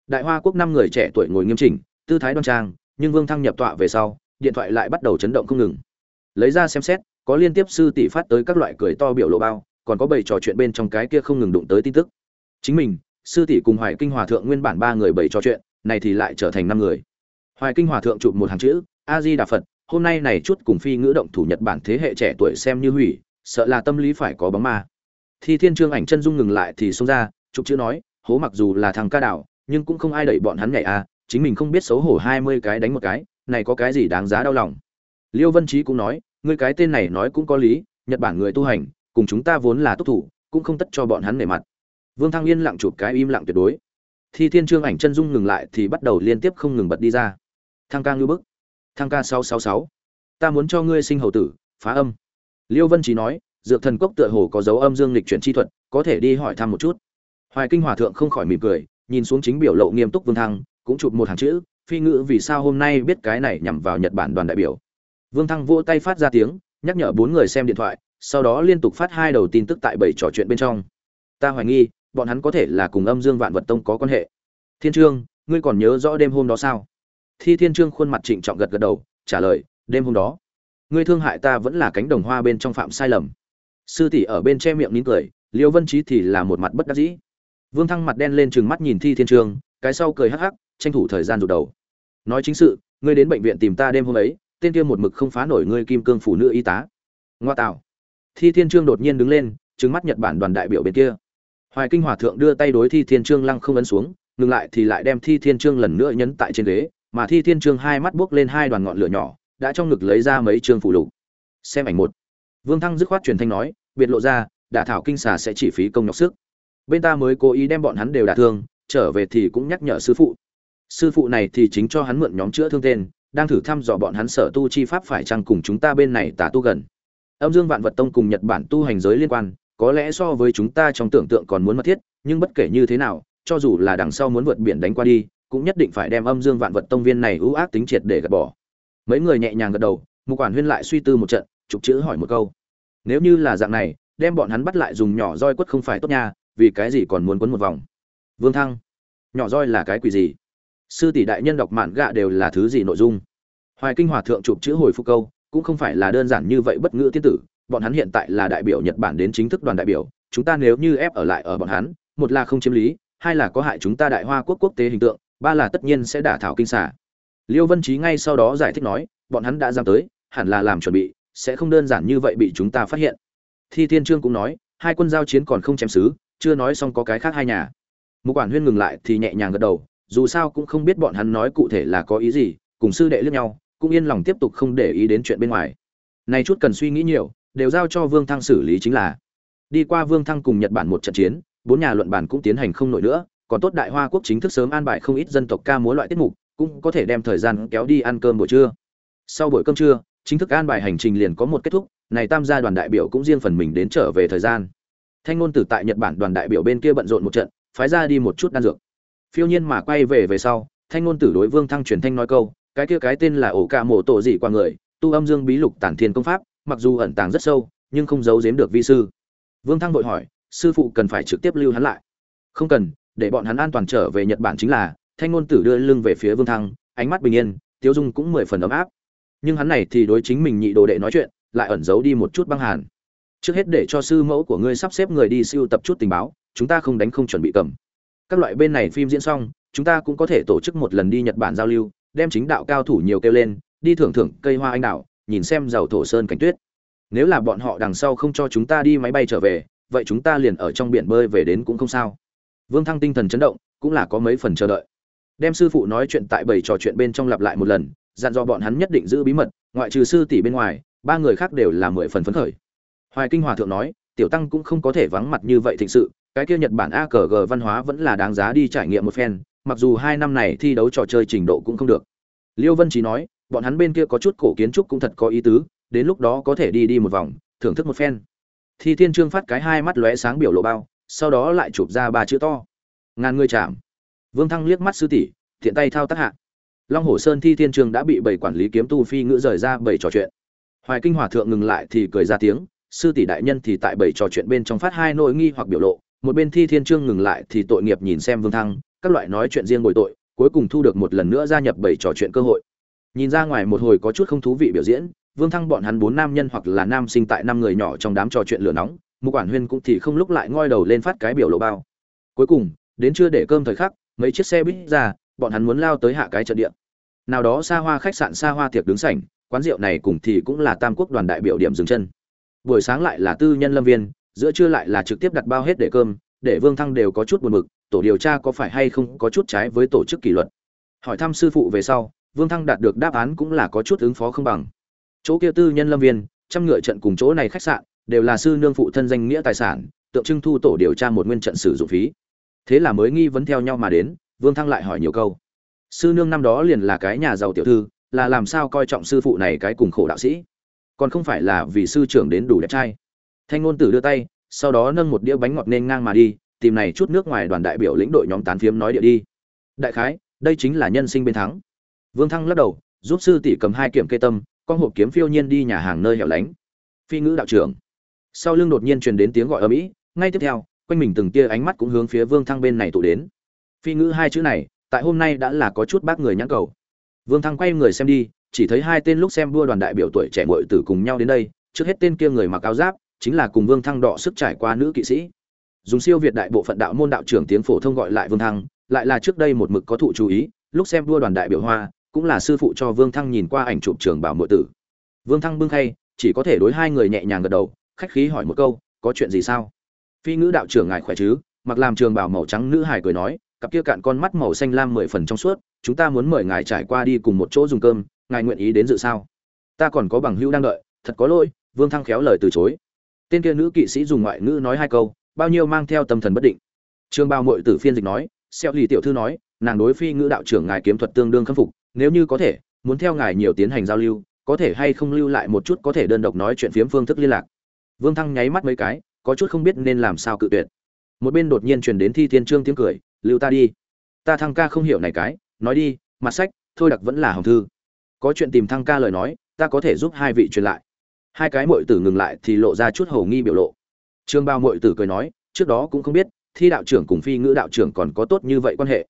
Đại hoa quốc năm người trẻ tuổi ngồi nghiêm chỉnh, tư thái đoan trang, nhưng vương thăng nhập tọa về sau, điện thoại lại bắt đầu chấn động không ngừng. Lấy ra xem xét, có liên tiếp sư tỷ phát tới các loại cười to biểu lộ bao, còn có bầy trò chuyện bên trong cái kia không ngừng đụng tới tin tức. Chính mình, sư tỷ cùng hoài kinh hòa thượng nguyên bản ba người bầy trò chuyện, này thì lại trở thành năm người. Hoài kinh hòa thượng chụp một hàng chữ, a di đà phật hôm nay này chút cùng phi ngữ động thủ nhật bản thế hệ trẻ tuổi xem như hủy, sợ là tâm lý phải có bóng ma. Thi thiên trương ảnh chân dung ngừng lại thì xông ra, chụp chữ nói, hố mặc dù là thằng ca đảo, nhưng cũng không ai đẩy bọn hắn nhảy à chính mình không biết xấu hổ hai mươi cái đánh một cái, này có cái gì đáng giá đau lòng? Liêu vân trí cũng nói, ngươi cái tên này nói cũng có lý, nhật bản người tu hành, cùng chúng ta vốn là tốt thủ, cũng không tất cho bọn hắn nể mặt. Vương thăng yên lặng chụp cái im lặng tuyệt đối. Thi thiên trương ảnh chân dung ngừng lại thì bắt đầu liên tiếp không ngừng bật đi ra. Thăng ca như bức thăng ca sáu sáu sáu. Ta muốn cho ngươi sinh hầu tử, phá âm. Liêu vân trí nói, dược thần cốc tựa hồ có dấu âm dương lịch chuyển chi thuật, có thể đi hỏi thăm một chút. Hoài kinh hòa thượng không khỏi mỉm cười, nhìn xuống chính biểu lộ nghiêm túc vương thăng, cũng chụp một hàng chữ, phi ngữ vì sao hôm nay biết cái này nhằm vào nhật bản đoàn đại biểu. Vương thăng vỗ tay phát ra tiếng, nhắc nhở bốn người xem điện thoại, sau đó liên tục phát hai đầu tin tức tại bảy trò chuyện bên trong. Ta hoài nghi, bọn hắn có thể là cùng âm dương vạn vật tông có quan hệ. Thiên trương, ngươi còn nhớ rõ đêm hôm đó sao? Thi thiên trương khuôn mặt trịnh trọng gật gật đầu, trả lời, đêm hôm đó, ngươi thương hại ta vẫn là cánh đồng hoa bên trong phạm sai lầm. Sư tỷ ở bên che miệng nín cười, liêu vân Chí thì là một mặt bất đắc dĩ. Vương thăng mặt đen lên chừng mắt nhìn thi thiên trương, cái sau cười hắc hắc, tranh thủ thời gian rụt đầu. Nói chính sự, ngươi đến bệnh viện tìm ta đêm hôm ấy, tên kia một mực không phá nổi ngươi kim cương phủ nữ y tá. Ngoa tạo. Thi thiên trương đột nhiên đứng lên, trừng mắt nhật bản đoàn đại biểu bên kia. Hoài kinh hòa thượng đưa tay đối thi thiên trương lăng không ấn xuống, ngừng lại thì lại đem thi thiên trương lần nữa nhấn tại trên ghế mà thi thiên trương hai mắt buốc lên hai đoàn ngọn lửa nhỏ, đã trong ngực lấy ra mấy trương phủ lục. Xem ảnh một. Vương thăng dứt khoát truyền thanh nói, biệt lộ ra, đả thảo kinh xà sẽ chỉ phí công nhọc sức. Bên ta mới cố ý đem bọn hắn đều đả thương, trở về thì cũng nhắc nhở sư phụ. Sư phụ này thì chính cho hắn mượn nhóm chữa thương tên, đang thử thăm dò bọn hắn sở tu chi pháp phải chăng cùng chúng ta bên này tả tu gần. Âm dương vạn vật tông cùng nhật bản tu hành giới liên quan, có lẽ so với chúng ta trong tưởng tượng còn muốn mật thiết, nhưng bất kể như thế nào, cho dù là đằng sau muốn vượt biển đánh qua đi cũng nhất định phải đem âm dương vạn vật tông viên này ưu ác tính triệt để gạt bỏ. Mấy người nhẹ nhàng gật đầu, mục quản huyên lại suy tư một trận, trục chữ hỏi một câu. Nếu như là dạng này, đem bọn hắn bắt lại dùng nhỏ roi quất không phải tốt nha, vì cái gì còn muốn quấn một vòng? Vương thăng, nhỏ roi là cái quỷ gì? Sư tỷ đại nhân đọc mạn gạ đều là thứ gì nội dung? Hoài kinh hòa thượng chụp chữ hồi phục câu, cũng không phải là đơn giản như vậy bất ngữ tiên tử, bọn hắn hiện tại là đại biểu nhật bản đến chính thức đoàn đại biểu, chúng ta nếu như ép ở lại ở bọn hắn, một là không chiếm lý, hai là có hại chúng ta đại hoa quốc quốc tế hình tượng ba là tất nhiên sẽ đả thảo kinh xả liêu vân trí ngay sau đó giải thích nói, bọn hắn đã giam tới, hẳn là làm chuẩn bị, sẽ không đơn giản như vậy bị chúng ta phát hiện. Thi thiên trương cũng nói, hai quân giao chiến còn không chém xứ, chưa nói xong có cái khác hai nhà. Một quản huyên ngừng lại thì nhẹ nhàng gật đầu, dù sao cũng không biết bọn hắn nói cụ thể là có ý gì, cùng sư đệ liếc nhau, cũng yên lòng tiếp tục không để ý đến chuyện bên ngoài. Này chút cần suy nghĩ nhiều, đều giao cho vương thăng xử lý chính là. Đi qua vương thăng cùng nhật bản một trận chiến, bốn nhà luận bản cũng tiến hành không nổi nữa còn tốt đại hoa quốc chính thức sớm an bài không ít dân tộc ca múa loại tiết mục, cũng có thể đem thời gian kéo đi ăn cơm buổi trưa. Sau buổi cơm trưa, chính thức an bài hành trình liền có một kết thúc, này tam gia đoàn đại biểu cũng riêng phần mình đến trở về thời gian. Thanh ngôn tử tại nhật bản đoàn đại biểu bên kia bận rộn một trận, phái ra đi một chút đan dược. Phiêu nhiên mà quay về về sau, thanh ngôn tử đối vương thăng truyền thanh nói câu, cái kia cái tên là ổ ca mổ tổ dị qua người, tu âm dương bí lục tản thiên công pháp, mặc dù ẩn tàng rất sâu, nhưng không giấu giếm được vi sư. Vương thăng vội hỏi, sư phụ cần phải trực tiếp lưu hắn lại? Không cần để bọn hắn an toàn trở về nhật bản chính là, thanh ngôn tử đưa lưng về phía vương thăng, ánh mắt bình yên tiêu dung cũng mười phần ấm áp. Nhưng hắn này thì đối chính mình nhị đồ đệ nói chuyện, lại ẩn giấu đi một chút băng hàn. Trước hết để cho sư mẫu của ngươi sắp xếp người đi siêu tập chút tình báo, chúng ta không đánh không chuẩn bị cầm. Các loại bên này phim diễn xong, chúng ta cũng có thể tổ chức một lần đi nhật bản giao lưu, đem chính đạo cao thủ nhiều kêu lên, đi thưởng thưởng cây hoa anh đào, nhìn xem giàu thổ sơn cảnh tuyết. Nếu là bọn họ đằng sau không cho chúng ta đi máy bay trở về, vậy chúng ta liền ở trong biển bơi về đến cũng không sao vương thăng tinh thần chấn động, cũng là có mấy phần chờ đợi. Đem sư phụ nói chuyện tại bảy trò chuyện bên trong lặp lại một lần, dặn dò bọn hắn nhất định giữ bí mật, ngoại trừ sư tỷ bên ngoài, ba người khác đều là mười phần phấn khởi. Hoài kinh hòa thượng nói, tiểu tăng cũng không có thể vắng mặt như vậy thịnh sự, cái kia nhật bản akg văn hóa vẫn là đáng giá đi trải nghiệm một phen, mặc dù hai năm này thi đấu trò chơi trình độ cũng không được. Liêu vân trí nói, bọn hắn bên kia có chút cổ kiến trúc cũng thật có ý tứ, đến lúc đó có thể đi đi một vòng, thưởng thức một phen. Thi thiên trương phát cái hai mắt lóe sáng biểu lộ bao sau đó lại chụp ra ba chữ to. Ngàn người chạm. Vương thăng liếc mắt sư tỷ, thiện tay thao tác hạ. Long hồ sơn thi thiên trường đã bị bảy quản lý kiếm tu phi ngữ rời ra bảy trò chuyện. Hoài kinh hòa thượng ngừng lại thì cười ra tiếng, sư tỷ đại nhân thì tại bảy trò chuyện bên trong phát hai nỗi nghi hoặc biểu lộ. Một bên thi thiên trương ngừng lại thì tội nghiệp nhìn xem vương thăng, các loại nói chuyện riêng bồi tội, cuối cùng thu được một lần nữa gia nhập bảy trò chuyện cơ hội. Nhìn ra ngoài một hồi có chút không thú vị biểu diễn, vương thăng bọn hắn bốn nam nhân hoặc là nam sinh tại năm người nhỏ trong đám trò chuyện lửa nóng mục quản huyên cũng thì không lúc lại ngoi đầu lên phát cái biểu lộ bao. Cuối cùng, đến chưa để cơm thời khắc, mấy chiếc xe buýt ra, bọn hắn muốn lao tới hạ cái trận địa. Nào đó xa hoa khách sạn, xa hoa tiệc đứng sảnh, quán rượu này cùng thì cũng là tam quốc đoàn đại biểu điểm dừng chân. Buổi sáng lại là tư nhân lâm viên, giữa trưa lại là trực tiếp đặt bao hết để cơm, để vương thăng đều có chút buồn mực tổ điều tra có phải hay không có chút trái với tổ chức kỷ luật. Hỏi thăm sư phụ về sau, vương thăng đạt được đáp án cũng là có chút ứng phó không bằng. Chỗ kia tư nhân lâm viên, trăm ngựa trận cùng chỗ này khách sạn đều là sư nương phụ thân danh nghĩa tài sản, tượng trưng thu tổ điều tra một nguyên trận sử dụng phí. Thế là mới nghi vấn theo nhau mà đến, vương thăng lại hỏi nhiều câu. Sư nương năm đó liền là cái nhà giàu tiểu thư, là làm sao coi trọng sư phụ này cái cùng khổ đạo sĩ? Còn không phải là vì sư trưởng đến đủ đẹp trai. Thanh ngôn tử đưa tay, sau đó nâng một đĩa bánh ngọt nên ngang mà đi, tìm này chút nước ngoài đoàn đại biểu lĩnh đội nhóm tán phiếm nói địa đi. Đại khái, đây chính là nhân sinh bên thắng. Vương thăng lắc đầu, giúp sư tỷ cầm hai kiểm kê tâm, con hộp kiếm phiêu nhiên đi nhà hàng nơi hẻo lánh. Phi ngữ đạo trưởng sau lưng đột nhiên truyền đến tiếng gọi ở mỹ ngay tiếp theo, quanh mình từng tia ánh mắt cũng hướng phía vương thăng bên này tụ đến. Phi ngữ hai chữ này, tại hôm nay đã là có chút bác người nhãn cầu. Vương thăng quay người xem đi, chỉ thấy hai tên lúc xem đua đoàn đại biểu tuổi trẻ muội tử cùng nhau đến đây, trước hết tên kia người mặc áo giáp, chính là cùng vương thăng đọ sức trải qua nữ kỵ sĩ. Dùng siêu việt đại bộ phận đạo môn đạo trưởng tiếng phổ thông gọi lại vương thăng, lại là trước đây một mực có thụ chú ý, lúc xem đua đoàn đại biểu hoa, cũng là sư phụ cho vương thăng nhìn qua ảnh chụp trường bảo muội tử. Vương thăng bưng khay, chỉ có thể đối hai người nhẹ nhàng gật đầu khách khí hỏi một câu, có chuyện gì sao? Phi ngữ đạo trưởng ngài khỏe chứ? Mặc làm trường bảo màu trắng nữ hải cười nói, cặp kia cạn con mắt màu xanh lam mười phần trong suốt, chúng ta muốn mời ngài trải qua đi cùng một chỗ dùng cơm, ngài nguyện ý đến dự sao? Ta còn có bằng hữu đang đợi, thật có lỗi, vương thăng khéo lời từ chối. Tên kia nữ kỵ sĩ dùng ngoại ngữ nói hai câu, bao nhiêu mang theo tâm thần bất định. Trương bao mội tử phiên dịch nói, xeo lì tiểu thư nói, nàng đối phi ngữ đạo trưởng ngài kiếm thuật tương đương khâm phục, nếu như có thể, muốn theo ngài nhiều tiến hành giao lưu, có thể hay không lưu lại một chút có thể đơn độc nói chuyện phiếm phương thức liên lạc vương thăng nháy mắt mấy cái, có chút không biết nên làm sao cự tuyệt. Một bên đột nhiên truyền đến thi thiên trương tiếng cười, lưu ta đi. Ta thăng ca không hiểu này cái, nói đi, mặt sách, thôi đặc vẫn là hồng thư. Có chuyện tìm thăng ca lời nói, ta có thể giúp hai vị truyền lại. Hai cái muội tử ngừng lại thì lộ ra chút hồ nghi biểu lộ. Trương bao muội tử cười nói, trước đó cũng không biết, thi đạo trưởng cùng phi ngữ đạo trưởng còn có tốt như vậy quan hệ.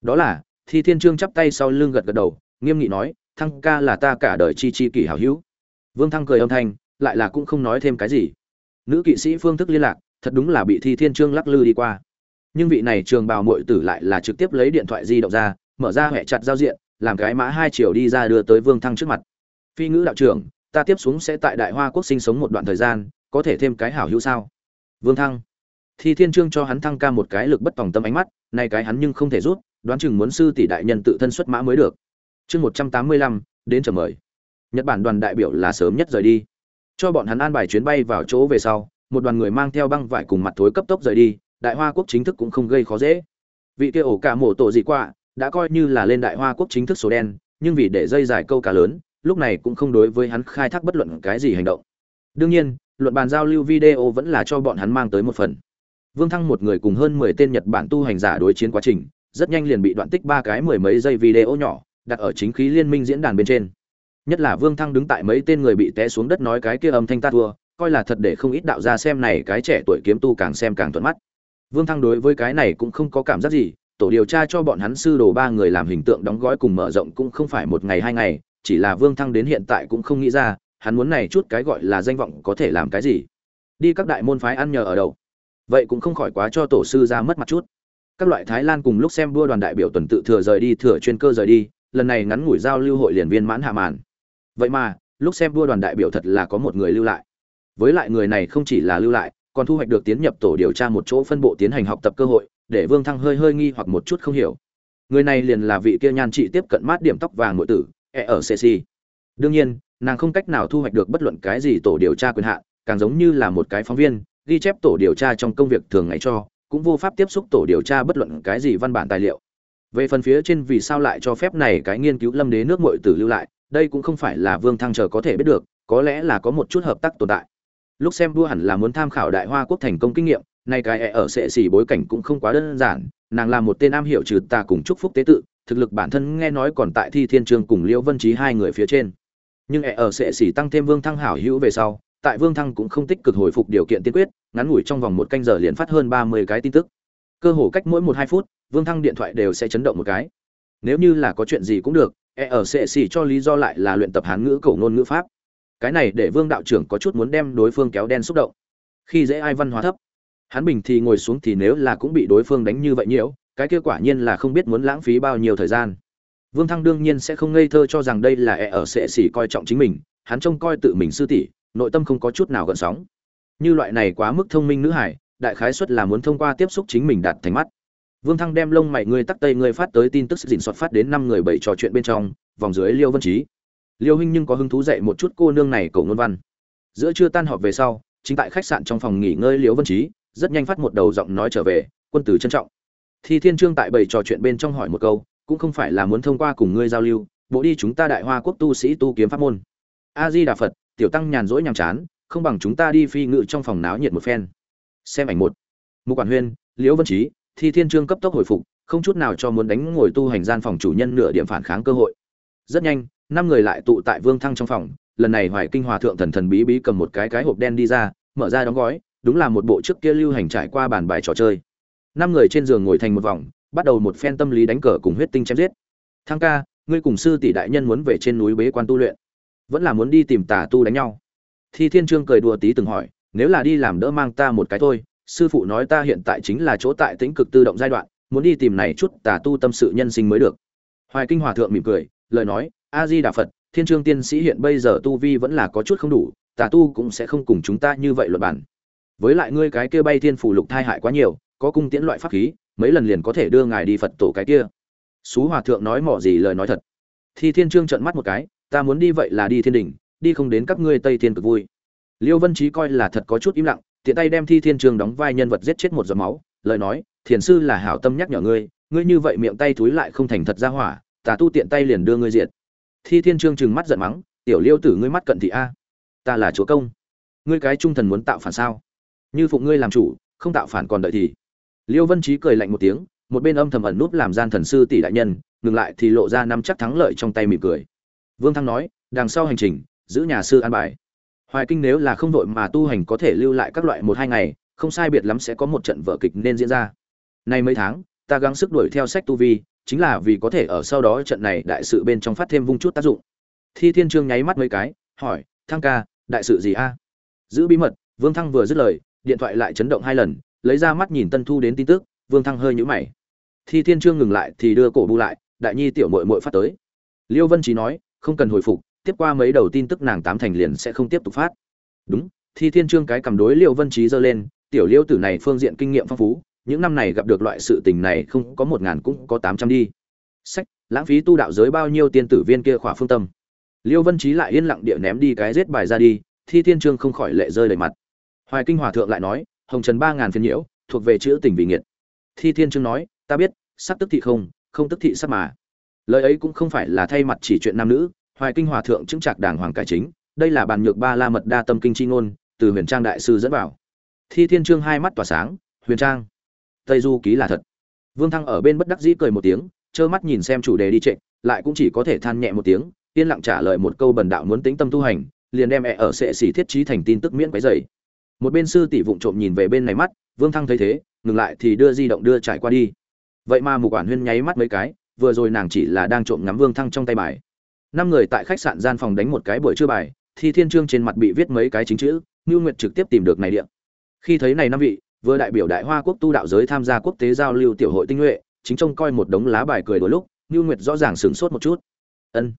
Đó là, thi thiên trương chắp tay sau lưng gật gật đầu, nghiêm nghị nói, thăng ca là ta cả đời chi chi kỷ hảo hữu. Vương thăng cười âm thanh lại là cũng không nói thêm cái gì. Nữ kỵ sĩ phương thức liên lạc, thật đúng là bị thi thiên trương lắc lư đi qua. Nhưng vị này trường bào mội tử lại là trực tiếp lấy điện thoại di động ra, mở ra hẹ chặt giao diện, làm cái mã hai chiều đi ra đưa tới vương thăng trước mặt. Phi ngữ đạo trưởng, ta tiếp xuống sẽ tại đại hoa quốc sinh sống một đoạn thời gian, có thể thêm cái hảo hữu sao? Vương thăng. Thi thiên trương cho hắn thăng ca một cái lực bất tòng tâm ánh mắt này cái hắn nhưng không thể rút, đoán chừng muốn sư tỷ đại nhân tự thân xuất mã mới được. Chương một trăm tám mươi lăm, đến chờ mời. Nhật bản đoàn đại biểu là sớm nhất rời đi cho bọn hắn an bài chuyến bay vào chỗ về sau, một đoàn người mang theo băng vải cùng mặt thối cấp tốc rời đi, đại hoa quốc chính thức cũng không gây khó dễ. Vị kia ổ cả mổ tổ gì qua đã coi như là lên đại hoa quốc chính thức số đen, nhưng vì để dây dài câu cá lớn, lúc này cũng không đối với hắn khai thác bất luận cái gì hành động. Đương nhiên, luận bàn giao lưu video vẫn là cho bọn hắn mang tới một phần. Vương thăng một người cùng hơn mười tên nhật bản tu hành giả đối chiến quá trình, rất nhanh liền bị đoạn tích ba cái mười mấy giây video nhỏ đặt ở chính khí liên minh diễn đàn bên trên nhất là vương thăng đứng tại mấy tên người bị té xuống đất nói cái kia âm thanh ta thua, coi là thật để không ít đạo gia xem này cái trẻ tuổi kiếm tu càng xem càng thuận mắt. Vương thăng đối với cái này cũng không có cảm giác gì, tổ điều tra cho bọn hắn sư đồ ba người làm hình tượng đóng gói cùng mở rộng cũng không phải một ngày hai ngày, chỉ là vương thăng đến hiện tại cũng không nghĩ ra, hắn muốn này chút cái gọi là danh vọng có thể làm cái gì. Đi các đại môn phái ăn nhờ ở đâu vậy cũng không khỏi quá cho tổ sư ra mất mặt chút. Các loại thái lan cùng lúc xem đua đoàn đại biểu tuần tự thừa rời đi, thừa chuyên cơ rời đi, lần này ngắn ngủi giao lưu hội liền viên mãn hạ màn vậy mà, lúc xem đua đoàn đại biểu thật là có một người lưu lại. Với lại người này không chỉ là lưu lại, còn thu hoạch được tiến nhập tổ điều tra một chỗ phân bộ tiến hành học tập cơ hội, để vương thăng hơi hơi nghi hoặc một chút không hiểu. Người này liền là vị kia nhan trị tiếp cận mát điểm tóc vàng nội tử e ở cc đương nhiên, nàng không cách nào thu hoạch được bất luận cái gì tổ điều tra quyền hạn, càng giống như là một cái phóng viên, ghi chép tổ điều tra trong công việc thường ngày cho, cũng vô pháp tiếp xúc tổ điều tra bất luận cái gì văn bản tài liệu. Về phần phía trên vì sao lại cho phép này cái nghiên cứu lâm đế nước mội tử lưu lại đây cũng không phải là vương thăng chờ có thể biết được, có lẽ là có một chút hợp tác tồn tại. Lúc xem đua hẳn là muốn tham khảo đại hoa quốc thành công kinh nghiệm, nay cái e ở sệ xỉ bối cảnh cũng không quá đơn giản, nàng là một tên am hiểu trừ ta cùng chúc phúc tế tự, thực lực bản thân nghe nói còn tại thi thiên trương cùng liễu vân trí hai người phía trên. Nhưng e ở sệ xỉ tăng thêm vương thăng hảo hữu về sau, tại vương thăng cũng không tích cực hồi phục điều kiện tiên quyết, ngắn ngủi trong vòng một canh giờ liền phát hơn ba mươi cái tin tức. Cơ hồ cách mỗi một hai phút, vương thăng điện thoại đều sẽ chấn động một cái nếu như là có chuyện gì cũng được e ở sệ xỉ cho lý do lại là luyện tập hán ngữ cổ ngôn ngữ pháp. Cái này để vương đạo trưởng có chút muốn đem đối phương kéo đen xúc động. Khi dễ ai văn hóa thấp hắn bình thì ngồi xuống thì nếu là cũng bị đối phương đánh như vậy nhiễu cái kia quả nhiên là không biết muốn lãng phí bao nhiêu thời gian. Vương thăng đương nhiên sẽ không ngây thơ cho rằng đây là e ở sệ xỉ coi trọng chính mình, hắn trông coi tự mình sư tỷ, nội tâm không có chút nào gợn sóng. Như loại này quá mức thông minh nữ hải, đại khái suất là muốn thông qua tiếp xúc chính mình đạt thành mắt vương thăng đem lông mày người tắc tây người phát tới tin tức dình soạt phát đến năm người bảy trò chuyện bên trong, vòng dưới liêu vân trí liêu huynh nhưng có hứng thú dạy một chút cô nương này cậu ngôn văn. Giữa trưa tan họp về sau, chính tại khách sạn trong phòng nghỉ ngơi liêu vân trí rất nhanh phát một đầu giọng nói trở về, quân tử trân trọng. Thi thiên trương tại bảy trò chuyện bên trong hỏi một câu, cũng không phải là muốn thông qua cùng ngươi giao lưu, bộ đi chúng ta đại hoa quốc tu sĩ tu kiếm pháp môn. A di đà phật, tiểu tăng nhàn rỗi nhàm chán, không bằng chúng ta đi phi ngự trong phòng náo nhiệt một phen. Xem ảnh một. Mục quản huyên liễu vân trí thi thiên trương cấp tốc hồi phục, không chút nào cho muốn đánh ngồi tu hành gian phòng chủ nhân nửa điểm phản kháng cơ hội. Rất nhanh, năm người lại tụ tại vương thăng trong phòng, lần này hoài kinh hòa thượng thần thần bí bí cầm một cái cái hộp đen đi ra, mở ra đóng gói, đúng là một bộ trước kia lưu hành trải qua bàn bài trò chơi. Năm người trên giường ngồi thành một vòng, bắt đầu một phen tâm lý đánh cờ cùng huyết tinh chém giết. Thăng ca, ngươi cùng sư tỷ đại nhân muốn về trên núi bế quan tu luyện, vẫn là muốn đi tìm tà tu đánh nhau. Thi thiên trương cười đùa tí từng hỏi, nếu là đi làm đỡ mang ta một cái thôi sư phụ nói ta hiện tại chính là chỗ tại tĩnh cực tự động giai đoạn, muốn đi tìm này chút tà tu tâm sự nhân sinh mới được. Hoài kinh hòa thượng mỉm cười, lời nói a di đà phật, thiên trương tiên sĩ hiện bây giờ tu vi vẫn là có chút không đủ, tà tu cũng sẽ không cùng chúng ta như vậy luật bản với lại ngươi cái kia bay thiên phủ lục thai hại quá nhiều, có cung tiễn loại pháp khí, mấy lần liền có thể đưa ngài đi phật tổ cái kia. Xú hòa thượng nói mỏ gì lời nói thật. Thì thiên trương trợn mắt một cái, ta muốn đi vậy là đi thiên đình đi không đến các ngươi tây thiên cực vui. Liêu vân trí coi là thật có chút im lặng tiện tay đem thi thiên trường đóng vai nhân vật giết chết một giọt máu, lời nói, thiền sư là hảo tâm nhắc nhở ngươi ngươi như vậy miệng tay thúi lại không thành thật ra hỏa tà tu tiện tay liền đưa ngươi diệt. Thi thiên trương trừng mắt giận mắng, tiểu liêu tử ngươi mắt cận thị a, ta là chúa công, ngươi cái trung thần muốn tạo phản sao? Như phụng ngươi làm chủ, không tạo phản còn đợi thì. Liêu vân trí cười lạnh một tiếng, một bên âm thầm ẩn núp làm gian thần sư tỷ đại nhân, ngừng lại thì lộ ra năm chắc thắng lợi trong tay mỉm cười. Vương thăng nói, đằng sau hành trình, giữ nhà sư an bài hoài kinh nếu là không vội mà tu hành có thể lưu lại các loại một hai ngày, không sai biệt lắm sẽ có một trận vở kịch nên diễn ra. Nay mấy tháng, ta gắng sức đuổi theo sách tu vi, chính là vì có thể ở sau đó trận này đại sự bên trong phát thêm vung chút tác dụng. Thi thiên trương nháy mắt mấy cái, hỏi, thăng ca, đại sự gì a? Giữ bí mật, vương thăng vừa dứt lời, điện thoại lại chấn động hai lần, lấy ra mắt nhìn tân thu đến tin tức, vương thăng hơi nhũ mày. Thi thiên trương ngừng lại thì đưa cổ bu lại, đại nhi tiểu mội mội phát tới. Liêu vân trí nói, không cần hồi phục tiếp qua mấy đầu tin tức nàng tám thành liền sẽ không tiếp tục phát. Đúng, thi thiên trương cái cầm đối liêu vân trí giơ lên, tiểu liêu tử này phương diện kinh nghiệm phong phú, những năm này gặp được loại sự tình này không có một ngàn cũng có tám trăm đi. Sách, lãng phí tu đạo giới bao nhiêu tiên tử viên kia khỏa phương tâm. Liêu vân trí lại yên lặng địa ném đi cái giết bài ra đi, thi thiên trương không khỏi lệ rơi đầy mặt. Hoài kinh hòa thượng lại nói, hồng trần ba ngàn phiên nhiễu, thuộc về chữ tình vị nghiệt. Thi thiên trương nói, ta biết sắc tức thị không không tức thị sắc mà. Lời ấy cũng không phải là thay mặt chỉ chuyện nam nữ hoài kinh hòa thượng chứng trạc đàng hoàng cải chính, đây là bàn nhược ba la mật đa tâm kinh chi ngôn, từ huyền trang đại sư dẫn vào. Thi thiên trương hai mắt tỏa sáng, huyền trang. Tây du ký là thật. Vương thăng ở bên bất đắc dĩ cười một tiếng, trơ mắt nhìn xem chủ đề đi trịnh lại cũng chỉ có thể than nhẹ một tiếng, yên lặng trả lời một câu bần đạo muốn tính tâm tu hành, liền đem mẹ ở sệ xỉ thiết trí thành tin tức miễn quấy dày một bên sư tỷ vụng trộm nhìn về bên này mắt, vương thăng thấy thế, ngừng lại thì đưa di động đưa trải qua đi. Vậy mà mục quản huyên nháy mắt mấy cái, vừa rồi nàng chỉ là đang trộm ngắm vương thăng trong tay bài năm người tại khách sạn gian phòng đánh một cái buổi trưa bài thì thiên trương trên mặt bị viết mấy cái chính chữ, ngưu nguyệt trực tiếp tìm được này điện. Khi thấy này năm vị, vừa đại biểu đại hoa quốc tu đạo giới tham gia quốc tế giao lưu tiểu hội tinh nhuệ, chính trông coi một đống lá bài cười đôi lúc, ngưu nguyệt rõ ràng sửng sốt một chút. Ân,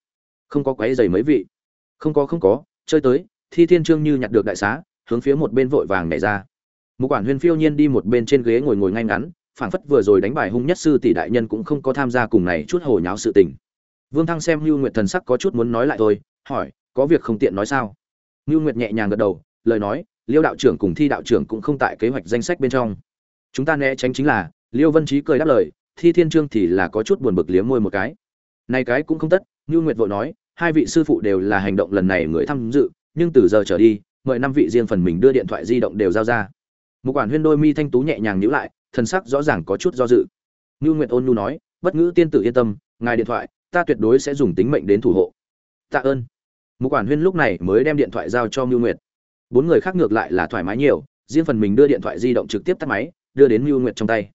không có quấy giày mấy vị. Không có không có, chơi tới. Thi thiên trương như nhặt được đại xá, hướng phía một bên vội vàng nhảy ra. Một quản huyên phiêu nhiên đi một bên trên ghế ngồi ngồi ngay ngắn, phảng phất vừa rồi đánh bài hung nhất sư tỷ đại nhân cũng không có tham gia cùng này chút hồ nháo sự tình vương thăng xem Nưu nguyệt thần sắc có chút muốn nói lại thôi, hỏi, có việc không tiện nói sao? Nưu nguyệt nhẹ nhàng gật đầu, lời nói, liêu đạo trưởng cùng thi đạo trưởng cũng không tại kế hoạch danh sách bên trong. Chúng ta né tránh chính là liêu vân Chí cười đáp lời, thi thiên trương thì là có chút buồn bực liếm môi một cái. Này cái cũng không tất, Nưu nguyệt vội nói, hai vị sư phụ đều là hành động lần này người tham dự, nhưng từ giờ trở đi, mời năm vị riêng phần mình đưa điện thoại di động đều giao ra. Mục quản huyên đôi mi thanh tú nhẹ nhàng nhíu lại, thần sắc rõ ràng có chút do dự. Nưu nguyệt ôn nhu nói, bất ngữ tiên tử yên tâm, ngài điện thoại ta tuyệt đối sẽ dùng tính mệnh đến thủ hộ. Tạ ơn. Một quản huyên lúc này mới đem điện thoại giao cho mưu nguyệt. Bốn người khác ngược lại là thoải mái nhiều, riêng phần mình đưa điện thoại di động trực tiếp tắt máy, đưa đến mưu nguyệt trong tay.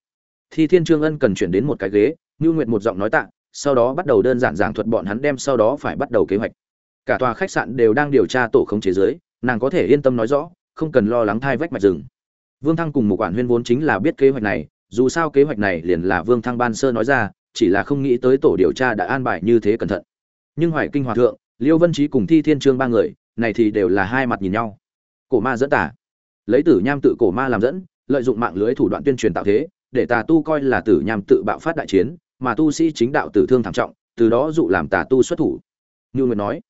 Thi thiên trương ân cần chuyển đến một cái ghế, mưu nguyệt một giọng nói tạ, sau đó bắt đầu đơn giản giảng thuật bọn hắn đem sau đó phải bắt đầu kế hoạch. Cả tòa khách sạn đều đang điều tra tổ khống chế giới, nàng có thể yên tâm nói rõ, không cần lo lắng thai vách mạch rừng. Vương thăng cùng một quản huyên vốn chính là biết kế hoạch này, dù sao kế hoạch này liền là vương thăng ban sơ nói ra chỉ là không nghĩ tới tổ điều tra đã an bài như thế cẩn thận. Nhưng hoài kinh hòa thượng, liêu vân trí cùng thi thiên trương ba người, này thì đều là hai mặt nhìn nhau. Cổ ma dẫn tả lấy tử nham tự cổ ma làm dẫn, lợi dụng mạng lưới thủ đoạn tuyên truyền tạo thế, để tà tu coi là tử nham tự bạo phát đại chiến, mà tu sĩ chính đạo tử thương thảm trọng, từ đó dụ làm tà tu xuất thủ. Như nguyệt nói,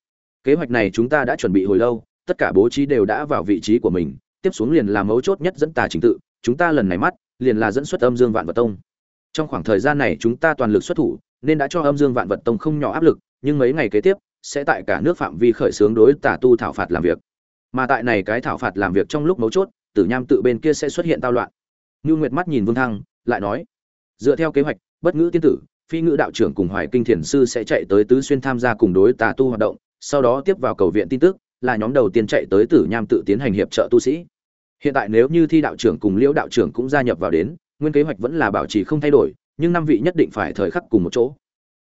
kế hoạch này chúng ta đã chuẩn bị hồi lâu, tất cả bố trí đều đã vào vị trí của mình, tiếp xuống liền là mấu chốt nhất dẫn tà chính tự, chúng ta lần này mắt, liền là dẫn xuất âm dương vạn vật tông trong khoảng thời gian này chúng ta toàn lực xuất thủ, nên đã cho âm dương vạn vật tông không nhỏ áp lực, nhưng mấy ngày kế tiếp, sẽ tại cả nước phạm vi khởi xướng đối tà tu thảo phạt làm việc. Mà tại này cái thảo phạt làm việc trong lúc mấu chốt, tử nham tự bên kia sẽ xuất hiện tao loạn. Như nguyệt mắt nhìn vương thăng, lại nói, dựa theo kế hoạch, bất ngữ tiên tử, phi ngữ đạo trưởng cùng hoài kinh thiền sư sẽ chạy tới tứ xuyên tham gia cùng đối tà tu hoạt động, sau đó tiếp vào cầu viện tin tức, là nhóm đầu tiên chạy tới tử nham tự tiến hành hiệp trợ tu sĩ. Hiện tại nếu như thi đạo trưởng cùng liễu đạo trưởng cũng gia nhập vào đến nguyên kế hoạch vẫn là bảo trì không thay đổi, nhưng năm vị nhất định phải thời khắc cùng một chỗ.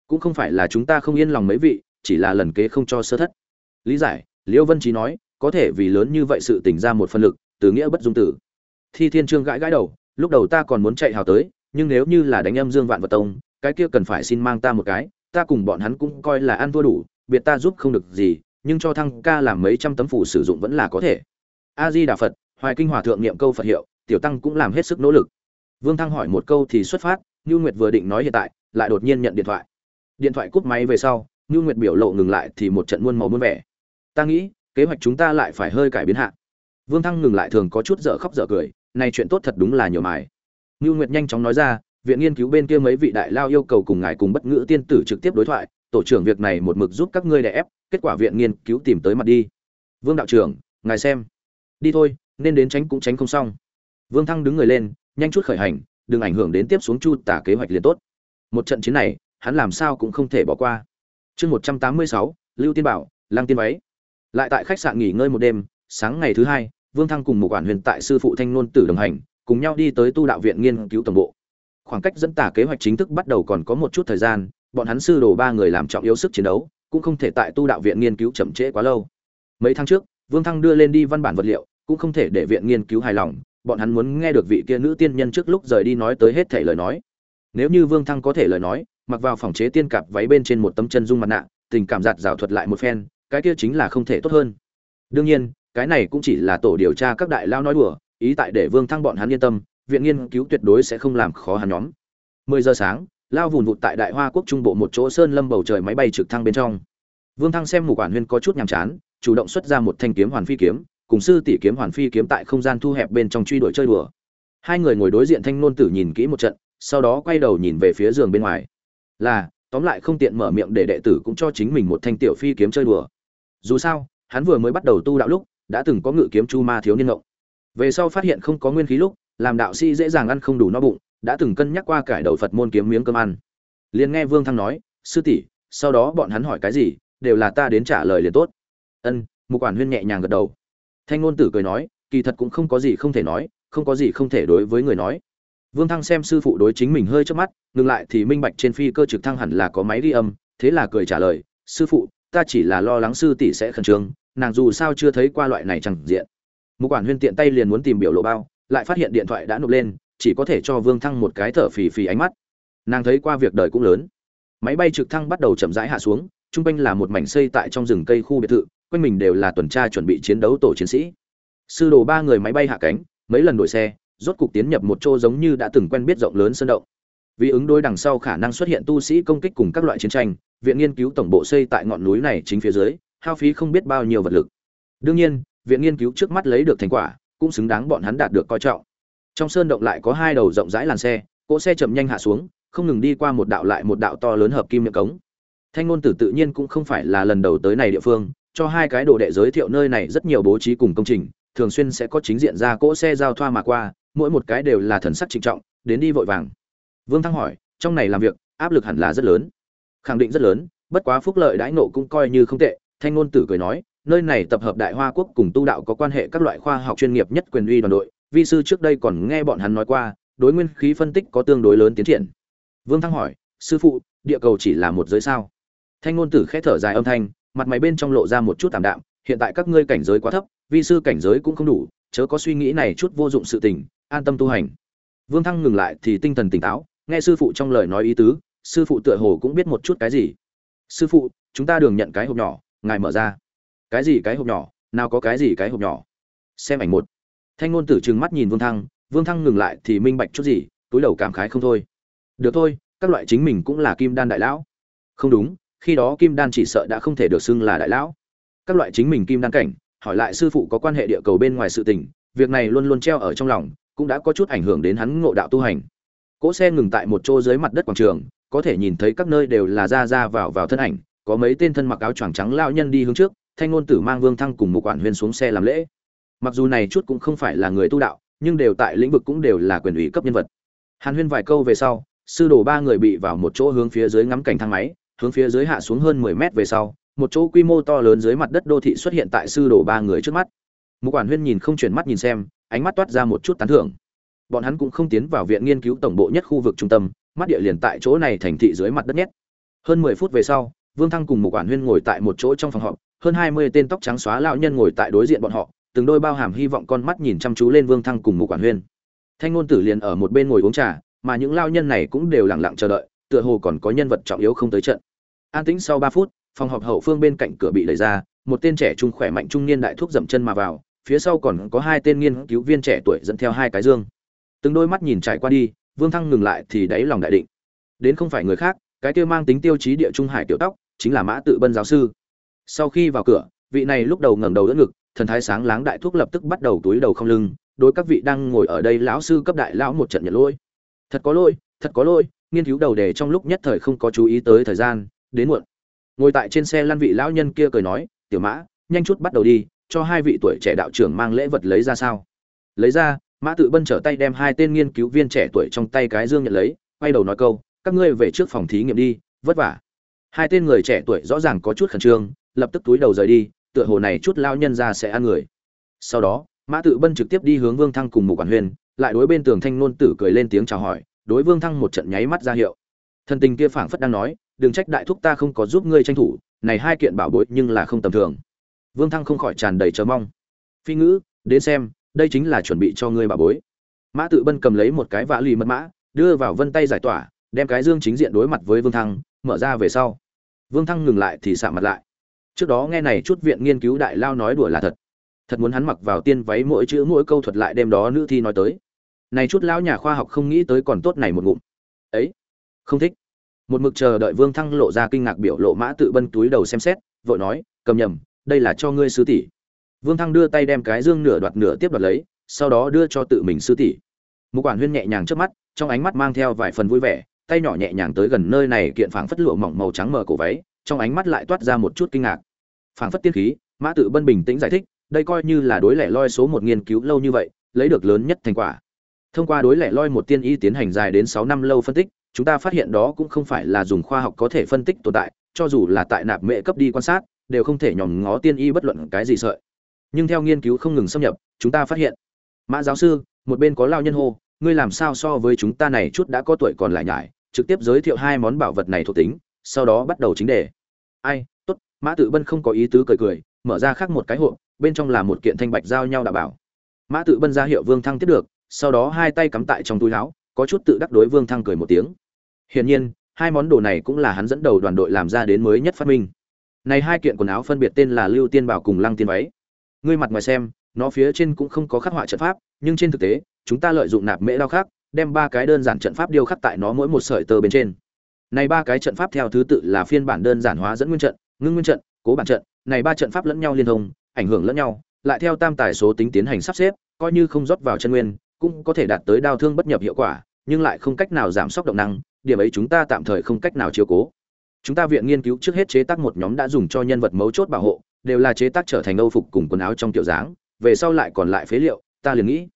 Cũng không phải là chúng ta không yên lòng mấy vị, chỉ là lần kế không cho sơ thất. Lý giải, liễu vân trí nói, có thể vì lớn như vậy sự tỉnh ra một phân lực, từ nghĩa bất dung tử. Thi thiên trương gãi gãi đầu, lúc đầu ta còn muốn chạy hào tới, nhưng nếu như là đánh âm dương vạn vật tông, cái kia cần phải xin mang ta một cái, ta cùng bọn hắn cũng coi là ăn thua đủ, biệt ta giúp không được gì, nhưng cho thăng ca làm mấy trăm tấm phủ sử dụng vẫn là có thể. A di đà phật, hoài kinh hòa thượng niệm câu phật hiệu, tiểu tăng cũng làm hết sức nỗ lực vương thăng hỏi một câu thì xuất phát Nưu nguyệt vừa định nói hiện tại, lại đột nhiên nhận điện thoại. Điện thoại cúp máy về sau Nưu nguyệt biểu lộ ngừng lại thì một trận muôn màu muôn vẻ. Ta nghĩ, kế hoạch chúng ta lại phải hơi cải biến hạ. Vương thăng ngừng lại thường có chút dở khóc dở cười, này chuyện tốt thật đúng là nhiều mài. Nưu nguyệt nhanh chóng nói ra, viện nghiên cứu bên kia mấy vị đại lao yêu cầu cùng ngài cùng bất ngữ tiên tử trực tiếp đối thoại, tổ trưởng việc này một mực giúp các ngươi đè ép, kết quả viện nghiên cứu tìm tới mặt đi. Vương đạo trưởng, ngài xem. Đi thôi, nên đến tránh cũng tránh không xong. Vương thăng đứng người lên nhanh chút khởi hành, đừng ảnh hưởng đến tiếp xuống chu tả kế hoạch liền tốt. Một trận chiến này, hắn làm sao cũng không thể bỏ qua. Chương một trăm tám mươi sáu, lưu tiên bảo, lăng tiên váy. Lại tại khách sạn nghỉ ngơi một đêm, sáng ngày thứ hai, vương thăng cùng một quản huyền tại sư phụ thanh nôn tử đồng hành, cùng nhau đi tới tu đạo viện nghiên cứu tổng bộ. Khoảng cách dẫn tả kế hoạch chính thức bắt đầu còn có một chút thời gian, bọn hắn sư đồ ba người làm trọng yếu sức chiến đấu, cũng không thể tại tu đạo viện nghiên cứu chậm trễ quá lâu. Mấy tháng trước, vương thăng đưa lên đi văn bản vật liệu, cũng không thể để viện nghiên cứu hài lòng bọn hắn muốn nghe được vị kia nữ tiên nhân trước lúc rời đi nói tới hết thể lời nói. Nếu như vương thăng có thể lời nói, mặc vào phòng chế tiên cạp váy bên trên một tấm chân dung mặt nạ, tình cảm giạt rào thuật lại một phen, cái kia chính là không thể tốt hơn. Đương nhiên, cái này cũng chỉ là tổ điều tra các đại lao nói đùa, ý tại để vương thăng bọn hắn yên tâm, viện nghiên cứu tuyệt đối sẽ không làm khó hắn nhóm. Mười giờ sáng, lao vùn vụt tại đại hoa quốc trung bộ một chỗ sơn lâm bầu trời máy bay trực thăng bên trong. Vương thăng xem mù quản huyên có chút nhàm chán, chủ động xuất ra một thanh kiếm hoàn phi kiếm cùng sư tỷ kiếm hoàn phi kiếm tại không gian thu hẹp bên trong truy đuổi chơi đùa. Hai người ngồi đối diện thanh nôn tử nhìn kỹ một trận, sau đó quay đầu nhìn về phía giường bên ngoài. Là, tóm lại không tiện mở miệng để đệ tử cũng cho chính mình một thanh tiểu phi kiếm chơi đùa. Dù sao, hắn vừa mới bắt đầu tu đạo lúc, đã từng có ngự kiếm chu ma thiếu niên ngộng về sau phát hiện không có nguyên khí lúc, làm đạo sĩ dễ dàng ăn không đủ no bụng, đã từng cân nhắc qua cải đầu phật môn kiếm miếng cơm ăn. Liền nghe vương thăng nói, sư tỷ, sau đó bọn hắn hỏi cái gì, đều là ta đến trả lời liền tốt. Ân, mục quản huyên nhẹ nhàng gật đầu thanh ngôn tử cười nói, kỳ thật cũng không có gì không thể nói, không có gì không thể đối với người nói. Vương thăng xem sư phụ đối chính mình hơi trước mắt, ngừng lại thì minh bạch trên phi cơ trực thăng hẳn là có máy ghi âm, thế là cười trả lời, sư phụ, ta chỉ là lo lắng sư tỷ sẽ khẩn trương, nàng dù sao chưa thấy qua loại này chẳng diện. Một quản huyên tiện tay liền muốn tìm biểu lộ bao, lại phát hiện điện thoại đã nộp lên, chỉ có thể cho vương thăng một cái thở phì phì ánh mắt. Nàng thấy qua việc đời cũng lớn. Máy bay trực thăng bắt đầu chậm rãi hạ xuống chung quanh là một mảnh xây tại trong rừng cây khu biệt thự quanh mình đều là tuần tra chuẩn bị chiến đấu tổ chiến sĩ. Sư đồ ba người máy bay hạ cánh, mấy lần đổi xe, rốt cục tiến nhập một chỗ giống như đã từng quen biết rộng lớn sơn động. Vì ứng đối đằng sau khả năng xuất hiện tu sĩ công kích cùng các loại chiến tranh, viện nghiên cứu tổng bộ xây tại ngọn núi này chính phía dưới, hao phí không biết bao nhiêu vật lực. Đương nhiên, viện nghiên cứu trước mắt lấy được thành quả, cũng xứng đáng bọn hắn đạt được coi trọng. Trong sơn động lại có hai đầu rộng rãi làn xe, cỗ xe chậm nhanh hạ xuống, không ngừng đi qua một đạo lại một đạo to lớn hợp kim miệng cống. Thanh ngôn tử tự nhiên cũng không phải là lần đầu tới này địa phương cho hai cái đồ đệ giới thiệu nơi này rất nhiều bố trí cùng công trình, thường xuyên sẽ có chính diện ra cỗ xe giao thoa mà qua, mỗi một cái đều là thần sắc trịnh trọng, đến đi vội vàng. Vương thăng hỏi, trong này làm việc, áp lực hẳn là rất lớn. Khẳng định rất lớn, bất quá phúc lợi đãi nộ cũng coi như không tệ, thanh ngôn tử cười nói, nơi này tập hợp đại hoa quốc cùng tu đạo có quan hệ các loại khoa học chuyên nghiệp nhất quyền uy đoàn đội, vi sư trước đây còn nghe bọn hắn nói qua, đối nguyên khí phân tích có tương đối lớn tiến triển. Vương thăng hỏi, sư phụ, địa cầu chỉ là một giới sao? Thanh ngôn tử khẽ thở dài âm thanh mặt mày bên trong lộ ra một chút tạm đạm, hiện tại các ngươi cảnh giới quá thấp, vi sư cảnh giới cũng không đủ, chớ có suy nghĩ này chút vô dụng sự tình, an tâm tu hành. Vương thăng ngừng lại thì tinh thần tỉnh táo, nghe sư phụ trong lời nói ý tứ, sư phụ tựa hồ cũng biết một chút cái gì. Sư phụ, chúng ta đường nhận cái hộp nhỏ, ngài mở ra. Cái gì cái hộp nhỏ? Nào có cái gì cái hộp nhỏ? Xem ảnh một. Thanh ngôn tử trừng mắt nhìn vương thăng vương thăng ngừng lại thì minh bạch chút gì, túi đầu cảm khái không thôi. Được thôi, các loại chính mình cũng là kim đan đại lão. Không đúng khi đó kim đan chỉ sợ đã không thể được xưng là đại lão. Các loại chính mình kim đan cảnh, hỏi lại sư phụ có quan hệ địa cầu bên ngoài sự tình, việc này luôn luôn treo ở trong lòng, cũng đã có chút ảnh hưởng đến hắn ngộ đạo tu hành. Cỗ xe ngừng tại một chỗ dưới mặt đất quảng trường, có thể nhìn thấy các nơi đều là ra ra vào vào thân ảnh, có mấy tên thân mặc áo choàng trắng lao nhân đi hướng trước, thanh ngôn tử mang vương thăng cùng một quản huyên xuống xe làm lễ. Mặc dù này chút cũng không phải là người tu đạo, nhưng đều tại lĩnh vực cũng đều là quyền ủy cấp nhân vật. Hàn huyên vài câu về sau, sư đồ ba người bị vào một chỗ hướng phía dưới ngắm cảnh thang máy hướng phía dưới hạ xuống hơn mười mét về sau, một chỗ quy mô to lớn dưới mặt đất đô thị xuất hiện tại sư đồ ba người trước mắt. Mục quản huyên nhìn không chuyển mắt nhìn xem, ánh mắt toát ra một chút tán thưởng. Bọn hắn cũng không tiến vào viện nghiên cứu tổng bộ nhất khu vực trung tâm, mắt địa liền tại chỗ này thành thị dưới mặt đất nhét. Hơn mười phút về sau, vương thăng cùng mục quản huyên ngồi tại một chỗ trong phòng họp, hơn hai mươi tên tóc trắng xóa lão nhân ngồi tại đối diện bọn họ, từng đôi bao hàm hy vọng con mắt nhìn chăm chú lên vương thăng cùng mục quản huyên. Thanh ngôn tử liền ở một bên ngồi uống trà, mà những lão nhân này cũng đều lặng lặng chờ đợi, tựa hồ còn có nhân vật trọng yếu không tới trận an tĩnh sau ba phút, phòng họp hậu phương bên cạnh cửa bị đẩy ra, một tên trẻ trung khỏe mạnh trung niên đại thuốc dậm chân mà vào, phía sau còn có hai tên nghiên cứu viên trẻ tuổi dẫn theo hai cái dương. Từng đôi mắt nhìn trải qua đi, vương thăng ngừng lại thì đáy lòng đại định. Đến không phải người khác, cái kia mang tính tiêu chí địa trung hải tiểu tóc, chính là mã tự bân giáo sư. Sau khi vào cửa, vị này lúc đầu ngẩng đầu đỡ ngực, thần thái sáng láng đại thuốc lập tức bắt đầu túi đầu không lưng, đối các vị đang ngồi ở đây lão sư cấp đại lão một trận nhận lỗi. Thật có lỗi, thật có lỗi, nghiên cứu đầu đề trong lúc nhất thời không có chú ý tới thời gian đến muộn. Ngồi tại trên xe lăn vị lão nhân kia cười nói, tiểu mã, nhanh chút bắt đầu đi, cho hai vị tuổi trẻ đạo trưởng mang lễ vật lấy ra sao? Lấy ra, mã tự bân trở tay đem hai tên nghiên cứu viên trẻ tuổi trong tay cái dương nhận lấy, quay đầu nói câu, các ngươi về trước phòng thí nghiệm đi, vất vả. Hai tên người trẻ tuổi rõ ràng có chút khẩn trương, lập tức túi đầu rời đi, tựa hồ này chút lao nhân ra sẽ ăn người. Sau đó, mã tự bân trực tiếp đi hướng vương thăng cùng mục quản huyền, lại đối bên tường thanh nôn tử cười lên tiếng chào hỏi, đối vương thăng một trận nháy mắt ra hiệu. Thần tình kia phảng phất đang nói đừng trách đại thúc ta không có giúp ngươi tranh thủ, này hai kiện bảo bối nhưng là không tầm thường. Vương thăng không khỏi tràn đầy chờ mong. Phi ngữ, đến xem, đây chính là chuẩn bị cho ngươi bảo bối. Mã tự bân cầm lấy một cái vã lì mật mã, đưa vào vân tay giải tỏa, đem cái dương chính diện đối mặt với vương thăng, mở ra về sau. Vương thăng ngừng lại thì xạ mặt lại. Trước đó nghe này chút viện nghiên cứu đại lao nói đùa là thật. Thật muốn hắn mặc vào tiên váy mỗi chữ mỗi câu thuật lại đêm đó nữ thi nói tới. Này chút lão nhà khoa học không nghĩ tới còn tốt này một ngụm. Ấy, không thích một mực chờ đợi vương thăng lộ ra kinh ngạc biểu lộ mã tự bân túi đầu xem xét, vội nói, cầm nhầm, đây là cho ngươi sư tỷ. Vương thăng đưa tay đem cái dương nửa đoạt nửa tiếp đoạt lấy, sau đó đưa cho tự mình sư tỷ. Một quản huyên nhẹ nhàng trước mắt, trong ánh mắt mang theo vài phần vui vẻ, tay nhỏ nhẹ nhàng tới gần nơi này kiện phảng phất lụa mỏng màu trắng mờ cổ váy, trong ánh mắt lại toát ra một chút kinh ngạc. Phảng phất tiên khí, mã tự bân bình tĩnh giải thích, đây coi như là đối lẻ loi số một nghiên cứu lâu như vậy, lấy được lớn nhất thành quả. Thông qua đối lẻ loi một tiên y tiến hành dài đến sáu năm lâu phân tích chúng ta phát hiện đó cũng không phải là dùng khoa học có thể phân tích tồn tại, cho dù là tại nạp mệ cấp đi quan sát, đều không thể nhòm ngó tiên y bất luận cái gì sợi. Nhưng theo nghiên cứu không ngừng xâm nhập, chúng ta phát hiện. Mã giáo sư, một bên có lao nhân hô, ngươi làm sao so với chúng ta này chút đã có tuổi còn lại nhải, trực tiếp giới thiệu hai món bảo vật này thuộc tính, sau đó bắt đầu chính đề. Ai, tốt, mã tự bân không có ý tứ cười cười, mở ra khác một cái hộp, bên trong là một kiện thanh bạch giao nhau đảm bảo. Mã tự bân ra hiệu vương thăng tiếp được, sau đó hai tay cắm tại trong túi láo có chút tự đắc đối vương thăng cười một tiếng hiển nhiên, hai món đồ này cũng là hắn dẫn đầu đoàn đội làm ra đến mới nhất phát minh. Này hai kiện quần áo phân biệt tên là lưu tiên bảo cùng lăng tiên váy. Ngươi mặt ngoài xem, nó phía trên cũng không có khắc họa trận pháp, nhưng trên thực tế, chúng ta lợi dụng nạp mễ đao khác đem ba cái đơn giản trận pháp điêu khắc tại nó mỗi một sợi tơ bên trên. Này ba cái trận pháp theo thứ tự là phiên bản đơn giản hóa dẫn nguyên trận, ngưng nguyên trận, cố bản trận. Này ba trận pháp lẫn nhau liên thông, ảnh hưởng lẫn nhau, lại theo tam tài số tính tiến hành sắp xếp, coi như không rót vào chân nguyên, cũng có thể đạt tới đao thương bất nhập hiệu quả nhưng lại không cách nào giảm sốc động năng điểm ấy chúng ta tạm thời không cách nào chiếu cố. Chúng ta viện nghiên cứu trước hết chế tác một nhóm đã dùng cho nhân vật mấu chốt bảo hộ đều là chế tác trở thành âu phục cùng quần áo trong tiểu dáng về sau lại còn lại phế liệu ta liền nghĩ.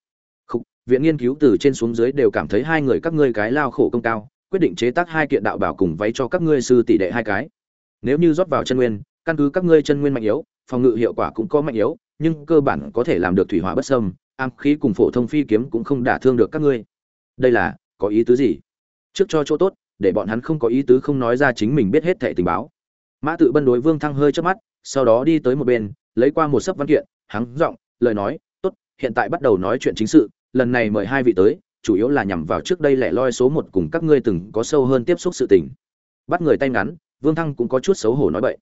Khục, viện nghiên cứu từ trên xuống dưới đều cảm thấy hai người các ngươi cái lao khổ công cao quyết định chế tác hai kiện đạo bảo cùng váy cho các ngươi sư tỷ đệ hai cái. Nếu như rót vào chân nguyên căn cứ các ngươi chân nguyên mạnh yếu phòng ngự hiệu quả cũng có mạnh yếu nhưng cơ bản có thể làm được thủy hỏa bất sâm am khí cùng phổ thông phi kiếm cũng không đả thương được các ngươi. Đây là có ý tứ gì? Trước cho chỗ tốt, để bọn hắn không có ý tứ không nói ra chính mình biết hết thẻ tình báo. Mã tự bân đối vương thăng hơi trước mắt, sau đó đi tới một bên, lấy qua một sấp văn kiện hắn giọng, lời nói, tốt, hiện tại bắt đầu nói chuyện chính sự, lần này mời hai vị tới, chủ yếu là nhằm vào trước đây lẻ loi số một cùng các ngươi từng có sâu hơn tiếp xúc sự tình. Bắt người tay ngắn, vương thăng cũng có chút xấu hổ nói vậy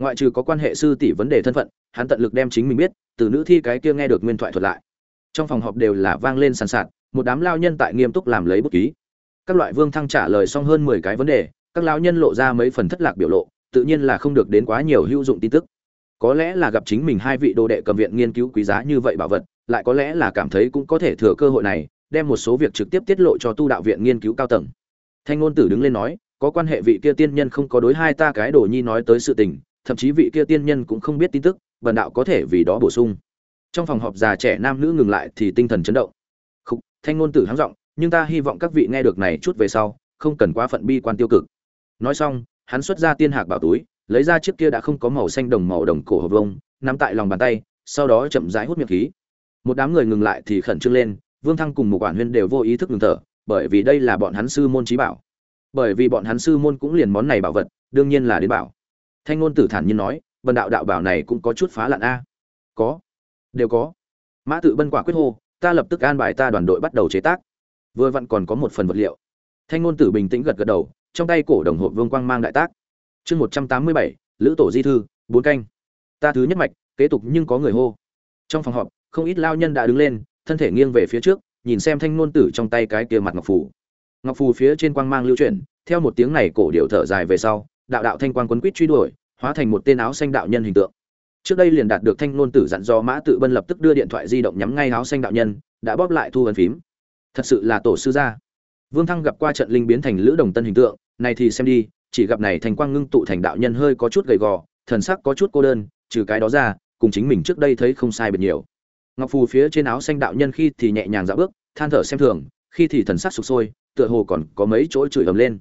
ngoại trừ có quan hệ sư tỷ vấn đề thân phận, hắn tận lực đem chính mình biết, từ nữ thi cái kia nghe được nguyên thoại thuật lại. Trong phòng họp đều là vang lên sàn sạt một đám lao nhân tại nghiêm túc làm lấy bút ký. Các loại vương thăng trả lời xong hơn mười cái vấn đề, các lao nhân lộ ra mấy phần thất lạc biểu lộ, tự nhiên là không được đến quá nhiều hữu dụng tin tức. Có lẽ là gặp chính mình hai vị đồ đệ cầm viện nghiên cứu quý giá như vậy bảo vật, lại có lẽ là cảm thấy cũng có thể thừa cơ hội này, đem một số việc trực tiếp tiết lộ cho tu đạo viện nghiên cứu cao tầng. Thanh ngôn tử đứng lên nói, có quan hệ vị kia tiên nhân không có đối hai ta cái đồ nhi nói tới sự tình, thậm chí vị kia tiên nhân cũng không biết tin tức, bần đạo có thể vì đó bổ sung. Trong phòng họp già trẻ nam nữ ngừng lại thì tinh thần chấn động thanh ngôn tử háng giọng, nhưng ta hy vọng các vị nghe được này chút về sau, không cần quá phận bi quan tiêu cực. Nói xong, hắn xuất ra tiên hạc bảo túi, lấy ra chiếc kia đã không có màu xanh đồng màu đồng cổ hộp vông nắm tại lòng bàn tay, sau đó chậm rãi hút miệng khí. Một đám người ngừng lại thì khẩn trương lên, vương thăng cùng một quản huyên đều vô ý thức ngừng thở, bởi vì đây là bọn hắn sư môn trí bảo. Bởi vì bọn hắn sư môn cũng liền món này bảo vật, đương nhiên là đến bảo. Thanh ngôn tử thản nhiên nói vần đạo đạo bảo này cũng có chút phá lạn a. Có. Đều có. Mã tự bân quả quyết hô ta lập tức an bài ta đoàn đội bắt đầu chế tác. Vừa vặn còn có một phần vật liệu. Thanh ngôn tử bình tĩnh gật gật đầu, trong tay cổ đồng hộp vương quang mang đại tác. Chương một trăm tám mươi bảy, lữ tổ di thư, bốn canh. Ta thứ nhất mạch, kế tục nhưng có người hô. Trong phòng họp, không ít lao nhân đã đứng lên, thân thể nghiêng về phía trước, nhìn xem thanh ngôn tử trong tay cái kia mặt ngọc phù. Ngọc phù phía trên quang mang lưu chuyển, theo một tiếng này cổ điệu thở dài về sau, đạo đạo thanh quang quấn quýt truy đuổi, hóa thành một tên áo xanh đạo nhân hình tượng trước đây liền đạt được thanh ngôn tử dặn dò mã tự bân lập tức đưa điện thoại di động nhắm ngay áo xanh đạo nhân, đã bóp lại thu ấn phím. Thật sự là tổ sư gia. Vương thăng gặp qua trận linh biến thành lữ đồng tân hình tượng, này thì xem đi, chỉ gặp này thành quang ngưng tụ thành đạo nhân hơi có chút gầy gò, thần sắc có chút cô đơn, trừ cái đó ra, cùng chính mình trước đây thấy không sai biệt nhiều. Ngọc phù phía trên áo xanh đạo nhân khi thì nhẹ nhàng dạo bước, than thở xem thường, khi thì thần sắc sụp sôi, tựa hồ còn có mấy chỗ chửi ầm lên.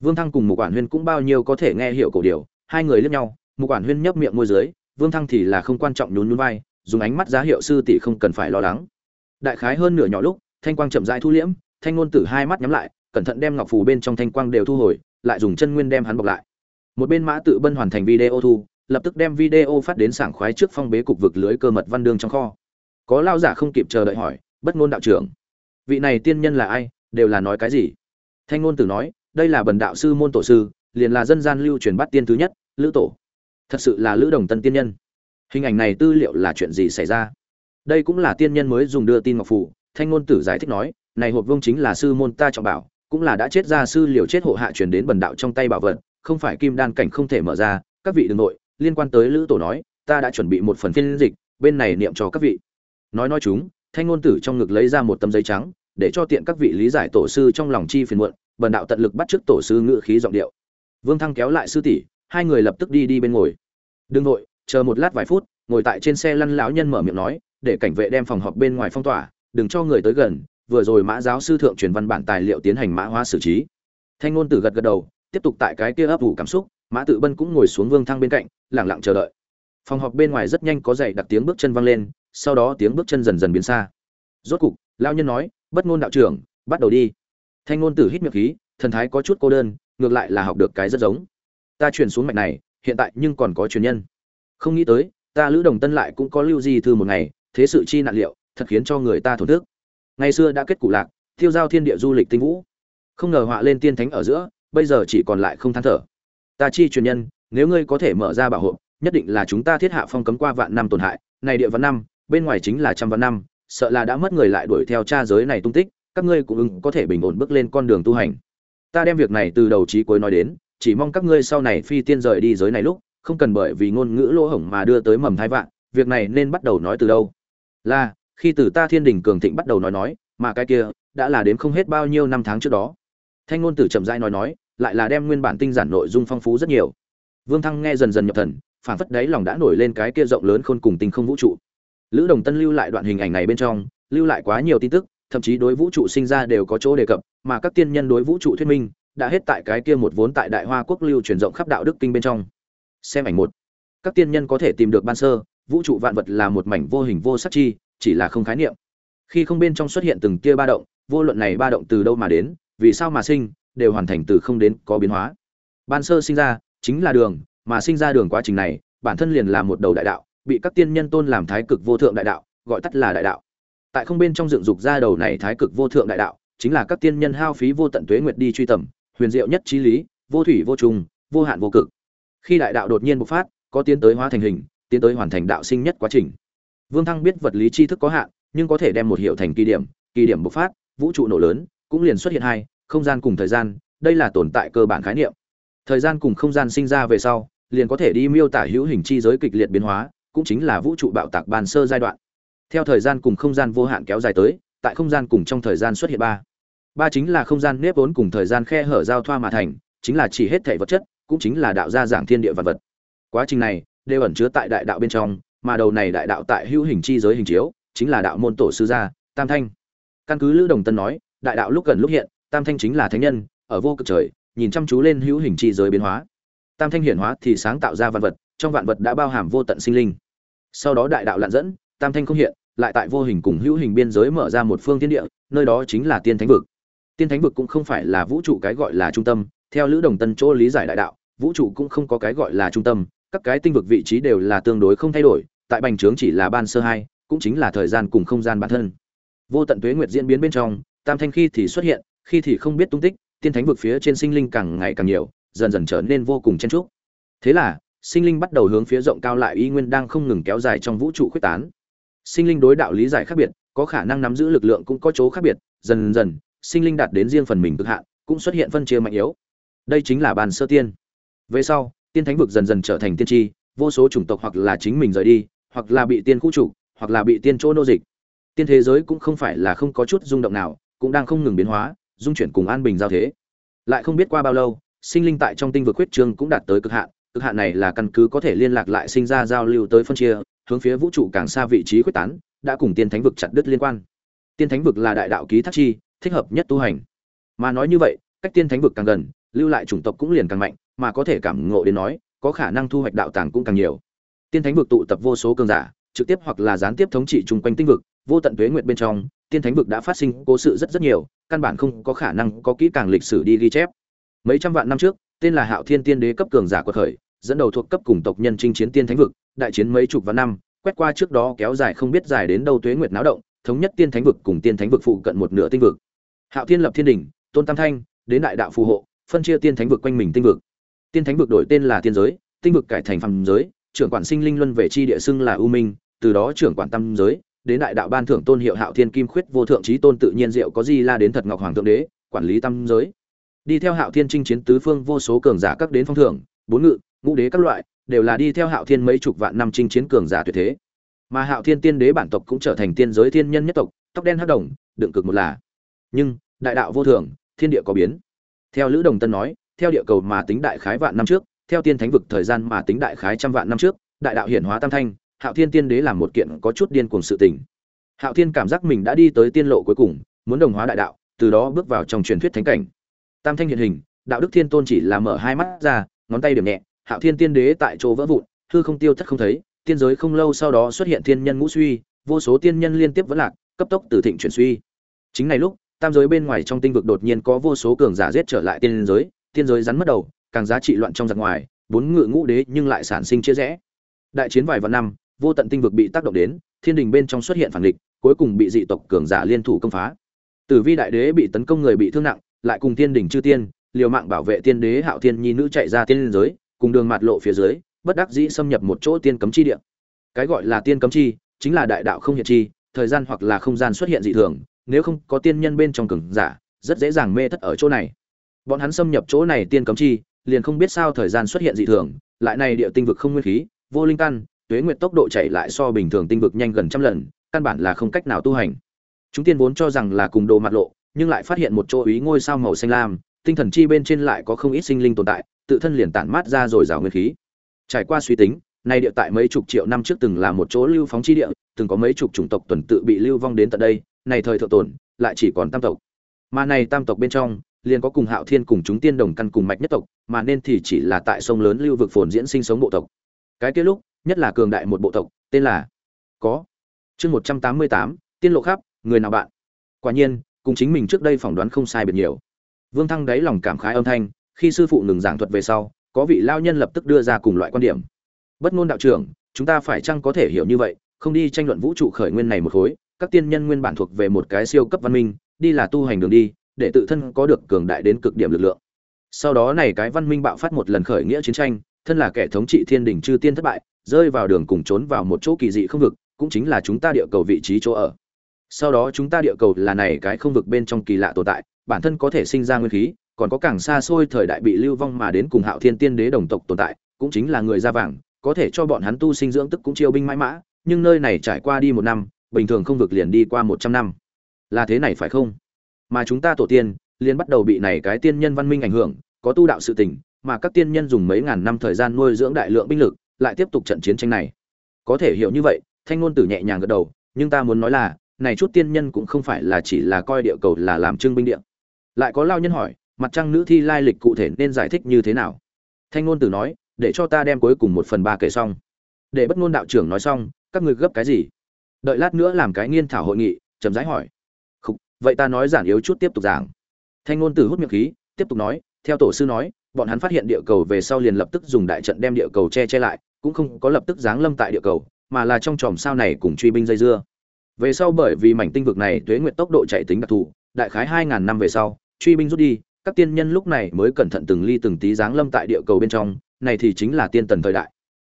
Vương thăng cùng một quản huyên cũng bao nhiêu có thể nghe hiểu cổ điều hai người liếc nhau một quản huyên nhấp miệng môi dưới vương thăng thì là không quan trọng nhún nhún vai, dùng ánh mắt giá hiệu sư tỷ không cần phải lo lắng. Đại khái hơn nửa nhỏ lúc, thanh quang chậm rãi thu liễm, thanh ngôn tử hai mắt nhắm lại, cẩn thận đem ngọc phù bên trong thanh quang đều thu hồi, lại dùng chân nguyên đem hắn bọc lại. Một bên mã tự bân hoàn thành video thu, lập tức đem video phát đến sảng khoái trước phong bế cục vực lưới cơ mật văn đương trong kho. Có lao giả không kịp chờ đợi hỏi, bất ngôn đạo trưởng, vị này tiên nhân là ai, đều là nói cái gì? Thanh ngôn tử nói, đây là bần đạo sư môn tổ sư, liền là dân gian lưu truyền bắt tiên thứ nhất, lữ tổ thật sự là lữ đồng tân tiên nhân. Hình ảnh này tư liệu là chuyện gì xảy ra? Đây cũng là tiên nhân mới dùng đưa tin ngọc phủ. Thanh ngôn tử giải thích nói, này hộp vương chính là sư môn ta trọng bảo, cũng là đã chết ra sư liều chết hộ hạ truyền đến bần đạo trong tay bảo vật, không phải kim đan cảnh không thể mở ra. Các vị đừng nội, liên quan tới lữ tổ nói, ta đã chuẩn bị một phần phiên dịch, bên này niệm cho các vị. Nói nói chúng, thanh ngôn tử trong ngực lấy ra một tấm giấy trắng, để cho tiện các vị lý giải tổ sư trong lòng chi phiền muộn, bần đạo tận lực bắt trước tổ sư ngự khí giọng điệu. Vương thăng kéo lại sư tỷ hai người lập tức đi đi bên ngồi. Đương nội chờ một lát vài phút, ngồi tại trên xe lăn lão nhân mở miệng nói, để cảnh vệ đem phòng họp bên ngoài phong tỏa, đừng cho người tới gần, vừa rồi mã giáo sư thượng truyền văn bản tài liệu tiến hành mã hóa xử trí. Thanh ngôn tử gật gật đầu, tiếp tục tại cái kia ấp ủ cảm xúc, mã tự bân cũng ngồi xuống vương thăng bên cạnh lẳng lặng chờ đợi. Phòng họp bên ngoài rất nhanh có dậy đặt tiếng bước chân vang lên, sau đó tiếng bước chân dần dần biến xa. Rốt cục lao nhân nói, bất ngôn đạo trưởng, bắt đầu đi. Thanh ngôn tử hít miệng khí, thần thái có chút cô đơn, ngược lại là học được cái rất giống ta chuyển xuống mạch này, hiện tại nhưng còn có truyền nhân. Không nghĩ tới, ta lữ đồng tân lại cũng có lưu di thư một ngày, thế sự chi nạn liệu, thật khiến cho người ta thổn thức. Ngày xưa đã kết cụ lạc tiêu giao thiên địa du lịch tinh vũ. Không ngờ họa lên tiên thánh ở giữa, bây giờ chỉ còn lại không than thở. Ta chi truyền nhân, nếu ngươi có thể mở ra bảo hộ, nhất định là chúng ta thiết hạ phong cấm qua vạn năm tổn hại. Này địa vạn năm, bên ngoài chính là trăm vạn năm, sợ là đã mất người lại đuổi theo cha giới này tung tích, các ngươi cũng ứng có thể bình ổn bước lên con đường tu hành. Ta đem việc này từ đầu chí cuối nói đến chỉ mong các ngươi sau này phi tiên rời đi giới này lúc, không cần bởi vì ngôn ngữ lỗ hổng mà đưa tới mầm thai vạn, việc này nên bắt đầu nói từ đâu? Là, khi từ ta thiên đình cường thịnh bắt đầu nói nói, mà cái kia, đã là đến không hết bao nhiêu năm tháng trước đó. Thanh ngôn tử chậm rãi nói nói, lại là đem nguyên bản tinh giản nội dung phong phú rất nhiều. Vương thăng nghe dần dần nhập thần phản phất đấy lòng đã nổi lên cái kia rộng lớn khôn cùng tinh không vũ trụ. Lữ đồng tân lưu lại đoạn hình ảnh này bên trong, lưu lại quá nhiều tin tức, thậm chí đối vũ trụ sinh ra đều có chỗ đề cập, mà các tiên nhân đối vũ trụ thuyết minh đã hết tại cái kia một vốn tại đại hoa quốc lưu truyền rộng khắp đạo đức kinh bên trong. Xem ảnh một. Các tiên nhân có thể tìm được ban sơ, vũ trụ vạn vật là một mảnh vô hình vô sắc chi, chỉ là không khái niệm. Khi không bên trong xuất hiện từng tia ba động, vô luận này ba động từ đâu mà đến, vì sao mà sinh, đều hoàn thành từ không đến có biến hóa. Ban sơ sinh ra, chính là đường, mà sinh ra đường quá trình này, bản thân liền là một đầu đại đạo, bị các tiên nhân tôn làm thái cực vô thượng đại đạo, gọi tắt là đại đạo. Tại không bên trong dựng dục ra đầu này thái cực vô thượng đại đạo, chính là các tiên nhân hao phí vô tận tuế nguyệt đi truy tầm huyền diệu nhất trí lý, vô thủy vô trùng, vô hạn vô cực. Khi đại đạo đột nhiên bộc phát, có tiến tới hóa thành hình, tiến tới hoàn thành đạo sinh nhất quá trình. Vương thăng biết vật lý tri thức có hạn, nhưng có thể đem một hiệu thành kỳ điểm kỳ điểm bộc phát, vũ trụ nổ lớn, cũng liền xuất hiện hai, không gian cùng thời gian, đây là tồn tại cơ bản khái niệm. Thời gian cùng không gian sinh ra về sau, liền có thể đi miêu tả hữu hình chi giới kịch liệt biến hóa, cũng chính là vũ trụ bạo tạc bàn sơ giai đoạn. Theo thời gian cùng không gian vô hạn kéo dài tới, tại không gian cùng trong thời gian xuất hiện ba ba chính là không gian nếp vốn cùng thời gian khe hở giao thoa mà thành, chính là chỉ hết thể vật chất, cũng chính là đạo gia giảng thiên địa vật vật. Quá trình này, đều ẩn chứa tại đại đạo bên trong, mà đầu này đại đạo tại hữu hình chi giới hình chiếu, chính là đạo môn tổ sư gia, tam thanh. Căn cứ lữ đồng tân nói, đại đạo lúc gần lúc hiện, tam thanh chính là thánh nhân, ở vô cực trời, nhìn chăm chú lên hữu hình chi giới biến hóa. Tam thanh hiển hóa thì sáng tạo ra vạn vật, trong vạn vật đã bao hàm vô tận sinh linh. Sau đó đại đạo lặn dẫn, tam thanh không hiện, lại tại vô hình cùng hữu hình biên giới mở ra một phương thiên địa, nơi đó chính là tiên thánh vực tiên thánh vực cũng không phải là vũ trụ cái gọi là trung tâm, theo lữ đồng tân chỗ lý giải đại đạo, vũ trụ cũng không có cái gọi là trung tâm, các cái tinh vực vị trí đều là tương đối không thay đổi, tại bành trướng chỉ là ban sơ hai, cũng chính là thời gian cùng không gian bản thân. Vô tận tuế nguyệt diễn biến bên trong, tam thanh khi thì xuất hiện, khi thì không biết tung tích, tiên thánh vực phía trên sinh linh càng ngày càng nhiều, dần dần trở nên vô cùng chen trúc thế là, sinh linh bắt đầu hướng phía rộng cao lại y nguyên đang không ngừng kéo dài trong vũ trụ khuyết tán. Sinh linh đối đạo lý giải khác biệt, có khả năng nắm giữ lực lượng cũng có chỗ khác biệt, dần dần sinh linh đạt đến riêng phần mình cực hạn cũng xuất hiện phân chia mạnh yếu. Đây chính là bàn sơ tiên. Về sau tiên thánh vực dần dần trở thành tiên tri vô số chủng tộc hoặc là chính mình rời đi hoặc là bị tiên khu chủ, hoặc là bị tiên chỗ nô dịch. Tiên thế giới cũng không phải là không có chút rung động nào cũng đang không ngừng biến hóa dung chuyển cùng an bình giao thế. Lại không biết qua bao lâu sinh linh tại trong tinh vực huyết trương cũng đạt tới cực hạn cực hạn này là căn cứ có thể liên lạc lại sinh ra giao lưu tới phân chia hướng phía vũ trụ càng xa vị trí quyết tán đã cùng tiên thánh vực chặt đứt liên quan. Tiên thánh vực là đại đạo ký thác chi thích hợp nhất tu hành. Mà nói như vậy, cách tiên thánh vực càng gần, lưu lại chủng tộc cũng liền càng mạnh, mà có thể cảm ngộ đến nói, có khả năng thu hoạch đạo tàng cũng càng nhiều. Tiên thánh vực tụ tập vô số cường giả, trực tiếp hoặc là gián tiếp thống trị chung quanh tinh vực, vô tận tuế nguyệt bên trong, tiên thánh vực đã phát sinh cố sự rất rất nhiều, căn bản không có khả năng có kỹ càng lịch sử đi ghi chép. Mấy trăm vạn năm trước, tên là hạo thiên tiên đế cấp cường giả quật khởi, dẫn đầu thuộc cấp cùng tộc nhân chinh chiến tiên thánh vực, đại chiến mấy chục vạn năm, quét qua trước đó kéo dài không biết dài đến đâu tuế nguyệt náo động thống nhất tiên thánh vực cùng tiên thánh vực phụ cận một nửa tinh vực. Hạo thiên lập thiên đỉnh, tôn tam thanh, đến đại đạo phù hộ, phân chia tiên thánh vực quanh mình tinh vực. Tiên thánh vực đổi tên là tiên giới, tinh vực cải thành phàm giới, trưởng quản sinh linh luân về chi địa xưng là u minh, từ đó trưởng quản tam giới, đến đại đạo ban thưởng tôn hiệu hạo thiên kim khuyết vô thượng trí tôn tự nhiên diệu có di la đến thật ngọc hoàng thượng đế, quản lý tam giới. Đi theo hạo thiên chinh chiến tứ phương vô số cường giả các đến phong thưởng, bốn ngự, ngũ đế các loại, đều là đi theo hạo thiên mấy chục vạn năm chinh chiến cường giả tuyệt thế mà hạo thiên tiên đế bản tộc cũng trở thành tiên giới thiên nhân nhất tộc, tóc đen hắc đồng, đựng cực một là. Nhưng, đại đạo vô thường, thiên địa có biến. Theo lữ đồng tân nói, theo địa cầu mà tính đại khái vạn năm trước, theo tiên thánh vực thời gian mà tính đại khái trăm vạn năm trước, đại đạo hiển hóa tam thanh, hạo thiên tiên đế làm một kiện có chút điên cuồng sự tình. Hạo thiên cảm giác mình đã đi tới tiên lộ cuối cùng, muốn đồng hóa đại đạo, từ đó bước vào trong truyền thuyết thánh cảnh. Tam thanh hiện hình, đạo đức thiên tôn chỉ là mở hai mắt ra, ngón tay điểm nhẹ, hạo thiên tiên đế tại chỗ vỡ vụn, hư không tiêu thất không thấy tiên giới không lâu sau đó xuất hiện thiên nhân ngũ suy, vô số tiên nhân liên tiếp vẫn lạc, cấp tốc từ thịnh chuyển suy. Chính này lúc, tam giới bên ngoài trong tinh vực đột nhiên có vô số cường giả giết trở lại tiên giới tiên giới rắn mất đầu, càng giá trị loạn trong giặc ngoài, bốn ngự ngũ đế nhưng lại sản sinh chia rẽ. Đại chiến vài vạn năm, vô tận tinh vực bị tác động đến, thiên đình bên trong xuất hiện phản địch, cuối cùng bị dị tộc cường giả liên thủ công phá. Tử vi đại đế bị tấn công người bị thương nặng, lại cùng thiên đình chư tiên, liều mạng bảo vệ tiên đế hạo thiên nhi nữ chạy ra tiên giới, cùng đường mạt lộ phía dưới bất đắc dĩ xâm nhập một chỗ tiên cấm chi địa. Cái gọi là tiên cấm chi, chính là đại đạo không hiện chi, thời gian hoặc là không gian xuất hiện dị thường, nếu không có tiên nhân bên trong cường giả, rất dễ dàng mê thất ở chỗ này. Bọn hắn xâm nhập chỗ này tiên cấm chi, liền không biết sao thời gian xuất hiện dị thường, lại này địa tinh vực không nguyên khí, vô linh căn, tuế nguyệt tốc độ chạy lại so bình thường tinh vực nhanh gần trăm lần, căn bản là không cách nào tu hành. Chúng tiên vốn cho rằng là cùng đồ mặt lộ, nhưng lại phát hiện một chỗ ý ngôi sao màu xanh lam, tinh thần chi bên trên lại có không ít sinh linh tồn tại, tự thân liền tản mát ra rồi rào nguyên khí trải qua suy tính, nay địa tại mấy chục triệu năm trước từng là một chỗ lưu phóng chi địa, từng có mấy chục chủng tộc tuần tự bị lưu vong đến tận đây, này thời thượng tồn, lại chỉ còn tam tộc. Mà này tam tộc bên trong, liền có cùng hạo thiên cùng chúng tiên đồng căn cùng mạch nhất tộc, mà nên thì chỉ là tại sông lớn lưu vực phồn diễn sinh sống bộ tộc. Cái kia lúc, nhất là cường đại một bộ tộc, tên là có. Chương một trăm tám mươi tám, tiên lộ khắp, người nào bạn. Quả nhiên, cùng chính mình trước đây phỏng đoán không sai biệt nhiều. Vương thăng đáy lòng cảm khái âm thanh, khi sư phụ ngừng giảng thuật về sau có vị lao nhân lập tức đưa ra cùng loại quan điểm. Bất ngôn đạo trưởng, chúng ta phải chăng có thể hiểu như vậy, không đi tranh luận vũ trụ khởi nguyên này một khối, các tiên nhân nguyên bản thuộc về một cái siêu cấp văn minh, đi là tu hành đường đi, để tự thân có được cường đại đến cực điểm lực lượng. Sau đó này cái văn minh bạo phát một lần khởi nghĩa chiến tranh, thân là kẻ thống trị thiên đình chư tiên thất bại, rơi vào đường cùng trốn vào một chỗ kỳ dị không vực, cũng chính là chúng ta địa cầu vị trí chỗ ở. Sau đó chúng ta địa cầu là này cái không vực bên trong kỳ lạ tồn tại, bản thân có thể sinh ra nguyên khí còn có càng xa xôi thời đại bị lưu vong mà đến cùng hạo thiên tiên đế đồng tộc tồn tại, cũng chính là người da vàng, có thể cho bọn hắn tu sinh dưỡng tức cũng chiêu binh mãi mã, nhưng nơi này trải qua đi một năm, bình thường không vực liền đi qua một trăm năm. Là thế này phải không? Mà chúng ta tổ tiên, liền bắt đầu bị này cái tiên nhân văn minh ảnh hưởng, có tu đạo sự tình, mà các tiên nhân dùng mấy ngàn năm thời gian nuôi dưỡng đại lượng binh lực, lại tiếp tục trận chiến tranh này. Có thể hiểu như vậy, thanh ngôn tử nhẹ nhàng gật đầu, nhưng ta muốn nói là, này chút tiên nhân cũng không phải là chỉ là coi địa cầu là làm trưng binh địa. Lại có lao nhân hỏi mặt trăng nữ thi lai lịch cụ thể nên giải thích như thế nào? Thanh ngôn tử nói để cho ta đem cuối cùng một phần ba kể xong. Để bất ngôn đạo trưởng nói xong các người gấp cái gì? Đợi lát nữa làm cái nghiên thảo hội nghị chấm rãi hỏi. Khúc, vậy ta nói giản yếu chút tiếp tục giảng. Thanh ngôn tử hút miệng khí tiếp tục nói theo tổ sư nói bọn hắn phát hiện địa cầu về sau liền lập tức dùng đại trận đem địa cầu che che lại cũng không có lập tức giáng lâm tại địa cầu mà là trong chòm sao này cùng truy binh dây dưa. Về sau bởi vì mảnh tinh vực này tuế nguyện tốc độ chạy tính đặc thù đại khái hai ngàn năm về sau truy binh rút đi các tiên nhân lúc này mới cẩn thận từng ly từng tí giáng lâm tại địa cầu bên trong, này thì chính là tiên tần thời đại.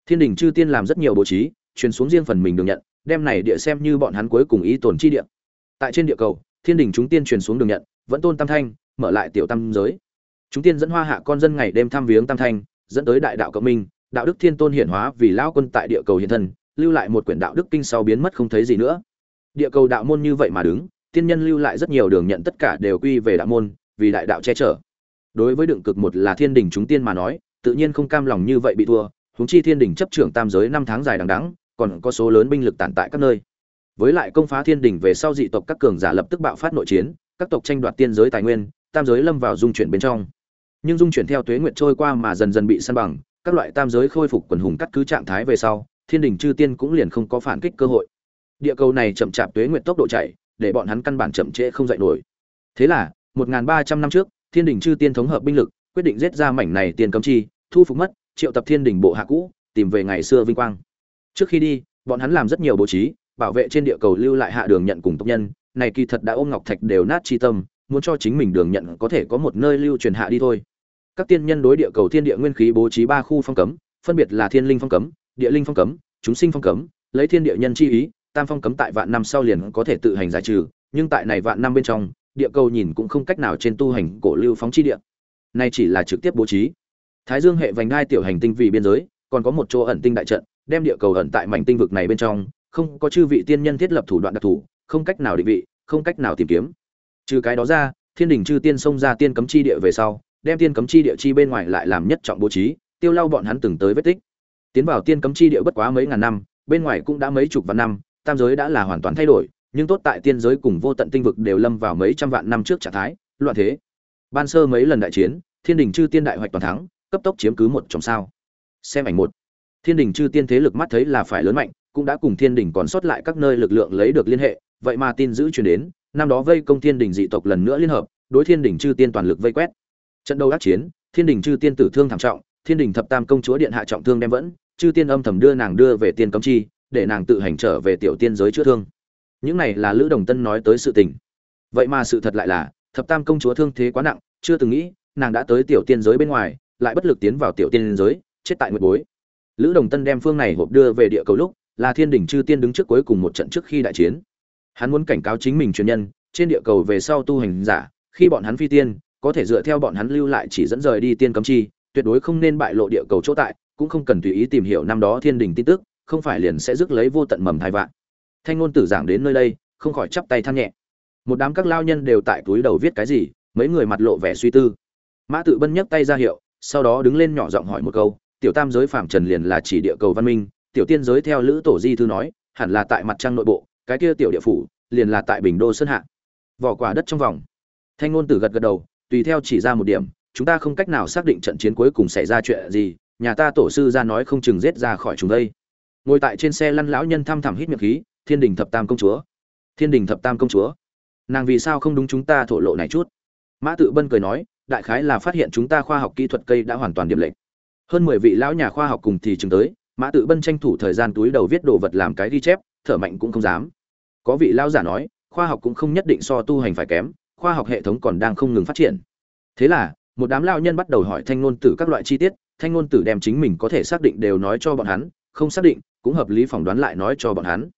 Thiên đình chư tiên làm rất nhiều bố trí, truyền xuống riêng phần mình đường nhận, đem này địa xem như bọn hắn cuối cùng ý tồn chi địa. Tại trên địa cầu, thiên đình chúng tiên truyền xuống đường nhận, vẫn tôn tam thanh, mở lại tiểu tam giới. Chúng tiên dẫn hoa hạ con dân ngày đêm thăm viếng tam thanh, dẫn tới đại đạo cộng minh, đạo đức thiên tôn hiển hóa vì lão quân tại địa cầu hiện thân, lưu lại một quyển đạo đức kinh sau biến mất không thấy gì nữa. Địa cầu đạo môn như vậy mà đứng, tiên nhân lưu lại rất nhiều đường nhận tất cả đều quy về đạo môn vì đại đạo che chở. Đối với đựng cực một là thiên đình chúng tiên mà nói, tự nhiên không cam lòng như vậy bị thua, huống chi thiên đình chấp trưởng tam giới năm tháng dài đằng đẵng, còn có số lớn binh lực tản tại các nơi. Với lại công phá thiên đình về sau dị tộc các cường giả lập tức bạo phát nội chiến, các tộc tranh đoạt tiên giới tài nguyên, tam giới lâm vào dung chuyển bên trong. Nhưng dung chuyển theo tuế nguyệt trôi qua mà dần dần bị săn bằng, các loại tam giới khôi phục quần hùng cắt cứ trạng thái về sau, thiên đình chư tiên cũng liền không có phản kích cơ hội. Địa cầu này chậm chạp tuế nguyệt tốc độ chạy, để bọn hắn căn bản chậm trễ không dậy nổi. Thế là một ba trăm năm trước, thiên đình chư tiên thống hợp binh lực, quyết định giết ra mảnh này tiền cấm chi, thu phục mất, triệu tập thiên đình bộ hạ cũ, tìm về ngày xưa vinh quang. Trước khi đi, bọn hắn làm rất nhiều bố trí, bảo vệ trên địa cầu lưu lại hạ đường nhận cùng tộc nhân, này kỳ thật đã ôm ngọc thạch đều nát chi tâm, muốn cho chính mình đường nhận có thể có một nơi lưu truyền hạ đi thôi. Các tiên nhân đối địa cầu thiên địa nguyên khí bố trí ba khu phong cấm, phân biệt là thiên linh phong cấm, địa linh phong cấm, chúng sinh phong cấm, lấy thiên địa nhân chi ý, tam phong cấm tại vạn năm sau liền có thể tự hành giải trừ, nhưng tại này vạn năm bên trong địa cầu nhìn cũng không cách nào trên tu hành cổ lưu phóng chi địa. Nay chỉ là trực tiếp bố trí. Thái dương hệ vành đai tiểu hành tinh vì biên giới, còn có một chỗ ẩn tinh đại trận, đem địa cầu ẩn tại mảnh tinh vực này bên trong, không có chư vị tiên nhân thiết lập thủ đoạn đặc thù, không cách nào định vị, không cách nào tìm kiếm. Trừ cái đó ra, thiên đình chư tiên xông ra tiên cấm chi địa về sau, đem tiên cấm chi địa chi bên ngoài lại làm nhất trọng bố trí, tiêu lau bọn hắn từng tới vết tích. Tiến vào tiên cấm chi địa bất quá mấy ngàn năm, bên ngoài cũng đã mấy chục vạn năm, tam giới đã là hoàn toàn thay đổi nhưng tốt tại tiên giới cùng vô tận tinh vực đều lâm vào mấy trăm vạn năm trước trạng thái, loạn thế. Ban sơ mấy lần đại chiến, thiên đình chư tiên đại hoạch toàn thắng, cấp tốc chiếm cứ một trong sao. Xem ảnh một. Thiên đình chư tiên thế lực mắt thấy là phải lớn mạnh, cũng đã cùng thiên đình còn sót lại các nơi lực lượng lấy được liên hệ, vậy mà tin giữ truyền đến, năm đó vây công thiên đình dị tộc lần nữa liên hợp, đối thiên đình chư tiên toàn lực vây quét. Trận đấu đắc chiến, thiên đình chư tiên tử thương thảm trọng, thiên đình thập tam công chúa điện hạ trọng thương đem vẫn, chư tiên âm thầm đưa nàng đưa về tiên cấm chi, để nàng tự hành trở về tiểu tiên giới chữa thương những này là lữ đồng tân nói tới sự tình. Vậy mà sự thật lại là, thập tam công chúa thương thế quá nặng, chưa từng nghĩ, nàng đã tới tiểu tiên giới bên ngoài, lại bất lực tiến vào tiểu tiên giới, chết tại nguyệt bối. Lữ đồng tân đem phương này hộp đưa về địa cầu lúc, là thiên đình chư tiên đứng trước cuối cùng một trận trước khi đại chiến. Hắn muốn cảnh cáo chính mình truyền nhân, trên địa cầu về sau tu hành giả, khi bọn hắn phi tiên, có thể dựa theo bọn hắn lưu lại chỉ dẫn rời đi tiên cấm chi, tuyệt đối không nên bại lộ địa cầu chỗ tại, cũng không cần tùy ý tìm hiểu năm đó thiên đình tin tức, không phải liền sẽ rước lấy vô tận mầm thai vạn thanh ngôn tử giảng đến nơi đây, không khỏi chắp tay than nhẹ. Một đám các lao nhân đều tại túi đầu viết cái gì, mấy người mặt lộ vẻ suy tư. Mã tự bân nhấc tay ra hiệu, sau đó đứng lên nhỏ giọng hỏi một câu, tiểu tam giới phạm trần liền là chỉ địa cầu văn minh, tiểu tiên giới theo lữ tổ di thư nói, hẳn là tại mặt trăng nội bộ, cái kia tiểu địa phủ liền là tại bình đô sơn hạ. Vỏ quả đất trong vòng. Thanh ngôn tử gật gật đầu, tùy theo chỉ ra một điểm, chúng ta không cách nào xác định trận chiến cuối cùng xảy ra chuyện gì, nhà ta tổ sư ra nói không chừng giết ra khỏi chúng đây. Ngồi tại trên xe lăn lão nhân thăm thẳm hít miệng khí thiên đình thập tam công chúa. Thiên đình thập tam công chúa. Nàng vì sao không đúng chúng ta thổ lộ này chút? Mã tự bân cười nói, đại khái là phát hiện chúng ta khoa học kỹ thuật cây đã hoàn toàn điểm lệnh hơn mười vị lão nhà khoa học cùng thì chừng tới, mã tự bân tranh thủ thời gian túi đầu viết đồ vật làm cái ghi chép, thở mạnh cũng không dám. Có vị lão giả nói, khoa học cũng không nhất định so tu hành phải kém, khoa học hệ thống còn đang không ngừng phát triển. Thế là, một đám lão nhân bắt đầu hỏi thanh ngôn tử các loại chi tiết, thanh ngôn tử đem chính mình có thể xác định đều nói cho bọn hắn, không xác định, cũng hợp lý phỏng đoán lại nói cho bọn hắn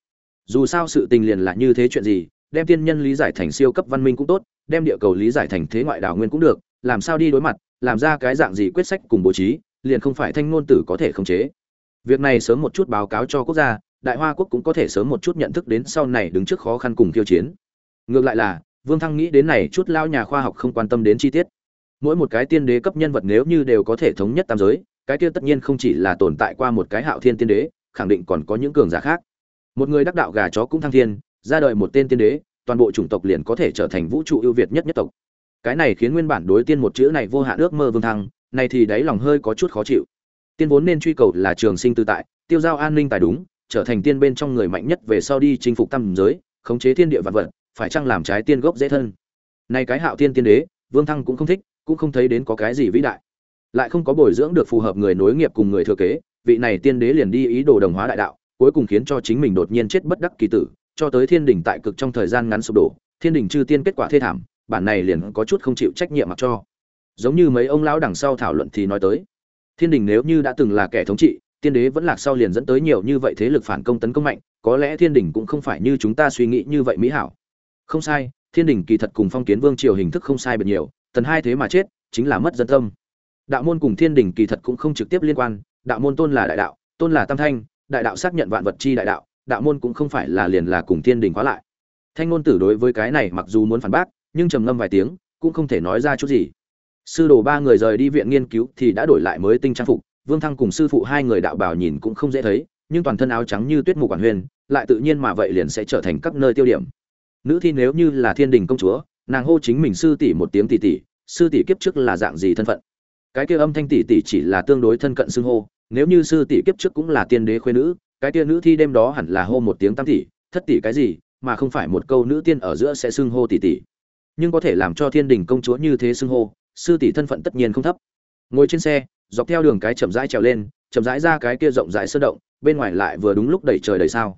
dù sao sự tình liền là như thế chuyện gì, đem tiên nhân lý giải thành siêu cấp văn minh cũng tốt, đem địa cầu lý giải thành thế ngoại đảo nguyên cũng được, làm sao đi đối mặt, làm ra cái dạng gì quyết sách cùng bố trí, liền không phải thanh ngôn tử có thể khống chế. Việc này sớm một chút báo cáo cho quốc gia, đại hoa quốc cũng có thể sớm một chút nhận thức đến sau này đứng trước khó khăn cùng khiêu chiến. Ngược lại là, vương thăng nghĩ đến này chút lao nhà khoa học không quan tâm đến chi tiết. Mỗi một cái tiên đế cấp nhân vật nếu như đều có thể thống nhất tam giới, cái kia tất nhiên không chỉ là tồn tại qua một cái hạo thiên tiên đế, khẳng định còn có những cường giả khác một người đắc đạo gà chó cũng thăng thiên, ra đời một tên tiên đế, toàn bộ chủng tộc liền có thể trở thành vũ trụ ưu việt nhất nhất tộc. Cái này khiến nguyên bản đối tiên một chữ này vô hạn ước mơ vương thăng, này thì đáy lòng hơi có chút khó chịu. Tiên vốn nên truy cầu là trường sinh tự tại, tiêu giao an ninh tài đúng, trở thành tiên bên trong người mạnh nhất về sau đi chinh phục tam giới, khống chế thiên địa vật vật, phải chăng làm trái tiên gốc dễ thân. Này cái hạo tiên tiên đế, vương thăng cũng không thích, cũng không thấy đến có cái gì vĩ đại. Lại không có bồi dưỡng được phù hợp người nối nghiệp cùng người thừa kế, vị này tiên đế liền đi ý đồ đồng hóa đại đạo cuối cùng khiến cho chính mình đột nhiên chết bất đắc kỳ tử, cho tới thiên đình tại cực trong thời gian ngắn sụp đổ, thiên đình chư tiên kết quả thê thảm, bản này liền có chút không chịu trách nhiệm mặc cho. Giống như mấy ông lão đằng sau thảo luận thì nói tới, thiên đình nếu như đã từng là kẻ thống trị, tiên đế vẫn lạc sau liền dẫn tới nhiều như vậy thế lực phản công tấn công mạnh, có lẽ thiên đình cũng không phải như chúng ta suy nghĩ như vậy mỹ hảo. Không sai, thiên đình kỳ thật cùng phong kiến vương triều hình thức không sai biệt nhiều, tần hai thế mà chết, chính là mất dân tâm. Đạo môn cùng thiên đình kỳ thật cũng không trực tiếp liên quan, đạo môn tôn là đại đạo, tôn là tam thanh đại đạo xác nhận vạn vật chi đại đạo đạo môn cũng không phải là liền là cùng thiên đình khóa lại. Thanh ngôn tử đối với cái này mặc dù muốn phản bác, nhưng trầm ngâm vài tiếng, cũng không thể nói ra chút gì. Sư đồ ba người rời đi viện nghiên cứu thì đã đổi lại mới tinh trang phục, vương thăng cùng sư phụ hai người đạo bào nhìn cũng không dễ thấy, nhưng toàn thân áo trắng như tuyết mù quản huyền, lại tự nhiên mà vậy liền sẽ trở thành các nơi tiêu điểm. Nữ thi nếu như là thiên đình công chúa, nàng hô chính mình sư tỷ một tiếng tỷ tỷ, sư tỷ kiếp trước là dạng gì thân phận? Cái kia âm thanh tỷ tỷ chỉ là tương đối thân cận xưng hô nếu như sư tỷ kiếp trước cũng là tiên đế khuê nữ, cái tiên nữ thi đêm đó hẳn là hô một tiếng tam tỷ, thất tỷ cái gì, mà không phải một câu nữ tiên ở giữa sẽ xưng hô tỷ tỷ. Nhưng có thể làm cho thiên đình công chúa như thế xưng hô, sư tỷ thân phận tất nhiên không thấp. Ngồi trên xe, dọc theo đường cái chậm rãi trèo lên, chậm rãi ra cái kia rộng rãi sơ động, bên ngoài lại vừa đúng lúc đẩy trời đầy sao.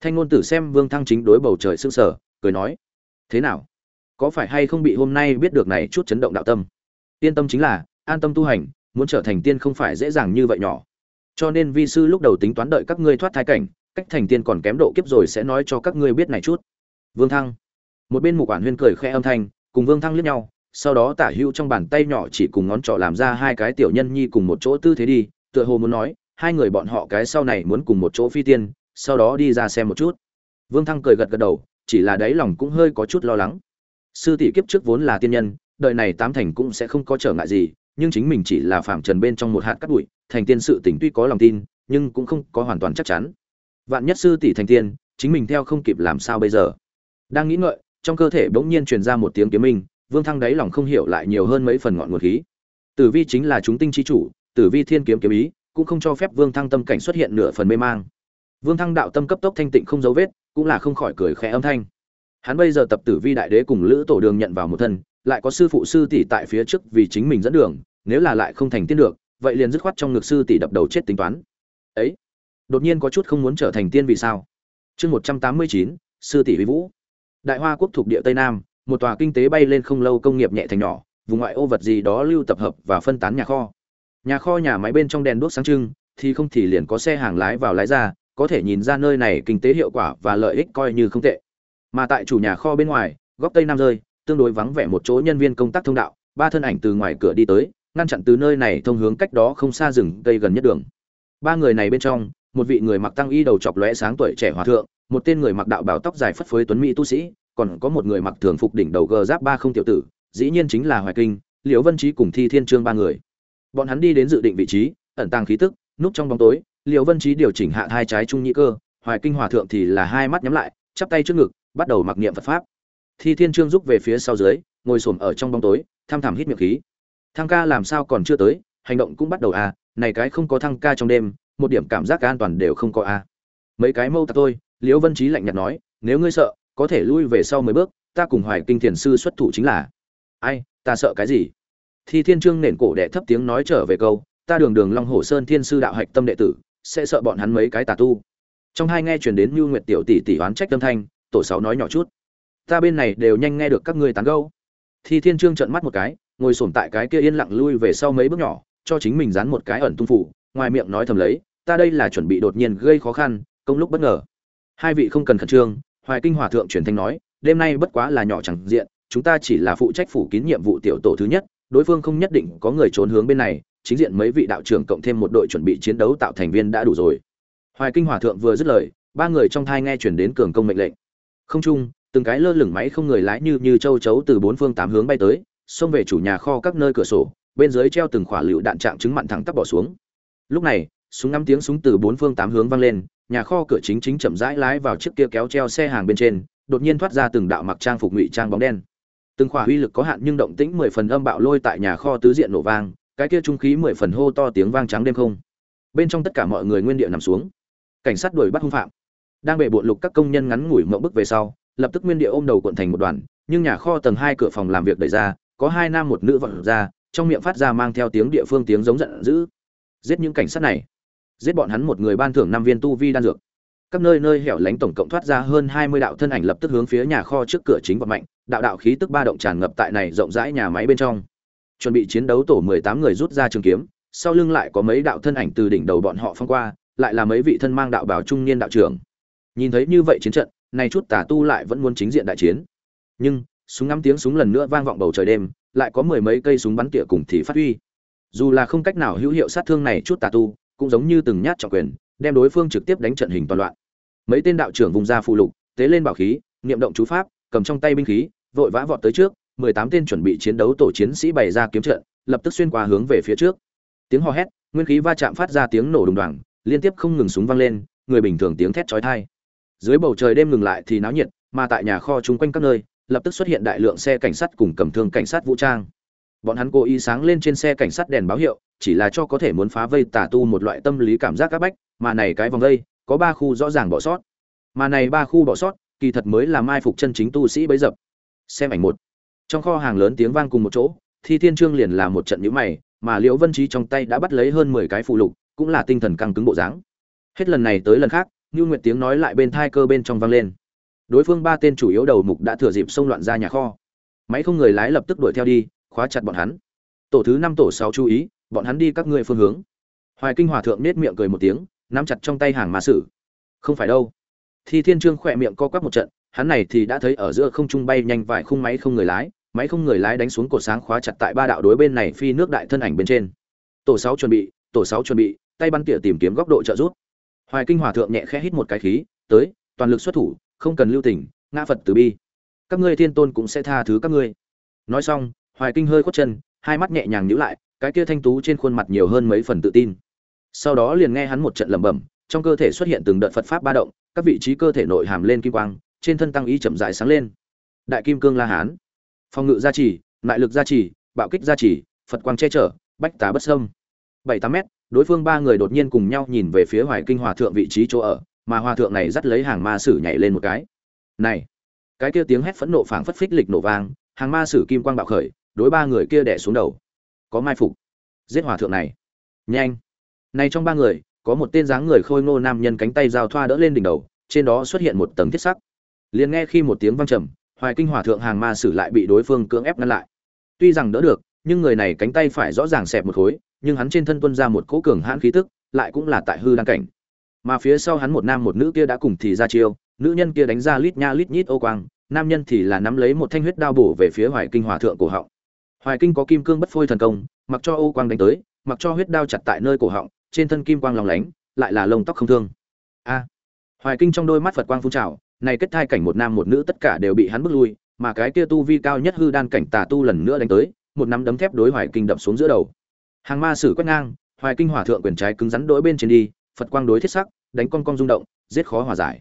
Thanh ngôn tử xem vương thăng chính đối bầu trời sương sở cười nói, thế nào? Có phải hay không bị hôm nay biết được này chút chấn động đạo tâm? Yên tâm chính là, an tâm tu hành, muốn trở thành tiên không phải dễ dàng như vậy nhỏ cho nên vi sư lúc đầu tính toán đợi các ngươi thoát thai cảnh, cách thành tiên còn kém độ kiếp rồi sẽ nói cho các ngươi biết này chút. Vương thăng. Một bên mục quản huyên cười khẽ âm thanh, cùng vương thăng liếc nhau, sau đó tả hữu trong bàn tay nhỏ chỉ cùng ngón trỏ làm ra hai cái tiểu nhân nhi cùng một chỗ tư thế đi, tựa hồ muốn nói, hai người bọn họ cái sau này muốn cùng một chỗ phi tiên, sau đó đi ra xem một chút. Vương thăng cười gật gật đầu, chỉ là đáy lòng cũng hơi có chút lo lắng. Sư tỷ kiếp trước vốn là tiên nhân, đời này tám thành cũng sẽ không có trở ngại gì nhưng chính mình chỉ là phạm trần bên trong một hạt cát bụi, thành tiên sự tỉnh tuy có lòng tin, nhưng cũng không có hoàn toàn chắc chắn. Vạn nhất sư tỷ thành tiên, chính mình theo không kịp làm sao bây giờ? Đang nghĩ ngợi, trong cơ thể bỗng nhiên truyền ra một tiếng kiếm minh, vương thăng đáy lòng không hiểu lại nhiều hơn mấy phần ngọn nguồn khí. Tử vi chính là chúng tinh chi chủ, tử vi thiên kiếm kiếm ý, cũng không cho phép vương thăng tâm cảnh xuất hiện nửa phần mê mang. Vương thăng đạo tâm cấp tốc thanh tịnh không dấu vết, cũng là không khỏi cười khẽ âm thanh. Hắn bây giờ tập tử vi đại đế cùng lữ tổ đường nhận vào một thân, lại có sư phụ sư tỷ tại phía trước vì chính mình dẫn đường nếu là lại không thành tiên được, vậy liền dứt khoát trong ngực sư tỷ đập đầu chết tính toán. Ấy, đột nhiên có chút không muốn trở thành tiên vì sao? Chương một trăm tám mươi chín, sư tỷ huy vũ. Đại hoa quốc thuộc địa tây nam, một tòa kinh tế bay lên không lâu công nghiệp nhẹ thành nhỏ, vùng ngoại ô vật gì đó lưu tập hợp và phân tán nhà kho. Nhà kho nhà máy bên trong đèn đuốc sáng trưng, thì không thì liền có xe hàng lái vào lái ra, có thể nhìn ra nơi này kinh tế hiệu quả và lợi ích coi như không tệ. Mà tại chủ nhà kho bên ngoài, góc tây nam rơi, tương đối vắng vẻ một chỗ nhân viên công tác thông đạo, ba thân ảnh từ ngoài cửa đi tới ngăn chặn từ nơi này thông hướng cách đó không xa rừng cây gần nhất đường. Ba người này bên trong, một vị người mặc tăng y đầu chọc lóe sáng tuổi trẻ hòa thượng, một tên người mặc đạo bào tóc dài phất phới tuấn mỹ tu sĩ, còn có một người mặc thường phục đỉnh đầu gờ giáp ba không tiểu tử, dĩ nhiên chính là hoài kinh, liễu vân trí cùng thi thiên trương ba người. Bọn hắn đi đến dự định vị trí, ẩn tàng khí tức, núp trong bóng tối, liễu vân trí điều chỉnh hạ hai trái trung nhĩ cơ, hoài kinh hòa thượng thì là hai mắt nhắm lại, chắp tay trước ngực, bắt đầu mặc niệm phật pháp. Thi thiên trương rúc về phía sau dưới, ngồi xổm ở trong bóng tối, tham thầm hít miệng khí thăng ca làm sao còn chưa tới, hành động cũng bắt đầu à này cái không có thăng ca trong đêm, một điểm cảm giác an toàn đều không có à. Mấy cái mâu tạc tôi liễu vân trí lạnh nhạt nói, nếu ngươi sợ, có thể lui về sau mấy bước, ta cùng hoài kinh thiền sư xuất thủ chính là. Ai, ta sợ cái gì? Thi thiên trương nền cổ đệ thấp tiếng nói trở về câu, ta đường đường long hồ sơn thiên sư đạo hạch tâm đệ tử, sẽ sợ bọn hắn mấy cái tà tu. Trong hai nghe truyền đến như nguyệt tiểu tỷ tỷ oán trách tâm thanh, tổ sáu nói nhỏ chút. Ta bên này đều nhanh nghe được các ngươi tán gẫu thi thiên trương trợn mắt một cái, ngồi sổm tại cái kia yên lặng lui về sau mấy bước nhỏ, cho chính mình dán một cái ẩn tung phủ, ngoài miệng nói thầm lấy, ta đây là chuẩn bị đột nhiên gây khó khăn, công lúc bất ngờ. Hai vị không cần khẩn trương, hoài kinh hòa thượng truyền thanh nói, đêm nay bất quá là nhỏ chẳng diện, chúng ta chỉ là phụ trách phủ kín nhiệm vụ tiểu tổ thứ nhất, đối phương không nhất định có người trốn hướng bên này, chính diện mấy vị đạo trưởng cộng thêm một đội chuẩn bị chiến đấu tạo thành viên đã đủ rồi. Hoài kinh hòa thượng vừa dứt lời, ba người trong thai nghe chuyển đến cường công mệnh lệnh. Không chung từng cái lơ lửng máy không người lái như như châu chấu từ bốn phương tám hướng bay tới, xông về chủ nhà kho các nơi cửa sổ, bên dưới treo từng khỏa lựu đạn trạng chứng mặn thẳng tắp bỏ xuống. Lúc này, súng ngắm tiếng súng từ bốn phương tám hướng vang lên, nhà kho cửa chính chính chậm rãi lái vào chiếc kia kéo treo xe hàng bên trên, đột nhiên thoát ra từng đạo mặc trang phục ngụy trang bóng đen. Từng khỏa uy lực có hạn nhưng động tĩnh mười phần âm bạo lôi tại nhà kho tứ diện nổ vang, cái kia trung khí mười phần hô to tiếng vang trắng đêm không. Bên trong tất cả mọi người nguyên địa nằm xuống. Cảnh sát đuổi bắt hung phạm. Đang bệ bộn lục các công nhân ngắn ngủi mộng bức về sau lập tức nguyên địa ôm đầu cuộn thành một đoàn, nhưng nhà kho tầng hai cửa phòng làm việc đẩy ra, có hai nam một nữ vọt ra, trong miệng phát ra mang theo tiếng địa phương tiếng giống giận dữ. Giết những cảnh sát này. Giết bọn hắn một người ban thưởng năm viên tu vi đan dược. Các nơi nơi hẻo lánh tổng cộng thoát ra hơn hai mươi đạo thân ảnh lập tức hướng phía nhà kho trước cửa chính vọt mạnh, đạo đạo khí tức ba động tràn ngập tại này rộng rãi nhà máy bên trong. Chuẩn bị chiến đấu tổ mười tám người rút ra trường kiếm, sau lưng lại có mấy đạo thân ảnh từ đỉnh đầu bọn họ phong qua, lại là mấy vị thân mang đạo bảo trung niên đạo trưởng. Nhìn thấy như vậy chiến trận này chút tà tu lại vẫn muốn chính diện đại chiến. Nhưng, súng ngắm tiếng súng lần nữa vang vọng bầu trời đêm, lại có mười mấy cây súng bắn tỉa cùng thì phát huy. Dù là không cách nào hữu hiệu sát thương này chút tà tu, cũng giống như từng nhát trọng quyền, đem đối phương trực tiếp đánh trận hình toàn loạn. Mấy tên đạo trưởng vùng ra phụ lục, tế lên bảo khí, niệm động chú pháp, cầm trong tay binh khí, vội vã vọt tới trước, mười tám tên chuẩn bị chiến đấu tổ chiến sĩ bày ra kiếm trận, lập tức xuyên qua hướng về phía trước. Tiếng hò hét, nguyên khí va chạm phát ra tiếng nổ đùng đoàng, liên tiếp không ngừng súng vang lên, người bình thường tiếng thét chói tai dưới bầu trời đêm ngừng lại thì náo nhiệt, mà tại nhà kho chung quanh các nơi, lập tức xuất hiện đại lượng xe cảnh sát cùng cầm thương cảnh sát vũ trang. Bọn hắn cố ý sáng lên trên xe cảnh sát đèn báo hiệu, chỉ là cho có thể muốn phá vây tà tu một loại tâm lý cảm giác áp bách, mà này cái vòng vây, có ba khu rõ ràng bỏ sót. Mà này ba khu bỏ sót, kỳ thật mới là mai phục chân chính tu sĩ bấy dập. Xem ảnh một. Trong kho hàng lớn tiếng vang cùng một chỗ, thi thiên trương liền là một trận nhũ mày, mà liễu vân trí trong tay đã bắt lấy hơn mười cái phụ lục, cũng là tinh thần căng cứng bộ dáng. Hết lần này tới lần khác Nưu nguyệt tiếng nói lại bên thai cơ bên trong vang lên. Đối phương ba tên chủ yếu đầu mục đã thừa dịp xông loạn ra nhà kho. Máy không người lái lập tức đuổi theo đi, khóa chặt bọn hắn. Tổ thứ năm, tổ sáu chú ý, bọn hắn đi các ngươi phương hướng. Hoài kinh hòa thượng nết miệng cười một tiếng, nắm chặt trong tay hàng ma sử không phải đâu. Thi thiên trương khỏe miệng co quắp một trận, hắn này thì đã thấy ở giữa không trung bay nhanh vài khung máy không người lái, máy không người lái đánh xuống cột sáng khóa chặt tại ba đạo đối bên này phi nước đại thân ảnh bên trên. Tổ sáu chuẩn bị, tổ sáu chuẩn bị, tay bắn tỉa tìm kiếm góc độ trợ giúp hoài kinh hòa thượng nhẹ khẽ hít một cái khí, tới, toàn lực xuất thủ, không cần lưu tình, ngã phật từ bi. Các ngươi thiên tôn cũng sẽ tha thứ các ngươi. Nói xong, hoài kinh hơi khuất chân, hai mắt nhẹ nhàng nhíu lại, cái kia thanh tú trên khuôn mặt nhiều hơn mấy phần tự tin. Sau đó liền nghe hắn một trận lẩm bẩm, trong cơ thể xuất hiện từng đợt phật pháp ba động, các vị trí cơ thể nội hàm lên kim quang, trên thân tăng ý chậm rãi sáng lên. Đại kim cương la hán. Phòng ngự gia trì, nại lực gia trì, bạo kích gia trì, phật quang che chở, bách tá bất sâm bảy tám mét đối phương ba người đột nhiên cùng nhau nhìn về phía hoài kinh hòa thượng vị trí chỗ ở, mà hòa thượng này dắt lấy hàng ma sử nhảy lên một cái. Này, cái kia tiếng hét phẫn nộ phảng phất phích lịch nổ vang, hàng ma sử kim quang bạo khởi, đối ba người kia đẻ xuống đầu. Có mai phục. Giết hòa thượng này. Nhanh. Này trong ba người, có một tên dáng người khôi ngô nam nhân cánh tay giao thoa đỡ lên đỉnh đầu, trên đó xuất hiện một tầng thiết sắc. Liền nghe khi một tiếng vang trầm, hoài kinh hòa thượng hàng ma sử lại bị đối phương cưỡng ép ngăn lại. Tuy rằng đỡ được, nhưng người này cánh tay phải rõ ràng xẹp một khối nhưng hắn trên thân tuân ra một cỗ cường hãn khí tức, lại cũng là tại hư đan cảnh. Mà phía sau hắn một nam một nữ kia đã cùng thì ra chiêu, nữ nhân kia đánh ra lít nha lít nhít ô quang, nam nhân thì là nắm lấy một thanh huyết đao bổ về phía hoài kinh hòa thượng cổ họng. Hoài kinh có kim cương bất phôi thần công, mặc cho ô quang đánh tới, mặc cho huyết đao chặt tại nơi cổ họng, trên thân kim quang lóng lánh, lại là lông tóc không thương. A! Hoài kinh trong đôi mắt phật quang phun trào, này kết thai cảnh một nam một nữ tất cả đều bị hắn bước lui, mà cái kia tu vi cao nhất hư đan cảnh tà tu lần nữa đánh tới, một nắm đấm thép đối hoài kinh đập xuống giữa đầu hàng ma sử quét ngang, hoài kinh hỏa thượng quyền trái cứng rắn đối bên trên đi, phật quang đối thiết sắc, đánh con con rung động, giết khó hòa giải.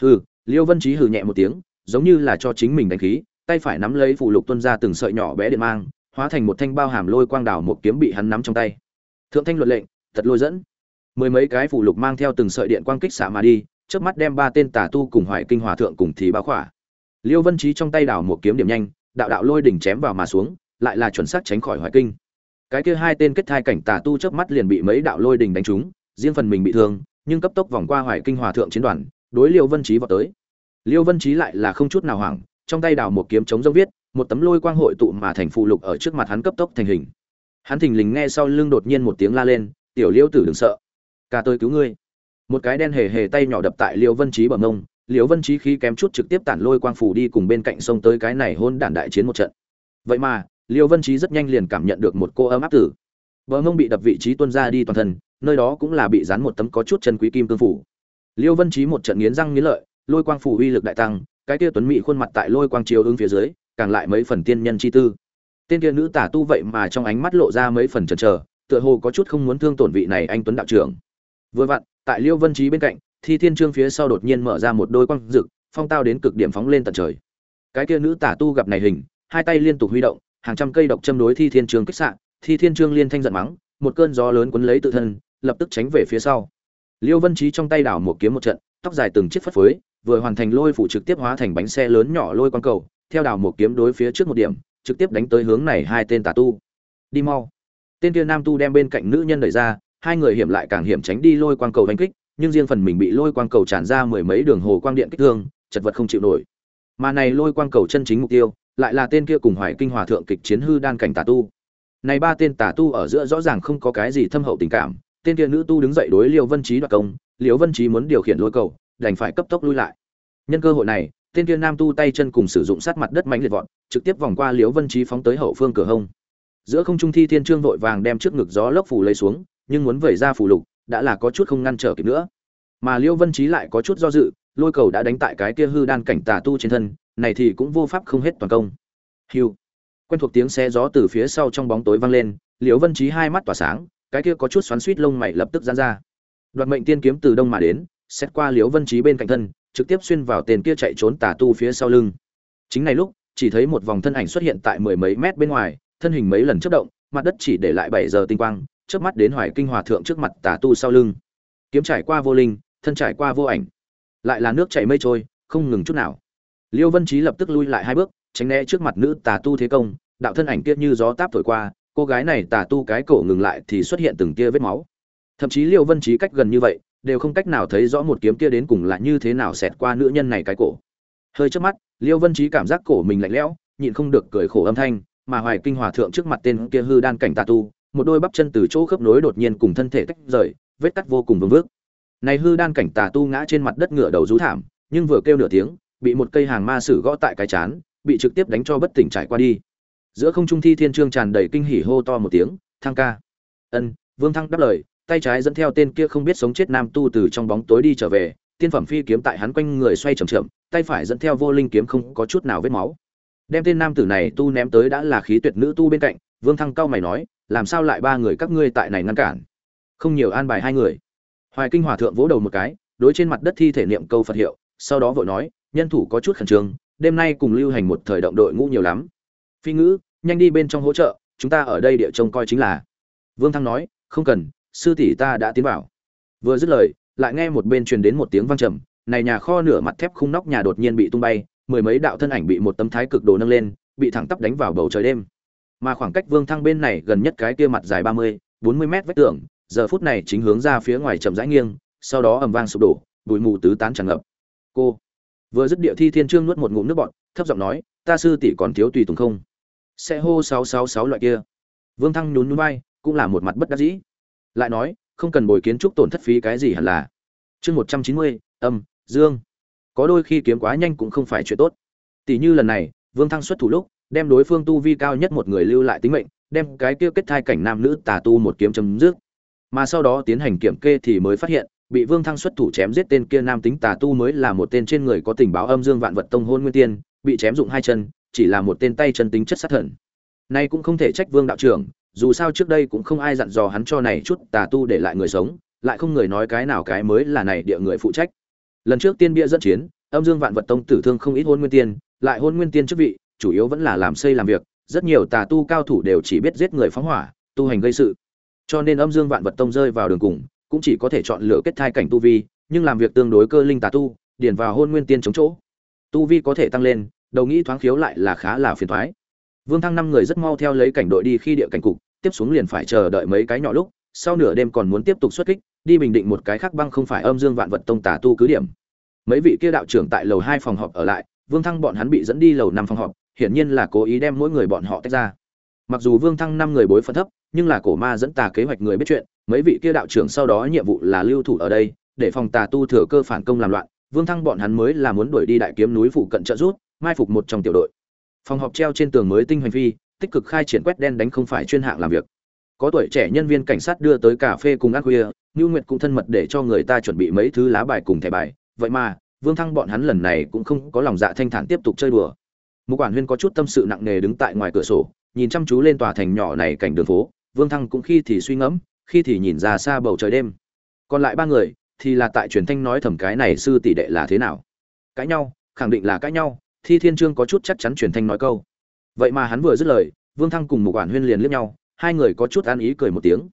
Hừ, liêu vân trí hừ nhẹ một tiếng, giống như là cho chính mình đánh khí, tay phải nắm lấy phụ lục tuân ra từng sợi nhỏ bé điện mang, hóa thành một thanh bao hàm lôi quang đảo một kiếm bị hắn nắm trong tay. Thượng thanh luật lệnh, thật lôi dẫn. Mười mấy cái phụ lục mang theo từng sợi điện quang kích xạ mà đi trước mắt đem ba tên tà tu cùng hoài kinh hòa thượng cùng thì báo khỏa. Liêu vân trí trong tay đảo một kiếm điểm nhanh, đạo đạo lôi đỉnh chém vào mà xuống, lại là chuẩn xác tránh khỏi hoài kinh cái kia hai tên kết thai cảnh tà tu chớp mắt liền bị mấy đạo lôi đình đánh trúng, riêng phần mình bị thương, nhưng cấp tốc vòng qua hoài kinh hòa thượng chiến đoàn, đối liêu vân trí vào tới. Liêu vân trí lại là không chút nào hoảng, trong tay đào một kiếm chống dấu viết, một tấm lôi quang hội tụ mà thành phụ lục ở trước mặt hắn cấp tốc thành hình. Hắn thình lình nghe sau lưng đột nhiên một tiếng la lên, tiểu liêu tử đừng sợ ca tôi cứu ngươi. Một cái đen hề hề tay nhỏ đập tại liêu vân trí bờ mông, liêu vân trí khí kém chút trực tiếp tản lôi quang phủ đi cùng bên cạnh sông tới cái này hôn đản đại chiến một trận. Vậy mà liêu vân trí rất nhanh liền cảm nhận được một cô ấm áp tử. Bờ mông bị đập vị trí tuân ra đi toàn thân, nơi đó cũng là bị dán một tấm có chút chân quý kim cương phủ. Liêu vân trí một trận nghiến răng nghiến lợi, lôi quang phủ uy lực đại tăng, cái kia tuấn mỹ khuôn mặt tại lôi quang chiếu ứng phía dưới, càng lại mấy phần tiên nhân chi tư. Tên kia nữ tả tu vậy mà trong ánh mắt lộ ra mấy phần chần chờ, tựa hồ có chút không muốn thương tổn vị này anh tuấn đạo trưởng. Vừa vặn, tại liêu vân trí bên cạnh, thi thiên trương phía sau đột nhiên mở ra một đôi quang rực, phong tao đến cực điểm phóng lên tận trời. Cái kia nữ tả tu gặp này hình, hai tay liên tục huy động hàng trăm cây độc châm đối thi thiên trương kích xạ, thi thiên trương liên thanh giận mắng, một cơn gió lớn cuốn lấy tự thân, lập tức tránh về phía sau. Liêu vân trí trong tay đảo một kiếm một trận, tóc dài từng chiếc phất phới, vừa hoàn thành lôi phủ trực tiếp hóa thành bánh xe lớn nhỏ lôi quang cầu, theo đảo một kiếm đối phía trước một điểm, trực tiếp đánh tới hướng này hai tên tà tu. Đi mau. Tên kia nam tu đem bên cạnh nữ nhân đẩy ra, hai người hiểm lại càng hiểm tránh đi lôi quang cầu đánh kích, nhưng riêng phần mình bị lôi quang cầu tràn ra mười mấy đường hồ quang điện kích thương, chật vật không chịu nổi. Mà này lôi quang cầu chân chính mục tiêu lại là tên kia cùng hoài kinh hòa thượng kịch chiến hư đan cảnh tà tu. Này ba tên tà tu ở giữa rõ ràng không có cái gì thâm hậu tình cảm, tên kia nữ tu đứng dậy đối liêu vân trí đoạt công, liêu vân trí muốn điều khiển lôi cầu, đành phải cấp tốc lui lại. Nhân cơ hội này, tên kia nam tu tay chân cùng sử dụng sát mặt đất mạnh liệt vọt, trực tiếp vòng qua liêu vân trí phóng tới hậu phương cửa hông. Giữa không trung thi thiên trương vội vàng đem trước ngực gió lốc phủ lấy xuống, nhưng muốn vẩy ra phủ lục, đã là có chút không ngăn trở kịp nữa. Mà liêu vân trí lại có chút do dự, lôi cầu đã đánh tại cái kia hư đan cảnh tà tu trên thân này thì cũng vô pháp không hết toàn công. Hiu quen thuộc tiếng xe gió từ phía sau trong bóng tối vang lên, liễu vân trí hai mắt tỏa sáng, cái kia có chút xoắn suýt lông mày lập tức giãn ra. Đoạt mệnh tiên kiếm từ đông mà đến, xét qua liễu vân trí bên cạnh thân, trực tiếp xuyên vào tên kia chạy trốn tà tu phía sau lưng. Chính này lúc, chỉ thấy một vòng thân ảnh xuất hiện tại mười mấy mét bên ngoài, thân hình mấy lần chớp động, mặt đất chỉ để lại bảy giờ tinh quang trước mắt đến hoài kinh hòa thượng trước mặt tà tu sau lưng. Kiếm trải qua vô linh, thân trải qua vô ảnh. Lại là nước chảy mây trôi, không ngừng chút nào liêu vân trí lập tức lui lại hai bước, tránh né trước mặt nữ tà tu thế công, đạo thân ảnh kia như gió táp thổi qua, cô gái này tà tu cái cổ ngừng lại thì xuất hiện từng tia vết máu. Thậm chí liêu vân trí cách gần như vậy, đều không cách nào thấy rõ một kiếm kia đến cùng là như thế nào xẹt qua nữ nhân này cái cổ. Hơi trước mắt, liêu vân trí cảm giác cổ mình lạnh lẽo, nhịn không được cười khổ âm thanh, mà hoài kinh hòa thượng trước mặt tên kia hư đan cảnh tà tu, một đôi bắp chân từ chỗ khớp nối đột nhiên cùng thân thể tách rời, vết cắt vô cùng vương vước này hư đan cảnh tà tu ngã trên mặt đất ngựa đầu rú thảm, nhưng vừa kêu nửa tiếng bị một cây hàng ma sử gõ tại cái chán, bị trực tiếp đánh cho bất tỉnh trải qua đi. Giữa không trung thi thiên trương tràn đầy kinh hỉ hô to một tiếng, thăng ca. Ân, vương thăng đáp lời, tay trái dẫn theo tên kia không biết sống chết nam tu từ trong bóng tối đi trở về, tiên phẩm phi kiếm tại hắn quanh người xoay chậm chậm, tay phải dẫn theo vô linh kiếm không có chút nào vết máu. Đem tên nam tử này tu ném tới đã là khí tuyệt nữ tu bên cạnh, vương thăng cao mày nói, làm sao lại ba người các ngươi tại này ngăn cản? Không nhiều an bài hai người. Hoài kinh hòa thượng vỗ đầu một cái, đối trên mặt đất thi thể niệm câu phật hiệu, sau đó vội nói nhân thủ có chút khẩn trương, đêm nay cùng lưu hành một thời động đội ngũ nhiều lắm. Phi ngữ, nhanh đi bên trong hỗ trợ, chúng ta ở đây địa trông coi chính là. Vương thăng nói, không cần, sư tỷ ta đã tiến vào. Vừa dứt lời, lại nghe một bên truyền đến một tiếng vang trầm, này nhà kho nửa mặt thép khung nóc nhà đột nhiên bị tung bay, mười mấy đạo thân ảnh bị một tấm thái cực đồ nâng lên, bị thẳng tắp đánh vào bầu trời đêm. Mà khoảng cách vương thăng bên này gần nhất cái kia mặt dài ba mươi, bốn mươi mét vách tường, giờ phút này chính hướng ra phía ngoài chậm rãi nghiêng, sau đó ầm vang sụp đổ, bụi mù tứ tán tràn ngập. Cô vừa dứt địa thi thiên trương nuốt một ngụm nước bọt, thấp giọng nói, ta sư tỷ còn thiếu tùy tùng không? Sẽ hô sáu sáu sáu loại kia. Vương thăng nhún nhún vai, cũng là một mặt bất đắc dĩ. Lại nói, không cần bồi kiến trúc tổn thất phí cái gì hẳn là. Chương một trăm chín mươi, âm, dương. Có đôi khi kiếm quá nhanh cũng không phải chuyện tốt. Tỷ như lần này, vương thăng xuất thủ lúc, đem đối phương tu vi cao nhất một người lưu lại tính mệnh, đem cái kia kết thai cảnh nam nữ tà tu một kiếm chấm dứt. Mà sau đó tiến hành kiểm kê thì mới phát hiện bị vương thăng xuất thủ chém giết tên kia nam tính tà tu mới là một tên trên người có tình báo âm dương vạn vật tông hôn nguyên tiên, bị chém dụng hai chân, chỉ là một tên tay chân tính chất sát thần. Nay cũng không thể trách vương đạo trưởng, dù sao trước đây cũng không ai dặn dò hắn cho này chút tà tu để lại người sống, lại không người nói cái nào cái mới là này địa người phụ trách. Lần trước tiên bia dẫn chiến, âm dương vạn vật tông tử thương không ít hôn nguyên tiên, lại hôn nguyên tiên chức vị, chủ yếu vẫn là làm xây làm việc, rất nhiều tà tu cao thủ đều chỉ biết giết người phóng hỏa, tu hành gây sự. Cho nên âm dương vạn vật tông rơi vào đường cùng cũng chỉ có thể chọn lựa kết thai cảnh tu vi, nhưng làm việc tương đối cơ linh tà tu, điền vào hôn nguyên tiên chống chỗ. Tu vi có thể tăng lên, đầu nghĩ thoáng khiếu lại là khá là phiền toái. vương thăng năm người rất mau theo lấy cảnh đội đi khi địa cảnh cục, tiếp xuống liền phải chờ đợi mấy cái nhỏ lúc, sau nửa đêm còn muốn tiếp tục xuất kích, đi bình định một cái khác băng không phải âm dương vạn vật tông tà tu cứ điểm. Mấy vị kia đạo trưởng tại lầu hai phòng họp ở lại, vương thăng bọn hắn bị dẫn đi lầu năm phòng họp, hiển nhiên là cố ý đem mỗi người bọn họ tách ra. Mặc dù vương thăng năm người bối phận thấp nhưng là cổ ma dẫn tà kế hoạch người biết chuyện mấy vị kia đạo trưởng sau đó nhiệm vụ là lưu thủ ở đây để phòng tà tu thừa cơ phản công làm loạn vương thăng bọn hắn mới là muốn đuổi đi đại kiếm núi phụ cận trợ rút mai phục một trong tiểu đội. Phòng họp treo trên tường mới tinh hành phi tích cực khai triển quét đen đánh không phải chuyên hạng làm việc. Có tuổi trẻ nhân viên cảnh sát đưa tới cà phê cùng ăn khuya Nưu Nguyệt cũng thân mật để cho người ta chuẩn bị mấy thứ lá bài cùng thẻ bài, vậy mà, Vương Thăng bọn hắn lần này cũng không có lòng dạ thanh thản tiếp tục chơi đùa. Mục quản huyên có chút tâm sự nặng nề đứng tại ngoài cửa sổ, nhìn chăm chú lên tòa thành nhỏ này cảnh đường phố, Vương Thăng cũng khi thì suy ngẫm, khi thì nhìn ra xa bầu trời đêm. Còn lại ba người thì là tại truyền thanh nói thầm cái này sư tỷ đệ là thế nào. Cãi nhau, khẳng định là cãi nhau, Thi Thiên Trương có chút chắc chắn truyền thanh nói câu. Vậy mà hắn vừa dứt lời, Vương Thăng cùng Mục quản huyên liền liếc nhau, hai người có chút an ý cười một tiếng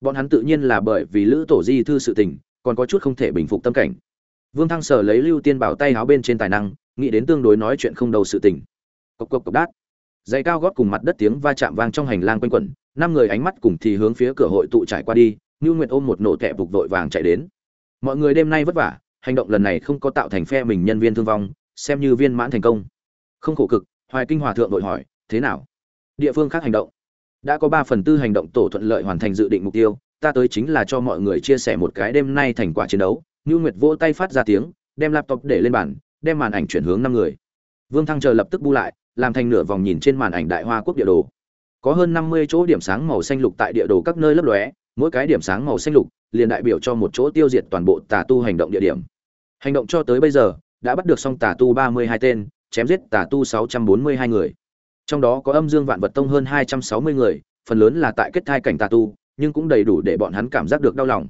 bọn hắn tự nhiên là bởi vì lữ tổ di thư sự tình còn có chút không thể bình phục tâm cảnh vương thăng sở lấy lưu tiên bảo tay háo bên trên tài năng nghĩ đến tương đối nói chuyện không đầu sự tình cộc cộc cộc đát giày cao gót cùng mặt đất tiếng va chạm vang trong hành lang quanh quẩn năm người ánh mắt cùng thì hướng phía cửa hội tụ trải qua đi, ngưu nguyệt ôm một nổ tẹp bục vội vàng chạy đến. Mọi người đêm nay vất vả, hành động lần này không có tạo thành phe mình nhân viên thương vong, xem như viên mãn thành công. Không khổ cực, hoài kinh hòa thượng vội hỏi, thế nào? Địa phương khác hành động? Đã có ba phần tư hành động tổ thuận lợi hoàn thành dự định mục tiêu, ta tới chính là cho mọi người chia sẻ một cái đêm nay thành quả chiến đấu. Ngưu nguyệt vỗ tay phát ra tiếng, đem laptop để lên bàn, đem màn ảnh chuyển hướng năm người. Vương thăng chờ lập tức bu lại, làm thành nửa vòng nhìn trên màn ảnh đại hoa quốc địa đồ có hơn năm mươi chỗ điểm sáng màu xanh lục tại địa đồ các nơi lấp lóe, mỗi cái điểm sáng màu xanh lục liền đại biểu cho một chỗ tiêu diệt toàn bộ tà tu hành động địa điểm. Hành động cho tới bây giờ, đã bắt được xong tà tu ba mươi hai tên, chém giết tà tu sáu trăm bốn mươi hai người. Trong đó có âm dương vạn vật tông hơn hai trăm sáu mươi người, phần lớn là tại kết thai cảnh tà tu, nhưng cũng đầy đủ để bọn hắn cảm giác được đau lòng.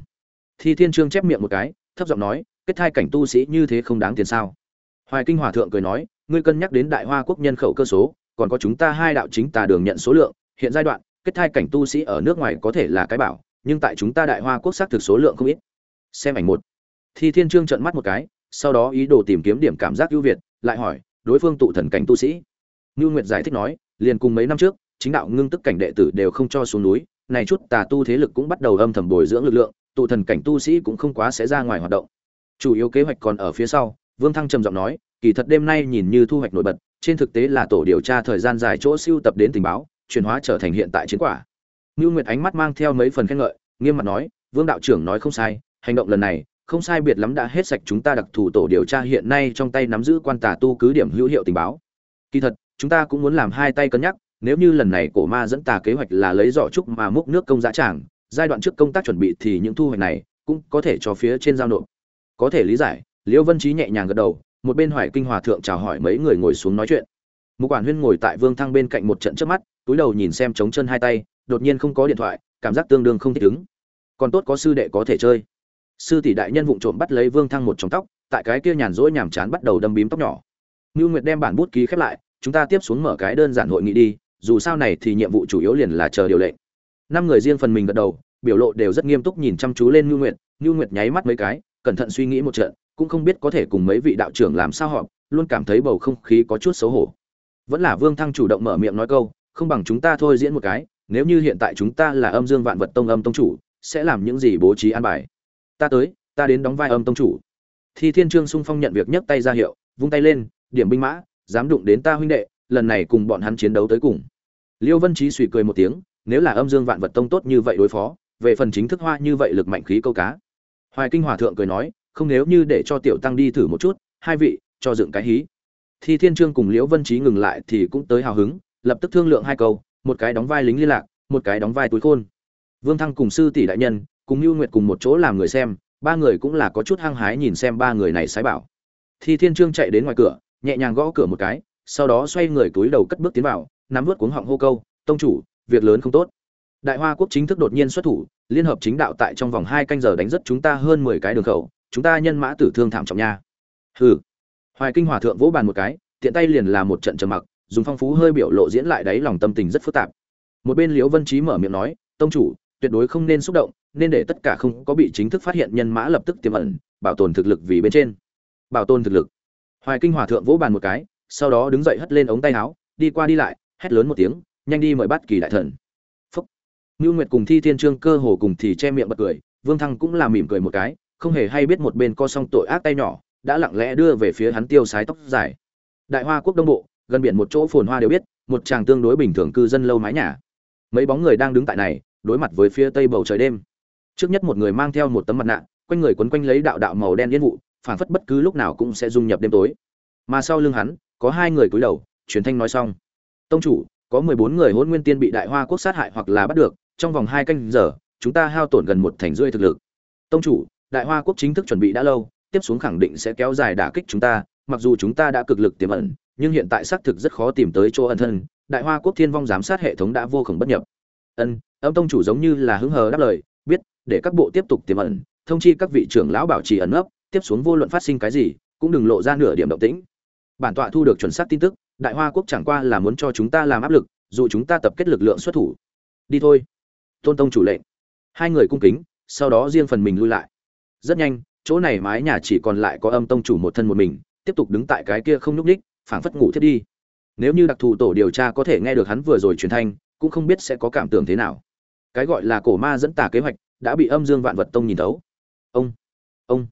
Thi thiên trương chép miệng một cái, thấp giọng nói, kết thai cảnh tu sĩ như thế không đáng tiền sao? Hoài kinh hòa thượng cười nói, ngươi cân nhắc đến đại hoa quốc nhân khẩu cơ số, còn có chúng ta hai đạo chính tà đường nhận số lượng hiện giai đoạn kết thai cảnh tu sĩ ở nước ngoài có thể là cái bảo nhưng tại chúng ta đại hoa quốc xác thực số lượng không ít. Xem ảnh một. Thi thiên trương trợn mắt một cái sau đó ý đồ tìm kiếm điểm cảm giác ưu việt lại hỏi đối phương tụ thần cảnh tu sĩ? Nưu Nguyệt giải thích nói, liền cùng mấy năm trước, chính đạo ngưng tức cảnh đệ tử đều không cho xuống núi, này chút tà tu thế lực cũng bắt đầu âm thầm bồi dưỡng lực lượng, tụ thần cảnh tu sĩ cũng không quá sẽ ra ngoài hoạt động. Chủ yếu kế hoạch còn ở phía sau, Vương Thăng trầm giọng nói, kỳ thật đêm nay nhìn như thu hoạch nổi bật, trên thực tế là tổ điều tra thời gian dài chỗ siêu tập đến tình báo, chuyển hóa trở thành hiện tại chiến quả. Nưu Nguyệt ánh mắt mang theo mấy phần khen ngợi, nghiêm mặt nói, Vương đạo trưởng nói không sai, hành động lần này không sai biệt lắm đã hết sạch chúng ta đặc thù tổ điều tra hiện nay trong tay nắm giữ quan tà tu cứ điểm hữu hiệu tình báo. Kỳ thật, chúng ta cũng muốn làm hai tay cân nhắc nếu như lần này cổ ma dẫn tà kế hoạch là lấy giỏ trúc mà múc nước công giá tràng giai đoạn trước công tác chuẩn bị thì những thu hoạch này cũng có thể cho phía trên giao nộp có thể lý giải liễu vân trí nhẹ nhàng gật đầu một bên hoài kinh hòa thượng chào hỏi mấy người ngồi xuống nói chuyện một quản huyên ngồi tại vương thăng bên cạnh một trận trước mắt túi đầu nhìn xem trống chân hai tay đột nhiên không có điện thoại cảm giác tương đương không thích ứng. Còn tốt có sư đệ có thể chơi. Sư tỷ đại nhân vụng trộm bắt lấy vương thăng một trong tóc tại cái kia nhàn rỗi nhàm chán bắt đầu đâm bím tóc nhỏ. Ngưu nguyệt đem bản bút ký khép lại chúng ta tiếp xuống mở cái đơn giản hội nghị đi dù sao này thì nhiệm vụ chủ yếu liền là chờ điều lệnh. Năm người riêng phần mình gật đầu biểu lộ đều rất nghiêm túc nhìn chăm chú lên ngưu nguyệt ngưu nguyệt nháy mắt mấy cái cẩn thận suy nghĩ một trận cũng không biết có thể cùng mấy vị đạo trưởng làm sao họ, luôn cảm thấy bầu không khí có chút xấu hổ. Vẫn là vương thăng chủ động mở miệng nói câu không bằng chúng ta thôi diễn một cái, nếu như hiện tại chúng ta là âm dương vạn vật tông âm tông chủ, sẽ làm những gì bố trí an bài? Ta tới, ta đến đóng vai âm tông chủ. Thi thiên trương sung phong nhận việc nhấc tay ra hiệu, vung tay lên, điểm binh mã, dám đụng đến ta huynh đệ, lần này cùng bọn hắn chiến đấu tới cùng. Liêu vân trí suy cười một tiếng, nếu là âm dương vạn vật tông tốt như vậy đối phó, về phần chính thức hoa như vậy lực mạnh khí câu cá. Hoài kinh hòa thượng cười nói, không nếu như để cho tiểu tăng đi thử một chút, hai vị, cho dựng cái hí. Thi thiên trương cùng liễu vân trí ngừng lại thì cũng tới hào hứng lập tức thương lượng hai câu, một cái đóng vai lính liên lạc, một cái đóng vai túi khôn. Vương thăng cùng sư tỷ đại nhân, cùng lưu nguyệt cùng một chỗ làm người xem, ba người cũng là có chút hăng hái nhìn xem ba người này sái bảo. Thi thiên trương chạy đến ngoài cửa, nhẹ nhàng gõ cửa một cái, sau đó xoay người túi đầu cất bước tiến vào, nắm vớt cuống họng hô câu, tông chủ, việc lớn không tốt. Đại hoa quốc chính thức đột nhiên xuất thủ, liên hợp chính đạo tại trong vòng hai canh giờ đánh rất chúng ta hơn mười cái đường khẩu, chúng ta nhân mã tử thương thảm trọng nha. Hừ. Hoài kinh hòa thượng vỗ bàn một cái, tiện tay liền là một trận trầm mặc dùng phong phú hơi biểu lộ diễn lại đáy lòng tâm tình rất phức tạp. Một bên liễu vân trí mở miệng nói, tông chủ, tuyệt đối không nên xúc động, nên để tất cả không có bị chính thức phát hiện nhân mã lập tức tiềm ẩn, bảo tồn thực lực vì bên trên. Bảo tồn thực lực. Hoài kinh hòa thượng vỗ bàn một cái, sau đó đứng dậy hất lên ống tay áo, đi qua đi lại, hét lớn một tiếng, nhanh đi mời bắt kỳ đại thần. Phúc. Ngưu nguyệt cùng thi thiên trương cơ hồ cùng thì che miệng bật cười, vương thăng cũng là mỉm cười một cái, không hề hay biết một bên co xong tội ác tay nhỏ, đã lặng lẽ đưa về phía hắn tiêu sái tóc dài. Đại hoa quốc đông bộ gần biển một chỗ phồn hoa đều biết, một chàng tương đối bình thường cư dân lâu mái nhà. Mấy bóng người đang đứng tại này, đối mặt với phía tây bầu trời đêm. Trước nhất một người mang theo một tấm mặt nạ, quanh người quấn quanh lấy đạo đạo màu đen yên vụ, phảng phất bất cứ lúc nào cũng sẽ dung nhập đêm tối. Mà sau lưng hắn, có hai người cúi đầu, truyền thanh nói xong. Tông chủ, có mười bốn người hôn nguyên tiên bị đại hoa quốc sát hại hoặc là bắt được, trong vòng hai canh giờ, chúng ta hao tổn gần một thành rưỡi thực lực. Tông chủ, đại hoa quốc chính thức chuẩn bị đã lâu, tiếp xuống khẳng định sẽ kéo dài đả kích chúng ta, mặc dù chúng ta đã cực lực tiềm ẩn nhưng hiện tại xác thực rất khó tìm tới chỗ ẩn thân, đại hoa quốc thiên vong giám sát hệ thống đã vô khổng bất nhập. Ân, âm tông chủ giống như là hứng hờ đáp lời, biết, để các bộ tiếp tục tiềm ẩn, thông chi các vị trưởng lão bảo trì ẩn nấp, tiếp xuống vô luận phát sinh cái gì, cũng đừng lộ ra nửa điểm động tĩnh. Bản tọa thu được chuẩn xác tin tức, đại hoa quốc chẳng qua là muốn cho chúng ta làm áp lực, dù chúng ta tập kết lực lượng xuất thủ. Đi thôi. Tôn tông chủ lệnh. Hai người cung kính, sau đó riêng phần mình lui lại. Rất nhanh, chỗ này mái nhà chỉ còn lại có âm tông chủ một thân một mình, tiếp tục đứng tại cái kia không nhúc ních phảng phất ngủ thiết đi. Nếu như đặc thù tổ điều tra có thể nghe được hắn vừa rồi truyền thanh, cũng không biết sẽ có cảm tưởng thế nào. Cái gọi là cổ ma dẫn tả kế hoạch, đã bị âm dương vạn vật tông nhìn thấu. Ông ông.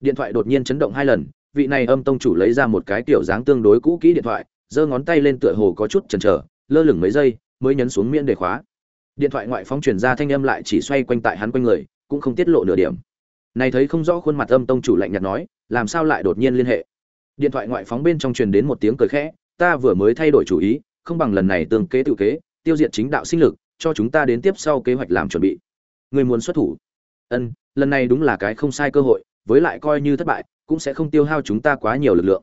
Điện thoại đột nhiên chấn động hai lần, vị này âm tông chủ lấy ra một cái kiểu dáng tương đối cũ kỹ điện thoại, giơ ngón tay lên tựa hồ có chút chần chờ, lơ lửng mấy giây, mới nhấn xuống miễn đề khóa. Điện thoại ngoại phóng truyền ra thanh âm lại chỉ xoay quanh tại hắn quanh người, cũng không tiết lộ nửa điểm. Này thấy không rõ khuôn mặt âm tông chủ lạnh nhạt nói, làm sao lại đột nhiên liên hệ? Điện thoại ngoại phóng bên trong truyền đến một tiếng cười khẽ, ta vừa mới thay đổi chủ ý, không bằng lần này tương kế tự kế, tiêu diệt chính đạo sinh lực, cho chúng ta đến tiếp sau kế hoạch làm chuẩn bị. Người muốn xuất thủ? Ân, lần này đúng là cái không sai cơ hội, với lại coi như thất bại, cũng sẽ không tiêu hao chúng ta quá nhiều lực lượng.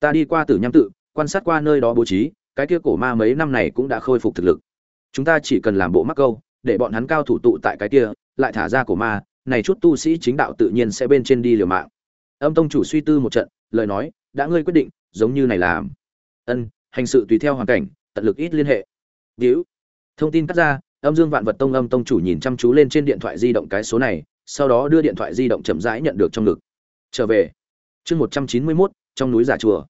Ta đi qua tử nham tự, quan sát qua nơi đó bố trí, cái kia cổ ma mấy năm này cũng đã khôi phục thực lực. Chúng ta chỉ cần làm bộ mắc câu, để bọn hắn cao thủ tụ tại cái kia, lại thả ra cổ ma, này chút tu sĩ chính đạo tự nhiên sẽ bên trên đi liều mạng. Âm tông chủ suy tư một trận, lời nói đã ngươi quyết định, giống như này làm. Ân, hành sự tùy theo hoàn cảnh, tận lực ít liên hệ. Víu thông tin cắt ra, âm dương vạn vật tông âm tông chủ nhìn chăm chú lên trên điện thoại di động cái số này, sau đó đưa điện thoại di động chậm rãi nhận được trong ngực. Trở về. Chương một trăm chín mươi mốt, trong núi giả chùa.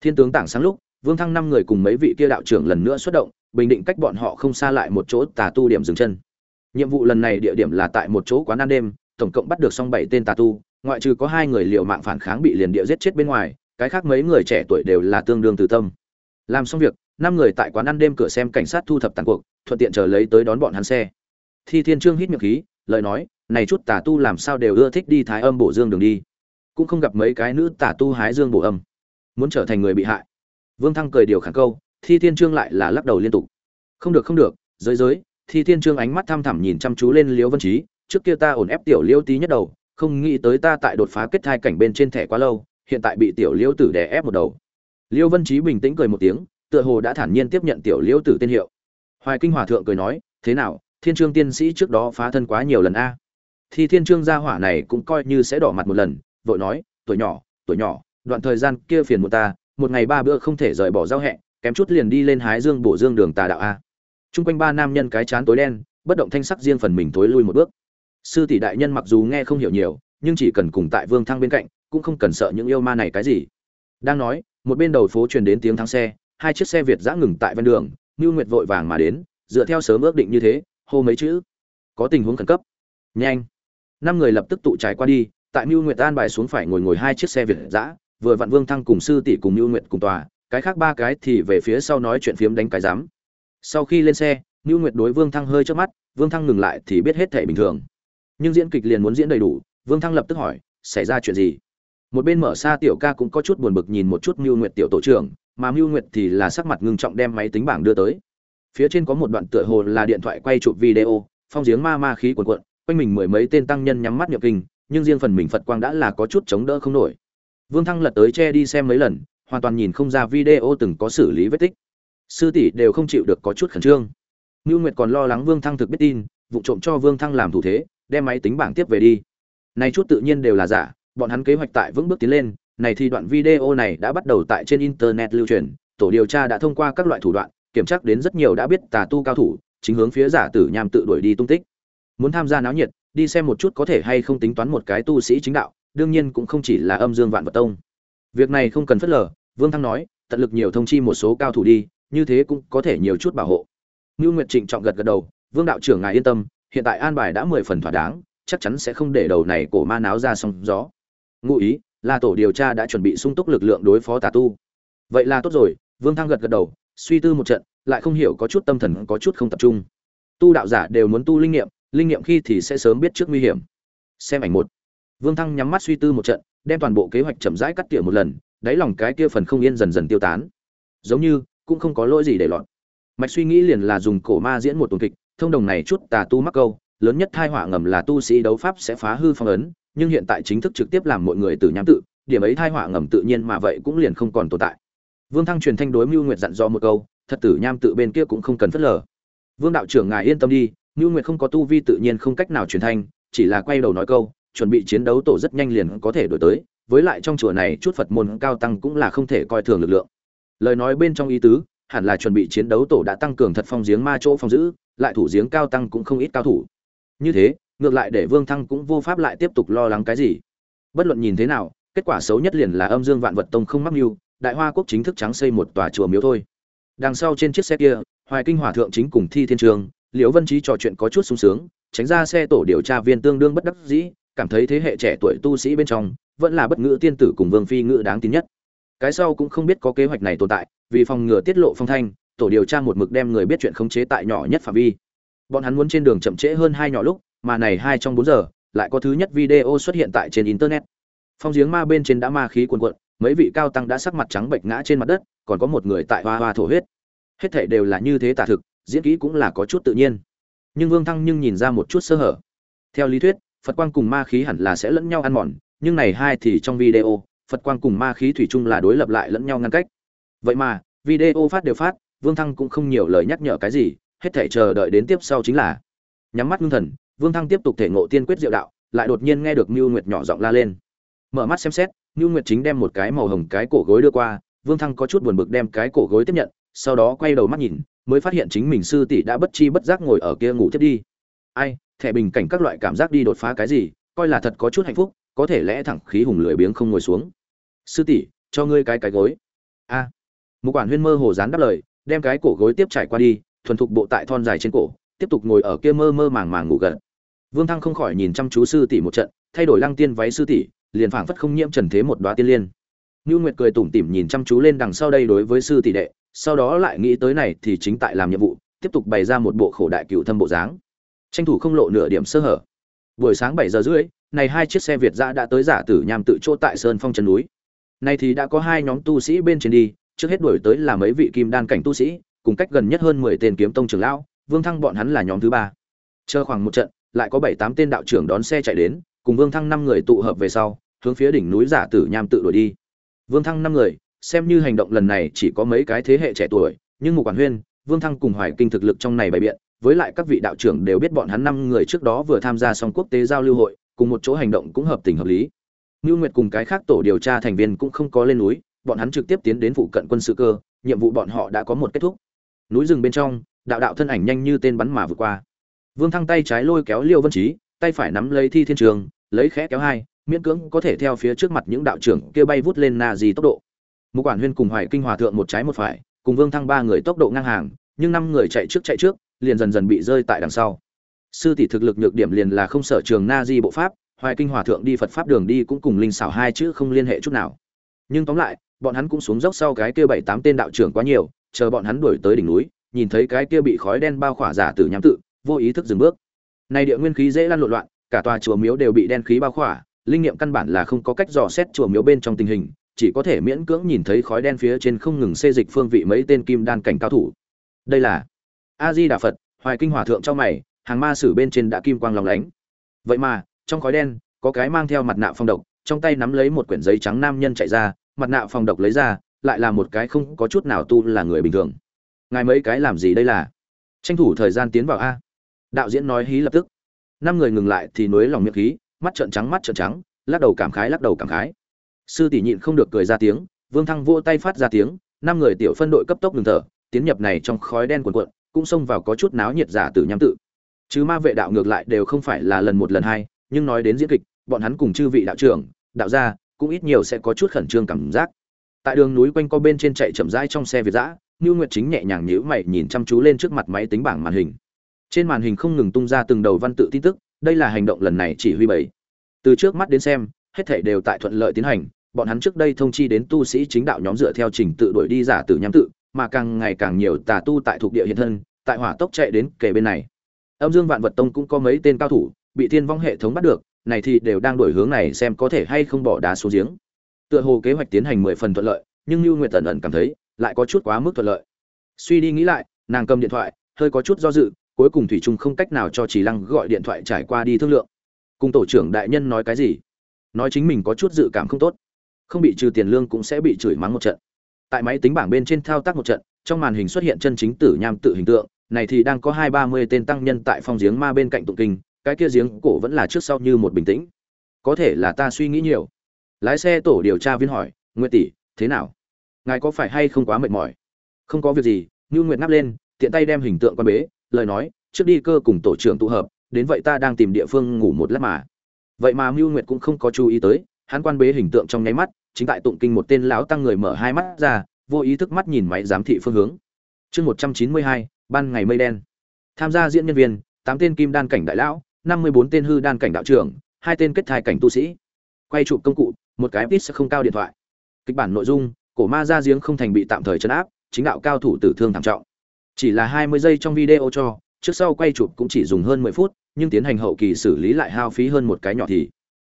Thiên tướng tảng sáng lúc, vương thăng năm người cùng mấy vị kia đạo trưởng lần nữa xuất động, bình định cách bọn họ không xa lại một chỗ tà tu điểm dừng chân. Nhiệm vụ lần này địa điểm là tại một chỗ quán ăn đêm, tổng cộng bắt được xong bảy tên tà tu, ngoại trừ có hai người liệu mạng phản kháng bị liền địa giết chết bên ngoài cái khác mấy người trẻ tuổi đều là tương đương từ tâm. Làm xong việc, năm người tại quán ăn đêm cửa xem cảnh sát thu thập tàn cuộc, thuận tiện chờ lấy tới đón bọn hắn xe. Thi thiên trương hít miệng khí, lời nói, này chút tà tu làm sao đều ưa thích đi thái âm bổ dương đường đi. Cũng không gặp mấy cái nữ tà tu hái dương bổ âm. Muốn trở thành người bị hại. Vương thăng cười điều khẳng câu, thi thiên trương lại là lắc đầu liên tục. Không được không được, giới giới. Thi thiên trương ánh mắt thăm thẳm nhìn chăm chú lên liễu vân trí trước kia ta ổn ép tiểu liễu tí nhất đầu, không nghĩ tới ta tại đột phá kết thai cảnh bên trên thẻ quá lâu hiện tại bị tiểu liêu tử đè ép một đầu. Liêu vân trí bình tĩnh cười một tiếng, tựa hồ đã thản nhiên tiếp nhận tiểu liêu tử tên hiệu. Hoài kinh hòa thượng cười nói, thế nào, thiên trương tiên sĩ trước đó phá thân quá nhiều lần a? Thì thiên trương gia hỏa này cũng coi như sẽ đỏ mặt một lần, vội nói, tuổi nhỏ tuổi nhỏ, đoạn thời gian kia phiền một ta, một ngày ba bữa không thể rời bỏ giao hẹ, kém chút liền đi lên hái dương bổ dương đường tà đạo a. Chung quanh ba nam nhân cái chán tối đen, bất động thanh sắc riêng phần mình thối lui một bước. Sư tỷ đại nhân mặc dù nghe không hiểu nhiều, nhưng chỉ cần cùng tại vương thăng bên cạnh cũng không cần sợ những yêu ma này cái gì. Đang nói, một bên đầu phố truyền đến tiếng thắng xe, hai chiếc xe việt giã ngừng tại ven đường, ngưu nguyệt vội vàng mà đến, dựa theo sớm ước định như thế, hô mấy chữ. Có tình huống khẩn cấp. Nhanh. Năm người lập tức tụ trái qua đi, tại ngưu nguyệt an bài xuống phải ngồi ngồi hai chiếc xe việt giã vừa vặn vương thăng cùng sư tỷ cùng ngưu nguyệt cùng tòa, cái khác ba cái thì về phía sau nói chuyện phiếm đánh cái giám. Sau khi lên xe, ngưu nguyệt đối vương thăng hơi trước mắt, vương thăng ngừng lại thì biết hết thể bình thường. Nhưng diễn kịch liền muốn diễn đầy đủ, vương thăng lập tức hỏi, xảy ra chuyện gì? Một bên mở xa tiểu ca cũng có chút buồn bực nhìn một chút mưu nguyệt tiểu tổ trưởng, mà mưu nguyệt thì là sắc mặt ngưng trọng đem máy tính bảng đưa tới. Phía trên có một đoạn tựa hồ là điện thoại quay chụp video, phong giếng ma ma khí cuồn cuộn, quanh mình mười mấy tên tăng nhân nhắm mắt nhập kinh, nhưng riêng phần mình phật quang đã là có chút chống đỡ không nổi. Vương thăng lật tới che đi xem mấy lần, hoàn toàn nhìn không ra video từng có xử lý vết tích. Sư tỷ đều không chịu được có chút khẩn trương. Ngưu nguyệt còn lo lắng vương thăng thực biết tin, vụ trộm cho vương thăng làm thủ thế, đem máy tính bảng tiếp về đi. Này chút tự nhiên đều là giả bọn hắn kế hoạch tại vững bước tiến lên, này thì đoạn video này đã bắt đầu tại trên internet lưu truyền, tổ điều tra đã thông qua các loại thủ đoạn, kiểm tra đến rất nhiều đã biết tà tu cao thủ, chính hướng phía giả tử nham tự đuổi đi tung tích. Muốn tham gia náo nhiệt, đi xem một chút có thể hay không tính toán một cái tu sĩ chính đạo, đương nhiên cũng không chỉ là âm dương vạn vật tông. Việc này không cần phớt lờ, vương thăng nói, tận lực nhiều thông chi một số cao thủ đi, như thế cũng có thể nhiều chút bảo hộ. Ngưu nguyệt trịnh trọng gật gật đầu, vương đạo trưởng ngài yên tâm, hiện tại an bài đã mười phần thỏa đáng, chắc chắn sẽ không để đầu này cổ ma náo ra sóng gió ngụ ý là tổ điều tra đã chuẩn bị sung túc lực lượng đối phó tà tu. Vậy là tốt rồi, vương thăng gật gật đầu, suy tư một trận, lại không hiểu có chút tâm thần, có chút không tập trung. Tu đạo giả đều muốn tu linh nghiệm linh nghiệm khi thì sẽ sớm biết trước nguy hiểm. Xem ảnh một. Vương thăng nhắm mắt suy tư một trận, đem toàn bộ kế hoạch chậm rãi cắt tỉa một lần, đáy lòng cái kia phần không yên dần dần tiêu tán. Giống như, cũng không có lỗi gì để lọt. Mạch suy nghĩ liền là dùng cổ ma diễn một tuần kịch, thông đồng này chút tà tu mắc câu, lớn nhất thai họa ngầm là tu sĩ đấu pháp sẽ phá hư phong ấn nhưng hiện tại chính thức trực tiếp làm mọi người từ nhám tự, điểm ấy thai họa ngầm tự nhiên mà vậy cũng liền không còn tồn tại. Vương thăng truyền thanh đối mưu nguyệt dặn dò một câu, thật tử nham tự bên kia cũng không cần phớt lờ. Vương đạo trưởng ngài yên tâm đi, mưu nguyệt không có tu vi tự nhiên không cách nào truyền thanh, chỉ là quay đầu nói câu, chuẩn bị chiến đấu tổ rất nhanh liền có thể đổi tới, với lại trong chùa này chút phật môn cao tăng cũng là không thể coi thường lực lượng. Lời nói bên trong ý tứ, hẳn là chuẩn bị chiến đấu tổ đã tăng cường thật phong giếng ma chỗ phong giữ, lại thủ giếng cao tăng cũng không ít cao thủ. Như thế ngược lại để vương thăng cũng vô pháp lại tiếp tục lo lắng cái gì. Bất luận nhìn thế nào, kết quả xấu nhất liền là âm dương vạn vật tông không mắc mưu, đại hoa quốc chính thức trắng xây một tòa chùa miếu thôi. Đằng sau trên chiếc xe kia, hoài kinh hòa thượng chính cùng thi thiên trường, liễu vân trí trò chuyện có chút sung sướng, tránh ra xe tổ điều tra viên tương đương bất đắc dĩ, cảm thấy thế hệ trẻ tuổi tu sĩ bên trong, vẫn là bất ngữ tiên tử cùng vương phi ngữ đáng tin nhất. Cái sau cũng không biết có kế hoạch này tồn tại, vì phòng ngừa tiết lộ phong thanh, tổ điều tra một mực đem người biết chuyện khống chế tại nhỏ nhất phạm vi. Bọn hắn muốn trên đường chậm trễ hơn hai nhỏ lúc mà này hai trong bốn giờ, lại có thứ nhất video xuất hiện tại trên internet. Phong giếng ma bên trên đã ma khí cuồn cuộn, mấy vị cao tăng đã sắc mặt trắng bệnh ngã trên mặt đất, còn có một người tại hoa hoa thổ huyết. Hết thảy đều là như thế tả thực, diễn kỹ cũng là có chút tự nhiên. Nhưng vương thăng nhưng nhìn ra một chút sơ hở. Theo lý thuyết, phật quang cùng ma khí hẳn là sẽ lẫn nhau ăn mòn, nhưng này hai thì trong video, phật quang cùng ma khí thủy chung là đối lập lại lẫn nhau ngăn cách. Vậy mà, video phát đều phát, vương thăng cũng không nhiều lời nhắc nhở cái gì, hết thể chờ đợi đến tiếp sau chính là nhắm mắt ngưng thần vương thăng tiếp tục thể ngộ tiên quyết diệu đạo lại đột nhiên nghe được mưu nguyệt nhỏ giọng la lên. Mở mắt xem xét mưu nguyệt chính đem một cái màu hồng cái cổ gối đưa qua vương thăng có chút buồn bực đem cái cổ gối tiếp nhận sau đó quay đầu mắt nhìn mới phát hiện chính mình sư tỷ đã bất chi bất giác ngồi ở kia ngủ thiếp đi. Ai thẻ bình cảnh các loại cảm giác đi đột phá cái gì coi là thật có chút hạnh phúc có thể lẽ thẳng khí hùng lười biếng không ngồi xuống. Sư tỷ cho ngươi cái cái gối. A. À, một quản huyên mơ hồ dán đáp lời đem cái cổ gối tiếp trải qua đi thuần thục bộ tại thon dài trên cổ tiếp tục ngồi ở kia mơ mơ màng màng ngủ gật vương thăng không khỏi nhìn chăm chú sư tỷ một trận thay đổi lăng tiên váy sư tỷ liền phảng phất không nhiễm trần thế một đóa tiên liên Nưu Nguyệt cười tủm tỉm nhìn chăm chú lên đằng sau đây đối với sư tỷ đệ, sau đó lại nghĩ tới này thì chính tại làm nhiệm vụ, tiếp tục bày ra một bộ khổ đại cựu thâm bộ dáng. Tranh thủ không lộ nửa điểm sơ hở. Buổi sáng bảy giờ rưỡi, này hai chiếc xe Việt dã đã tới giả tử nham tự chỗ tại Sơn Phong chân núi. Nay thì đã có hai nhóm tu sĩ bên trên đi, trước hết đuổi tới là mấy vị kim đan cảnh tu sĩ, cùng cách gần nhất hơn mười tên kiếm tông trưởng lão, Vương Thăng bọn hắn là nhóm thứ ba. Chờ khoảng một trận, lại có bảy tám tên đạo trưởng đón xe chạy đến, cùng Vương Thăng năm người tụ hợp về sau, hướng phía đỉnh núi giả tử nham tự đuổi đi. Vương Thăng năm người, xem như hành động lần này chỉ có mấy cái thế hệ trẻ tuổi nhưng Mục quản huyên vương thăng cùng hoài kinh thực lực trong này bày biện với lại các vị đạo trưởng đều biết bọn hắn năm người trước đó vừa tham gia xong quốc tế giao lưu hội cùng một chỗ hành động cũng hợp tình hợp lý ngưu Nguyệt cùng cái khác tổ điều tra thành viên cũng không có lên núi, bọn hắn trực tiếp tiến đến phụ cận quân sự cơ, nhiệm vụ bọn họ đã có một kết thúc. Núi rừng bên trong, đạo đạo thân ảnh nhanh như tên bắn mà vượt qua. Vương Thăng tay trái lôi kéo Liêu Vân Chí, tay phải nắm lấy Thi Thiên Trường, lấy khẽ kéo hai, miễn cưỡng có thể theo phía trước mặt những đạo trưởng kia bay vút lên na gì tốc độ. Mục quản huyên cùng Hoài Kinh Hòa thượng một trái một phải, cùng Vương Thăng ba người tốc độ ngang hàng, nhưng năm người chạy trước chạy trước, liền dần dần bị rơi tại đằng sau. Sư tỷ thực lực nhược điểm liền là không sở trường na di bộ pháp, hoài kinh hòa thượng đi phật pháp đường đi cũng cùng linh xảo hai chữ không liên hệ chút nào nhưng tóm lại bọn hắn cũng xuống dốc sau cái kia bảy tám tên đạo trưởng quá nhiều chờ bọn hắn đuổi tới đỉnh núi nhìn thấy cái kia bị khói đen bao khỏa giả tử nhắm tự vô ý thức dừng bước. Này địa nguyên khí dễ lan lộn loạn, cả tòa chùa miếu đều bị đen khí bao khỏa, linh nghiệm căn bản là không có cách dò xét chùa miếu bên trong tình hình, chỉ có thể miễn cưỡng nhìn thấy khói đen phía trên không ngừng xê dịch phương vị mấy tên kim đan cảnh cao thủ. Đây là a di đà phật, hoài kinh hòa thượng trong mày, hàng ma sử bên trên đã kim quang lòng lánh. Vậy mà, trong khói đen, có cái mang theo mặt nạ phong độc, trong tay nắm lấy một quyển giấy trắng nam nhân chạy ra, mặt nạ phong độc lấy ra, lại là một cái không có chút nào tu là người bình thường. Ngài mấy cái làm gì đây là? Tranh thủ thời gian tiến vào a đạo diễn nói hí lập tức. Năm người ngừng lại thì nối lòng miệng khí, mắt trợn trắng mắt trợn trắng, lắc đầu cảm khái lắc đầu cảm khái. Sư tỷ nhịn không được cười ra tiếng, vương thăng vỗ tay phát ra tiếng, năm người tiểu phân đội cấp tốc ngừng thở, tiến nhập này trong khói đen cuồn cuộn, cũng xông vào có chút náo nhiệt giả tử nhắm tự. Chứ ma vệ đạo ngược lại đều không phải là lần một lần hai, nhưng nói đến diễn kịch, bọn hắn cùng chư vị đạo trưởng, đạo gia, cũng ít nhiều sẽ có chút khẩn trương cảm giác. Tại đường núi quanh co bên trên chạy chậm rãi trong xe việt giã như nguyệt chính nhẹ nhàng nhíu mày nhìn chăm chú lên trước mặt máy tính bảng màn hình trên màn hình không ngừng tung ra từng đầu văn tự tin tức, đây là hành động lần này chỉ huy bảy. Từ trước mắt đến xem, hết thảy đều tại thuận lợi tiến hành, bọn hắn trước đây thông chi đến tu sĩ chính đạo nhóm dựa theo trình tự đuổi đi giả tử nhắm tự, mà càng ngày càng nhiều tà tu tại thuộc địa hiện thân, tại hỏa tốc chạy đến kề bên này. Âm dương vạn vật tông cũng có mấy tên cao thủ, bị thiên vong hệ thống bắt được, này thì đều đang đổi hướng này xem có thể hay không bỏ đá xuống giếng. Tựa hồ kế hoạch tiến hành mười phần thuận lợi, nhưng lưu nguyệt tần ẩn cảm thấy, lại có chút quá mức thuận lợi. Suy đi nghĩ lại, nàng cầm điện thoại, hơi có chút do dự cuối cùng thủy trung không cách nào cho chỉ lăng gọi điện thoại trải qua đi thương lượng. Cùng tổ trưởng đại nhân nói cái gì? Nói chính mình có chút dự cảm không tốt. Không bị trừ tiền lương cũng sẽ bị chửi mắng một trận. Tại máy tính bảng bên trên thao tác một trận, trong màn hình xuất hiện chân chính tử nham tự hình tượng, này thì đang có hai ba mươi tên tăng nhân tại phong giếng ma bên cạnh tụng kinh, cái kia giếng cổ vẫn là trước sau như một bình tĩnh. Có thể là ta suy nghĩ nhiều. Lái xe tổ điều tra viên hỏi, nguyệt tỷ, thế nào? Ngài có phải hay không quá mệt mỏi? Không có việc gì. Như nguyệt ngáp lên, tiện tay đem hình tượng quan bế lời nói, trước đi cơ cùng tổ trưởng tụ hợp, đến vậy ta đang tìm địa phương ngủ một lát mà. Vậy mà mưu nguyệt cũng không có chú ý tới, hắn quan bế hình tượng trong nháy mắt, chính tại tụng kinh một tên lão tăng người mở hai mắt ra, vô ý thức mắt nhìn máy giám thị phương hướng. Chương một trăm chín mươi hai, ban ngày mây đen. Tham gia diễn nhân viên, tám tên kim đan cảnh đại lão, năm mươi bốn tên hư đan cảnh đạo trưởng, hai tên kết thai cảnh tu sĩ. Quay chụp công cụ, một cái ít sẽ không cao điện thoại. Kịch bản nội dung, cổ ma ra giếng không thành bị tạm thời chấn áp, chính đạo cao thủ tử thương thảm trọng chỉ là hai mươi giây trong video cho, trước sau quay chụp cũng chỉ dùng hơn mười phút, nhưng tiến hành hậu kỳ xử lý lại hao phí hơn một cái nhỏ thì.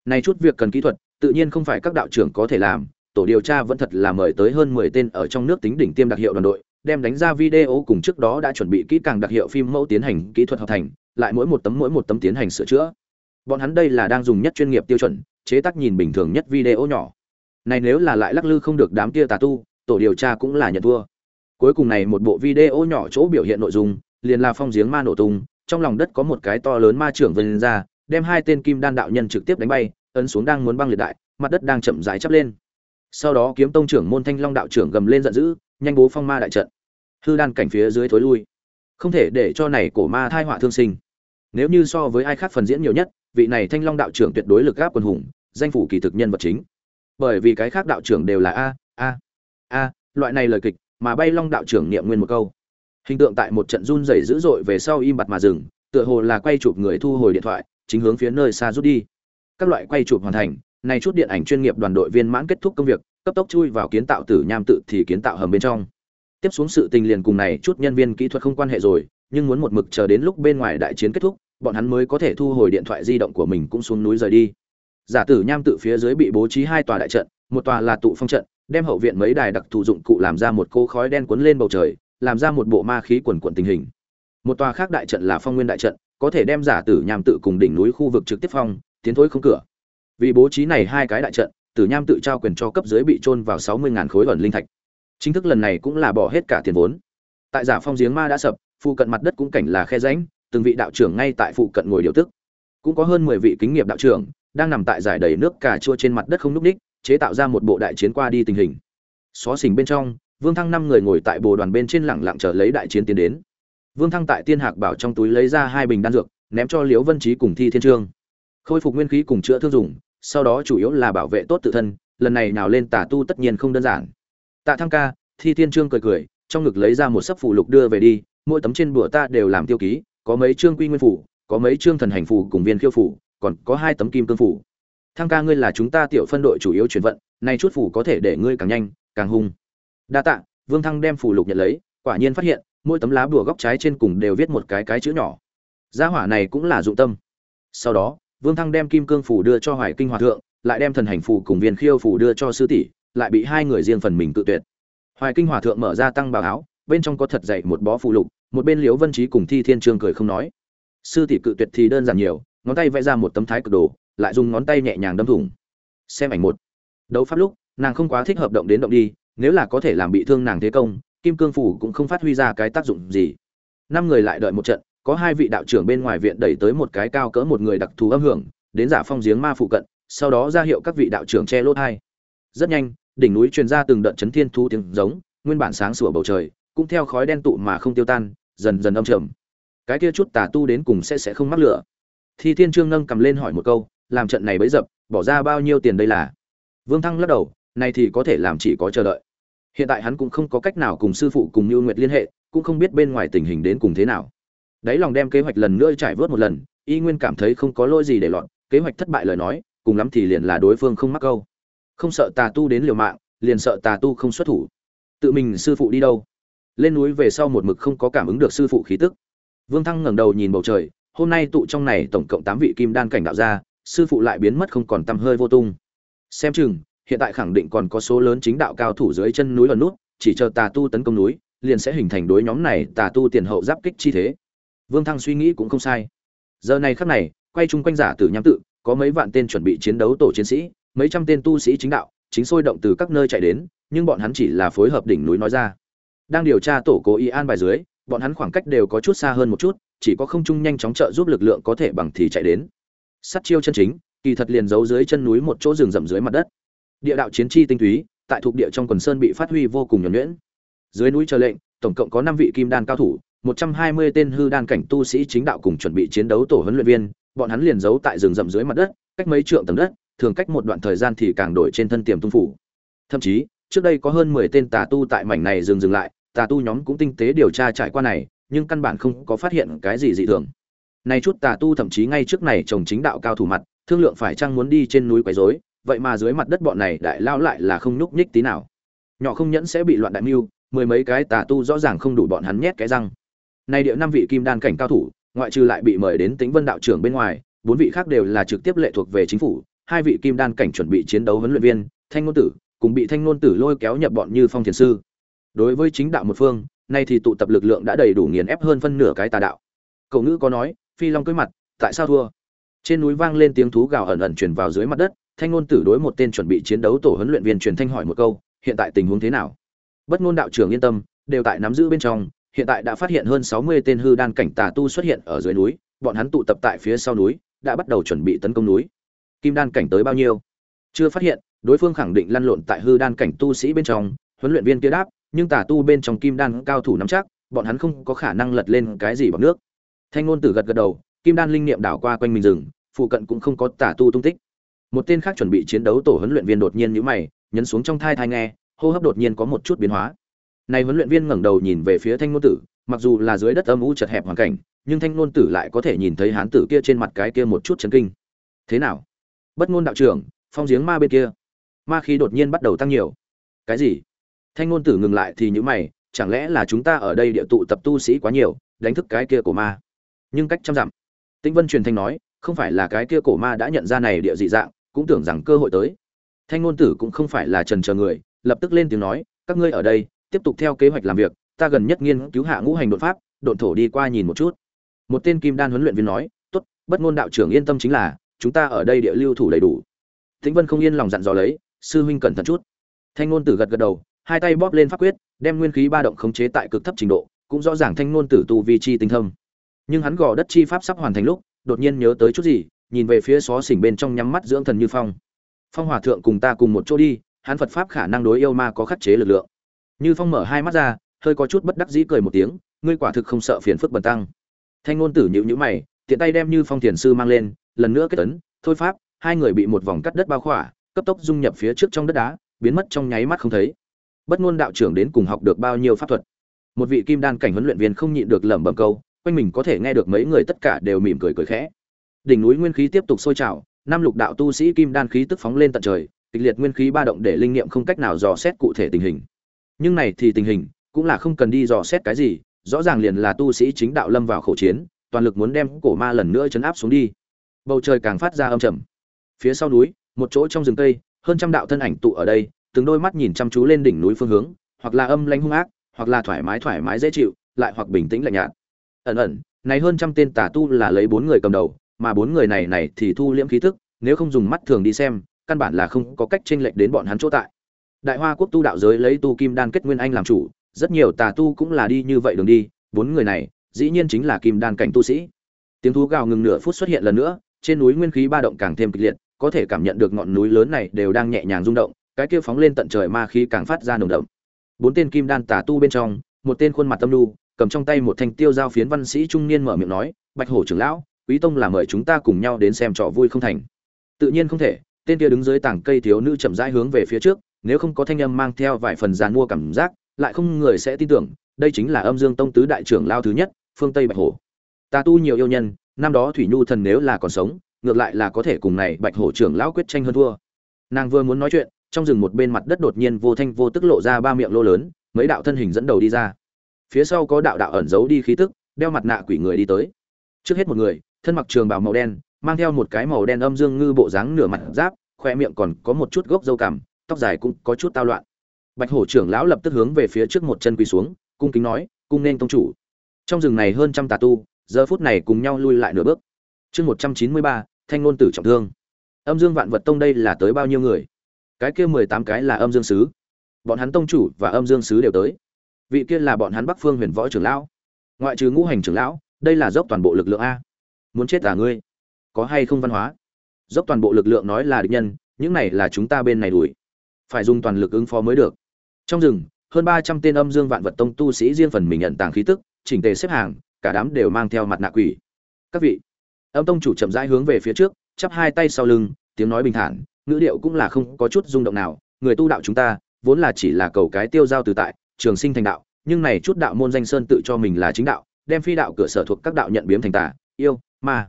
Này chút việc cần kỹ thuật, tự nhiên không phải các đạo trưởng có thể làm, tổ điều tra vẫn thật là mời tới hơn mười tên ở trong nước tính đỉnh tiêm đặc hiệu đoàn đội, đem đánh ra video cùng trước đó đã chuẩn bị kỹ càng đặc hiệu phim mẫu tiến hành kỹ thuật hợp thành, lại mỗi một tấm mỗi một tấm tiến hành sửa chữa. Bọn hắn đây là đang dùng nhất chuyên nghiệp tiêu chuẩn, chế tác nhìn bình thường nhất video nhỏ. Này nếu là lại lắc lư không được đám kia tà tu, tổ điều tra cũng là nhận thua cuối cùng này một bộ video nhỏ chỗ biểu hiện nội dung, liền là phong giếng ma nổ tung, trong lòng đất có một cái to lớn ma trưởng vân ra, đem hai tên kim đan đạo nhân trực tiếp đánh bay, ấn xuống đang muốn băng liệt đại, mặt đất đang chậm rãi chắp lên. Sau đó kiếm tông trưởng môn thanh long đạo trưởng gầm lên giận dữ, nhanh bố phong ma đại trận. Hư đan cảnh phía dưới thối lui. Không thể để cho này cổ ma thai họa thương sinh. Nếu như so với ai khác phần diễn nhiều nhất, vị này thanh long đạo trưởng tuyệt đối lực gáp quân hùng, danh phủ kỳ thực nhân vật chính. Bởi vì cái khác đạo trưởng đều là a a a. Loại này lời kịch mà bay long đạo trưởng niệm nguyên một câu. Hình tượng tại một trận run rẩy dữ dội về sau im bặt mà dừng, tựa hồ là quay chụp người thu hồi điện thoại, chính hướng phía nơi xa rút đi. Các loại quay chụp hoàn thành này chút điện ảnh chuyên nghiệp đoàn đội viên mãn kết thúc công việc, cấp tốc chui vào kiến tạo tử nham tự thì kiến tạo hầm bên trong. Tiếp xuống sự tình liền cùng này chút nhân viên kỹ thuật không quan hệ rồi, nhưng muốn một mực chờ đến lúc bên ngoài đại chiến kết thúc, bọn hắn mới có thể thu hồi điện thoại di động của mình cũng xuống núi rời đi. Giả tử nham tự phía dưới bị bố trí hai tòa đại trận, một tòa là tụ phong trận đem hậu viện mấy đài đặc thù dụng cụ làm ra một cô khói đen cuốn lên bầu trời làm ra một bộ ma khí quần quận tình hình một tòa khác đại trận là phong nguyên đại trận có thể đem giả tử nham tự cùng đỉnh núi khu vực trực tiếp phong tiến thối không cửa vì bố trí này hai cái đại trận Tử Nham tự trao quyền cho cấp dưới bị trôn vào 60000 khối ẩn linh thạch. Chính thức lần này cũng là bỏ hết cả tiền vốn. Tại giả phong giếng ma đã sập, phụ cận mặt đất cũng cảnh là khe ránh từng vị đạo trưởng ngay tại phụ cận ngồi điều tức. Cũng có hơn 10 vị kính nghiệp đạo trưởng đang nằm tại giải đầy nước cà chua trên mặt đất không lúc đích, chế tạo ra một bộ đại chiến qua đi tình hình. Xóa xỉnh bên trong, Vương Thăng năm người ngồi tại bồ đoàn bên trên lẳng lặng chờ lấy đại chiến tiến đến. Vương Thăng tại Tiên Hạc bảo trong túi lấy ra hai bình đan dược, ném cho Liễu Vân trí cùng Thi Thiên Trương. Khôi phục nguyên khí cùng chữa thương dùng, sau đó chủ yếu là bảo vệ tốt tự thân, lần này nào lên tả tu tất nhiên không đơn giản. Tạ Thăng ca, Thi Thiên Trương cười cười, trong ngực lấy ra một sấp phụ lục đưa về đi, mỗi tấm trên bửa ta đều làm tiêu ký, có mấy chương quy nguyên phủ, có mấy chương thần hành phủ cùng viên khiêu phủ, còn có hai tấm kim cương phủ. Thăng ca ngươi là chúng ta tiểu phân đội chủ yếu chuyển vận, nay chút phủ có thể để ngươi càng nhanh, càng hung. Đa tạ, Vương Thăng đem phù lục nhận lấy, quả nhiên phát hiện, mỗi tấm lá bùa góc trái trên cùng đều viết một cái cái chữ nhỏ. Gia hỏa này cũng là dụng tâm. Sau đó, Vương Thăng đem kim cương phủ đưa cho Hoài Kinh Hòa thượng, lại đem thần hành phủ cùng viên khiêu phủ đưa cho sư tỷ, lại bị hai người riêng phần mình tự tuyệt. Hoài Kinh Hòa thượng mở ra tăng bào áo, bên trong có thật dậy một bó phù lục, một bên Liễu Vân trí cùng Thi Thiên Trương cười không nói. Sư tỷ cự tuyệt thì đơn giản nhiều, ngón tay vẽ ra một tấm thái cực đồ, lại dùng ngón tay nhẹ nhàng đâm thủng. Xem ảnh một. Đấu pháp lúc, nàng không quá thích hợp động đến động đi, nếu là có thể làm bị thương nàng thế công, kim cương phủ cũng không phát huy ra cái tác dụng gì. Năm người lại đợi một trận, có hai vị đạo trưởng bên ngoài viện đẩy tới một cái cao cỡ một người đặc thù âm hưởng, đến giả phong giếng ma phụ cận, sau đó ra hiệu các vị đạo trưởng che lốt hai. Rất nhanh, đỉnh núi truyền ra từng đợt chấn thiên thu tiếng giống, nguyên bản sáng sủa bầu trời, cũng theo khói đen tụ mà không tiêu tan, dần dần âm trầm. Cái kia chút tà tu đến cùng sẽ sẽ không mắc lửa. Thi Thiên Trương nâng cầm lên hỏi một câu, làm trận này bấy dập, bỏ ra bao nhiêu tiền đây là? Vương Thăng lắc đầu, này thì có thể làm chỉ có chờ đợi. Hiện tại hắn cũng không có cách nào cùng sư phụ cùng như Nguyệt liên hệ, cũng không biết bên ngoài tình hình đến cùng thế nào. Đấy lòng đem kế hoạch lần nữa trải vớt một lần, y nguyên cảm thấy không có lỗi gì để loạn, kế hoạch thất bại lời nói, cùng lắm thì liền là đối phương không mắc câu. Không sợ tà tu đến liều mạng, liền sợ tà tu không xuất thủ. Tự mình sư phụ đi đâu? Lên núi về sau một mực không có cảm ứng được sư phụ khí tức. Vương Thăng ngẩng đầu nhìn bầu trời, hôm nay tụ trong này tổng cộng tám vị kim đan cảnh đạo gia, sư phụ lại biến mất không còn tăm hơi vô tung. Xem chừng, hiện tại khẳng định còn có số lớn chính đạo cao thủ dưới chân núi ẩn nút, chỉ chờ tà tu tấn công núi, liền sẽ hình thành đối nhóm này tà tu tiền hậu giáp kích chi thế. Vương Thăng suy nghĩ cũng không sai. Giờ này khắc này, quay chung quanh giả tử nhắm tự, có mấy vạn tên chuẩn bị chiến đấu tổ chiến sĩ, mấy trăm tên tu sĩ chính đạo, chính sôi động từ các nơi chạy đến, nhưng bọn hắn chỉ là phối hợp đỉnh núi nói ra. Đang điều tra tổ cố ý an bài dưới, bọn hắn khoảng cách đều có chút xa hơn một chút, chỉ có không trung nhanh chóng trợ giúp lực lượng có thể bằng thì chạy đến. Sắt chiêu chân chính, kỳ thật liền giấu dưới chân núi một chỗ rừng rậm dưới mặt đất. Địa đạo chiến chi tinh túy, tại thuộc địa trong quần sơn bị phát huy vô cùng nhuẩn nhuyễn. Dưới núi chờ lệnh, tổng cộng có năm vị kim đan cao thủ, 120 tên hư đan cảnh tu sĩ chính đạo cùng chuẩn bị chiến đấu tổ huấn luyện viên, bọn hắn liền giấu tại rừng rậm dưới mặt đất, cách mấy trượng tầng đất, thường cách một đoạn thời gian thì càng đổi trên thân tiềm tung phủ. Thậm chí, trước đây có hơn 10 tên tà tu tại mảnh này dừng dừng lại, tà tu nhóm cũng tinh tế điều tra trải qua này, nhưng căn bản không có phát hiện cái gì dị thường. Này chút tà tu thậm chí ngay trước này chồng chính đạo cao thủ mặt, thương lượng phải chăng muốn đi trên núi quấy rối, vậy mà dưới mặt đất bọn này đại lao lại là không nhúc nhích tí nào. Nhỏ không nhẫn sẽ bị loạn đại mưu, mười mấy cái tà tu rõ ràng không đủ bọn hắn nhét cái răng. Này địa năm vị kim đan cảnh cao thủ, ngoại trừ lại bị mời đến Tĩnh Vân đạo trưởng bên ngoài, bốn vị khác đều là trực tiếp lệ thuộc về chính phủ, hai vị kim đan cảnh chuẩn bị chiến đấu huấn luyện viên, Thanh ngôn tử, cùng bị Thanh ngôn tử lôi kéo nhập bọn như phong thiền sư. Đối với chính đạo một phương, nay thì tụ tập lực lượng đã đầy đủ nghiền ép hơn phân nửa cái tà đạo. Cậu ngữ có nói, phi long cưới mặt, tại sao thua? Trên núi vang lên tiếng thú gào ẩn ẩn truyền vào dưới mặt đất, Thanh ngôn tử đối một tên chuẩn bị chiến đấu tổ huấn luyện viên truyền thanh hỏi một câu, hiện tại tình huống thế nào? Bất ngôn đạo trưởng yên tâm, đều tại nắm giữ bên trong, hiện tại đã phát hiện hơn 60 tên hư đan cảnh tà tu xuất hiện ở dưới núi, bọn hắn tụ tập tại phía sau núi, đã bắt đầu chuẩn bị tấn công núi. Kim đan cảnh tới bao nhiêu? Chưa phát hiện, đối phương khẳng định lăn lộn tại hư đan cảnh tu sĩ bên trong, huấn luyện viên kia đáp, nhưng tà tu bên trong kim đan cao thủ nắm chắc, bọn hắn không có khả năng lật lên cái gì bằng nước. Thanh ngôn tử gật gật đầu, kim đan linh niệm đảo qua quanh mình rừng, phụ cận cũng không có tà tu tung tích. Một tên khác chuẩn bị chiến đấu tổ huấn luyện viên đột nhiên nhíu mày, nhấn xuống trong thai thai nghe, hô hấp đột nhiên có một chút biến hóa. Này huấn luyện viên ngẩng đầu nhìn về phía Thanh ngôn tử, mặc dù là dưới đất âm u chật hẹp hoàn cảnh, nhưng Thanh ngôn tử lại có thể nhìn thấy hán tử kia trên mặt cái kia một chút chấn kinh. Thế nào? Bất ngôn đạo trưởng, phong giếng ma bên kia, ma khí đột nhiên bắt đầu tăng nhiều. Cái gì? Thanh ngôn tử ngừng lại thì nhíu mày, chẳng lẽ là chúng ta ở đây địa tụ tập tu sĩ quá nhiều, đánh thức cái kia của ma? Nhưng cách trăm dặm. Tĩnh Vân truyền thanh nói, không phải là cái kia cổ ma đã nhận ra này địa dị dạng, cũng tưởng rằng cơ hội tới. Thanh ngôn tử cũng không phải là trần chờ người, lập tức lên tiếng nói, các ngươi ở đây, tiếp tục theo kế hoạch làm việc, ta gần nhất nghiên cứu hạ ngũ hành đột pháp, độn thổ đi qua nhìn một chút. Một tên kim đan huấn luyện viên nói, tốt, bất ngôn đạo trưởng yên tâm chính là, chúng ta ở đây địa lưu thủ đầy đủ. Tĩnh Vân không yên lòng dặn dò lấy, sư huynh cẩn thận chút thanh ngôn tử gật gật đầu hai tay bóp lên pháp quyết đem nguyên khí ba động khống chế tại cực thấp trình độ cũng rõ ràng thanh ngôn tử tu vi chi tinh thông nhưng hắn gò đất chi pháp sắp hoàn thành lúc, đột nhiên nhớ tới chút gì, nhìn về phía xó xỉnh bên trong nhắm mắt dưỡng thần như phong. Phong hòa thượng cùng ta cùng một chỗ đi, hắn phật pháp khả năng đối yêu ma có khắc chế lực lượng. Như phong mở hai mắt ra, hơi có chút bất đắc dĩ cười một tiếng, ngươi quả thực không sợ phiền phức bần tăng. Thanh ngôn tử nhịu nhữ mày, tiện tay đem như phong thiền sư mang lên, lần nữa kết tấn thôi pháp, hai người bị một vòng cắt đất bao khỏa, cấp tốc dung nhập phía trước trong đất đá, biến mất trong nháy mắt không thấy. Bất ngôn đạo trưởng đến cùng học được bao nhiêu pháp thuật? Một vị kim đan cảnh huấn luyện viên không nhịn được lẩm bẩm câu quanh mình có thể nghe được mấy người tất cả đều mỉm cười cười khẽ. Đỉnh núi nguyên khí tiếp tục sôi trào, năm lục đạo tu sĩ kim đan khí tức phóng lên tận trời, kịch liệt nguyên khí ba động để linh nghiệm không cách nào dò xét cụ thể tình hình. Nhưng này thì tình hình cũng là không cần đi dò xét cái gì, rõ ràng liền là tu sĩ chính đạo lâm vào khẩu chiến, toàn lực muốn đem cổ ma lần nữa chấn áp xuống đi. Bầu trời càng phát ra âm trầm. Phía sau núi, một chỗ trong rừng cây, hơn trăm đạo thân ảnh tụ ở đây, từng đôi mắt nhìn chăm chú lên đỉnh núi phương hướng, hoặc là âm lãnh hung ác, hoặc là thoải mái thoải mái dễ chịu, lại hoặc bình tĩnh lạnh nhạt ẩn ẩn, này hơn trăm tên tà tu là lấy bốn người cầm đầu, mà bốn người này này thì thu liễm khí tức, nếu không dùng mắt thường đi xem, căn bản là không có cách chênh lệch đến bọn hắn chỗ tại. Đại hoa quốc tu đạo giới lấy tu kim đan kết nguyên anh làm chủ, rất nhiều tà tu cũng là đi như vậy đường đi, bốn người này, dĩ nhiên chính là kim đan cảnh tu sĩ. Tiếng thú gào ngừng nửa phút xuất hiện lần nữa, trên núi nguyên khí ba động càng thêm kịch liệt, có thể cảm nhận được ngọn núi lớn này đều đang nhẹ nhàng rung động, cái kia phóng lên tận trời ma khí càng phát ra nồng đậm. Bốn tên kim đan tà tu bên trong, một tên khuôn mặt tâm lu cầm trong tay một thanh tiêu giao phiến văn sĩ trung niên mở miệng nói, bạch hổ trưởng lão, quý tông là mời chúng ta cùng nhau đến xem trò vui không thành. Tự nhiên không thể, tên kia đứng dưới tảng cây thiếu nữ chậm rãi hướng về phía trước, nếu không có thanh âm mang theo vài phần giàn mua cảm giác, lại không người sẽ tin tưởng, đây chính là âm dương tông tứ đại trưởng lao thứ nhất, phương tây bạch hổ. Ta tu nhiều yêu nhân, năm đó thủy nhu thần nếu là còn sống, ngược lại là có thể cùng này bạch hổ trưởng lão quyết tranh hơn thua. Nàng vừa muốn nói chuyện, trong rừng một bên mặt đất đột nhiên vô thanh vô tức lộ ra ba miệng lô lớn, mấy đạo thân hình dẫn đầu đi ra phía sau có đạo đạo ẩn giấu đi khí tức, đeo mặt nạ quỷ người đi tới. Trước hết một người, thân mặc trường bào màu đen, mang theo một cái màu đen âm dương ngư bộ dáng nửa mặt giáp, khoe miệng còn có một chút gốc dâu cằm, tóc dài cũng có chút tao loạn. Bạch hổ trưởng lão lập tức hướng về phía trước một chân quỳ xuống, cung kính nói, cung nên tông chủ. Trong rừng này hơn trăm tà tu, giờ phút này cùng nhau lui lại nửa bước. Chương một trăm chín mươi ba, thanh ngôn tử trọng thương. Âm dương vạn vật tông đây là tới bao nhiêu người? Cái kia mười tám cái là âm dương sứ. Bọn hắn tông chủ và âm dương sứ đều tới vị kia là bọn hắn bắc phương huyền võ trưởng lão. Ngoại trừ ngũ hành trưởng lão, đây là dốc toàn bộ lực lượng a. Muốn chết à ngươi? Có hay không văn hóa? Dốc toàn bộ lực lượng nói là địch nhân, những này là chúng ta bên này đuổi. Phải dùng toàn lực ứng phó mới được. Trong rừng, hơn ba trăm tên âm dương vạn vật tông tu sĩ riêng phần mình nhận tàng khí tức, chỉnh tề xếp hàng, cả đám đều mang theo mặt nạ quỷ. Các vị, âm tông chủ chậm rãi hướng về phía trước, chắp hai tay sau lưng, tiếng nói bình thản, ngữ điệu cũng là không có chút rung động nào. Người tu đạo chúng ta, vốn là chỉ là cầu cái tiêu giao từ tại trường sinh thành đạo, nhưng này chút đạo môn danh sơn tự cho mình là chính đạo, đem phi đạo cửa sở thuộc các đạo nhận biếm thành tà, yêu, ma.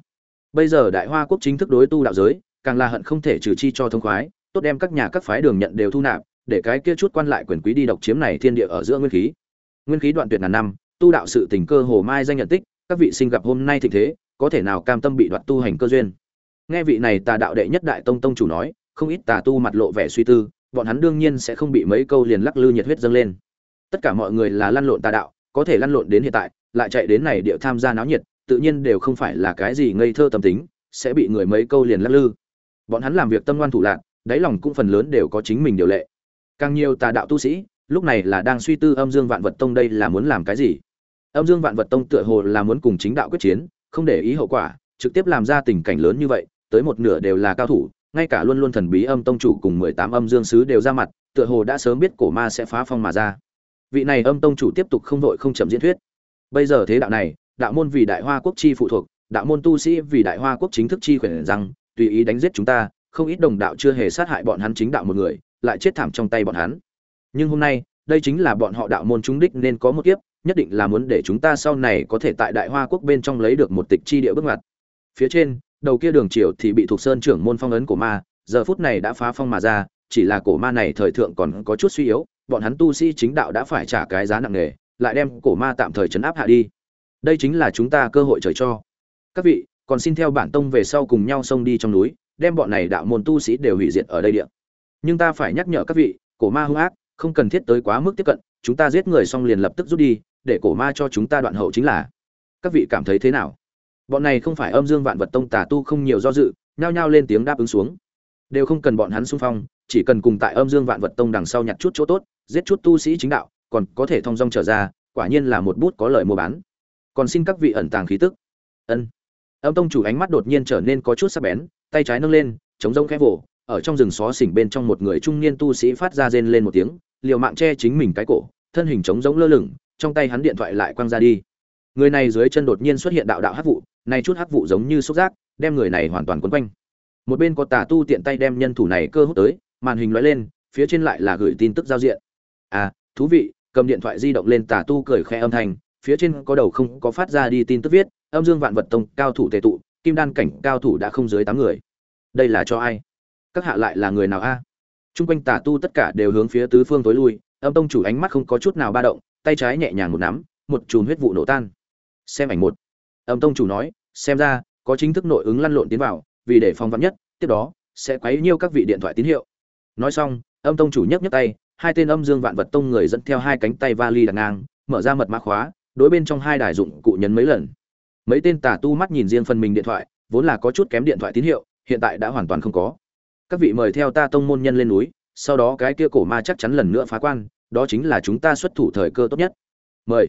Bây giờ đại hoa quốc chính thức đối tu đạo giới, càng là hận không thể trừ chi cho thông khoái, tốt đem các nhà các phái đường nhận đều thu nạp, để cái kia chút quan lại quyền quý đi độc chiếm này thiên địa ở giữa nguyên khí. Nguyên khí đoạn tuyệt ngàn năm, tu đạo sự tình cơ hồ mai danh nhận tích, các vị sinh gặp hôm nay thịnh thế, có thể nào cam tâm bị đoạt tu hành cơ duyên? Nghe vị này tà đạo đệ nhất đại tông tông chủ nói, không ít tà tu mặt lộ vẻ suy tư, bọn hắn đương nhiên sẽ không bị mấy câu liền lắc lư nhiệt huyết dâng lên tất cả mọi người là lăn lộn tà đạo, có thể lăn lộn đến hiện tại, lại chạy đến này địa tham gia náo nhiệt, tự nhiên đều không phải là cái gì ngây thơ tâm tính, sẽ bị người mấy câu liền lắc lư. Bọn hắn làm việc tâm ngoan thủ lạc đáy lòng cũng phần lớn đều có chính mình điều lệ. Càng nhiều tà đạo tu sĩ, lúc này là đang suy tư âm dương vạn vật tông đây là muốn làm cái gì. Âm dương vạn vật tông tựa hồ là muốn cùng chính đạo quyết chiến, không để ý hậu quả, trực tiếp làm ra tình cảnh lớn như vậy, tới một nửa đều là cao thủ, ngay cả luôn luôn thần bí âm tông chủ cùng mười tám âm dương sứ đều ra mặt, tựa hồ đã sớm biết cổ ma sẽ phá phong mà ra vị này âm tông chủ tiếp tục không vội không chậm diễn thuyết. Bây giờ thế đạo này, đạo môn vì đại hoa quốc chi phụ thuộc, đạo môn tu sĩ vì đại hoa quốc chính thức chi khuyển rằng, tùy ý đánh giết chúng ta, không ít đồng đạo chưa hề sát hại bọn hắn chính đạo một người, lại chết thảm trong tay bọn hắn. Nhưng hôm nay, đây chính là bọn họ đạo môn chúng đích nên có một kiếp, nhất định là muốn để chúng ta sau này có thể tại đại hoa quốc bên trong lấy được một tịch chi địa bước ngoặt. Phía trên, đầu kia đường triều thì bị thuộc sơn trưởng môn phong ấn của ma, giờ phút này đã phá phong mà ra, chỉ là cổ ma này thời thượng còn có chút suy yếu bọn hắn tu sĩ chính đạo đã phải trả cái giá nặng nề, lại đem cổ ma tạm thời chấn áp hạ đi. Đây chính là chúng ta cơ hội trời cho. Các vị, còn xin theo bản tông về sau cùng nhau xông đi trong núi, đem bọn này đạo môn tu sĩ đều hủy diệt ở đây địa. Nhưng ta phải nhắc nhở các vị, cổ ma hung ác, không cần thiết tới quá mức tiếp cận, chúng ta giết người xong liền lập tức rút đi, để cổ ma cho chúng ta đoạn hậu chính là. Các vị cảm thấy thế nào? Bọn này không phải âm dương vạn vật tông tà tu không nhiều do dự, nhao nhao lên tiếng đáp ứng xuống. Đều không cần bọn hắn xung phong, chỉ cần cùng tại âm dương vạn vật tông đằng sau nhặt chút chỗ tốt giết chút tu sĩ chính đạo, còn có thể thông dong trở ra, quả nhiên là một bút có lợi mua bán. Còn xin các vị ẩn tàng khí tức. Ân. Âm tông chủ ánh mắt đột nhiên trở nên có chút sắc bén, tay trái nâng lên, chống rông khẽ vỗ ở trong rừng xó xỉnh bên trong một người trung niên tu sĩ phát ra rên lên một tiếng, liều mạng che chính mình cái cổ, thân hình chống giống lơ lửng, trong tay hắn điện thoại lại quăng ra đi. Người này dưới chân đột nhiên xuất hiện đạo đạo hắc vụ này chút hắc vụ giống như xúc giác, đem người này hoàn toàn quấn quanh. Một bên có tà tu tiện tay đem nhân thủ này cơ hút tới, màn hình lóe lên, phía trên lại là gửi tin tức giao diện à thú vị cầm điện thoại di động lên tà tu cười khẽ âm thanh phía trên có đầu không có phát ra đi tin tức viết âm dương vạn vật tông cao thủ tề tụ kim đan cảnh cao thủ đã không dưới tám người đây là cho ai các hạ lại là người nào a Trung quanh tà tu tất cả đều hướng phía tứ phương tối lui, âm tông chủ ánh mắt không có chút nào ba động, tay trái nhẹ nhàng một nắm, một chùm huyết vụ nổ tan. Xem ảnh một. Âm tông chủ nói, xem ra có chính thức nội ứng lăn lộn tiến vào, vì để phòng vắn nhất, tiếp đó sẽ quấy nhiêu các vị điện thoại tín hiệu. Nói xong, âm tông chủ nhấc nhấc tay, hai tên âm dương vạn vật tông người dẫn theo hai cánh tay vali đặt ngang, mở ra mật mã khóa, đối bên trong hai đài dụng cụ nhấn mấy lần. Mấy tên tà tu mắt nhìn riêng phần mình điện thoại, vốn là có chút kém điện thoại tín hiệu, hiện tại đã hoàn toàn không có. Các vị mời theo ta tông môn nhân lên núi sau đó cái kia cổ ma chắc chắn lần nữa phá quan đó chính là chúng ta xuất thủ thời cơ tốt nhất. Mời.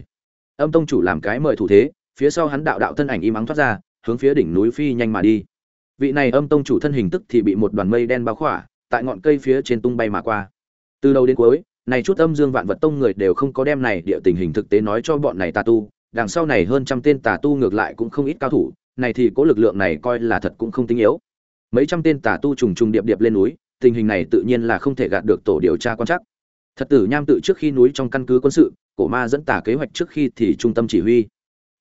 Âm tông chủ làm cái mời thủ thế phía sau hắn đạo đạo thân ảnh im ắng thoát ra hướng phía đỉnh núi phi nhanh mà đi. Vị này âm tông chủ thân hình tức thì bị một đoàn mây đen bao khỏa tại ngọn cây phía trên tung bay mà qua từ đầu đến cuối, này chút âm dương vạn vật tông người đều không có đem này địa tình hình thực tế nói cho bọn này tà tu, đằng sau này hơn trăm tên tà tu ngược lại cũng không ít cao thủ, này thì có lực lượng này coi là thật cũng không tinh yếu. Mấy trăm tên tà tu trùng trùng điệp điệp lên núi, tình hình này tự nhiên là không thể gạt được tổ điều tra quan chắc thật tử nham tự trước khi núi trong căn cứ quân sự, cổ ma dẫn tả kế hoạch trước khi thì trung tâm chỉ huy.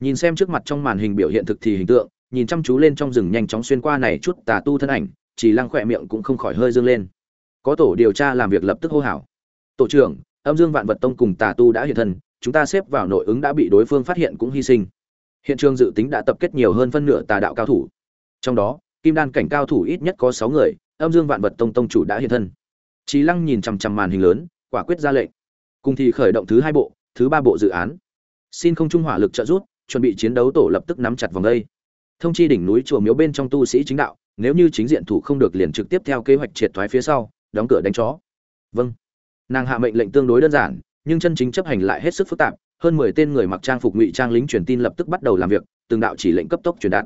Nhìn xem trước mặt trong màn hình biểu hiện thực thì hình tượng, nhìn chăm chú lên trong rừng nhanh chóng xuyên qua này chút tà tu thân ảnh, chỉ lăng khỏe miệng cũng không khỏi hơi dương lên có tổ điều tra làm việc lập tức hô hào. Tổ trưởng, âm dương vạn vật tông cùng tà tu đã hiện thân, chúng ta xếp vào nội ứng đã bị đối phương phát hiện cũng hy sinh. Hiện trường dự tính đã tập kết nhiều hơn phân nửa tà đạo cao thủ. Trong đó, kim đan cảnh cao thủ ít nhất có sáu người, âm dương vạn vật tông tông chủ đã hiện thân. Trí lăng nhìn chằm chằm màn hình lớn, quả quyết ra lệnh. Cùng thì khởi động thứ hai bộ, thứ ba bộ dự án. Xin không trung hỏa lực trợ giúp, chuẩn bị chiến đấu tổ lập tức nắm chặt vòng đây. Thông chi đỉnh núi chùa miếu bên trong tu sĩ chính đạo, nếu như chính diện thủ không được liền trực tiếp theo kế hoạch triệt thoái phía sau đóng cửa đánh chó vâng nàng hạ mệnh lệnh tương đối đơn giản nhưng chân chính chấp hành lại hết sức phức tạp hơn mười tên người mặc trang phục ngụy trang lính truyền tin lập tức bắt đầu làm việc từng đạo chỉ lệnh cấp tốc truyền đạt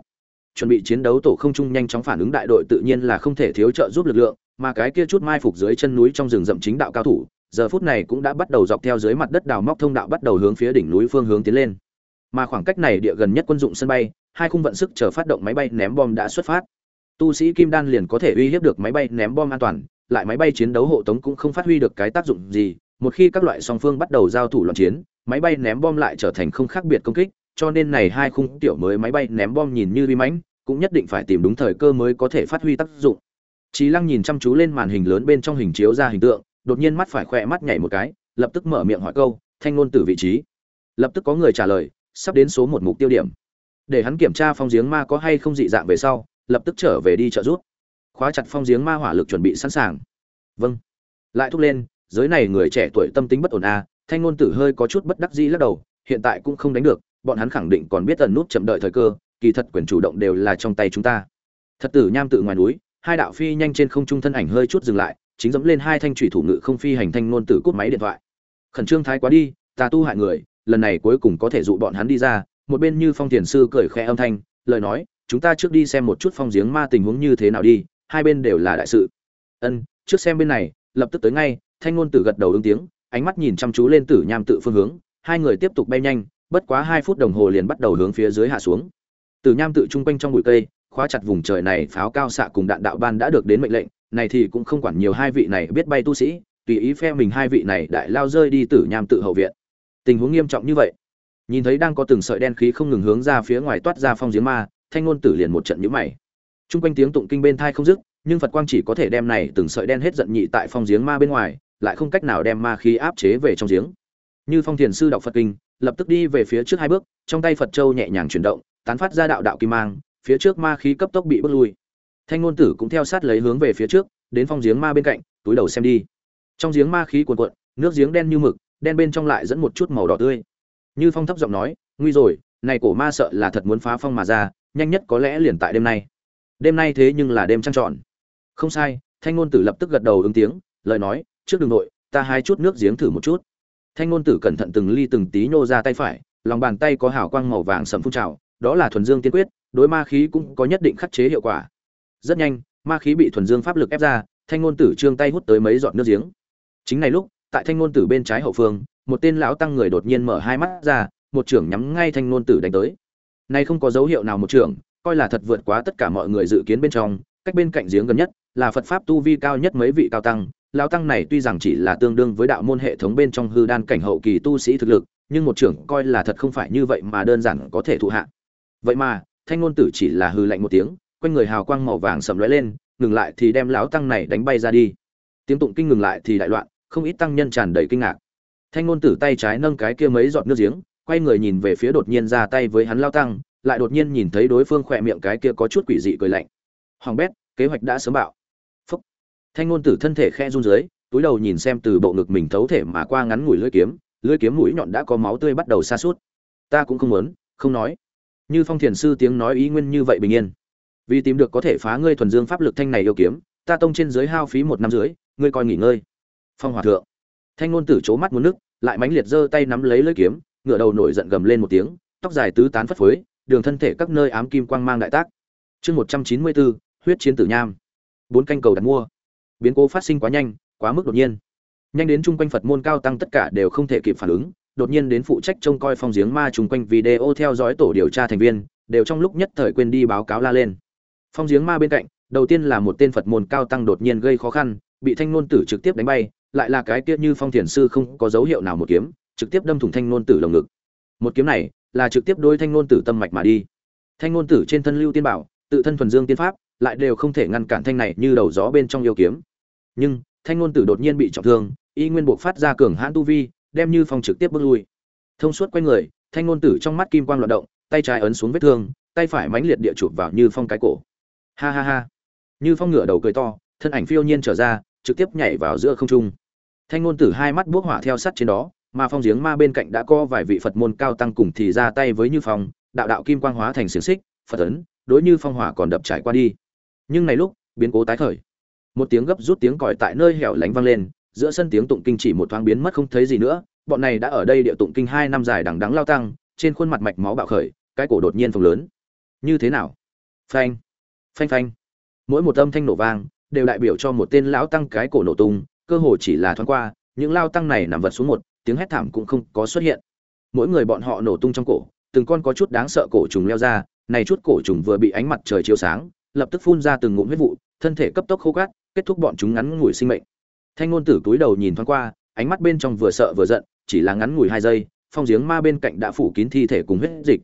chuẩn bị chiến đấu tổ không trung nhanh chóng phản ứng đại đội tự nhiên là không thể thiếu trợ giúp lực lượng, mà cái kia chút mai phục dưới chân núi trong rừng rậm chính đạo cao thủ, giờ phút này cũng đã bắt đầu dọc theo dưới mặt đất đào móc thông đạo bắt đầu hướng phía đỉnh núi phương hướng tiến lên. Mà khoảng cách này địa gần nhất quân dụng sân bay, hai khung vận sức chờ phát động máy bay ném bom đã xuất phát. Tu sĩ Kim Đan liền có thể uy hiếp được máy bay ném bom an toàn, lại máy bay chiến đấu hộ tống cũng không phát huy được cái tác dụng gì, một khi các loại song phương bắt đầu giao thủ loạn chiến, máy bay ném bom lại trở thành không khác biệt công kích, cho nên này hai khung tiểu mới máy bay ném bom nhìn như vi mãnh, cũng nhất định phải tìm đúng thời cơ mới có thể phát huy tác dụng. Chí Lăng nhìn chăm chú lên màn hình lớn bên trong hình chiếu ra hình tượng, đột nhiên mắt phải khỏe mắt nhảy một cái, lập tức mở miệng hỏi câu, thanh ngôn tử vị trí. Lập tức có người trả lời, sắp đến số một mục tiêu điểm. Để hắn kiểm tra phong giếng ma có hay không dị dạng về sau, lập tức trở về đi trợ giúp. Khóa chặt phong giếng ma hỏa lực chuẩn bị sẵn sàng. Vâng. Lại thúc lên, giới này người trẻ tuổi tâm tính bất ổn a, thanh ngôn tử hơi có chút bất đắc dĩ lắc đầu, hiện tại cũng không đánh được, bọn hắn khẳng định còn biết tần nút chậm đợi thời cơ, kỳ thật quyền chủ động đều là trong tay chúng ta. Thật tử nham tự ngoài núi, hai đạo phi nhanh trên không trung thân ảnh hơi chút dừng lại, chính dẫm lên hai thanh thủy thủ ngự không phi hành thanh nôn tử cút máy điện thoại. Khẩn trương thái quá đi, ta tu hại người, lần này cuối cùng có thể dụ bọn hắn đi ra, một bên như phong thiền sư cười khẽ âm thanh, lời nói, chúng ta trước đi xem một chút phong giếng ma tình huống như thế nào đi, hai bên đều là đại sự. Ân, trước xem bên này, lập tức tới ngay, thanh ngôn tử gật đầu ứng tiếng, ánh mắt nhìn chăm chú lên tử nham tự phương hướng, hai người tiếp tục bay nhanh, bất quá hai phút đồng hồ liền bắt đầu hướng phía dưới hạ xuống. Tử nham tự trung quanh trong bụi cây, khóa chặt vùng trời này pháo cao xạ cùng đạn đạo ban đã được đến mệnh lệnh, này thì cũng không quản nhiều hai vị này biết bay tu sĩ, tùy ý phe mình hai vị này đại lao rơi đi tử nham tự hậu viện. Tình huống nghiêm trọng như vậy, nhìn thấy đang có từng sợi đen khí không ngừng hướng ra phía ngoài toát ra phong giếng ma, thanh ngôn tử liền một trận nhíu mày. Trung quanh tiếng tụng kinh bên thai không dứt, nhưng Phật quang chỉ có thể đem này từng sợi đen hết giận nhị tại phong giếng ma bên ngoài, lại không cách nào đem ma khí áp chế về trong giếng. Như Phong Thiền sư đọc Phật kinh, lập tức đi về phía trước hai bước, trong tay Phật châu nhẹ nhàng chuyển động, tán phát ra đạo đạo kim mang, phía trước ma khí cấp tốc bị bước lui. Thanh ngôn tử cũng theo sát lấy hướng về phía trước, đến phong giếng ma bên cạnh, túi đầu xem đi. Trong giếng ma khí cuồn cuộn, nước giếng đen như mực, đen bên trong lại dẫn một chút màu đỏ tươi. Như Phong thấp giọng nói, nguy rồi, này cổ ma sợ là thật muốn phá phong mà ra, nhanh nhất có lẽ liền tại đêm nay. Đêm nay thế nhưng là đêm trăng tròn. Không sai, thanh ngôn tử lập tức gật đầu ứng tiếng lời nói trước đường nội ta hai chút nước giếng thử một chút. Thanh ngôn tử cẩn thận từng ly từng tí nhô ra tay phải lòng bàn tay có hào quang màu vàng sầm phun trào đó là thuần dương tiên quyết đối ma khí cũng có nhất định khắc chế hiệu quả. Rất nhanh ma khí bị thuần dương pháp lực ép ra thanh ngôn tử trương tay hút tới mấy giọt nước giếng. Chính này lúc tại thanh ngôn tử bên trái hậu phương một tên lão tăng người đột nhiên mở hai mắt ra một trưởng nhắm ngay thanh ngôn tử đánh tới. Nay không có dấu hiệu nào một trưởng coi là thật vượt quá tất cả mọi người dự kiến bên trong, cách bên cạnh giếng gần nhất là phật pháp tu vi cao nhất mấy vị cao tăng. Lão tăng này tuy rằng chỉ là tương đương với đạo môn hệ thống bên trong hư đan cảnh hậu kỳ tu sĩ thực lực, nhưng một trưởng coi là thật không phải như vậy mà đơn giản có thể thụ hạ. Vậy mà, thanh ngôn tử chỉ là hư lạnh một tiếng, quanh người hào quang màu vàng sầm lóe lên, ngừng lại thì đem lão tăng này đánh bay ra đi. Tiếng tụng kinh ngừng lại thì đại loạn, không ít tăng nhân tràn đầy kinh ngạc. Thanh ngôn tử tay trái nâng cái kia mấy giọt nước giếng, quay người nhìn về phía đột nhiên ra tay với hắn lao tăng lại đột nhiên nhìn thấy đối phương khỏe miệng cái kia có chút quỷ dị cười lạnh. Hoàng bét, kế hoạch đã sớm bạo. Phúc. Thanh ngôn tử thân thể khe run dưới, túi đầu nhìn xem từ bộ ngực mình thấu thể mà qua ngắn ngủi lưỡi kiếm lưỡi kiếm mũi nhọn đã có máu tươi bắt đầu xa suốt ta cũng không muốn, không nói. Như phong thiền sư tiếng nói ý nguyên như vậy bình yên. Vì tìm được có thể phá ngươi thuần dương pháp lực thanh này yêu kiếm, ta tông trên dưới hao phí một năm dưới ngươi coi nghỉ ngơi. Phong hòa thượng. Thanh ngôn tử c mắt muốn nước lại mãnh liệt giơ tay nắm lấy lưỡi kiếm, ngửa đầu nổi giận gầm lên một tiếng, tóc dài tứ tán phất phới đường thân thể các nơi ám kim quang mang đại tác. Chương một trăm chín mươi bốn, huyết chiến tử nham. Bốn canh cầu đặt mua. Biến cố phát sinh quá nhanh, quá mức đột nhiên. Nhanh đến chung quanh phật môn cao tăng tất cả đều không thể kịp phản ứng, đột nhiên đến phụ trách trông coi phong giếng ma chung quanh video theo dõi tổ điều tra thành viên, đều trong lúc nhất thời quên đi báo cáo la lên. Phong giếng ma bên cạnh, đầu tiên là một tên phật môn cao tăng đột nhiên gây khó khăn, bị thanh nôn tử trực tiếp đánh bay, lại là cái kia như phong thiền sư không có dấu hiệu nào một kiếm, trực tiếp đâm thủng thanh nôn tử lồng ngực. Một kiếm này là trực tiếp đối thanh ngôn tử tâm mạch mà đi. Thanh ngôn tử trên thân lưu tiên bảo, tự thân thuần dương tiên pháp, lại đều không thể ngăn cản thanh này như đầu gió bên trong yêu kiếm. Nhưng, thanh ngôn tử đột nhiên bị trọng thương, y nguyên buộc phát ra cường hãn tu vi, đem như phong trực tiếp bước lui. Thông suốt quay người, thanh ngôn tử trong mắt kim quang loạt động, tay trái ấn xuống vết thương, tay phải mãnh liệt địa chụp vào như phong cái cổ. Ha ha ha. Như phong ngửa đầu cười to, thân ảnh phiêu nhiên trở ra, trực tiếp nhảy vào giữa không trung. Thanh ngôn tử hai mắt buốc hỏa theo sắt trên đó mà phong giếng ma bên cạnh đã có vài vị phật môn cao tăng cùng thì ra tay với như phong, đạo đạo kim quang hóa thành xiềng xích, phật ấn, đối như phong hỏa còn đập trải qua đi. Nhưng này lúc, biến cố tái khởi. Một tiếng gấp rút tiếng còi tại nơi hẻo lánh vang lên, giữa sân tiếng tụng kinh chỉ một thoáng biến mất không thấy gì nữa, bọn này đã ở đây địa tụng kinh hai năm dài đằng đắng lao tăng, trên khuôn mặt mạch máu bạo khởi, cái cổ đột nhiên phồng lớn. Như thế nào? Phanh phanh phanh. Mỗi một âm thanh nổ vang, đều đại biểu cho một tên lão tăng cái cổ nổ tung, cơ hồ chỉ là thoáng qua, những lao tăng này nằm vật xuống một tiếng hét thảm cũng không có xuất hiện. Mỗi người bọn họ nổ tung trong cổ, từng con có chút đáng sợ cổ trùng leo ra, này chút cổ trùng vừa bị ánh mặt trời chiếu sáng, lập tức phun ra từng ngụm huyết vụ, thân thể cấp tốc khô cát, kết thúc bọn chúng ngắn ngủi sinh mệnh. Thanh ngôn tử túi đầu nhìn thoáng qua, ánh mắt bên trong vừa sợ vừa giận, chỉ là ngắn ngủi hai giây, phong giếng ma bên cạnh đã phủ kín thi thể cùng huyết dịch.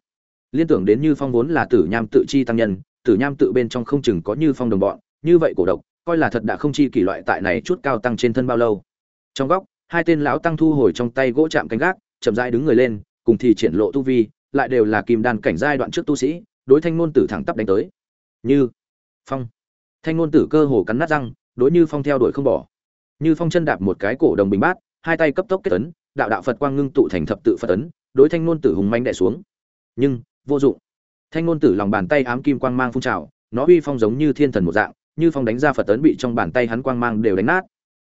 Liên tưởng đến như phong vốn là tử nham tự chi tăng nhân, tử nham tự bên trong không chừng có như phong đồng bọn, như vậy cổ độc, coi là thật đã không chi kỷ loại tại này chút cao tăng trên thân bao lâu. Trong góc hai tên lão tăng thu hồi trong tay gỗ chạm cánh gác, chậm rãi đứng người lên, cùng thì triển lộ tu vi, lại đều là kim đan cảnh giai đoạn trước tu sĩ, đối thanh ngôn tử thẳng tắp đánh tới. Như phong. Thanh ngôn tử cơ hồ cắn nát răng, đối như phong theo đuổi không bỏ. Như phong chân đạp một cái cổ đồng bình bát, hai tay cấp tốc kết tấn đạo đạo phật quang ngưng tụ thành thập tự phật ấn, đối thanh ngôn tử hùng manh đẻ xuống. Nhưng, vô dụng. Thanh ngôn tử lòng bàn tay ám kim quang mang phun trào, nó uy phong giống như thiên thần một dạng, như phong đánh ra phật ấn bị trong bàn tay hắn quang mang đều đánh nát.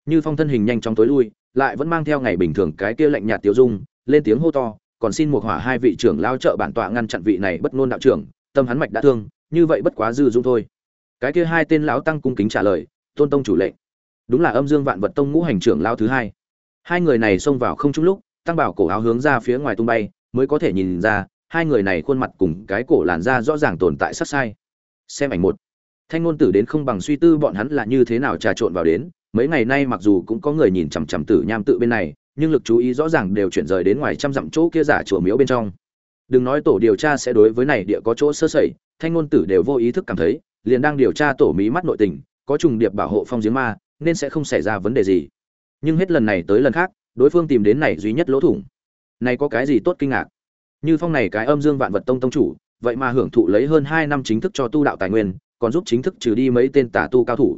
Như phong thân hình nhanh chóng tối lui lại vẫn mang theo ngày bình thường cái kia lạnh nhạt tiêu dung, lên tiếng hô to, còn xin một hỏa hai vị trưởng lao trợ bản tọa ngăn chặn vị này bất ngôn đạo trưởng, tâm hắn mạch đã thương, như vậy bất quá dư dung thôi. Cái kia hai tên lão tăng cung kính trả lời, tôn tông chủ lệnh. Đúng là âm dương vạn vật tông ngũ hành trưởng lao thứ hai. Hai người này xông vào không chung lúc, tăng bảo cổ áo hướng ra phía ngoài tung bay, mới có thể nhìn ra, hai người này khuôn mặt cùng cái cổ làn da rõ ràng tồn tại sát sai. Xem ảnh một. Thanh ngôn tử đến không bằng suy tư bọn hắn là như thế nào trà trộn vào đến mấy ngày nay mặc dù cũng có người nhìn chằm chằm tử nham tự bên này, nhưng lực chú ý rõ ràng đều chuyển rời đến ngoài trăm dặm chỗ kia giả chùa miếu bên trong. Đừng nói tổ điều tra sẽ đối với này địa có chỗ sơ sẩy, thanh ngôn tử đều vô ý thức cảm thấy, liền đang điều tra tổ mí mắt nội tình, có trùng điệp bảo hộ phong giếng ma, nên sẽ không xảy ra vấn đề gì. Nhưng hết lần này tới lần khác, đối phương tìm đến này duy nhất lỗ thủng. Này có cái gì tốt kinh ngạc? Như phong này cái âm dương vạn vật tông tông chủ, vậy mà hưởng thụ lấy hơn hai năm chính thức cho tu đạo tài nguyên, còn giúp chính thức trừ đi mấy tên tà tu cao thủ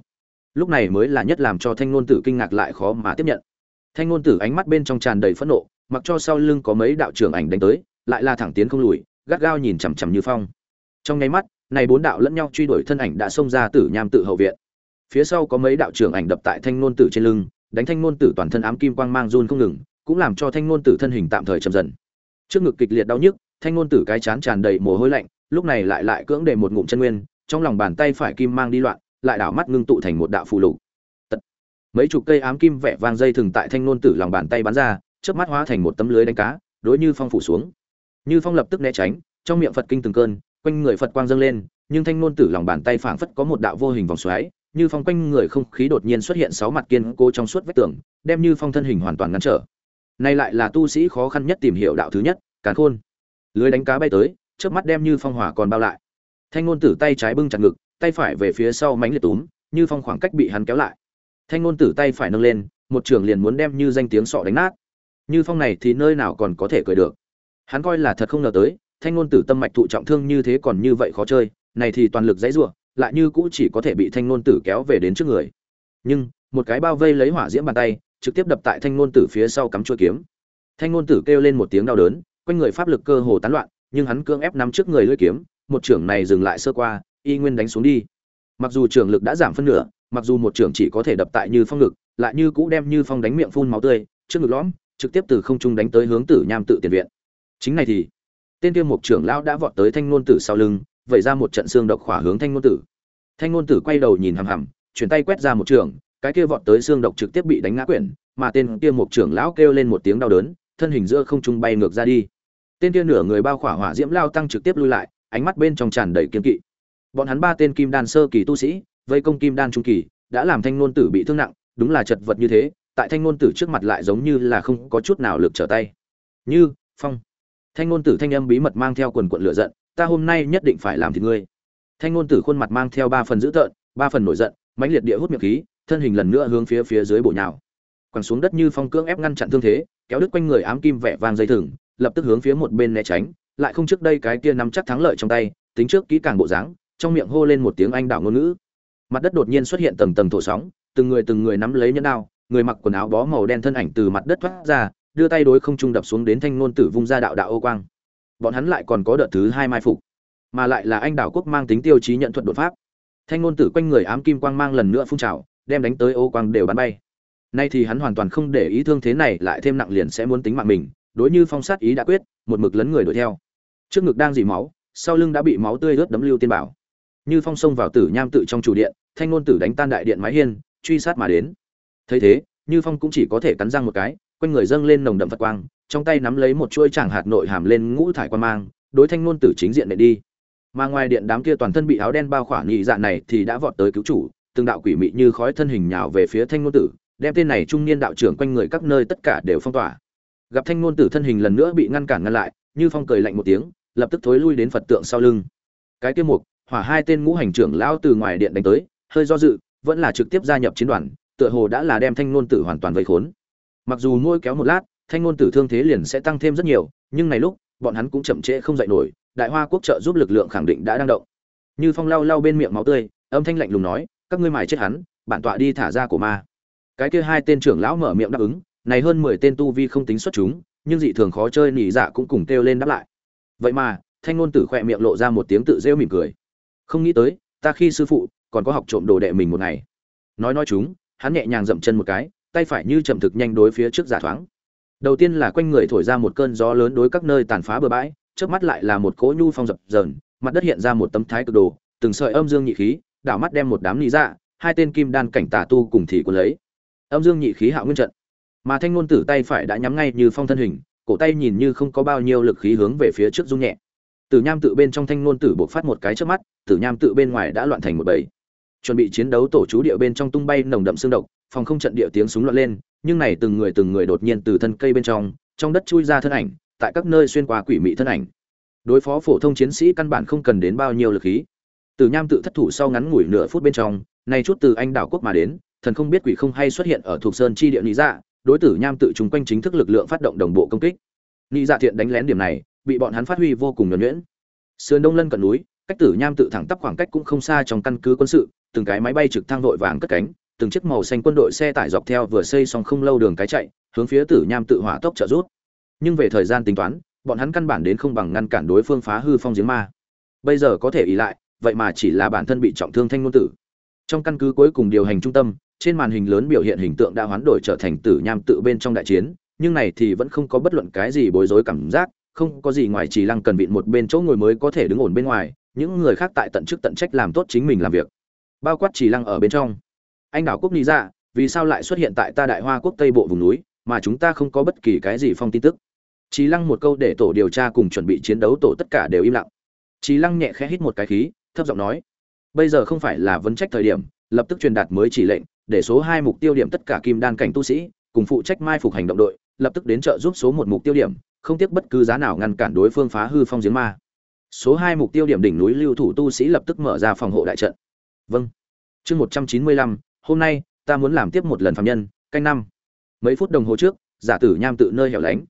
lúc này mới là nhất làm cho thanh ngôn tử kinh ngạc lại khó mà tiếp nhận. Thanh ngôn tử ánh mắt bên trong tràn đầy phẫn nộ, mặc cho sau lưng có mấy đạo trưởng ảnh đánh tới, lại là thẳng tiến không lùi, gắt gao nhìn chằm chằm như phong. Trong nháy mắt, này bốn đạo lẫn nhau truy đuổi thân ảnh đã xông ra tử nham tự hậu viện. Phía sau có mấy đạo trưởng ảnh đập tại thanh ngôn tử trên lưng, đánh thanh ngôn tử toàn thân ám kim quang mang run không ngừng, cũng làm cho thanh ngôn tử thân hình tạm thời chậm dần. Trước ngực kịch liệt đau nhức, thanh ngôn tử cái chán tràn đầy mồ hôi lạnh, lúc này lại lại cưỡng để một ngụm chân nguyên, trong lòng bàn tay phải kim mang đi loạn lại đảo mắt ngưng tụ thành một đạo phù lục. Mấy chục cây ám kim vẽ vang dây thừng tại thanh nôn tử lòng bàn tay bắn ra, chớp mắt hóa thành một tấm lưới đánh cá, đối như phong phủ xuống. Như phong lập tức né tránh, trong miệng phật kinh từng cơn, quanh người phật quang dâng lên, nhưng thanh nôn tử lòng bàn tay phảng phất có một đạo vô hình vòng xoáy, như phong quanh người không khí đột nhiên xuất hiện sáu mặt kiên cố trong suốt vách tường, đem như phong thân hình hoàn toàn ngăn trở. Nay lại là tu sĩ khó khăn nhất tìm hiểu đạo thứ nhất, càn khôn. Lưới đánh cá bay tới, chớp mắt đem như phong hỏa còn bao lại. Thanh ngôn tử tay trái bưng chặt ngực tay phải về phía sau mánh liệt túm, như phong khoảng cách bị hắn kéo lại. Thanh ngôn tử tay phải nâng lên, một trường liền muốn đem như danh tiếng sọ đánh nát. Như phong này thì nơi nào còn có thể cười được. Hắn coi là thật không ngờ tới, thanh ngôn tử tâm mạch thụ trọng thương như thế còn như vậy khó chơi, này thì toàn lực dãy giụa lại như cũ chỉ có thể bị thanh ngôn tử kéo về đến trước người. Nhưng, một cái bao vây lấy hỏa diễm bàn tay, trực tiếp đập tại thanh ngôn tử phía sau cắm chuôi kiếm. Thanh ngôn tử kêu lên một tiếng đau đớn, quanh người pháp lực cơ hồ tán loạn, nhưng hắn cưỡng ép nắm trước người lưỡi kiếm, một trưởng này dừng lại sơ qua y nguyên đánh xuống đi. Mặc dù trưởng lực đã giảm phân nửa mặc dù một trưởng chỉ có thể đập tại như phong lực, lại như cũ đem như phong đánh miệng phun máu tươi trước ngực lõm trực tiếp từ không trung đánh tới hướng tử nham tự tiền viện. Chính này thì tên tiêu mục trưởng lão đã vọt tới thanh ngôn tử sau lưng vẩy ra một trận xương độc khỏa hướng thanh ngôn tử. Thanh ngôn tử quay đầu nhìn hằm hằm chuyển tay quét ra một trường cái kia vọt tới xương độc trực tiếp bị đánh ngã quyển mà tên kia mục trưởng lão kêu lên một tiếng đau đớn thân hình giữa không trung bay ngược ra đi. Tên kia nửa người bao khỏa hỏa diễm lao tăng trực tiếp lui lại ánh mắt bên trong tràn đầy kiên kỵ bọn hắn ba tên kim đan sơ kỳ tu sĩ, vây công kim đan trung kỳ, đã làm thanh ngôn tử bị thương nặng, đúng là chật vật như thế, tại thanh ngôn tử trước mặt lại giống như là không có chút nào lực trở tay. Như, phong. Thanh ngôn tử thanh âm bí mật mang theo quần quận lửa giận, ta hôm nay nhất định phải làm thì ngươi. Thanh ngôn tử khuôn mặt mang theo ba phần dữ tợn, ba phần nổi giận, mãnh liệt địa hút miệng khí, thân hình lần nữa hướng phía phía dưới bổ nhào. Quẳng xuống đất như phong cưỡng ép ngăn chặn thương thế, kéo đứt quanh người ám kim vẽ vàng dây thừng, lập tức hướng phía một bên né tránh, lại không trước đây cái kia nắm chắc thắng lợi trong tay, tính trước kỹ càng bộ dáng trong miệng hô lên một tiếng anh đảo ngôn ngữ. Mặt đất đột nhiên xuất hiện tầng tầng thổ sóng, từng người từng người nắm lấy nhẫn đao, người mặc quần áo bó màu đen thân ảnh từ mặt đất thoát ra, đưa tay đối không trung đập xuống đến thanh ngôn tử vung ra đạo đạo ô quang. Bọn hắn lại còn có đợt thứ hai mai phục, mà lại là anh đảo quốc mang tính tiêu chí nhận thuật đột pháp. Thanh ngôn tử quanh người ám kim quang mang lần nữa phun trào, đem đánh tới ô quang đều bắn bay. Nay thì hắn hoàn toàn không để ý thương thế này, lại thêm nặng liền sẽ muốn tính mạng mình, đối như phong sát ý đã quyết, một mực lấn người đuổi theo. Trước ngực đang dỉ máu, sau lưng đã bị máu tươi ướt đấm lưu tiên bảo như phong xông vào tử nham tự trong chủ điện, thanh ngôn tử đánh tan đại điện mái hiên, truy sát mà đến. Thấy thế, như phong cũng chỉ có thể cắn răng một cái, quanh người dâng lên nồng đậm phật quang, trong tay nắm lấy một chuôi chàng hạt nội hàm lên ngũ thải quan mang, đối thanh ngôn tử chính diện nệ đi. Mà ngoài điện đám kia toàn thân bị áo đen bao khỏa nhị dạ này thì đã vọt tới cứu chủ, từng đạo quỷ mị như khói thân hình nhào về phía thanh ngôn tử, đem tên này trung niên đạo trưởng quanh người các nơi tất cả đều phong tỏa. Gặp thanh ngôn tử thân hình lần nữa bị ngăn cản ngăn lại, như phong cười lạnh một tiếng, lập tức thối lui đến phật tượng sau lưng. Cái kia mục hỏa hai tên ngũ hành trưởng lão từ ngoài điện đánh tới, hơi do dự, vẫn là trực tiếp gia nhập chiến đoàn, tựa hồ đã là đem thanh ngôn tử hoàn toàn vây khốn. Mặc dù nuôi kéo một lát, thanh ngôn tử thương thế liền sẽ tăng thêm rất nhiều, nhưng này lúc, bọn hắn cũng chậm trễ không dậy nổi, đại hoa quốc trợ giúp lực lượng khẳng định đã đang động. Như phong lau lau bên miệng máu tươi, âm thanh lạnh lùng nói, các ngươi mài chết hắn, bản tọa đi thả ra của ma. Cái kia hai tên trưởng lão mở miệng đáp ứng, này hơn mười tên tu vi không tính xuất chúng, nhưng dị thường khó chơi nỉ dạ cũng cùng kêu lên đáp lại. Vậy mà, thanh ngôn tử khỏe miệng lộ ra một tiếng tự rêu mỉm cười không nghĩ tới, ta khi sư phụ còn có học trộm đồ đệ mình một ngày. Nói nói chúng, hắn nhẹ nhàng dậm chân một cái, tay phải như chậm thực nhanh đối phía trước giả thoáng. Đầu tiên là quanh người thổi ra một cơn gió lớn đối các nơi tàn phá bừa bãi trước mắt lại là một cỗ nhu phong dập dờn, mặt đất hiện ra một tấm thái cực đồ, từng sợi âm dương nhị khí, đảo mắt đem một đám lý ra dạ, hai tên kim đan cảnh tà tu cùng thì cuốn lấy. Âm dương nhị khí hạo nguyên trận. Mà thanh ngôn tử tay phải đã nhắm ngay như phong thân hình, cổ tay nhìn như không có bao nhiêu lực khí hướng về phía trước rung nhẹ tử nham tự bên trong thanh ngôn tử buộc phát một cái trước mắt, tử nham tự bên ngoài đã loạn thành một bầy. Chuẩn bị chiến đấu tổ chú địa bên trong tung bay nồng đậm xương độc, phòng không trận địa tiếng súng loạn lên, nhưng này từng người từng người đột nhiên từ thân cây bên trong trong đất chui ra thân ảnh, tại các nơi xuyên qua quỷ mị thân ảnh. Đối phó phổ thông chiến sĩ căn bản không cần đến bao nhiêu lực khí. Tử nham tự thất thủ sau ngắn ngủi nửa phút bên trong, nay chút từ anh đảo quốc mà đến, thần không biết quỷ không hay xuất hiện ở thuộc sơn chi địa lý dạ đối tử nham tự chúng quanh chính thức lực lượng phát động đồng bộ công kích. Lý dạ thiện đánh lén điểm này bị bọn hắn phát huy vô cùng nhuẩn nhuyễn. Sườn đông lân cận núi, cách tử nham tự thẳng tắp khoảng cách cũng không xa trong căn cứ quân sự, từng cái máy bay trực thăng vội vàng cất cánh, từng chiếc màu xanh quân đội xe tải dọc theo vừa xây xong không lâu đường cái chạy, hướng phía tử nham tự hỏa tốc trợ rút. Nhưng về thời gian tính toán, bọn hắn căn bản đến không bằng ngăn cản đối phương phá hư phong giếng ma. Bây giờ có thể ý lại, vậy mà chỉ là bản thân bị trọng thương thanh ngôn tử. Trong căn cứ cuối cùng điều hành trung tâm, trên màn hình lớn biểu hiện hình tượng đã hoán đổi trở thành tử nham tự bên trong đại chiến, nhưng này thì vẫn không có bất luận cái gì bối rối cảm giác không có gì ngoài chỉ lăng cần vịn một bên chỗ ngồi mới có thể đứng ổn bên ngoài những người khác tại tận chức tận trách làm tốt chính mình làm việc. Bao quát chỉ lăng ở bên trong. Anh đảo quốc lý ra vì sao lại xuất hiện tại ta đại hoa quốc tây bộ vùng núi mà chúng ta không có bất kỳ cái gì phong tin tức? Chí Lăng một câu để tổ điều tra cùng chuẩn bị chiến đấu tổ tất cả đều im lặng. Chí Lăng nhẹ khẽ hít một cái khí, thấp giọng nói: "Bây giờ không phải là vấn trách thời điểm, lập tức truyền đạt mới chỉ lệnh, để số hai mục tiêu điểm tất cả kim đan cảnh tu sĩ, cùng phụ trách mai phục hành động đội, lập tức đến trợ giúp số một mục tiêu điểm, không tiếc bất cứ giá nào ngăn cản đối phương phá hư phong giếng ma." Số hai mục tiêu điểm đỉnh núi lưu thủ tu sĩ lập tức mở ra phòng hộ đại trận. "Vâng." Chương một trăm chín mươi lăm, hôm nay ta muốn làm tiếp một lần phạm nhân, canh năm. Mấy phút đồng hồ trước, giả tử nham tự nơi hẻo lánh,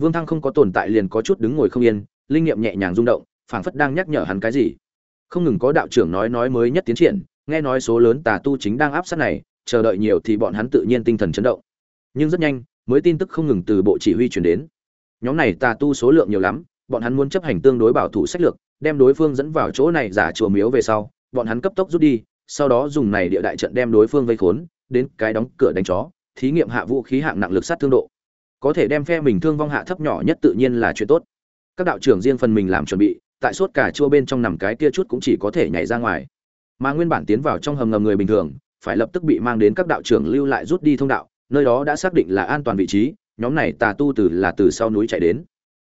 Vương Thăng không có tồn tại liền có chút đứng ngồi không yên, linh nghiệm nhẹ nhàng rung động, phảng phất đang nhắc nhở hắn cái gì. Không ngừng có đạo trưởng nói nói mới nhất tiến triển, nghe nói số lớn tà tu chính đang áp sát này, chờ đợi nhiều thì bọn hắn tự nhiên tinh thần chấn động. Nhưng rất nhanh, mới tin tức không ngừng từ bộ chỉ huy truyền đến. Nhóm này tà tu số lượng nhiều lắm, bọn hắn muốn chấp hành tương đối bảo thủ sách lược, đem đối phương dẫn vào chỗ này giả chùa miếu về sau, bọn hắn cấp tốc rút đi, sau đó dùng này địa đại trận đem đối phương vây khốn, đến cái đóng cửa đánh chó, thí nghiệm hạ vũ khí hạng nặng lực sát thương độ. Có thể đem phe mình thương vong hạ thấp nhỏ nhất tự nhiên là chuyện tốt. Các đạo trưởng riêng phần mình làm chuẩn bị tại suốt cả chua bên trong nằm cái kia chút cũng chỉ có thể nhảy ra ngoài. Mà nguyên bản tiến vào trong hầm ngầm người bình thường phải lập tức bị mang đến các đạo trưởng lưu lại rút đi thông đạo nơi đó đã xác định là an toàn vị trí, nhóm này tà tu từ là từ sau núi chạy đến.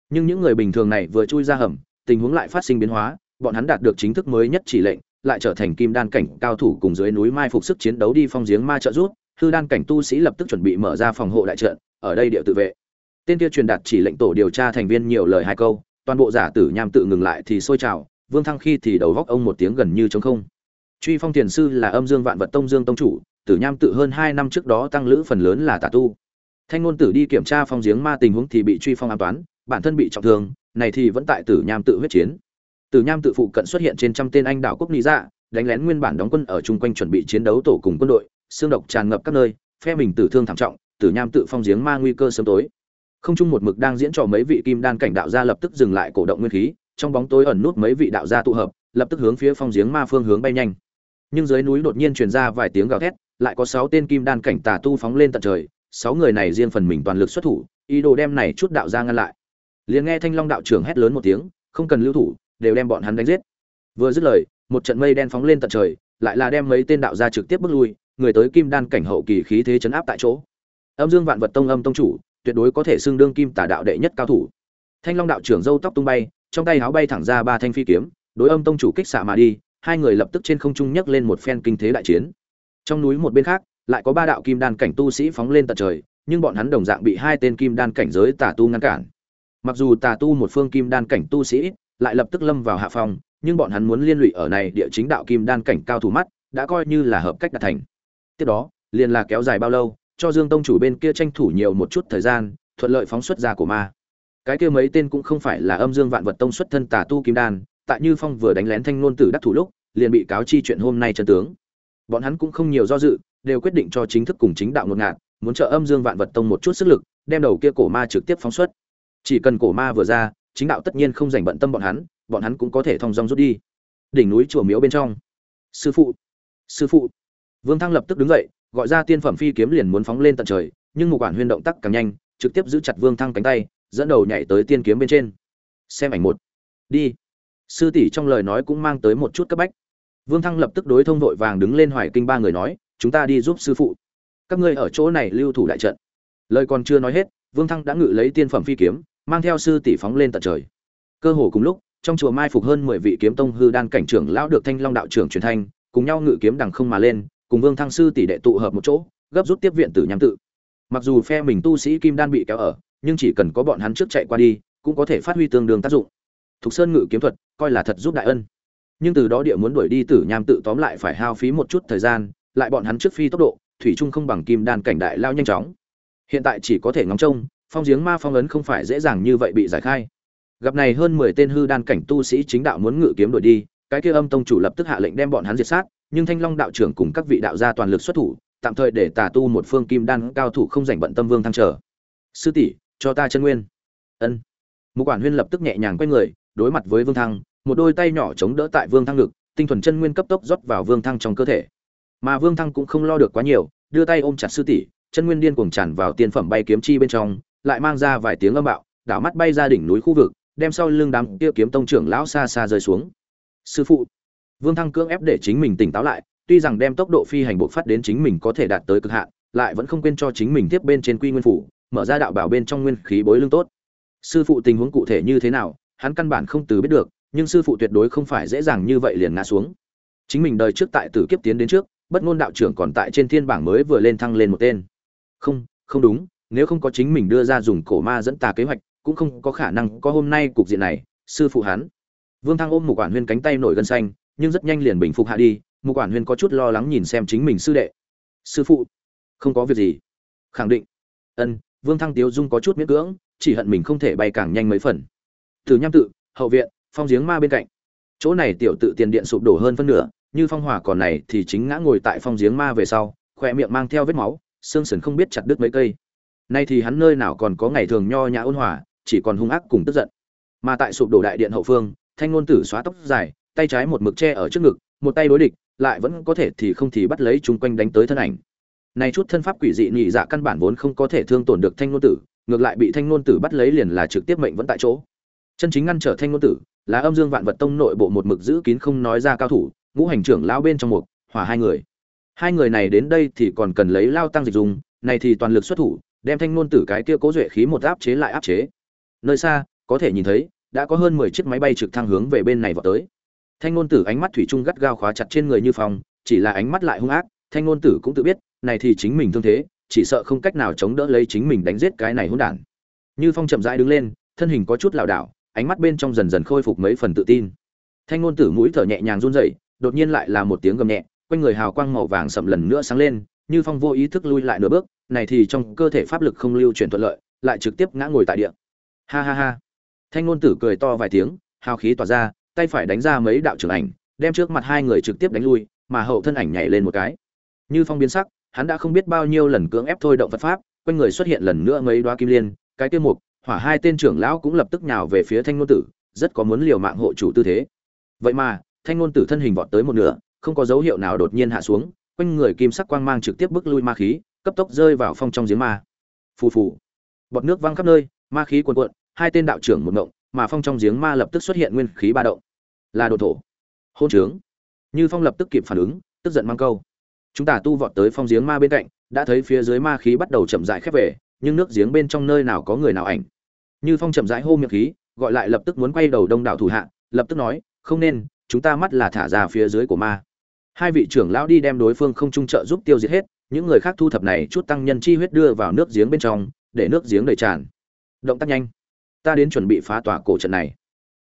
Nhưng những người bình thường này vừa chui ra hầm, tình huống lại phát sinh biến hóa, bọn hắn đạt được chính thức mới nhất chỉ lệnh, lại trở thành kim đan cảnh cao thủ cùng dưới núi mai phục sức chiến đấu đi phong giếng ma trợ rút hư đan cảnh tu sĩ lập tức chuẩn bị mở ra phòng hộ đại trận, ở đây địa tự vệ. Tên kia truyền đạt chỉ lệnh tổ điều tra thành viên nhiều lời hai câu, toàn bộ giả tử nham tự ngừng lại thì sôi trào, vương thăng khi thì đầu góc ông một tiếng gần như trống không. Truy phong tiền sư là âm dương vạn vật tông dương tông chủ tử nham tự hơn hai năm trước đó tăng lữ phần lớn là tà tu. Thanh ngôn tử đi kiểm tra phong giếng ma tình huống thì bị truy phong an toán, bản thân bị trọng thương, này thì vẫn tại tử nham tự huyết chiến. Tử nham tự phụ cận xuất hiện trên trăm tên anh đảo quốc lý dạ đánh lén nguyên bản đóng quân ở chung quanh chuẩn bị chiến đấu tổ cùng quân đội, xương độc tràn ngập các nơi, phe mình tử thương thảm trọng, tử nham tự phong giếng ma nguy cơ sớm tối. Không chung một mực đang diễn trò mấy vị kim đan cảnh đạo gia lập tức dừng lại cổ động nguyên khí, trong bóng tối ẩn nút mấy vị đạo gia tụ hợp, lập tức hướng phía phong giếng ma phương hướng bay nhanh nhưng dưới núi đột nhiên truyền ra vài tiếng gào thét, lại có sáu tên kim đan cảnh tà tu phóng lên tận trời, sáu người này riêng phần mình toàn lực xuất thủ, ý đồ đem này chút đạo gia ngăn lại. Liền nghe thanh long đạo trưởng hét lớn một tiếng, không cần lưu thủ, đều đem bọn hắn đánh giết. Vừa dứt lời, một trận mây đen phóng lên tận trời, lại là đem mấy tên đạo gia trực tiếp bước lui, người tới kim đan cảnh hậu kỳ khí thế chấn áp tại chỗ. Âm dương vạn vật tông âm tông chủ, tuyệt đối có thể xưng đương kim tả đạo đệ nhất cao thủ. Thanh long đạo trưởng dâu tóc tung bay, trong tay áo bay thẳng ra ba thanh phi kiếm, đối âm tông chủ kích xạ mà đi hai người lập tức trên không trung nhấc lên một phen kinh thế đại chiến. Trong núi một bên khác lại có ba đạo kim đan cảnh tu sĩ phóng lên tận trời nhưng bọn hắn đồng dạng bị hai tên kim đan cảnh giới tà tu ngăn cản. Mặc dù tà tu một phương kim đan cảnh tu sĩ lại lập tức lâm vào hạ phong nhưng bọn hắn muốn liên lụy ở này địa chính đạo kim đan cảnh cao thủ mắt đã coi như là hợp cách đạt thành. Tiếp đó liền là kéo dài bao lâu cho Dương tông chủ bên kia tranh thủ nhiều một chút thời gian, thuận lợi phóng xuất ra của ma. Cái kia mấy tên cũng không phải là Âm Dương Vạn Vật tông xuất thân tà tu kim đan, tại Như Phong vừa đánh lén thanh nôn tử đắc thủ lúc, liền bị cáo chi chuyện hôm nay chân tướng. Bọn hắn cũng không nhiều do dự, đều quyết định cho chính thức cùng chính đạo ngột ngạt, muốn trợ Âm Dương Vạn Vật tông một chút sức lực, đem đầu kia cổ ma trực tiếp phóng xuất. Chỉ cần cổ ma vừa ra, chính đạo tất nhiên không dành bận tâm bọn hắn, bọn hắn cũng có thể thông dong rút đi. Đỉnh núi chùa miếu bên trong. Sư phụ, sư phụ. Vương Thăng lập tức đứng dậy, gọi ra tiên phẩm phi kiếm liền muốn phóng lên tận trời nhưng một quản huyên động tác càng nhanh trực tiếp giữ chặt vương thăng cánh tay dẫn đầu nhảy tới tiên kiếm bên trên xem ảnh một đi sư tỷ trong lời nói cũng mang tới một chút cấp bách vương thăng lập tức đối thông vội vàng đứng lên hoài kinh ba người nói chúng ta đi giúp sư phụ các ngươi ở chỗ này lưu thủ đại trận lời còn chưa nói hết vương thăng đã ngự lấy tiên phẩm phi kiếm mang theo sư tỷ phóng lên tận trời cơ hồ cùng lúc trong chùa mai phục hơn mười vị kiếm tông hư đan cảnh trưởng lão được thanh long đạo trưởng truyền thanh cùng nhau ngự kiếm đằng không mà lên cùng Vương Thăng sư tỷ đệ tụ hợp một chỗ, gấp rút tiếp viện tử nhắm tự. Mặc dù phe mình tu sĩ kim đan bị kéo ở, nhưng chỉ cần có bọn hắn trước chạy qua đi, cũng có thể phát huy tương đương tác dụng. Thục Sơn ngự kiếm thuật, coi là thật giúp đại ân. Nhưng từ đó địa muốn đuổi đi tử nham tự tóm lại phải hao phí một chút thời gian, lại bọn hắn trước phi tốc độ, thủy trung không bằng kim đan cảnh đại lao nhanh chóng. Hiện tại chỉ có thể ngóng trông, phong giếng ma phong ấn không phải dễ dàng như vậy bị giải khai. Gặp này hơn 10 tên hư đan cảnh tu sĩ chính đạo muốn ngự kiếm đuổi đi, cái kia âm tông chủ lập tức hạ lệnh đem bọn hắn diệt sát, nhưng Thanh Long đạo trưởng cùng các vị đạo gia toàn lực xuất thủ, tạm thời để tà tu một phương kim đan cao thủ không giành bận tâm Vương Thăng trở. Sư tỷ, cho ta chân nguyên. Ân. Mục quản huyên lập tức nhẹ nhàng quay người, đối mặt với Vương Thăng, một đôi tay nhỏ chống đỡ tại Vương Thăng ngực, tinh thuần chân nguyên cấp tốc rót vào Vương Thăng trong cơ thể. mà vương thăng cũng không lo được quá nhiều đưa tay ôm chặt sư tỷ chân nguyên điên cuồng tràn vào tiên phẩm bay kiếm chi bên trong lại mang ra vài tiếng âm bạo đảo mắt bay ra đỉnh núi khu vực đem sau lưng đám kia kiếm tông trưởng lão xa xa rơi xuống sư phụ vương thăng cưỡng ép để chính mình tỉnh táo lại tuy rằng đem tốc độ phi hành bộ phát đến chính mình có thể đạt tới cực hạn lại vẫn không quên cho chính mình tiếp bên trên quy nguyên phủ mở ra đạo bảo bên trong nguyên khí bối lưng tốt sư phụ tình huống cụ thể như thế nào hắn căn bản không từ biết được nhưng sư phụ tuyệt đối không phải dễ dàng như vậy liền ngã xuống. Chính mình đời trước tại tử kiếp tiến đến trước, bất ngôn đạo trưởng còn tại trên thiên bảng mới vừa lên thăng lên một tên. Không không đúng, nếu không có chính mình đưa ra dùng cổ ma dẫn tà kế hoạch, cũng không có khả năng có hôm nay cục diện này, sư phụ hắn. Vương thăng ôm một quản huyên cánh tay nổi gân xanh, nhưng rất nhanh liền bình phục hạ đi một quản huyên có chút lo lắng nhìn xem chính mình sư đệ. Sư phụ, không có việc gì. Khẳng định. Ân, vương thăng tiếu dung có chút miễn cưỡng, chỉ hận mình không thể bay càng nhanh mấy phần. Từ nham tự, hậu viện phong giếng ma bên cạnh. Chỗ này tiểu tự tiền điện sụp đổ hơn phân nửa, như phong hỏa còn này thì chính ngã ngồi tại phong giếng ma về sau khỏe miệng mang theo vết máu, xương sần không biết chặt đứt mấy cây. Nay thì hắn nơi nào còn có ngày thường nho nhã ôn hòa, chỉ còn hung ác cùng tức giận. Mà tại sụp đổ đại điện hậu phương, thanh ngôn tử xóa tóc dài, tay trái một mực che ở trước ngực, một tay đối địch, lại vẫn có thể thì không thì bắt lấy chúng quanh đánh tới thân ảnh. Này chút thân pháp quỷ dị nhị dạ căn bản vốn không có thể thương tổn được thanh ngôn tử, ngược lại bị thanh ngôn tử bắt lấy liền là trực tiếp mệnh vẫn tại chỗ chân chính ngăn trở thanh ngôn tử là âm dương vạn vật tông nội bộ một mực giữ kín không nói ra cao thủ, ngũ hành trưởng lão bên trong một hỏa hai người. Hai người này đến đây thì còn cần lấy lao tăng dịch dùng, này thì toàn lực xuất thủ, đem thanh ngôn tử cái kia cố duệ khí một áp chế lại áp chế. Nơi xa, có thể nhìn thấy, đã có hơn mười chiếc máy bay trực thăng hướng về bên này vào tới. Thanh ngôn tử ánh mắt thủy chung gắt gao khóa chặt trên người như phong, chỉ là ánh mắt lại hung ác, thanh ngôn tử cũng tự biết, này thì chính mình thương thế, chỉ sợ không cách nào chống đỡ lấy chính mình đánh giết cái này hỗn đản. Như phong chậm rãi đứng lên, thân hình có chút lảo đảo ánh mắt bên trong dần dần khôi phục mấy phần tự tin. Thanh ngôn tử mũi thở nhẹ nhàng run rẩy đột nhiên lại là một tiếng gầm nhẹ quanh người hào quang màu vàng sậm lần nữa sáng lên như phong vô ý thức lui lại nửa bước này thì trong cơ thể pháp lực không lưu chuyển thuận lợi lại trực tiếp ngã ngồi tại địa. Ha ha ha. Thanh ngôn tử cười to vài tiếng hào khí tỏa ra tay phải đánh ra mấy đạo trưởng ảnh đem trước mặt hai người trực tiếp đánh lui mà hậu thân ảnh nhảy lên một cái. Như phong biến sắc hắn đã không biết bao nhiêu lần cưỡng ép thôi động Phật pháp, quanh người xuất hiện lần nữa mấy đóa kim liên, cái kia mục, hỏa hai tên trưởng lão cũng lập tức nhào về phía Thanh ngôn tử, rất có muốn liều mạng hộ chủ tư thế. Vậy mà, Thanh ngôn tử thân hình vọt tới một nửa, không có dấu hiệu nào đột nhiên hạ xuống, quanh người kim sắc quang mang trực tiếp bức lui ma khí, cấp tốc rơi vào phong trong giếng ma. Phù phù. Bọt nước văng khắp nơi, ma khí cuồn cuộn, hai tên đạo trưởng một ngộng, mà phong trong giếng ma lập tức xuất hiện nguyên khí ba động. Là đồ thổ. Hôn trướng. Như Phong lập tức kịp phản ứng, tức giận mang câu chúng ta tu vọt tới phong giếng ma bên cạnh đã thấy phía dưới ma khí bắt đầu chậm rãi khép về nhưng nước giếng bên trong nơi nào có người nào ảnh như phong chậm rãi hô miệng khí, gọi lại lập tức muốn quay đầu đông đảo thủ hạ, lập tức nói, không nên, chúng ta mắt là thả ra phía dưới của ma. Hai vị trưởng lão đi đem đối phương không trung trợ giúp tiêu diệt hết, những người khác thu thập này chút tăng nhân chi huyết đưa vào nước giếng bên trong, để nước giếng đầy tràn. Động tác nhanh. Ta đến chuẩn bị phá tỏa cổ trận này.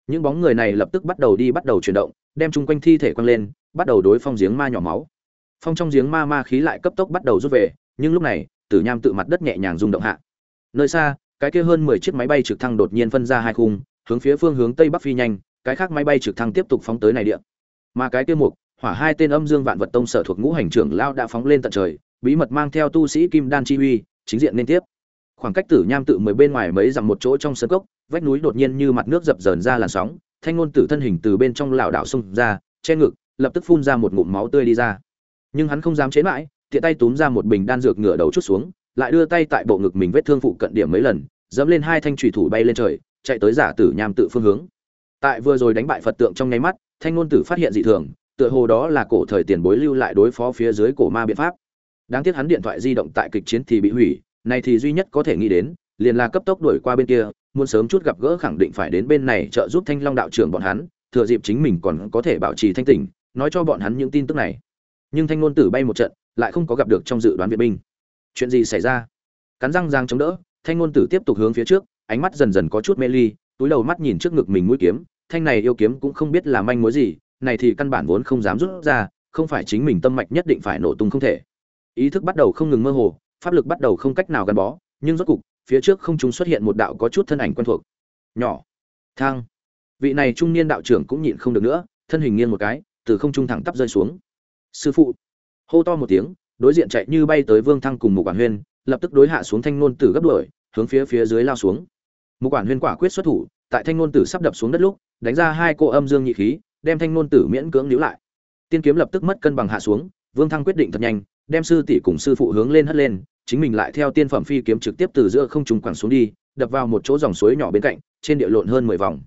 Những bóng người này lập tức bắt đầu đi bắt đầu chuyển động, đem chung quanh thi thể quăng lên, bắt đầu đối phong giếng ma nhỏ máu. Phong trong giếng ma ma khí lại cấp tốc bắt đầu rút về, nhưng lúc này, tử nham tự mặt đất nhẹ nhàng rung động hạ. Nơi xa cái kia hơn mười chiếc máy bay trực thăng đột nhiên phân ra hai khung, hướng phía phương hướng tây bắc phi nhanh, cái khác máy bay trực thăng tiếp tục phóng tới này địa. Mà cái kia mục, hỏa hai tên âm dương vạn vật tông sở thuộc ngũ hành trưởng lao đã phóng lên tận trời, bí mật mang theo tu sĩ kim đan chi huy chính diện liên tiếp. Khoảng cách tử nham tự mười bên ngoài mấy dặm một chỗ trong sân cốc, vách núi đột nhiên như mặt nước dập dờn ra làn sóng, thanh ngôn tử thân hình từ bên trong lảo đảo xung ra, che ngực, lập tức phun ra một ngụm máu tươi đi ra. Nhưng hắn không dám chế mãi, tiện tay túm ra một bình đan dược ngửa đầu chút xuống lại đưa tay tại bộ ngực mình vết thương phụ cận điểm mấy lần, dẫm lên hai thanh trùy thủ bay lên trời, chạy tới giả tử nham tự phương hướng. Tại vừa rồi đánh bại phật tượng trong nháy mắt, thanh ngôn tử phát hiện dị thường, tựa hồ đó là cổ thời tiền bối lưu lại đối phó phía dưới cổ ma biện pháp. Đáng tiếc hắn điện thoại di động tại kịch chiến thì bị hủy, này thì duy nhất có thể nghĩ đến, liền là cấp tốc đuổi qua bên kia, muốn sớm chút gặp gỡ khẳng định phải đến bên này trợ giúp thanh long đạo trưởng bọn hắn, thừa dịp chính mình còn có thể bảo trì thanh tỉnh, nói cho bọn hắn những tin tức này. Nhưng thanh ngôn tử bay một trận, lại không có gặp được trong dự đoán viện binh chuyện gì xảy ra? Cắn răng giang chống đỡ, thanh ngôn tử tiếp tục hướng phía trước, ánh mắt dần dần có chút mê ly, túi đầu mắt nhìn trước ngực mình mũi kiếm, thanh này yêu kiếm cũng không biết là manh mối gì, này thì căn bản vốn không dám rút ra, không phải chính mình tâm mạch nhất định phải nổ tung không thể. Ý thức bắt đầu không ngừng mơ hồ, pháp lực bắt đầu không cách nào gắn bó, nhưng rốt cục, phía trước không chúng xuất hiện một đạo có chút thân ảnh quen thuộc. Nhỏ, thang. Vị này trung niên đạo trưởng cũng nhịn không được nữa, thân hình nghiêng một cái, từ không trung thẳng tắp rơi xuống. Sư phụ. Hô to một tiếng đối diện chạy như bay tới vương thăng cùng Mục quản huyên, lập tức đối hạ xuống thanh Nôn tử gấp đuổi, hướng phía phía dưới lao xuống. Mục quản huyên quả quyết xuất thủ, tại thanh Nôn tử sắp đập xuống đất lúc, đánh ra hai cô âm dương nhị khí, đem thanh Nôn tử miễn cưỡng níu lại. Tiên kiếm lập tức mất cân bằng hạ xuống, vương thăng quyết định thật nhanh, đem sư tỷ cùng sư phụ hướng lên hất lên, chính mình lại theo tiên phẩm phi kiếm trực tiếp từ giữa không trung quẳng xuống đi, đập vào một chỗ dòng suối nhỏ bên cạnh, trên địa lộn hơn mười vòng.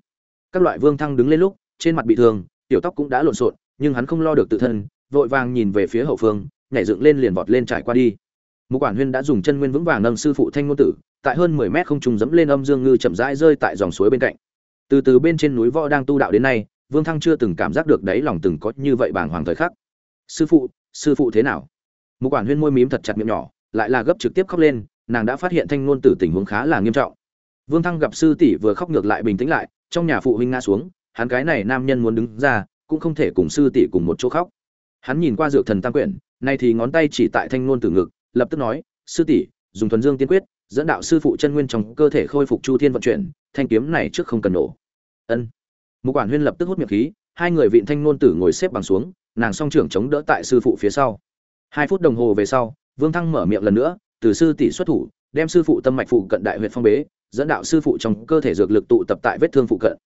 Các loại vương thăng đứng lên lúc, trên mặt bị thương, tiểu tóc cũng đã lộn xộn, nhưng hắn không lo được tự thân, vội vàng nhìn về phía hậu phương nhảy dựng lên liền vọt lên trải qua đi. Mục quản huyên đã dùng chân nguyên vững vàng nâng sư phụ thanh ngôn tử, tại hơn mười mét không trùng dẫm lên âm dương ngư chậm rãi rơi tại dòng suối bên cạnh. Từ từ bên trên núi võ đang tu đạo đến nay, vương thăng chưa từng cảm giác được đấy lòng từng có như vậy bàng hoàng thời khắc. Sư phụ sư phụ thế nào? Mục quản huyên môi mím thật chặt miệng nhỏ, lại là gấp trực tiếp khóc lên, nàng đã phát hiện thanh ngôn tử tình huống khá là nghiêm trọng. Vương thăng gặp sư tỷ vừa khóc ngược lại bình tĩnh lại, trong nhà phụ huynh ngã xuống, hắn cái này nam nhân muốn đứng ra, cũng không thể cùng sư tỷ cùng một chỗ khóc hắn nhìn qua dược thần tam quyển, nay thì ngón tay chỉ tại thanh ngôn tử ngực, lập tức nói, sư tỷ, dùng thuần dương tiên quyết, dẫn đạo sư phụ chân nguyên trong cơ thể khôi phục chu thiên vận chuyển, thanh kiếm này trước không cần nổ. Ân. Một quản huyên lập tức hút miệng khí, hai người vịn thanh ngôn tử ngồi xếp bằng xuống, nàng song trưởng chống đỡ tại sư phụ phía sau. Hai phút đồng hồ về sau, vương thăng mở miệng lần nữa, từ sư tỷ xuất thủ, đem sư phụ tâm mạch phụ cận đại huyện phong bế, dẫn đạo sư phụ trong cơ thể dược lực tụ tập tại vết thương phụ cận.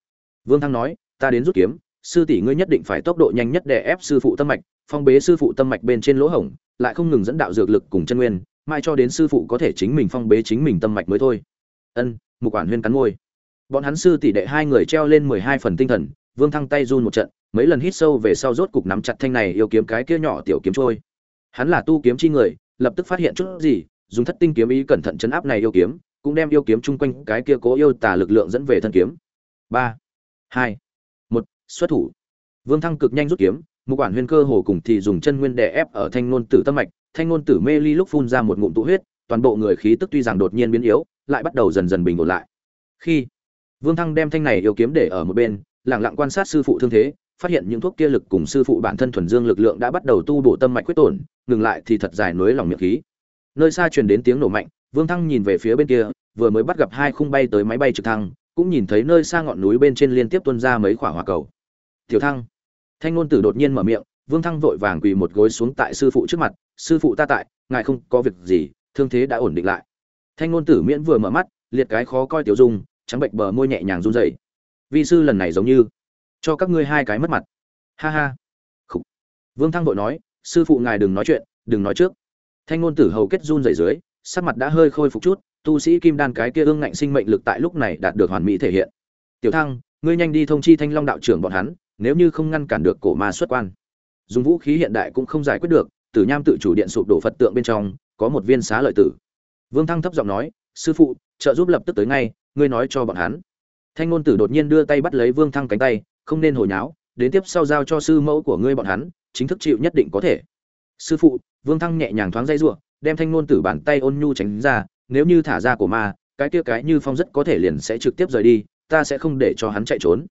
Vương thăng nói, ta đến rút kiếm sư tỷ ngươi nhất định phải tốc độ nhanh nhất để ép sư phụ tâm mạch, phong bế sư phụ tâm mạch bên trên lỗ hổng, lại không ngừng dẫn đạo dược lực cùng chân nguyên, mai cho đến sư phụ có thể chính mình phong bế chính mình tâm mạch mới thôi. Ân, mục quản huyên cắn môi. Bọn hắn sư tỷ đệ hai người treo lên mười hai phần tinh thần, vương thăng tay run một trận, mấy lần hít sâu về sau rốt cục nắm chặt thanh này yêu kiếm cái kia nhỏ tiểu kiếm trôi. Hắn là tu kiếm chi người, lập tức phát hiện chút gì, dùng thất tinh kiếm ý cẩn thận chấn áp này yêu kiếm, cũng đem yêu kiếm chung quanh cái kia cố yêu tả lực lượng dẫn về thân kiếm. Ba, hai xuất thủ. Vương thăng cực nhanh rút kiếm một quản huyên cơ hồ cùng thì dùng chân nguyên đè ép ở thanh ngôn tử tâm mạch. Thanh ngôn tử mê ly lúc phun ra một ngụm tụ huyết, toàn bộ người khí tức tuy rằng đột nhiên biến yếu, lại bắt đầu dần dần bình ổn lại. Khi vương thăng đem thanh này yêu kiếm để ở một bên, lặng lặng quan sát sư phụ thương thế, phát hiện những thuốc kia lực cùng sư phụ bản thân thuần dương lực lượng đã bắt đầu tu bổ tâm mạch quyết tổn, ngừng lại thì thật dài nối lòng miệng khí. Nơi xa truyền đến tiếng nổ mạnh, vương thăng nhìn về phía bên kia, vừa mới bắt gặp hai khung bay tới máy bay trực thăng, cũng nhìn thấy nơi xa ngọn núi bên trên liên tiếp tuôn ra mấy quả hỏa cầu tiểu thăng. Thanh ngôn tử đột nhiên mở miệng, vương thăng vội vàng quỳ một gối xuống tại sư phụ trước mặt, sư phụ ta tại, ngài không có việc gì, thương thế đã ổn định lại. Thanh ngôn tử miễn vừa mở mắt, liệt cái khó coi tiểu dung, trắng bệnh bờ môi nhẹ nhàng run rẩy. Vi sư lần này giống như cho các ngươi hai cái mất mặt. Ha ha. Khủ. vương thăng vội nói, sư phụ ngài đừng nói chuyện, đừng nói trước. Thanh ngôn tử hầu kết run rẩy dưới, sắc mặt đã hơi khôi phục chút, tu sĩ kim đan cái kia ương ngạnh sinh mệnh lực tại lúc này đạt được hoàn mỹ thể hiện. Tiểu thăng, ngươi nhanh đi thông chi thanh long đạo trưởng bọn hắn nếu như không ngăn cản được cổ ma xuất quan. Dùng vũ khí hiện đại cũng không giải quyết được, tử nham tự chủ điện sụp đổ phật tượng bên trong, có một viên xá lợi tử. Vương thăng thấp giọng nói, sư phụ, trợ giúp lập tức tới ngay, ngươi nói cho bọn hắn. Thanh ngôn tử đột nhiên đưa tay bắt lấy vương thăng cánh tay, không nên hồi nháo, đến tiếp sau giao cho sư mẫu của ngươi bọn hắn, chính thức chịu nhất định có thể. Sư phụ, vương thăng nhẹ nhàng thoáng dây giụa, đem thanh ngôn tử bàn tay ôn nhu tránh ra, nếu như thả ra của ma, cái kia cái như phong rất có thể liền sẽ trực tiếp rời đi, ta sẽ không để cho hắn chạy trốn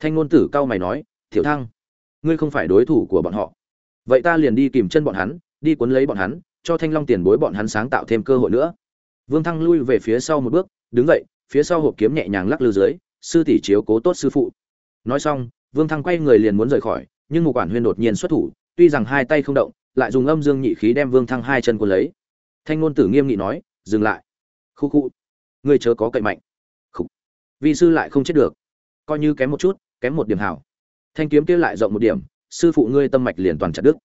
thanh ngôn tử cao mày nói, tiểu thăng, ngươi không phải đối thủ của bọn họ. Vậy ta liền đi kìm chân bọn hắn, đi cuốn lấy bọn hắn, cho thanh long tiền bối bọn hắn sáng tạo thêm cơ hội nữa. Vương thăng lui về phía sau một bước, đứng dậy, phía sau hộp kiếm nhẹ nhàng lắc lư dưới, sư tỷ chiếu cố tốt sư phụ. Nói xong, vương thăng quay người liền muốn rời khỏi, nhưng một quản huyên đột nhiên xuất thủ, tuy rằng hai tay không động, lại dùng âm dương nhị khí đem vương thăng hai chân cuốn lấy. Thanh ngôn tử nghiêm nghị nói, dừng lại. Khu khu ngươi chớ có cậy mạnh. Khủ. vi sư lại không chết được. Coi như kém một chút kém một điểm hảo. Thanh kiếm kia lại rộng một điểm, sư phụ ngươi tâm mạch liền toàn chặt đứt.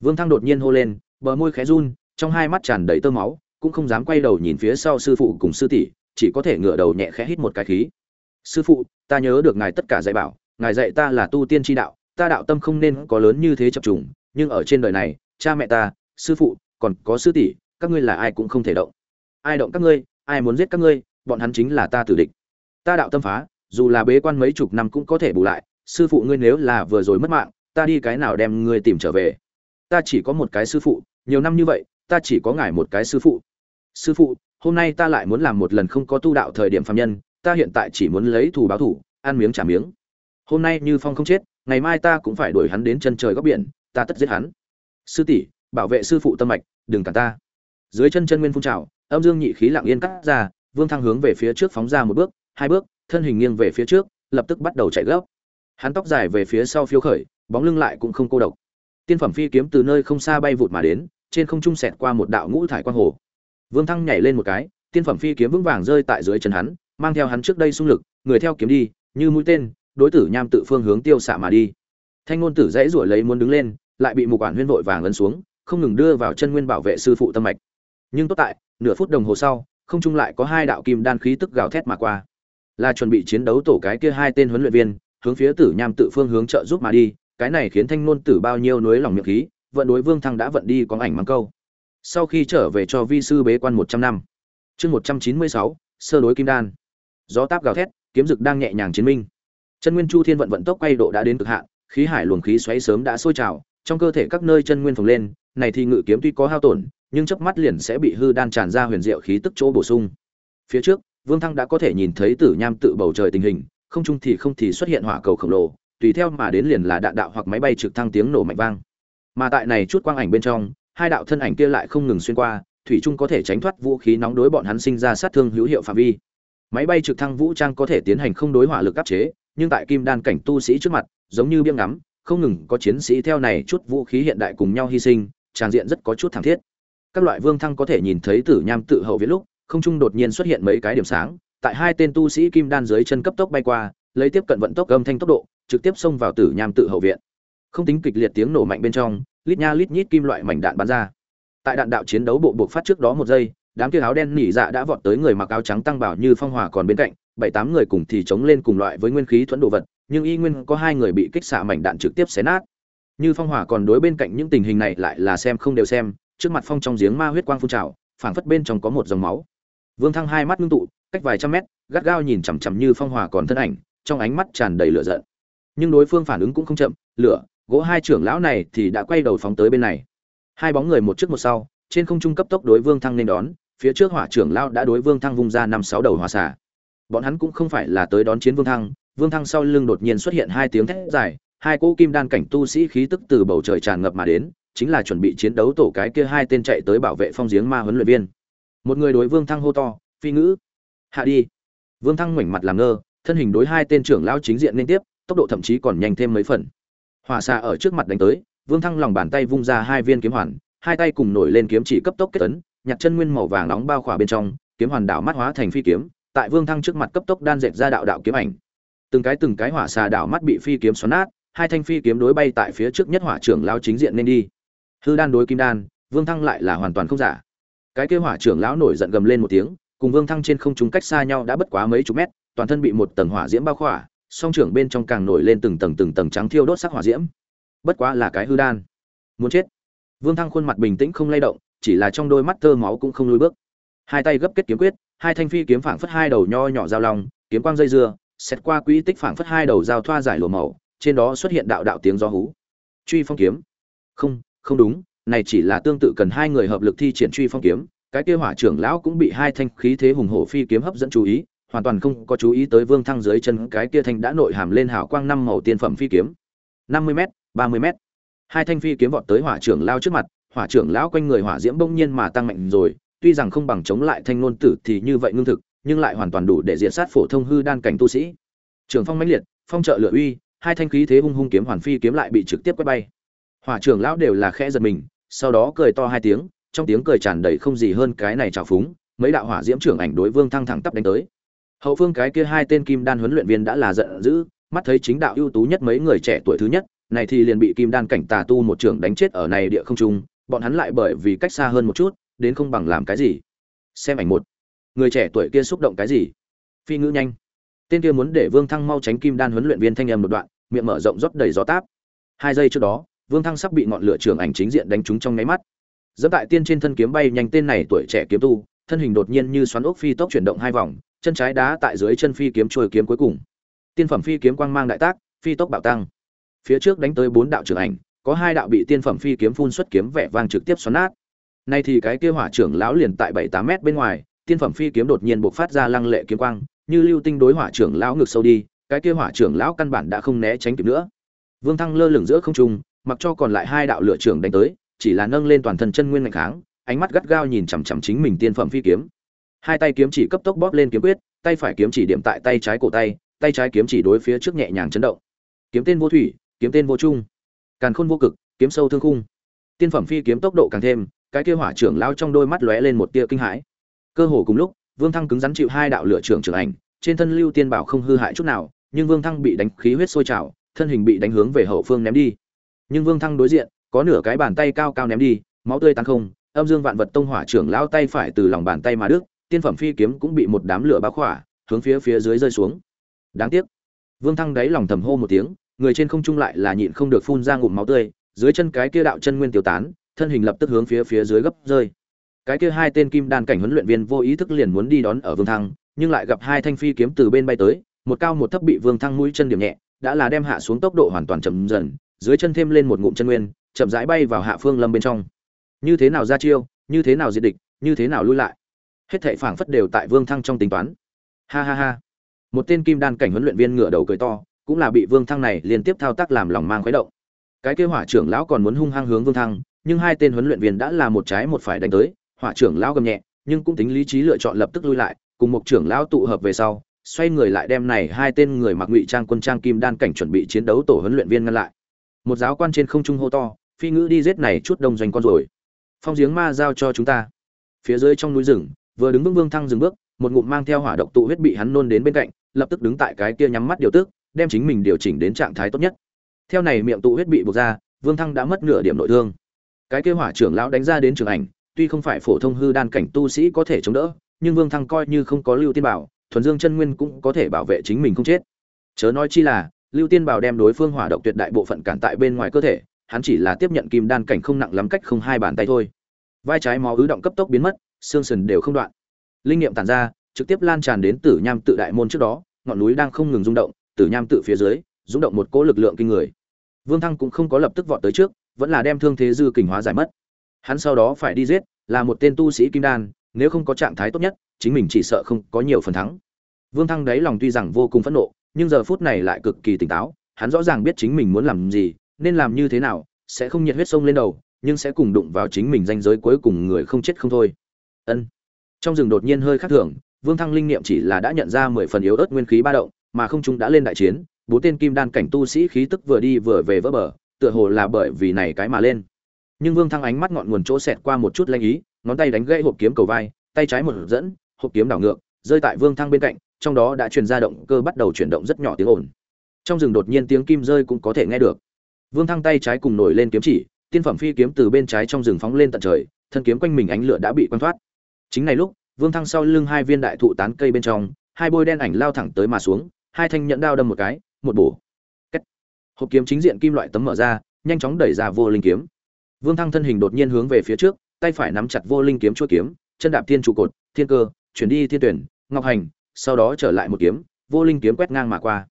Vương thăng đột nhiên hô lên, bờ môi khẽ run, trong hai mắt tràn đầy tơ máu, cũng không dám quay đầu nhìn phía sau sư phụ cùng sư tỷ, chỉ có thể ngửa đầu nhẹ khẽ hít một cái khí. Sư phụ, ta nhớ được ngài tất cả dạy bảo, ngài dạy ta là tu tiên tri đạo, ta đạo tâm không nên có lớn như thế chập trùng, nhưng ở trên đời này, cha mẹ ta, sư phụ, còn có sư tỷ, các ngươi là ai cũng không thể động. Ai động các ngươi, ai muốn giết các ngươi, bọn hắn chính là ta tử địch. Ta đạo tâm phá dù là bế quan mấy chục năm cũng có thể bù lại, sư phụ ngươi nếu là vừa rồi mất mạng, ta đi cái nào đem ngươi tìm trở về? Ta chỉ có một cái sư phụ, nhiều năm như vậy, ta chỉ có ngài một cái sư phụ. Sư phụ, hôm nay ta lại muốn làm một lần không có tu đạo thời điểm phạm nhân, ta hiện tại chỉ muốn lấy thù báo thù, ăn miếng trả miếng. Hôm nay như phong không chết, ngày mai ta cũng phải đuổi hắn đến chân trời góc biển, ta tất giết hắn. Sư tỷ, bảo vệ sư phụ tâm mạch, đừng cả ta. Dưới chân chân nguyên phun trào, âm dương nhị khí lặng yên cắt ra, vương thăng hướng về phía trước phóng ra một bước, hai bước thân hình nghiêng về phía trước, lập tức bắt đầu chạy gấp. Hắn tóc dài về phía sau phiêu khởi, bóng lưng lại cũng không cô độc. Tiên phẩm phi kiếm từ nơi không xa bay vụt mà đến, trên không trung xẹt qua một đạo ngũ thải quang hồ. Vương thăng nhảy lên một cái, tiên phẩm phi kiếm vững vàng rơi tại dưới chân hắn, mang theo hắn trước đây xung lực, người theo kiếm đi, như mũi tên, đối tử nham tự phương hướng tiêu xạ mà đi. Thanh ngôn tử dãy ruổi lấy muốn đứng lên, lại bị mục quản huyên vội vàng ấn xuống, không ngừng đưa vào chân nguyên bảo vệ sư phụ tâm mạch. Nhưng tốt tại, nửa phút đồng hồ sau, không trung lại có hai đạo kim đan khí tức gào thét mà qua là chuẩn bị chiến đấu tổ cái kia hai tên huấn luyện viên, hướng phía tử nham tự phương hướng trợ giúp mà đi, cái này khiến thanh nôn tử bao nhiêu núi lòng miệng khí, vận đối vương thăng đã vận đi có ảnh mắng câu. Sau khi trở về cho vi sư bế quan một trăm năm. Chương một trăm chín mươi sáu, sơ đối kim đan. Gió táp gào thét, kiếm dực đang nhẹ nhàng chiến minh. Chân nguyên chu thiên vận vận tốc quay độ đã đến cực hạn, khí hải luồng khí xoáy sớm đã sôi trào, trong cơ thể các nơi chân nguyên phồng lên, này thì ngự kiếm tuy có hao tổn, nhưng chớp mắt liền sẽ bị hư đan tràn ra huyền diệu khí tức chỗ bổ sung. Phía trước vương thăng đã có thể nhìn thấy tử nham tự bầu trời tình hình, không trung thì không thì xuất hiện hỏa cầu khổng lồ, tùy theo mà đến liền là đạn đạo hoặc máy bay trực thăng tiếng nổ mạnh vang. Mà tại này chút quang ảnh bên trong, hai đạo thân ảnh kia lại không ngừng xuyên qua, thủy trung có thể tránh thoát vũ khí nóng đối bọn hắn sinh ra sát thương hữu hiệu phạm vi. Máy bay trực thăng vũ trang có thể tiến hành không đối hỏa lực áp chế, nhưng tại kim đan cảnh tu sĩ trước mặt, giống như biếng ngắm, không ngừng có chiến sĩ theo này chút vũ khí hiện đại cùng nhau hy sinh, tràn diện rất có chút thảm thiết. Các loại vương thăng có thể nhìn thấy tử nham tự hậu viết lúc không trung đột nhiên xuất hiện mấy cái điểm sáng, tại hai tên tu sĩ kim đan dưới chân cấp tốc bay qua, lấy tiếp cận vận tốc âm thanh tốc độ, trực tiếp xông vào tử nham tự hậu viện. Không tính kịch liệt tiếng nổ mạnh bên trong, lít nha lít nhít kim loại mảnh đạn bắn ra. Tại đạn đạo chiến đấu bộ buộc phát trước đó một giây, đám kia áo đen nỉ dạ đã vọt tới người mặc áo trắng tăng bảo như phong hòa còn bên cạnh, bảy tám người cùng thì chống lên cùng loại với nguyên khí thuẫn đồ vật, nhưng y nguyên có hai người bị kích xạ mảnh đạn trực tiếp xé nát. Như phong hỏa còn đối bên cạnh những tình hình này lại là xem không đều xem, trước mặt phong trong giếng ma huyết quang phun trào, phảng phất bên trong có một dòng máu vương thăng hai mắt ngưng tụ, cách vài trăm mét, gắt gao nhìn chằm chằm như phong hòa còn thân ảnh, trong ánh mắt tràn đầy lửa giận. Nhưng đối phương phản ứng cũng không chậm, lửa, gỗ hai trưởng lão này thì đã quay đầu phóng tới bên này. Hai bóng người một trước một sau, trên không trung cấp tốc đối vương thăng nên đón, phía trước hỏa trưởng lão đã đối vương thăng vung ra năm sáu đầu hỏa xả bọn hắn cũng không phải là tới đón chiến vương thăng vương thăng sau lưng đột nhiên xuất hiện hai tiếng thét dài, hai cỗ kim đan cảnh tu sĩ khí tức từ bầu trời tràn ngập mà đến, chính là chuẩn bị chiến đấu tổ cái kia hai tên chạy tới bảo vệ phong giếng ma huấn luyện viên một người đối vương thăng hô to, phi ngữ, hạ đi. Vương thăng ngoảnh mặt làm ngơ, thân hình đối hai tên trưởng lão chính diện liên tiếp, tốc độ thậm chí còn nhanh thêm mấy phần. Hỏa xạ ở trước mặt đánh tới, vương thăng lòng bàn tay vung ra hai viên kiếm hoàn, hai tay cùng nổi lên kiếm chỉ cấp tốc kết tấn, nhặt chân nguyên màu vàng nóng bao khỏa bên trong, kiếm hoàn đảo mắt hóa thành phi kiếm, tại vương thăng trước mặt cấp tốc đan dệt ra đạo đạo kiếm ảnh. Từng cái từng cái hỏa xà đảo mắt bị phi kiếm xoắn nát, hai thanh phi kiếm đối bay tại phía trước nhất hỏa trưởng lão chính diện nên đi. Hư đan đối kim đan, vương thăng lại là hoàn toàn không giả cái kêu hỏa trưởng lão nổi giận gầm lên một tiếng, cùng vương thăng trên không trung cách xa nhau đã bất quá mấy chục mét, toàn thân bị một tầng hỏa diễm bao khỏa, song trưởng bên trong càng nổi lên từng tầng từng tầng trắng thiêu đốt sắc hỏa diễm. Bất quá là cái hư đan. Muốn chết. Vương thăng khuôn mặt bình tĩnh không lay động, chỉ là trong đôi mắt thơ máu cũng không lùi bước. Hai tay gấp kết kiếm quyết, hai thanh phi kiếm phảng phất hai đầu nho nhỏ dao lòng kiếm quang dây dưa xét qua quỹ tích phảng phất hai đầu dao thoa giải lùa màu, trên đó xuất hiện đạo đạo tiếng gió hú. Truy phong kiếm. Không không đúng này chỉ là tương tự cần hai người hợp lực thi triển truy phong kiếm, cái kia hỏa trưởng lão cũng bị hai thanh khí thế hùng hổ phi kiếm hấp dẫn chú ý, hoàn toàn không có chú ý tới vương thăng dưới chân cái kia thanh đã nội hàm lên hào quang năm màu tiên phẩm phi kiếm. năm mươi m ba mươi m hai thanh phi kiếm vọt tới hỏa trưởng lao trước mặt, hỏa trưởng lão quanh người hỏa diễm bỗng nhiên mà tăng mạnh rồi, tuy rằng không bằng chống lại thanh ngôn tử thì như vậy ngưng thực, nhưng lại hoàn toàn đủ để diện sát phổ thông hư đan cảnh tu sĩ. Trường phong mãnh liệt, phong trợ lửa uy, hai thanh khí thế hung hung kiếm hoàn phi kiếm lại bị trực tiếp quét bay hỏa trưởng lão đều là khẽ giật mình, sau đó cười to hai tiếng, trong tiếng cười tràn đầy không gì hơn cái này trào phúng, mấy đạo hỏa diễm trưởng ảnh đối vương thăng thẳng tắp đánh tới. Hậu phương cái kia hai tên kim đan huấn luyện viên đã là giận dữ, mắt thấy chính đạo ưu tú nhất mấy người trẻ tuổi thứ nhất, này thì liền bị kim đan cảnh tà tu một trưởng đánh chết ở này địa không trung, bọn hắn lại bởi vì cách xa hơn một chút, đến không bằng làm cái gì. Xem ảnh một. Người trẻ tuổi kia xúc động cái gì? Phi ngữ nhanh. Tên kia muốn để vương thăng mau tránh kim đan huấn luyện viên thanh âm một đoạn, miệng mở rộng rót đầy gió táp. Hai giây trước đó vương thăng sắp bị ngọn lửa trường ảnh chính diện đánh trúng trong nháy mắt. Dẫm tại tiên trên thân kiếm bay nhanh tên này tuổi trẻ kiếm tu, thân hình đột nhiên như xoắn ốc phi tốc chuyển động hai vòng, chân trái đá tại dưới chân phi kiếm trôi kiếm cuối cùng. Tiên phẩm phi kiếm quang mang đại tác, phi tốc bạo tăng. Phía trước đánh tới bốn đạo trưởng ảnh, có hai đạo bị tiên phẩm phi kiếm phun xuất kiếm vẻ vang trực tiếp xoắn nát. Nay thì cái kia hỏa trưởng lão liền tại bảy tám mét bên ngoài, tiên phẩm phi kiếm đột nhiên bộc phát ra lăng lệ kiếm quang, như lưu tinh đối hỏa trưởng lão ngược sâu đi, cái kia hỏa trưởng lão căn bản đã không né tránh kịp nữa. Vương thăng lơ lửng giữa không trung mặc cho còn lại hai đạo lửa trưởng đánh tới, chỉ là nâng lên toàn thân chân nguyên mạnh kháng, ánh mắt gắt gao nhìn chằm chằm chính mình tiên phẩm phi kiếm. Hai tay kiếm chỉ cấp tốc bóp lên kiếm quyết, tay phải kiếm chỉ điểm tại tay trái cổ tay tay trái kiếm chỉ đối phía trước nhẹ nhàng chấn động. Kiếm tên vô thủy, kiếm tên vô trung. Càn khôn vô cực, kiếm sâu thương khung. Tiên phẩm phi kiếm tốc độ càng thêm, cái kia hỏa trưởng lao trong đôi mắt lóe lên một tia kinh hãi. Cơ hồ cùng lúc, vương thăng cứng rắn chịu hai đạo lửa trưởng trưởng ảnh, trên thân lưu tiên bảo không hư hại chút nào, nhưng vương thăng bị đánh khí huyết sôi trào, thân hình bị đánh hướng về hậu phương ném đi nhưng vương thăng đối diện, có nửa cái bàn tay cao cao ném đi, máu tươi tán không, âm dương vạn vật tông hỏa trưởng lao tay phải từ lòng bàn tay mà đức tiên phẩm phi kiếm cũng bị một đám lửa bá khỏa, hướng phía phía dưới rơi xuống. Đáng tiếc. Vương thăng đáy lòng thầm hô một tiếng, người trên không trung lại là nhịn không được phun ra ngụm máu tươi, dưới chân cái kia đạo chân nguyên tiêu tán, thân hình lập tức hướng phía phía dưới gấp rơi. Cái kia hai tên kim đan cảnh huấn luyện viên vô ý thức liền muốn đi đón ở vương thăng, nhưng lại gặp hai thanh phi kiếm từ bên bay tới, một cao một thấp bị vương thăng mũi chân điểm nhẹ, đã là đem hạ xuống tốc độ hoàn toàn chậm dần dưới chân thêm lên một ngụm chân nguyên, chậm rãi bay vào hạ phương lâm bên trong. Như thế nào ra chiêu, như thế nào diệt địch, như thế nào lui lại? Hết thảy phảng phất đều tại vương thăng trong tính toán. Ha ha ha. Một tên kim đan cảnh huấn luyện viên ngửa đầu cười to, cũng là bị vương thăng này liên tiếp thao tác làm lòng mang khuấy động. Cái kế hỏa trưởng lão còn muốn hung hăng hướng vương thăng, nhưng hai tên huấn luyện viên đã là một trái một phải đánh tới, hỏa trưởng lão gầm nhẹ, nhưng cũng tính lý trí lựa chọn lập tức lui lại, cùng một trưởng lão tụ hợp về sau, xoay người lại đem này hai tên người mặc ngụy trang quân trang kim đan cảnh chuẩn bị chiến đấu tổ huấn luyện viên ngăn lại một giáo quan trên không trung hô to, phi ngữ đi giết này chút đông doanh con rồi. Phong giếng ma giao cho chúng ta. Phía dưới trong núi rừng, vừa đứng vững vương thăng dừng bước, một ngụm mang theo hỏa độc tụ huyết bị hắn nôn đến bên cạnh, lập tức đứng tại cái kia nhắm mắt điều tức, đem chính mình điều chỉnh đến trạng thái tốt nhất. Theo này miệng tụ huyết bị buộc ra, vương thăng đã mất nửa điểm nội thương. Cái kia hỏa trưởng lão đánh ra đến trường ảnh, tuy không phải phổ thông hư đan cảnh tu sĩ có thể chống đỡ, nhưng vương thăng coi như không có lưu tiên bảo, thuần dương chân nguyên cũng có thể bảo vệ chính mình không chết. Chớ nói chi là lưu tiên bảo đem đối phương hỏa độc tuyệt đại bộ phận cản tại bên ngoài cơ thể, hắn chỉ là tiếp nhận kim đan cảnh không nặng lắm cách không hai bàn tay thôi. Vai trái máu ứ động cấp tốc biến mất, xương sườn đều không đoạn. Linh nghiệm tản ra, trực tiếp lan tràn đến tử nham tự đại môn trước đó, ngọn núi đang không ngừng rung động, tử nham tự phía dưới, rung động một cỗ lực lượng kinh người. Vương thăng cũng không có lập tức vọt tới trước, vẫn là đem thương thế dư kình hóa giải mất. Hắn sau đó phải đi giết, là một tên tu sĩ kim đan, nếu không có trạng thái tốt nhất, chính mình chỉ sợ không có nhiều phần thắng. Vương thăng đáy lòng tuy rằng vô cùng phẫn nộ nhưng giờ phút này lại cực kỳ tỉnh táo, hắn rõ ràng biết chính mình muốn làm gì, nên làm như thế nào, sẽ không nhiệt huyết sông lên đầu, nhưng sẽ cùng đụng vào chính mình danh giới cuối cùng người không chết không thôi. Ân. Trong rừng đột nhiên hơi khác thường, vương thăng linh niệm chỉ là đã nhận ra mười phần yếu ớt nguyên khí ba động, mà không chúng đã lên đại chiến, bốn tên kim đan cảnh tu sĩ khí tức vừa đi vừa về vỡ bờ, tựa hồ là bởi vì này cái mà lên. Nhưng vương thăng ánh mắt ngọn nguồn chỗ xẹt qua một chút lanh ý, ngón tay đánh gãy hộp kiếm cầu vai, tay trái một dẫn, hộp kiếm đảo ngược, rơi tại vương thăng bên cạnh trong đó đã truyền ra động cơ bắt đầu chuyển động rất nhỏ tiếng ồn. Trong rừng đột nhiên tiếng kim rơi cũng có thể nghe được. Vương thăng tay trái cùng nổi lên kiếm chỉ, tiên phẩm phi kiếm từ bên trái trong rừng phóng lên tận trời, thân kiếm quanh mình ánh lửa đã bị quan thoát. Chính này lúc, vương thăng sau lưng hai viên đại thụ tán cây bên trong, hai bôi đen ảnh lao thẳng tới mà xuống, hai thanh nhẫn đao đâm một cái, một bổ. Cách. hộp kiếm chính diện kim loại tấm mở ra, nhanh chóng đẩy ra vô linh kiếm. Vương thăng thân hình đột nhiên hướng về phía trước, tay phải nắm chặt vô linh kiếm chuôi kiếm, chân đạp thiên trụ cột, thiên cơ, chuyển đi thiên tuyển, ngọc hành sau đó trở lại một kiếm, vô linh kiếm quét ngang mà qua.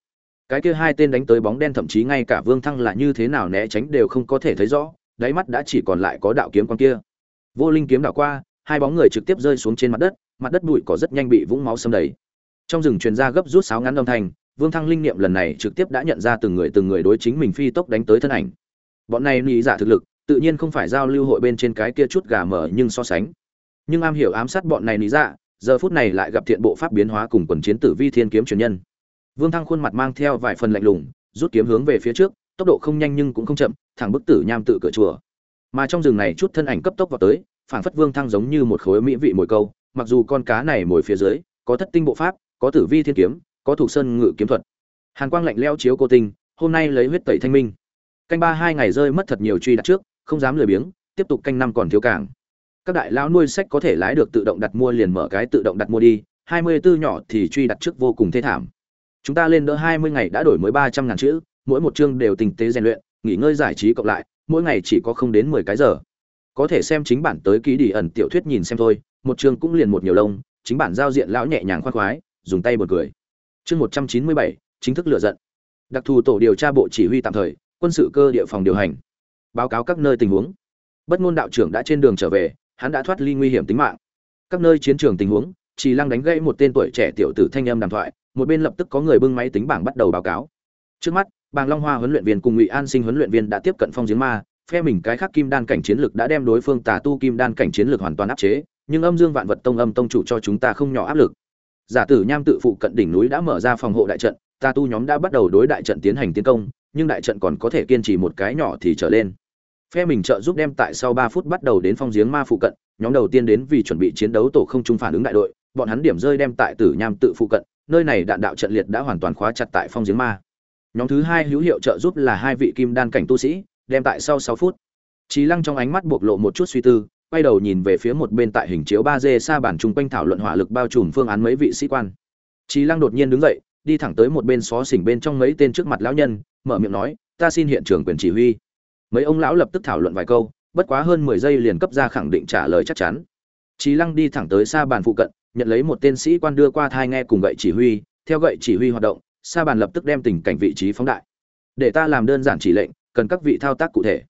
Cái kia hai tên đánh tới bóng đen thậm chí ngay cả vương thăng là như thế nào né tránh đều không có thể thấy rõ, đáy mắt đã chỉ còn lại có đạo kiếm con kia. Vô linh kiếm đảo qua, hai bóng người trực tiếp rơi xuống trên mặt đất mặt đất bụi cỏ rất nhanh bị vũng máu xâm đầy. Trong rừng truyền ra gấp rút sáo ngắn âm thanh, vương thăng linh niệm lần này trực tiếp đã nhận ra từng người từng người đối chính mình phi tốc đánh tới thân ảnh. Bọn này nghĩ giả dạ thực lực, tự nhiên không phải giao lưu hội bên trên cái kia chút gà mở nhưng so sánh. Nhưng am hiểu ám sát bọn này lý dạ giờ phút này lại gặp thiện bộ pháp biến hóa cùng quần chiến tử vi thiên kiếm truyền nhân. Vương thăng khuôn mặt mang theo vài phần lạnh lùng, rút kiếm hướng về phía trước, tốc độ không nhanh nhưng cũng không chậm, thẳng bức tử nham tự cửa chùa. Mà trong rừng này chút thân ảnh cấp tốc vào tới phản phất vương thăng giống như một khối mỹ vị mồi câu, mặc dù con cá này mồi phía dưới, có thất tinh bộ pháp, có tử vi thiên kiếm, có thủ sơn ngự kiếm thuật. Hàn quang lạnh leo chiếu cô tinh, hôm nay lấy huyết tẩy thanh minh. Canh ba hai ngày rơi mất thật nhiều truy đặt trước, không dám lười biếng, tiếp tục canh năm còn thiếu cảng các đại lão nuôi sách có thể lái được tự động đặt mua liền mở cái tự động đặt mua đi, hai mươi 24 nhỏ thì truy đặt trước vô cùng thê thảm. Chúng ta lên đỡ hai mươi ngày đã đổi mới ba trăm ngàn chữ, mỗi một chương đều tinh tế rèn luyện, nghỉ ngơi giải trí cộng lại, mỗi ngày chỉ có không đến mười cái giờ. Có thể xem chính bản tới ký đi ẩn tiểu thuyết nhìn xem thôi, một chương cũng liền một nhiều lông, chính bản giao diện lão nhẹ nhàng khoan khoái, dùng tay bật cười. Chương một trăm chín mươi bảy, chính thức lựa giận. Đặc thù tổ điều tra bộ chỉ huy tạm thời, quân sự cơ địa phòng điều hành. Báo cáo các nơi tình huống. Bất ngôn đạo trưởng đã trên đường trở về hắn đã thoát ly nguy hiểm tính mạng. Các nơi chiến trường tình huống chỉ lăng đánh gãy một tên tuổi trẻ tiểu tử thanh âm đàm thoại, một bên lập tức có người bưng máy tính bảng bắt đầu báo cáo. Trước mắt, bàng long hoa huấn luyện viên cùng ngụy an sinh huấn luyện viên đã tiếp cận phong giếng ma, phe mình cái khác kim đan cảnh chiến lực đã đem đối phương tà tu kim đan cảnh chiến lực hoàn toàn áp chế, nhưng âm dương vạn vật tông âm tông chủ cho chúng ta không nhỏ áp lực. Giả tử nham tự phụ cận đỉnh núi đã mở ra phòng hộ đại trận, tà tu nhóm đã bắt đầu đối đại trận tiến hành tiến công, nhưng đại trận còn có thể kiên trì một cái nhỏ thì trở lên phe mình trợ giúp đem tại sau ba phút bắt đầu đến phong giếng ma phụ cận nhóm đầu tiên đến vì chuẩn bị chiến đấu tổ không trung phản ứng đại đội bọn hắn điểm rơi đem tại tử nham tự phụ cận nơi này đạn đạo trận liệt đã hoàn toàn khóa chặt tại phong giếng ma nhóm thứ hai hữu hiệu trợ giúp là hai vị kim đan cảnh tu sĩ đem tại sau sáu phút Trí Lăng trong ánh mắt bộc lộ một chút suy tư, quay đầu nhìn về phía một bên tại hình chiếu 3D xa bản trung quanh thảo luận hỏa lực bao trùm phương án mấy vị sĩ quan. Trí Lăng đột nhiên đứng dậy, đi thẳng tới một bên xó xỉnh bên trong mấy tên trước mặt lão nhân, mở miệng nói, "Ta xin hiện trường quyền chỉ huy." Mấy ông lão lập tức thảo luận vài câu, bất quá hơn 10 giây liền cấp ra khẳng định trả lời chắc chắn. Trí Lăng đi thẳng tới xa bàn phụ cận, nhận lấy một tên sĩ quan đưa qua thai nghe cùng gậy chỉ huy, theo gậy chỉ huy hoạt động, xa bàn lập tức đem tình cảnh vị trí phóng đại. Để ta làm đơn giản chỉ lệnh, cần các vị thao tác cụ thể.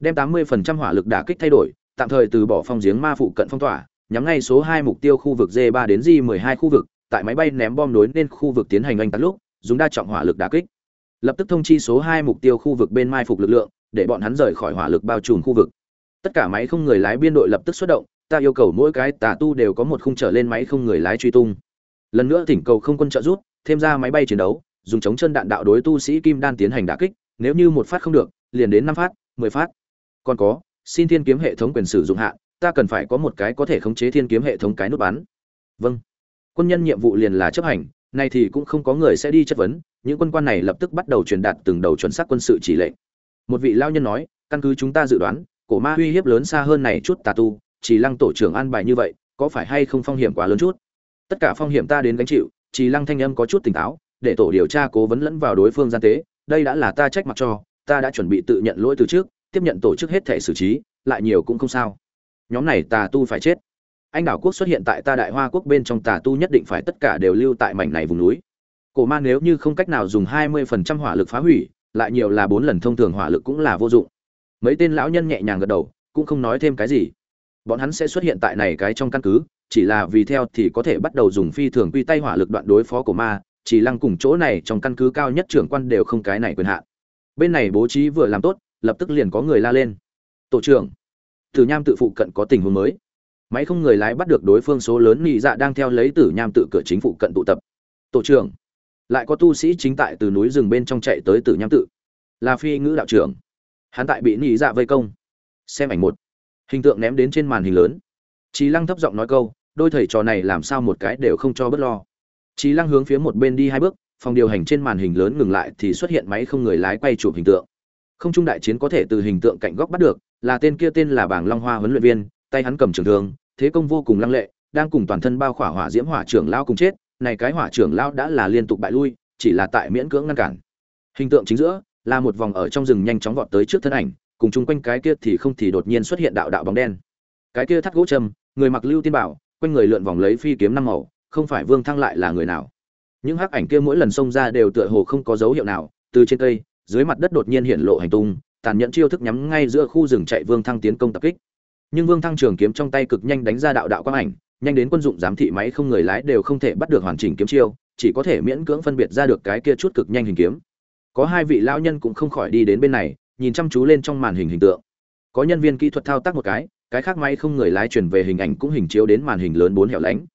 Đem 80% hỏa lực đả kích thay đổi, tạm thời từ bỏ phong giếng ma phụ cận phong tỏa, nhắm ngay số hai mục tiêu khu vực D ba đến D mười hai khu vực, tại máy bay ném bom đối nên khu vực tiến hành oanh tắt lúc, dùng đa trọng hỏa lực đả kích. Lập tức thông chi số hai mục tiêu khu vực bên mai phục lực lượng, để bọn hắn rời khỏi hỏa lực bao trùm khu vực. Tất cả máy không người lái biên đội lập tức xuất động, ta yêu cầu mỗi cái tà tu đều có một khung trở lên máy không người lái truy tung. Lần nữa thỉnh cầu không quân trợ rút, thêm ra máy bay chiến đấu, dùng chống chân đạn đạo đối tu sĩ kim đan tiến hành đả kích, nếu như một phát không được, liền đến năm phát, 10 phát. Còn có, xin thiên kiếm hệ thống quyền sử dụng hạ, ta cần phải có một cái có thể khống chế thiên kiếm hệ thống cái nút bắn. Vâng. Quân nhân nhiệm vụ liền là chấp hành, nay thì cũng không có người sẽ đi chất vấn, những quân quan này lập tức bắt đầu truyền đạt từng đầu chuẩn xác quân sự chỉ lệnh. Một vị lao nhân nói, căn cứ chúng ta dự đoán, cổ ma uy hiếp lớn xa hơn này chút tà tu, chỉ lăng tổ trưởng an bài như vậy, có phải hay không phong hiểm quá lớn chút? Tất cả phong hiểm ta đến gánh chịu, chỉ lăng thanh âm có chút tỉnh táo, để tổ điều tra cố vấn lẫn vào đối phương gian tế, đây đã là ta trách mặc cho, ta đã chuẩn bị tự nhận lỗi từ trước, tiếp nhận tổ chức hết thể xử trí, lại nhiều cũng không sao. Nhóm này tà tu phải chết. Anh đảo quốc xuất hiện tại ta Đại Hoa quốc bên trong tà tu nhất định phải tất cả đều lưu tại mảnh này vùng núi. Cổ ma nếu như không cách nào dùng 20% hỏa lực phá hủy, lại nhiều là bốn lần thông thường hỏa lực cũng là vô dụng. Mấy tên lão nhân nhẹ nhàng gật đầu, cũng không nói thêm cái gì. Bọn hắn sẽ xuất hiện tại này cái trong căn cứ, chỉ là vì theo thì có thể bắt đầu dùng phi thường quy tay hỏa lực đoạn đối phó của ma, chỉ lăng cùng chỗ này trong căn cứ cao nhất trưởng quan đều không cái này quyền hạn. Bên này bố trí vừa làm tốt, lập tức liền có người la lên. Tổ trưởng, Tử Nham tự phụ cận có tình huống mới. Máy không người lái bắt được đối phương số lớn nhị dạ đang theo lấy Tử Nham tự cửa chính phụ cận tụ tập. Tổ trưởng, lại có tu sĩ chính tại từ núi rừng bên trong chạy tới Tử Nham tự. Là phi ngữ đạo trưởng. Hắn tại bị nhị dạ vây công. Xem ảnh một. Hình tượng ném đến trên màn hình lớn. trí Lăng thấp giọng nói câu, đôi thầy trò này làm sao một cái đều không cho bất lo. trí Lăng hướng phía một bên đi hai bước, phòng điều hành trên màn hình lớn ngừng lại thì xuất hiện máy không người lái quay chụp hình tượng. Không trung đại chiến có thể từ hình tượng cạnh góc bắt được, là tên kia tên là Bảng Long Hoa huấn luyện viên, tay hắn cầm trường thương, thế công vô cùng lăng lệ, đang cùng toàn thân bao khỏa hỏa diễm hỏa trưởng lao cùng chết, này cái hỏa trưởng lão đã là liên tục bại lui, chỉ là tại miễn cưỡng ngăn cản. Hình tượng chính giữa là một vòng ở trong rừng nhanh chóng vọt tới trước thân ảnh, cùng chung quanh cái kia thì không thì đột nhiên xuất hiện đạo đạo bóng đen. Cái kia thắt gỗ trầm, người mặc lưu tiên bảo, quanh người lượn vòng lấy phi kiếm năm màu, không phải Vương Thăng lại là người nào. Những hắc ảnh kia mỗi lần xông ra đều tựa hồ không có dấu hiệu nào, từ trên cây, dưới mặt đất đột nhiên hiện lộ hành tung, tàn nhẫn chiêu thức nhắm ngay giữa khu rừng chạy Vương Thăng tiến công tập kích. Nhưng Vương Thăng trường kiếm trong tay cực nhanh đánh ra đạo đạo quang ảnh, nhanh đến quân dụng giám thị máy không người lái đều không thể bắt được hoàn chỉnh kiếm chiêu, chỉ có thể miễn cưỡng phân biệt ra được cái kia chút cực nhanh hình kiếm. Có hai vị lão nhân cũng không khỏi đi đến bên này, nhìn chăm chú lên trong màn hình hình tượng. Có nhân viên kỹ thuật thao tác một cái, cái khác máy không người lái truyền về hình ảnh cũng hình chiếu đến màn hình lớn bốn hẻo lánh.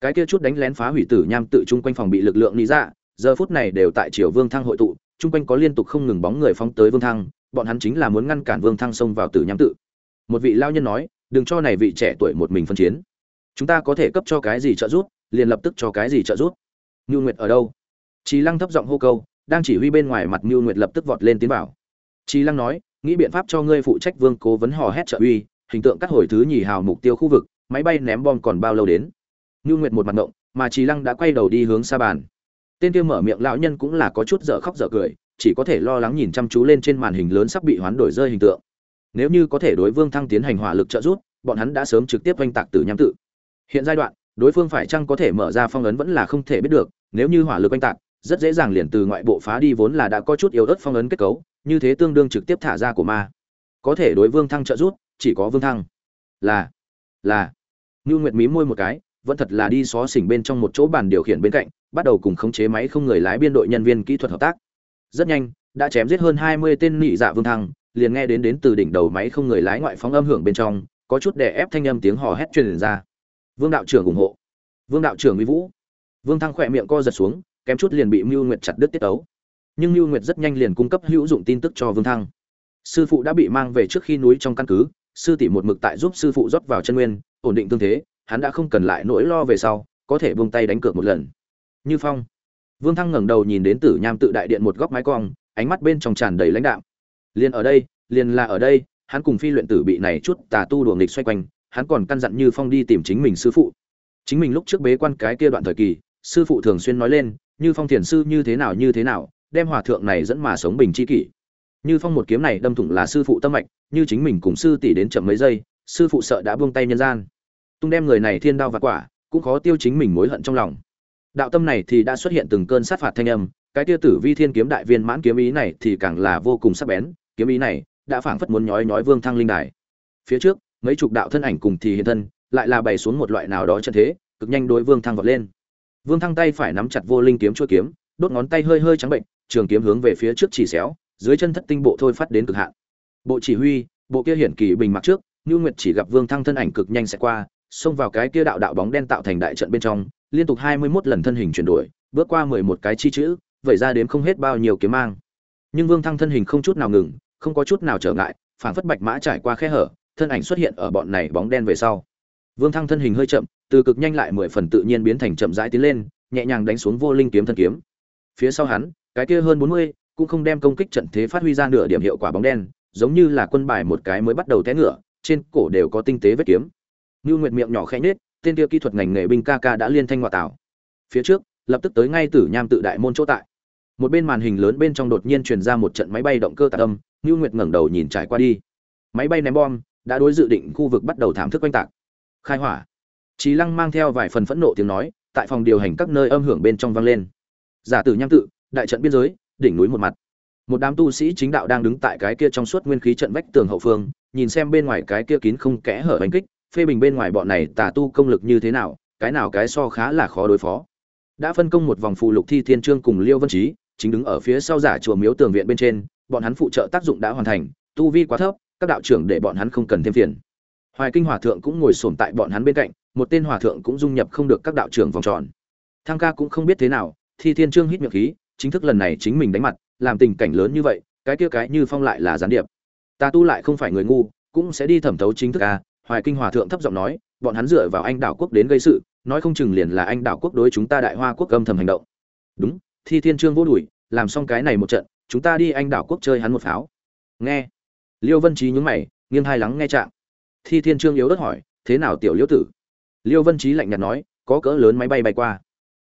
Cái kia chút đánh lén phá hủy tử nham tự trung quanh phòng bị lực lượng lý ra, dạ, giờ phút này đều tại triều Vương Thăng hội tụ, trung quanh có liên tục không ngừng bóng người phóng tới Vương Thăng, bọn hắn chính là muốn ngăn cản Vương Thăng xông vào tử nham tự. Một vị lao nhân nói, đừng cho này vị trẻ tuổi một mình phân chiến. Chúng ta có thể cấp cho cái gì trợ giúp, liền lập tức cho cái gì trợ giúp. Nưu Nguyệt ở đâu? Chí Lăng thấp giọng hô câu, đang chỉ huy bên ngoài mặt Nưu Nguyệt lập tức vọt lên tiến vào. Chí Lăng nói, nghĩ biện pháp cho ngươi phụ trách Vương Cố vấn hò hét trợ uy, hình tượng cắt hồi thứ nhì hào mục tiêu khu vực, máy bay ném bom còn bao lâu đến? Nưu Nguyệt một mặt ngộng, mà Chí Lăng đã quay đầu đi hướng xa bàn. Tên kia mở miệng lão nhân cũng là có chút dở khóc dở cười, chỉ có thể lo lắng nhìn chăm chú lên trên màn hình lớn sắp bị hoán đổi rơi hình tượng. Nếu như có thể đối Vương Thăng tiến hành hỏa lực trợ giúp, bọn hắn đã sớm trực tiếp oanh tạc tử nham tự. Hiện giai đoạn, đối phương phải chăng có thể mở ra phong ấn vẫn là không thể biết được, nếu như hỏa lực oanh tạc, rất dễ dàng liền từ ngoại bộ phá đi vốn là đã có chút yếu ớt phong ấn kết cấu, như thế tương đương trực tiếp thả ra của ma. Có thể đối Vương Thăng trợ rút chỉ có Vương Thăng. Là, là. Nưu Nguyệt mí môi một cái, vẫn thật là đi xó xỉnh bên trong một chỗ bàn điều khiển bên cạnh, bắt đầu cùng khống chế máy không người lái biên đội nhân viên kỹ thuật hợp tác. Rất nhanh, đã chém giết hơn 20 tên nị dạ Vương Thăng, liền nghe đến đến từ đỉnh đầu máy không người lái ngoại phóng âm hưởng bên trong, có chút đè ép thanh âm tiếng hò hét truyền ra. Vương đạo trưởng ủng hộ. Vương đạo trưởng uy vũ. Vương Thăng khỏe miệng co giật xuống, kém chút liền bị Mưu Nguyệt chặt đứt tiết tấu. Nhưng Mưu Nguyệt rất nhanh liền cung cấp hữu dụng tin tức cho Vương Thăng. Sư phụ đã bị mang về trước khi núi trong căn cứ, sư tỷ một mực tại giúp sư phụ rót vào chân nguyên, ổn định tương thế, hắn đã không cần lại nỗi lo về sau, có thể buông tay đánh cược một lần. Như Phong. Vương Thăng ngẩng đầu nhìn đến Tử Nham tự đại điện một góc mái cong, ánh mắt bên trong tràn đầy lãnh đạm. Liên ở đây, liền là ở đây, hắn cùng phi luyện tử bị này chút tà tu đùa nghịch xoay quanh hắn còn căn dặn như phong đi tìm chính mình sư phụ. Chính mình lúc trước bế quan cái kia đoạn thời kỳ, sư phụ thường xuyên nói lên, như phong thiền sư như thế nào, như thế nào, đem hòa thượng này dẫn mà sống bình chi kỷ. Như phong một kiếm này đâm thủng là sư phụ tâm mạch, như chính mình cùng sư tỷ đến chậm mấy giây, sư phụ sợ đã buông tay nhân gian. Tung đem người này thiên đao và quả, cũng khó tiêu chính mình mối hận trong lòng. Đạo tâm này thì đã xuất hiện từng cơn sát phạt thanh âm, cái tia tử vi thiên kiếm đại viên mãn kiếm ý này thì càng là vô cùng sắc bén, kiếm ý này đã phảng phất muốn nhói nhói vương thăng linh đài. Phía trước mấy chục đạo thân ảnh cùng thì hiện thân, lại là bày xuống một loại nào đó chân thế, cực nhanh đối vương thăng vọt lên. Vương thăng tay phải nắm chặt vô linh kiếm chuôi kiếm, đốt ngón tay hơi hơi trắng bệnh, trường kiếm hướng về phía trước chỉ xéo, dưới chân thất tinh bộ thôi phát đến cực hạn. Bộ chỉ huy, bộ kia hiển kỳ bình mặc trước như nguyệt chỉ gặp vương thăng thân ảnh cực nhanh sẽ qua, xông vào cái kia đạo đạo bóng đen tạo thành đại trận bên trong, liên tục hai mươi 21 lần thân hình chuyển đổi, bước qua mười một cái chi chữ vậy ra đến không hết bao nhiêu kiếm mang. Nhưng vương thăng thân hình không chút nào ngừng, không có chút nào trở ngại, phản phất bạch mã trải qua khe hở thân ảnh xuất hiện ở bọn này bóng đen về sau. Vương thăng thân hình hơi chậm, từ cực nhanh lại mười phần tự nhiên biến thành chậm rãi tiến lên, nhẹ nhàng đánh xuống vô linh kiếm thân kiếm. Phía sau hắn, cái kia hơn bốn mươi, cũng không đem công kích trận thế phát huy ra nửa điểm hiệu quả bóng đen, giống như là quân bài một cái mới bắt đầu té ngựa, trên cổ đều có tinh tế vết kiếm. Như nguyệt miệng nhỏ khẽ nết tên kia kỹ thuật ngành nghề binh ca ca đã liên thanh ngoại tảo. Phía trước, lập tức tới ngay tử nham tự đại môn chỗ tại. Một bên màn hình lớn bên trong đột nhiên truyền ra một trận máy bay động cơ tạc âm như nguyệt ngẩng đầu nhìn trải qua đi. Máy bay ném bom đã đối dự định khu vực bắt đầu thảm thức oanh tạc. Khai hỏa. Trí lăng mang theo vài phần phẫn nộ tiếng nói, tại phòng điều hành các nơi âm hưởng bên trong vang lên. Giả tử nham tự, đại trận biên giới, đỉnh núi một mặt. Một đám tu sĩ chính đạo đang đứng tại cái kia trong suốt nguyên khí trận vách tường hậu phương, nhìn xem bên ngoài cái kia kín không kẽ hở đánh kích, phê bình bên ngoài bọn này tà tu công lực như thế nào, cái nào cái so khá là khó đối phó. Đã phân công một vòng phù lục thi thiên trương cùng liêu vân trí chính đứng ở phía sau giả chùa miếu tường viện bên trên, bọn hắn phụ trợ tác dụng đã hoàn thành, tu vi quá thấp các đạo trưởng để bọn hắn không cần thêm phiền. Hoài kinh hòa thượng cũng ngồi sồn tại bọn hắn bên cạnh, một tên hòa thượng cũng dung nhập không được các đạo trưởng vòng tròn. Thang ca cũng không biết thế nào, thi thiên trương hít miệng khí, chính thức lần này chính mình đánh mặt, làm tình cảnh lớn như vậy, cái kia cái như phong lại là gián điệp. Ta tu lại không phải người ngu, cũng sẽ đi thẩm thấu chính thức a, hoài kinh hòa thượng thấp giọng nói, bọn hắn dựa vào anh đảo quốc đến gây sự, nói không chừng liền là anh đảo quốc đối chúng ta đại hoa quốc âm thầm hành động. Đúng, thi thiên trương vô đuổi, làm xong cái này một trận, chúng ta đi anh đảo quốc chơi hắn một pháo. Nghe liêu vân trí nhúng mày, nghiêng hai lắng nghe trạng. Thi thiên trương yếu đất hỏi, thế nào tiểu liễu tử? Liêu vân trí lạnh nhạt nói, có cỡ lớn máy bay bay qua.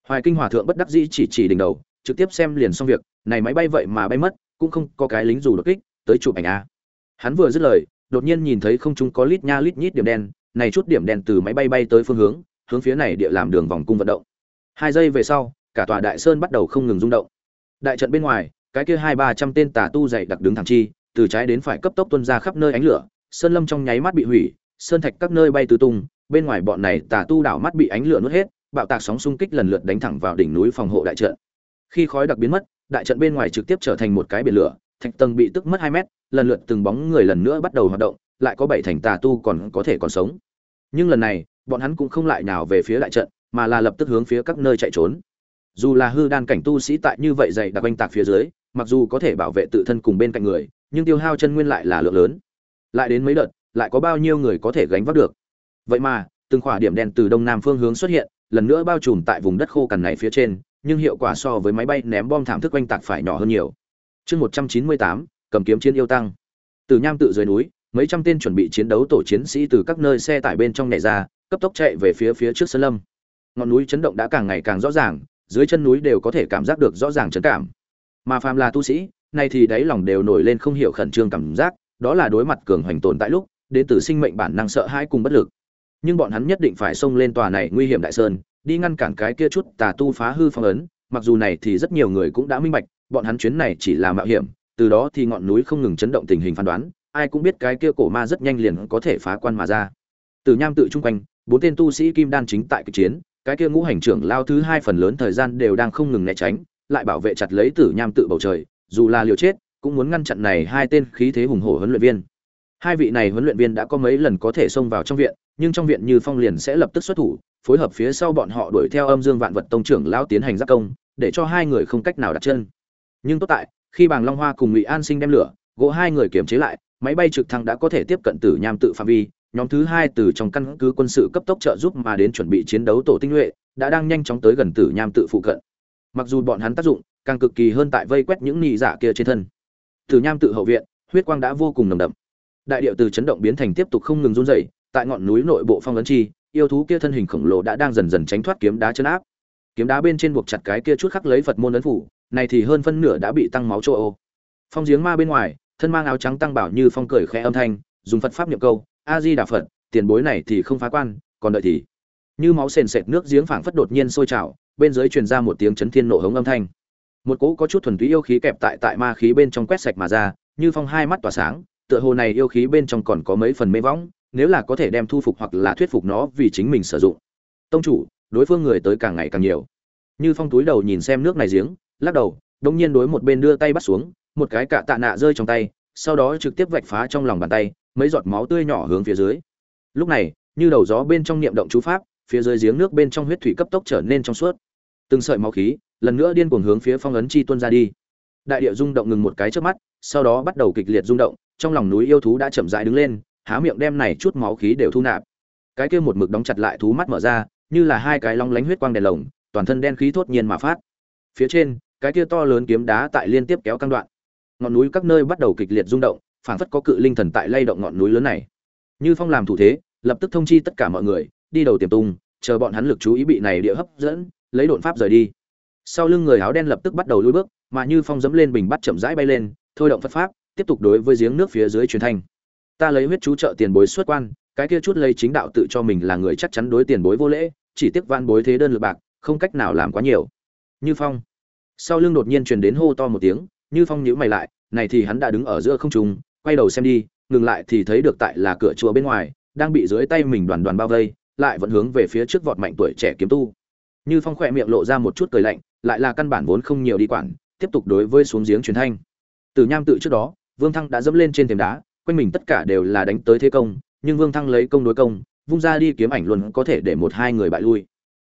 Hoài kinh hòa thượng bất đắc dĩ chỉ chỉ đỉnh đầu, trực tiếp xem liền xong việc, này máy bay vậy mà bay mất, cũng không có cái lính dù đột kích, tới chụp ảnh a hắn vừa dứt lời, đột nhiên nhìn thấy không trung có lít nha lít nhít điểm đen, này chút điểm đen từ máy bay bay tới phương hướng hướng phía này địa làm đường vòng cung vận động. Hai giây về sau, cả tòa đại sơn bắt đầu không ngừng rung động. Đại trận bên ngoài, cái kia hai ba trăm tên tà tu dày đặc đứng thẳng chi từ trái đến phải cấp tốc tuân ra khắp nơi ánh lửa, sơn lâm trong nháy mắt bị hủy, sơn thạch các nơi bay tứ tung, bên ngoài bọn này tà tu đảo mắt bị ánh lửa nuốt hết, bạo tạc sóng xung kích lần lượt đánh thẳng vào đỉnh núi phòng hộ đại trận. Khi khói đặc biến mất, đại trận bên ngoài trực tiếp trở thành một cái biển lửa, thạch tầng bị tức mất hai mét, lần lượt từng bóng người lần nữa bắt đầu hoạt động, lại có bảy thành tà tu còn có thể còn sống. Nhưng lần này, bọn hắn cũng không lại nào về phía đại trận, mà là lập tức hướng phía các nơi chạy trốn. Dù là hư đan cảnh tu sĩ tại như vậy dày đặc oanh tạc phía dưới, mặc dù có thể bảo vệ tự thân cùng bên cạnh người nhưng tiêu hao chân nguyên lại là lượng lớn. Lại đến mấy đợt, lại có bao nhiêu người có thể gánh vác được? Vậy mà, từng khỏa điểm đen từ đông nam phương hướng xuất hiện, lần nữa bao trùm tại vùng đất khô cằn này phía trên, nhưng hiệu quả so với máy bay ném bom thảm thức oanh tạc phải nhỏ hơn nhiều. Chương một trăm chín mươi tám, cầm kiếm chiến yêu tăng. Từ nham tự dưới núi, mấy trăm tên chuẩn bị chiến đấu tổ chiến sĩ từ các nơi xe tải bên trong nhảy ra, cấp tốc chạy về phía phía trước sơn lâm. Ngọn núi chấn động đã càng ngày càng rõ ràng, dưới chân núi đều có thể cảm giác được rõ ràng chấn cảm. Mà phàm là tu sĩ nay thì đáy lòng đều nổi lên không hiểu khẩn trương cảm giác, đó là đối mặt cường hoành tồn tại lúc đến từ sinh mệnh bản năng sợ hãi cùng bất lực. Nhưng bọn hắn nhất định phải xông lên tòa này nguy hiểm đại sơn, đi ngăn cản cái kia chút tà tu phá hư phong ấn, mặc dù này thì rất nhiều người cũng đã minh bạch, bọn hắn chuyến này chỉ là mạo hiểm, từ đó thì ngọn núi không ngừng chấn động tình hình phán đoán, ai cũng biết cái kia cổ ma rất nhanh liền có thể phá quan mà ra. Từ nham tự trung quanh, bốn tên tu sĩ kim đan chính tại kịch chiến, cái kia ngũ hành trưởng lao thứ hai phần lớn thời gian đều đang không ngừng né tránh, lại bảo vệ chặt lấy tử nham tự bầu trời dù là liều chết, cũng muốn ngăn chặn này hai tên khí thế hùng hổ huấn luyện viên. Hai vị này huấn luyện viên đã có mấy lần có thể xông vào trong viện, nhưng trong viện như phong liền sẽ lập tức xuất thủ, phối hợp phía sau bọn họ đuổi theo âm dương vạn vật tông trưởng lão tiến hành giác công, để cho hai người không cách nào đặt chân. Nhưng tốt tại, khi bàng long hoa cùng ngụy an sinh đem lửa, gỗ hai người kiềm chế lại, máy bay trực thăng đã có thể tiếp cận tử nham tự phạm vi, nhóm thứ hai từ trong căn cứ quân sự cấp tốc trợ giúp mà đến chuẩn bị chiến đấu tổ tinh nhuệ, đã đang nhanh chóng tới gần tử nham tự phụ cận. Mặc dù bọn hắn tác dụng càng cực kỳ hơn tại vây quét những nị dạ kia trên thân. Từ nham tự hậu viện, huyết quang đã vô cùng nồng đậm. Đại điệu từ chấn động biến thành tiếp tục không ngừng run rẩy, tại ngọn núi nội bộ phong ấn chi, yêu thú kia thân hình khổng lồ đã đang dần dần tránh thoát kiếm đá chân áp. Kiếm đá bên trên buộc chặt cái kia chút khắc lấy phật môn ấn phủ, này thì hơn phân nửa đã bị tăng máu chỗ ô. Phong giếng ma bên ngoài, thân mang áo trắng tăng bảo như phong cười khẽ âm thanh, dùng phật pháp niệm câu, a di đà phật, tiền bối này thì không phá quan, còn đợi thì. Như máu sền sệt nước giếng phảng phất đột nhiên sôi trào, bên dưới truyền ra một tiếng chấn thiên nộ hống âm thanh một cỗ có chút thuần túy yêu khí kẹp tại tại ma khí bên trong quét sạch mà ra, như phong hai mắt tỏa sáng, tựa hồ này yêu khí bên trong còn có mấy phần mê võng, nếu là có thể đem thu phục hoặc là thuyết phục nó vì chính mình sử dụng. Tông chủ, đối phương người tới càng ngày càng nhiều. Như phong túi đầu nhìn xem nước này giếng, lắc đầu đông nhiên đối một bên đưa tay bắt xuống, một cái cạ tạ nạ rơi trong tay, sau đó trực tiếp vạch phá trong lòng bàn tay, mấy giọt máu tươi nhỏ hướng phía dưới. Lúc này, như đầu gió bên trong niệm động chú pháp, phía dưới giếng nước bên trong huyết thủy cấp tốc trở nên trong suốt. Từng sợi máu khí lần nữa điên cuồng hướng phía phong ấn chi tuôn ra đi. Đại địa rung động ngừng một cái trước mắt, sau đó bắt đầu kịch liệt rung động, trong lòng núi yêu thú đã chậm rãi đứng lên, há miệng đem này chút máu khí đều thu nạp. Cái kia một mực đóng chặt lại thú mắt mở ra, như là hai cái long lánh huyết quang đèn lồng, toàn thân đen khí thốt nhiên mà phát. Phía trên, cái kia to lớn kiếm đá tại liên tiếp kéo căng đoạn. Ngọn núi các nơi bắt đầu kịch liệt rung động phản phất có cự linh thần tại lay động ngọn núi lớn này. Như phong làm thủ thế, lập tức thông chi tất cả mọi người, đi đầu tiềm tung, chờ bọn hắn lực chú ý bị này địa hấp dẫn, lấy đột pháp rời đi sau lưng người áo đen lập tức bắt đầu lùi bước, mà như phong dẫm lên bình bắt chậm rãi bay lên, thôi động phật pháp, tiếp tục đối với giếng nước phía dưới truyền thanh. Ta lấy huyết chú trợ tiền bối xuất quan, cái kia chút lấy chính đạo tự cho mình là người chắc chắn đối tiền bối vô lễ, chỉ tiếc van bối thế đơn lượt bạc, không cách nào làm quá nhiều. Như phong. Sau lưng đột nhiên truyền đến hô to một tiếng, như phong nhíu mày lại, này thì hắn đã đứng ở giữa không trung, quay đầu xem đi, ngừng lại thì thấy được tại là cửa chùa bên ngoài, đang bị dưới tay mình đoàn đoàn bao vây, lại vẫn hướng về phía trước vọt mạnh tuổi trẻ kiếm tu. Như phong khỏe miệng lộ ra một chút cười lạnh lại là căn bản vốn không nhiều đi quản, tiếp tục đối với xuống giếng truyền thanh. Từ nham tự trước đó, vương thăng đã dẫm lên trên thềm đá, quanh mình tất cả đều là đánh tới thế công, nhưng vương thăng lấy công đối công, vung ra đi kiếm ảnh luôn có thể để một hai người bại lui.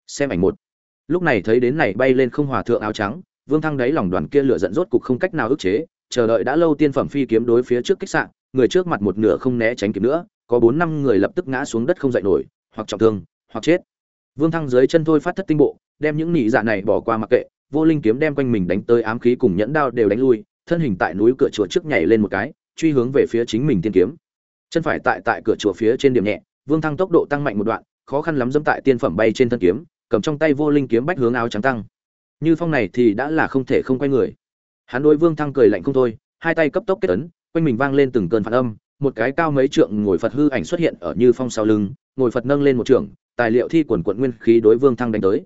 Xem ảnh một. Lúc này thấy đến này bay lên không hòa thượng áo trắng, vương thăng đáy lòng đoàn kia lửa giận rốt cục không cách nào ức chế, chờ đợi đã lâu tiên phẩm phi kiếm đối phía trước kích sạn người trước mặt một nửa không né tránh kịp nữa, có bốn năm người lập tức ngã xuống đất không dậy nổi, hoặc trọng thương, hoặc chết. Vương thăng dưới chân thôi phát thất tinh bộ đem những nị dạ này bỏ qua mặc kệ, vô linh kiếm đem quanh mình đánh tới ám khí cùng nhẫn đao đều đánh lui, thân hình tại núi cửa chùa trước nhảy lên một cái, truy hướng về phía chính mình tiên kiếm. Chân phải tại tại cửa chùa phía trên điểm nhẹ, vương thăng tốc độ tăng mạnh một đoạn, khó khăn lắm dẫm tại tiên phẩm bay trên thân kiếm, cầm trong tay vô linh kiếm bách hướng áo trắng tăng. Như phong này thì đã là không thể không quay người. Hắn đối vương thăng cười lạnh không thôi, hai tay cấp tốc kết ấn, quanh mình vang lên từng cơn phản âm, một cái cao mấy trượng ngồi phật hư ảnh xuất hiện ở như phong sau lưng, ngồi phật nâng lên một trượng tài liệu thi quần quận nguyên khí đối vương thăng đánh tới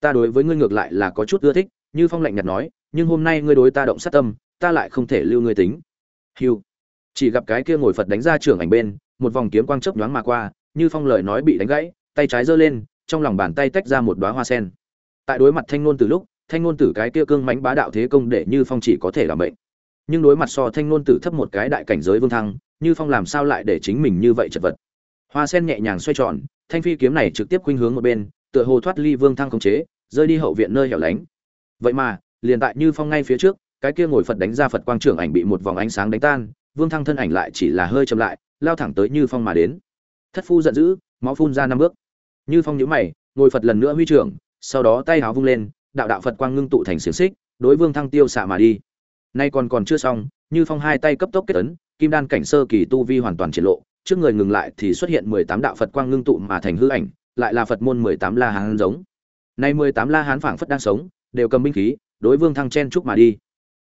ta đối với ngươi ngược lại là có chút ưa thích, như phong lạnh nhạt nói, nhưng hôm nay ngươi đối ta động sát tâm, ta lại không thể lưu ngươi tính. Hiu chỉ gặp cái kia ngồi phật đánh ra trưởng ảnh bên, một vòng kiếm quang chớp nhoáng mà qua, như phong lời nói bị đánh gãy, tay trái giơ lên, trong lòng bàn tay tách ra một đóa hoa sen. Tại đối mặt thanh ngôn từ lúc, thanh ngôn tử cái kia cương mãnh bá đạo thế công để như phong chỉ có thể làm bệnh. Nhưng đối mặt so thanh ngôn tử thấp một cái đại cảnh giới vương thăng, như phong làm sao lại để chính mình như vậy chật vật? Hoa sen nhẹ nhàng xoay tròn, thanh phi kiếm này trực tiếp khuynh hướng một bên tựa hồ thoát ly vương thăng khống chế, rơi đi hậu viện nơi hẻo lánh. Vậy mà, liền tại như phong ngay phía trước, cái kia ngồi phật đánh ra phật quang trưởng ảnh bị một vòng ánh sáng đánh tan, vương thăng thân ảnh lại chỉ là hơi chậm lại, lao thẳng tới như phong mà đến. Thất phu giận dữ, máu phun ra năm bước. Như phong nhíu mày, ngồi phật lần nữa huy trưởng, sau đó tay háo vung lên, đạo đạo phật quang ngưng tụ thành xiềng xích, đối vương thăng tiêu xạ mà đi. Nay còn còn chưa xong, như phong hai tay cấp tốc kết ấn, kim đan cảnh sơ kỳ tu vi hoàn toàn triển lộ, trước người ngừng lại thì xuất hiện mười tám đạo phật quang ngưng tụ mà thành hư ảnh lại là phật môn mười tám la hán giống. Nay mười tám la hán phảng phất đang sống, đều cầm binh khí, đối vương thăng chen chúc mà đi.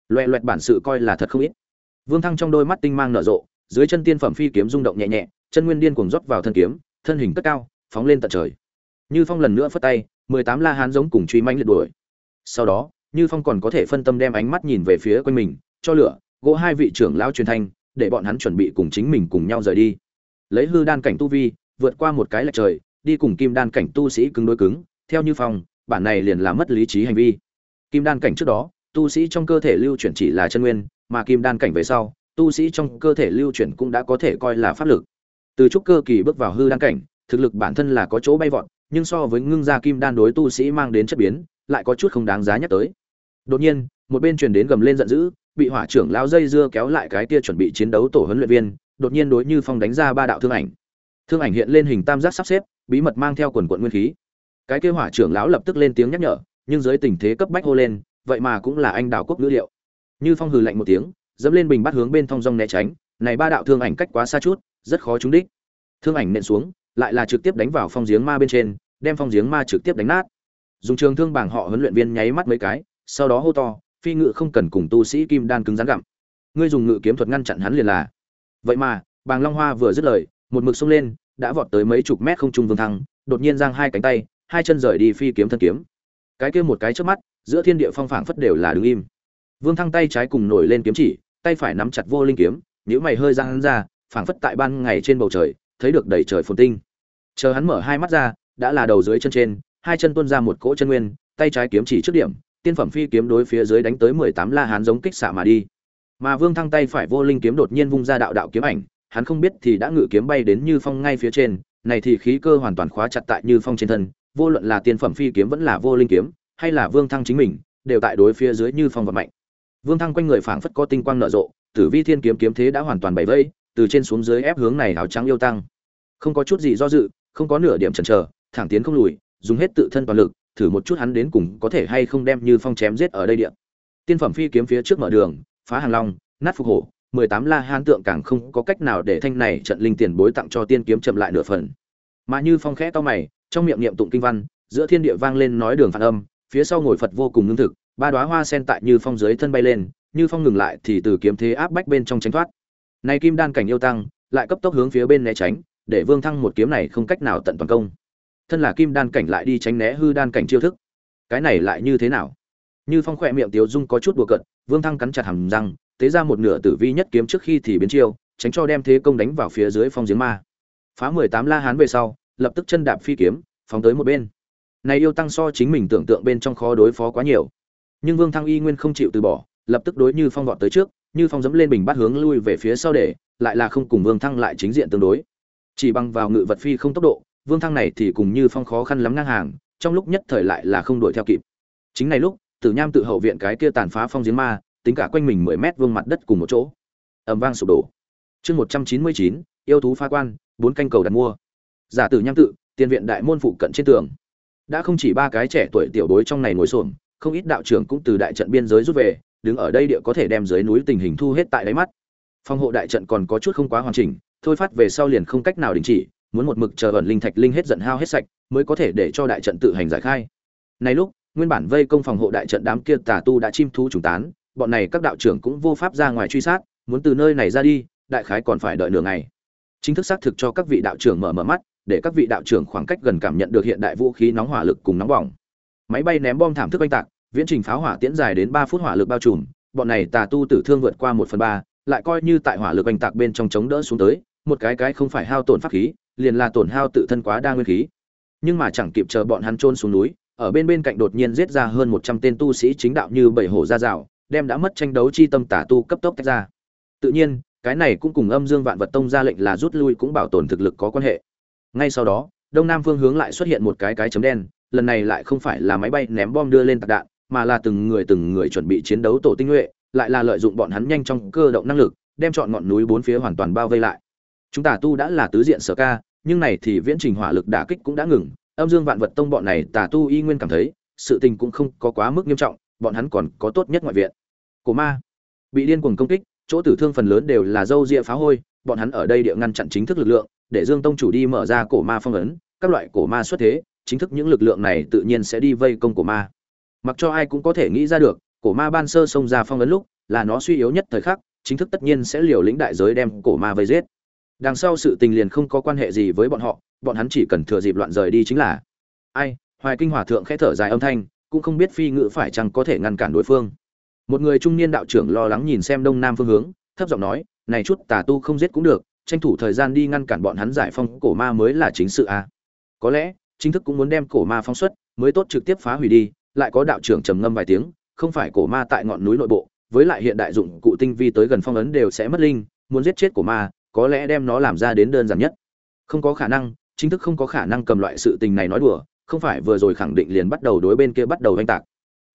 Loẹ loẹt bản sự coi là thật không ít. Vương thăng trong đôi mắt tinh mang nở rộ, dưới chân tiên phẩm phi kiếm rung động nhẹ nhẹ, chân nguyên điên cuồng rót vào thân kiếm, thân hình cất cao, phóng lên tận trời. Như phong lần nữa phất tay, mười tám la hán giống cùng truy manh liệt đuổi. Sau đó, như phong còn có thể phân tâm đem ánh mắt nhìn về phía quanh mình, cho lửa, gỗ hai vị trưởng lão truyền thanh, để bọn hắn chuẩn bị cùng chính mình cùng nhau rời đi. Lấy hư đan cảnh tu vi, vượt qua một cái lệch trời đi cùng kim đan cảnh tu sĩ cứng đối cứng, theo như phong, bản này liền là mất lý trí hành vi. Kim đan cảnh trước đó, tu sĩ trong cơ thể lưu chuyển chỉ là chân nguyên, mà kim đan cảnh về sau, tu sĩ trong cơ thể lưu chuyển cũng đã có thể coi là pháp lực. Từ trúc cơ kỳ bước vào hư đan cảnh, thực lực bản thân là có chỗ bay vọt, nhưng so với ngưng gia kim đan đối tu sĩ mang đến chất biến, lại có chút không đáng giá nhắc tới. Đột nhiên, một bên truyền đến gầm lên giận dữ, bị hỏa trưởng lao dây dưa kéo lại cái tia chuẩn bị chiến đấu tổ huấn luyện viên, đột nhiên đối như phong đánh ra ba đạo thương ảnh thương ảnh hiện lên hình tam giác sắp xếp, bí mật mang theo quần quận nguyên khí. Cái kêu hỏa trưởng lão lập tức lên tiếng nhắc nhở, nhưng dưới tình thế cấp bách hô lên, vậy mà cũng là anh đào quốc ngữ liệu. Như phong hừ lạnh một tiếng, dẫm lên bình bắt hướng bên thong dong né tránh, này ba đạo thương ảnh cách quá xa chút, rất khó trúng đích. Thương ảnh nện xuống, lại là trực tiếp đánh vào phong giếng ma bên trên, đem phong giếng ma trực tiếp đánh nát. Dùng trường thương bảng họ huấn luyện viên nháy mắt mấy cái, sau đó hô to, phi ngự không cần cùng tu sĩ kim đan cứng rắn gặm. Ngươi dùng ngự kiếm thuật ngăn chặn hắn liền là. Vậy mà, bàng long hoa vừa dứt lời, một mực xông lên đã vọt tới mấy chục mét không trung vương thăng, đột nhiên giang hai cánh tay, hai chân rời đi phi kiếm thân kiếm. Cái kia một cái trước mắt, giữa thiên địa phong phảng phất đều là đứng im. Vương thăng tay trái cùng nổi lên kiếm chỉ, tay phải nắm chặt vô linh kiếm nếu mày hơi giang hắn ra, phảng phất tại ban ngày trên bầu trời, thấy được đầy trời phồn tinh. Chờ hắn mở hai mắt ra, đã là đầu dưới chân trên, hai chân tuôn ra một cỗ chân nguyên, tay trái kiếm chỉ trước điểm, tiên phẩm phi kiếm đối phía dưới đánh tới mười tám la hán giống kích xạ mà đi. Mà vương thăng tay phải vô linh kiếm đột nhiên vung ra đạo đạo kiếm ảnh hắn không biết thì đã ngự kiếm bay đến như phong ngay phía trên, này thì khí cơ hoàn toàn khóa chặt tại như phong trên thân, vô luận là tiên phẩm phi kiếm vẫn là vô linh kiếm, hay là vương thăng chính mình, đều tại đối phía dưới như phong vận mạnh. Vương thăng quanh người phảng phất có tinh quang nở rộ, tử vi thiên kiếm kiếm thế đã hoàn toàn bày vây, từ trên xuống dưới ép hướng này áo trắng yêu tăng. Không có chút gì do dự, không có nửa điểm chần chờ, thẳng tiến không lùi, dùng hết tự thân toàn lực, thử một chút hắn đến cùng có thể hay không đem như phong chém giết ở đây địa. Tiên phẩm phi kiếm phía trước mở đường, phá hàng long, nát phục hổ mười tám la hán tượng càng không có cách nào để thanh này trận linh tiền bối tặng cho tiên kiếm chậm lại nửa phần. Mà như phong khẽ to mày, trong miệng niệm tụng kinh văn, giữa thiên địa vang lên nói đường phản âm, phía sau ngồi phật vô cùng ngưng thực, ba đóa hoa sen tại như phong dưới thân bay lên, như phong ngừng lại thì từ kiếm thế áp bách bên trong tránh thoát. Này kim đan cảnh yêu tăng, lại cấp tốc hướng phía bên né tránh, để vương thăng một kiếm này không cách nào tận toàn công. Thân là kim đan cảnh lại đi tránh né hư đan cảnh chiêu thức. Cái này lại như thế nào? Như phong khỏe miệng tiếu dung có chút đùa cận vương thăng cắn chặt hàm răng tế ra một nửa tử vi nhất kiếm trước khi thì biến chiêu, tránh cho đem thế công đánh vào phía dưới phong giếng ma. Phá mười tám la hán về sau, lập tức chân đạp phi kiếm, phóng tới một bên. Này yêu tăng so chính mình tưởng tượng bên trong khó đối phó quá nhiều. Nhưng vương thăng y nguyên không chịu từ bỏ, lập tức đối như phong vọt tới trước, như phong dẫm lên bình bát hướng lui về phía sau để, lại là không cùng vương thăng lại chính diện tương đối. Chỉ bằng vào ngự vật phi không tốc độ, vương thăng này thì cùng như phong khó khăn lắm ngang hàng, trong lúc nhất thời lại là không đuổi theo kịp. Chính này lúc, tử nham tự hậu viện cái kia tàn phá phong giếng ma tính cả quanh mình mười mét vuông mặt đất cùng một chỗ. Ầm vang sụp đổ. Chương một trăm chín mươi chín, yêu thú phá quan, bốn canh cầu đặt mua. Giả tử nham tự, tiền viện đại môn phụ cận trên tường. Đã không chỉ ba cái trẻ tuổi tiểu đối trong này ngồi xổm, không ít đạo trưởng cũng từ đại trận biên giới rút về, đứng ở đây địa có thể đem dưới núi tình hình thu hết tại đáy mắt. Phòng hộ đại trận còn có chút không quá hoàn chỉnh, thôi phát về sau liền không cách nào đình chỉ, muốn một mực chờ ẩn linh thạch linh hết giận hao hết sạch, mới có thể để cho đại trận tự hành giải khai. Này lúc, nguyên bản vây công phòng hộ đại trận đám kia tà tu đã chim thú trùng tán bọn này các đạo trưởng cũng vô pháp ra ngoài truy sát, muốn từ nơi này ra đi, đại khái còn phải đợi nửa ngày. Chính thức xác thực cho các vị đạo trưởng mở mở mắt, để các vị đạo trưởng khoảng cách gần cảm nhận được hiện đại vũ khí nóng hỏa lực cùng nóng bỏng. Máy bay ném bom thảm thức oanh tạc, viễn trình pháo hỏa tiễn dài đến ba phút hỏa lực bao trùm, bọn này tà tu tử thương vượt qua một phần ba, lại coi như tại hỏa lực oanh tạc bên trong chống đỡ xuống tới, một cái cái không phải hao tổn pháp khí, liền là tổn hao tự thân quá đa nguyên khí. Nhưng mà chẳng kịp chờ bọn hắn trôn xuống núi, ở bên bên cạnh đột nhiên giết ra hơn một trăm tên tu sĩ chính đạo như bảy hổ ra rào đem đã mất tranh đấu chi tâm tả tu cấp tốc tách ra. Tự nhiên, cái này cũng cùng âm dương vạn vật tông ra lệnh là rút lui cũng bảo tồn thực lực có quan hệ. Ngay sau đó, đông nam phương hướng lại xuất hiện một cái cái chấm đen, lần này lại không phải là máy bay ném bom đưa lên tạc đạn, mà là từng người từng người chuẩn bị chiến đấu tổ tinh nhuệ, lại là lợi dụng bọn hắn nhanh trong cơ động năng lực, đem chọn ngọn núi bốn phía hoàn toàn bao vây lại. Chúng tà tu đã là tứ diện sở ca, nhưng này thì viễn trình hỏa lực đả kích cũng đã ngừng, âm dương vạn vật tông bọn này tà tu y nguyên cảm thấy, sự tình cũng không có quá mức nghiêm trọng, bọn hắn còn có tốt nhất ngoại viện cổ ma. Bị điên cuồng công kích, chỗ tử thương phần lớn đều là dâu ria phá hôi, bọn hắn ở đây địa ngăn chặn chính thức lực lượng, để dương tông chủ đi mở ra cổ ma phong ấn, các loại cổ ma xuất thế, chính thức những lực lượng này tự nhiên sẽ đi vây công cổ ma. Mặc cho ai cũng có thể nghĩ ra được, cổ ma ban sơ xông ra phong ấn lúc, là nó suy yếu nhất thời khắc, chính thức tất nhiên sẽ liều lĩnh đại giới đem cổ ma vây giết. Đằng sau sự tình liền không có quan hệ gì với bọn họ, bọn hắn chỉ cần thừa dịp loạn rời đi chính là. Ai, hoài kinh hòa thượng khẽ thở dài âm thanh, cũng không biết phi ngự phải chăng có thể ngăn cản đối phương một người trung niên đạo trưởng lo lắng nhìn xem đông nam phương hướng, thấp giọng nói, này chút tà tu không giết cũng được, tranh thủ thời gian đi ngăn cản bọn hắn giải phong cổ ma mới là chính sự à. có lẽ, chính thức cũng muốn đem cổ ma phong xuất, mới tốt trực tiếp phá hủy đi. Lại có đạo trưởng trầm ngâm vài tiếng, không phải cổ ma tại ngọn núi nội bộ, với lại hiện đại dụng cụ tinh vi tới gần phong ấn đều sẽ mất linh, muốn giết chết cổ ma, có lẽ đem nó làm ra đến đơn giản nhất. Không có khả năng, chính thức không có khả năng cầm loại sự tình này nói đùa, không phải vừa rồi khẳng định liền bắt đầu đối bên kia bắt đầu oanh tạc.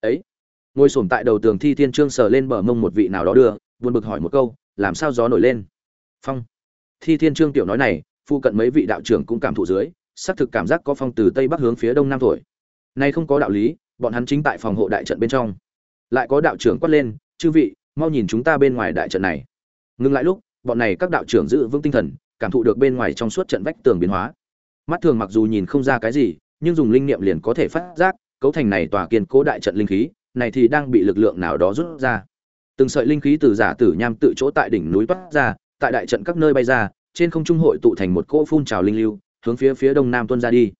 Ấy ngồi sổm tại đầu tường thi thiên trương sờ lên bờ mông một vị nào đó đưa, buồn bực hỏi một câu, làm sao gió nổi lên? Phong. Thi thiên trương tiểu nói này phụ cận mấy vị đạo trưởng cũng cảm thụ dưới, xác thực cảm giác có phong từ tây bắc hướng phía đông nam thổi. Nay không có đạo lý, bọn hắn chính tại phòng hộ đại trận bên trong. Lại có đạo trưởng quát lên, chư vị, mau nhìn chúng ta bên ngoài đại trận này. Ngừng lại lúc, bọn này các đạo trưởng giữ vững tinh thần, cảm thụ được bên ngoài trong suốt trận vách tường biến hóa. Mắt thường mặc dù nhìn không ra cái gì, nhưng dùng linh niệm liền có thể phát giác, cấu thành này tòa kiên cố đại trận linh khí này thì đang bị lực lượng nào đó rút ra. Từng sợi linh khí từ giả tử nham tự chỗ tại đỉnh núi toát ra, tại đại trận các nơi bay ra, trên không trung hội tụ thành một cỗ phun trào linh lưu, hướng phía phía đông nam tuôn ra đi.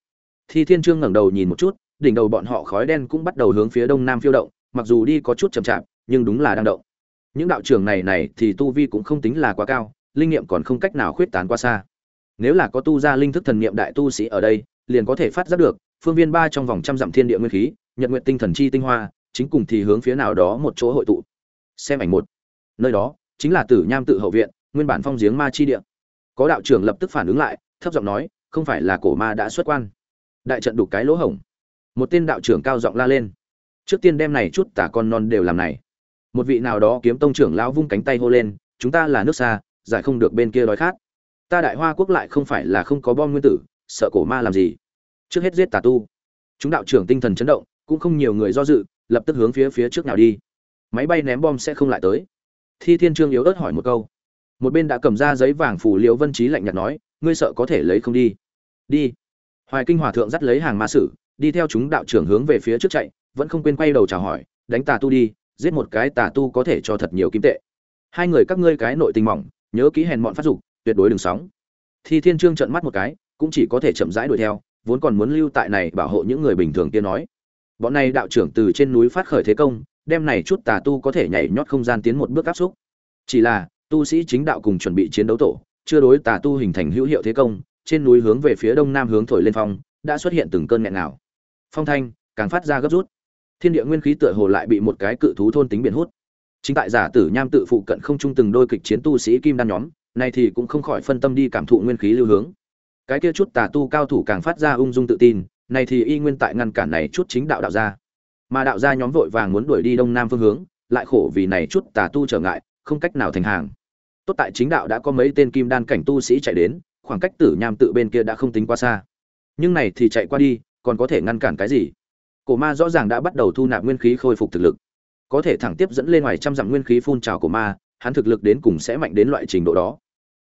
Thi thiên trương ngẩng đầu nhìn một chút, đỉnh đầu bọn họ khói đen cũng bắt đầu hướng phía đông nam phiêu động, mặc dù đi có chút chậm chạp, nhưng đúng là đang động. Những đạo trưởng này này thì tu vi cũng không tính là quá cao, linh nghiệm còn không cách nào khuyết tán qua xa. Nếu là có tu ra linh thức thần niệm đại tu sĩ ở đây, liền có thể phát giác được, phương viên ba trong vòng trăm dặm thiên địa nguyên khí, nhật nguyện tinh thần chi tinh hoa chính cùng thì hướng phía nào đó một chỗ hội tụ. Xem ảnh một. Nơi đó, chính là tử nham tự hậu viện, nguyên bản phong giếng ma chi địa. Có đạo trưởng lập tức phản ứng lại, thấp giọng nói, không phải là cổ ma đã xuất quan. Đại trận đục cái lỗ hổng. Một tên đạo trưởng cao giọng la lên, trước tiên đem này chút tả con non đều làm này. Một vị nào đó kiếm tông trưởng lão vung cánh tay hô lên, chúng ta là nước xa, giải không được bên kia đói khát. Ta đại hoa quốc lại không phải là không có bom nguyên tử, sợ cổ ma làm gì? Trước hết giết tà tu. Chúng đạo trưởng tinh thần chấn động, cũng không nhiều người do dự lập tức hướng phía phía trước nào đi. Máy bay ném bom sẽ không lại tới. Thi thiên trương yếu ớt hỏi một câu. Một bên đã cầm ra giấy vàng phủ liễu vân trí lạnh nhạt nói, ngươi sợ có thể lấy không đi? Đi. Hoài kinh hòa thượng dắt lấy hàng ma sử, đi theo chúng đạo trưởng hướng về phía trước chạy, vẫn không quên quay đầu chào hỏi, đánh tà tu đi, giết một cái tà tu có thể cho thật nhiều kim tệ. Hai người các ngươi cái nội tình mỏng, nhớ kỹ hèn mọn phát dục, tuyệt đối đừng sóng. Thi thiên trương trợn mắt một cái, cũng chỉ có thể chậm rãi đuổi theo, vốn còn muốn lưu tại này bảo hộ những người bình thường kia nói bọn này đạo trưởng từ trên núi phát khởi thế công, đem này chút tà tu có thể nhảy nhót không gian tiến một bước áp xúc. Chỉ là, tu sĩ chính đạo cùng chuẩn bị chiến đấu tổ, chưa đối tà tu hình thành hữu hiệu thế công, trên núi hướng về phía đông nam hướng thổi lên phong, đã xuất hiện từng cơn nghẹn nào phong thanh, càng phát ra gấp rút. Thiên địa nguyên khí tựa hồ lại bị một cái cự thú thôn tính biển hút. Chính tại giả tử nham tự phụ cận không trung từng đôi kịch chiến tu sĩ kim đan nhóm này thì cũng không khỏi phân tâm đi cảm thụ nguyên khí lưu hướng. Cái kia chút tà tu cao thủ càng phát ra ung dung tự tin này thì y nguyên tại ngăn cản này chút chính đạo đạo gia. Mà đạo gia nhóm vội vàng muốn đuổi đi đông nam phương hướng, lại khổ vì này chút tà tu trở ngại, không cách nào thành hàng. Tốt tại chính đạo đã có mấy tên kim đan cảnh tu sĩ chạy đến, khoảng cách tử nham tự bên kia đã không tính quá xa. Nhưng này thì chạy qua đi, còn có thể ngăn cản cái gì? Cổ ma rõ ràng đã bắt đầu thu nạp nguyên khí khôi phục thực lực. Có thể thẳng tiếp dẫn lên ngoài trăm dặm nguyên khí phun trào của ma, hắn thực lực đến cùng sẽ mạnh đến loại trình độ đó.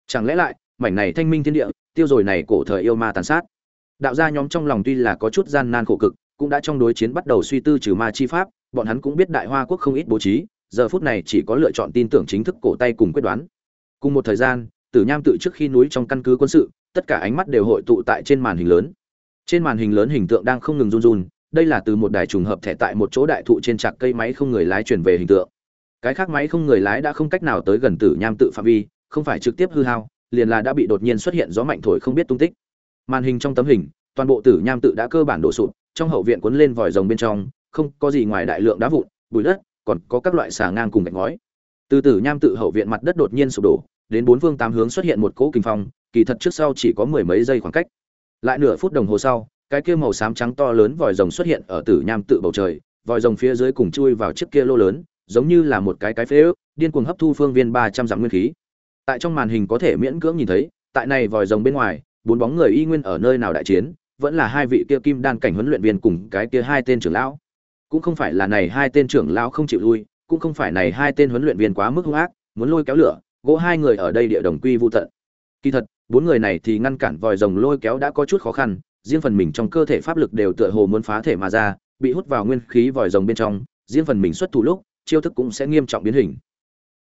Chẳng lẽ lại, mảnh này thanh minh thiên địa, tiêu rồi này cổ thời yêu ma tàn sát? Đạo gia nhóm trong lòng tuy là có chút gian nan khổ cực, cũng đã trong đối chiến bắt đầu suy tư trừ ma chi pháp, bọn hắn cũng biết đại hoa quốc không ít bố trí, giờ phút này chỉ có lựa chọn tin tưởng chính thức cổ tay cùng quyết đoán. Cùng một thời gian, tử nham tự trước khi núi trong căn cứ quân sự, tất cả ánh mắt đều hội tụ tại trên màn hình lớn. Trên màn hình lớn hình tượng đang không ngừng run run, đây là từ một đài trùng hợp thẻ tại một chỗ đại thụ trên trạc cây máy không người lái chuyển về hình tượng. Cái khác máy không người lái đã không cách nào tới gần tử nham tự phạm vi, không phải trực tiếp hư hao, liền là đã bị đột nhiên xuất hiện gió mạnh thổi không biết tung tích màn hình trong tấm hình, toàn bộ tử nham tự đã cơ bản đổ sụp, trong hậu viện cuốn lên vòi rồng bên trong, không có gì ngoài đại lượng đá vụn, bụi đất, còn có các loại xà ngang cùng gạch ngói. Từ tử nham tự hậu viện mặt đất đột nhiên sụp đổ, đến bốn phương tám hướng xuất hiện một cỗ kinh phong, kỳ thật trước sau chỉ có mười mấy giây khoảng cách. Lại nửa phút đồng hồ sau, cái kia màu xám trắng to lớn vòi rồng xuất hiện ở tử nham tự bầu trời, vòi rồng phía dưới cùng chui vào chiếc kia lô lớn, giống như là một cái cái phế ước, điên cuồng hấp thu phương viên ba trăm dặm nguyên khí. Tại trong màn hình có thể miễn cưỡng nhìn thấy, tại này vòi rồng bên ngoài bốn bóng người y nguyên ở nơi nào đại chiến, vẫn là hai vị kia kim đan cảnh huấn luyện viên cùng cái kia hai tên trưởng lão. Cũng không phải là này hai tên trưởng lão không chịu lui, cũng không phải này hai tên huấn luyện viên quá mức hung ác, muốn lôi kéo lửa, gỗ hai người ở đây địa đồng quy vô tận. Kỳ thật, bốn người này thì ngăn cản vòi rồng lôi kéo đã có chút khó khăn, riêng phần mình trong cơ thể pháp lực đều tựa hồ muốn phá thể mà ra, bị hút vào nguyên khí vòi rồng bên trong, riêng phần mình xuất thủ lúc, chiêu thức cũng sẽ nghiêm trọng biến hình.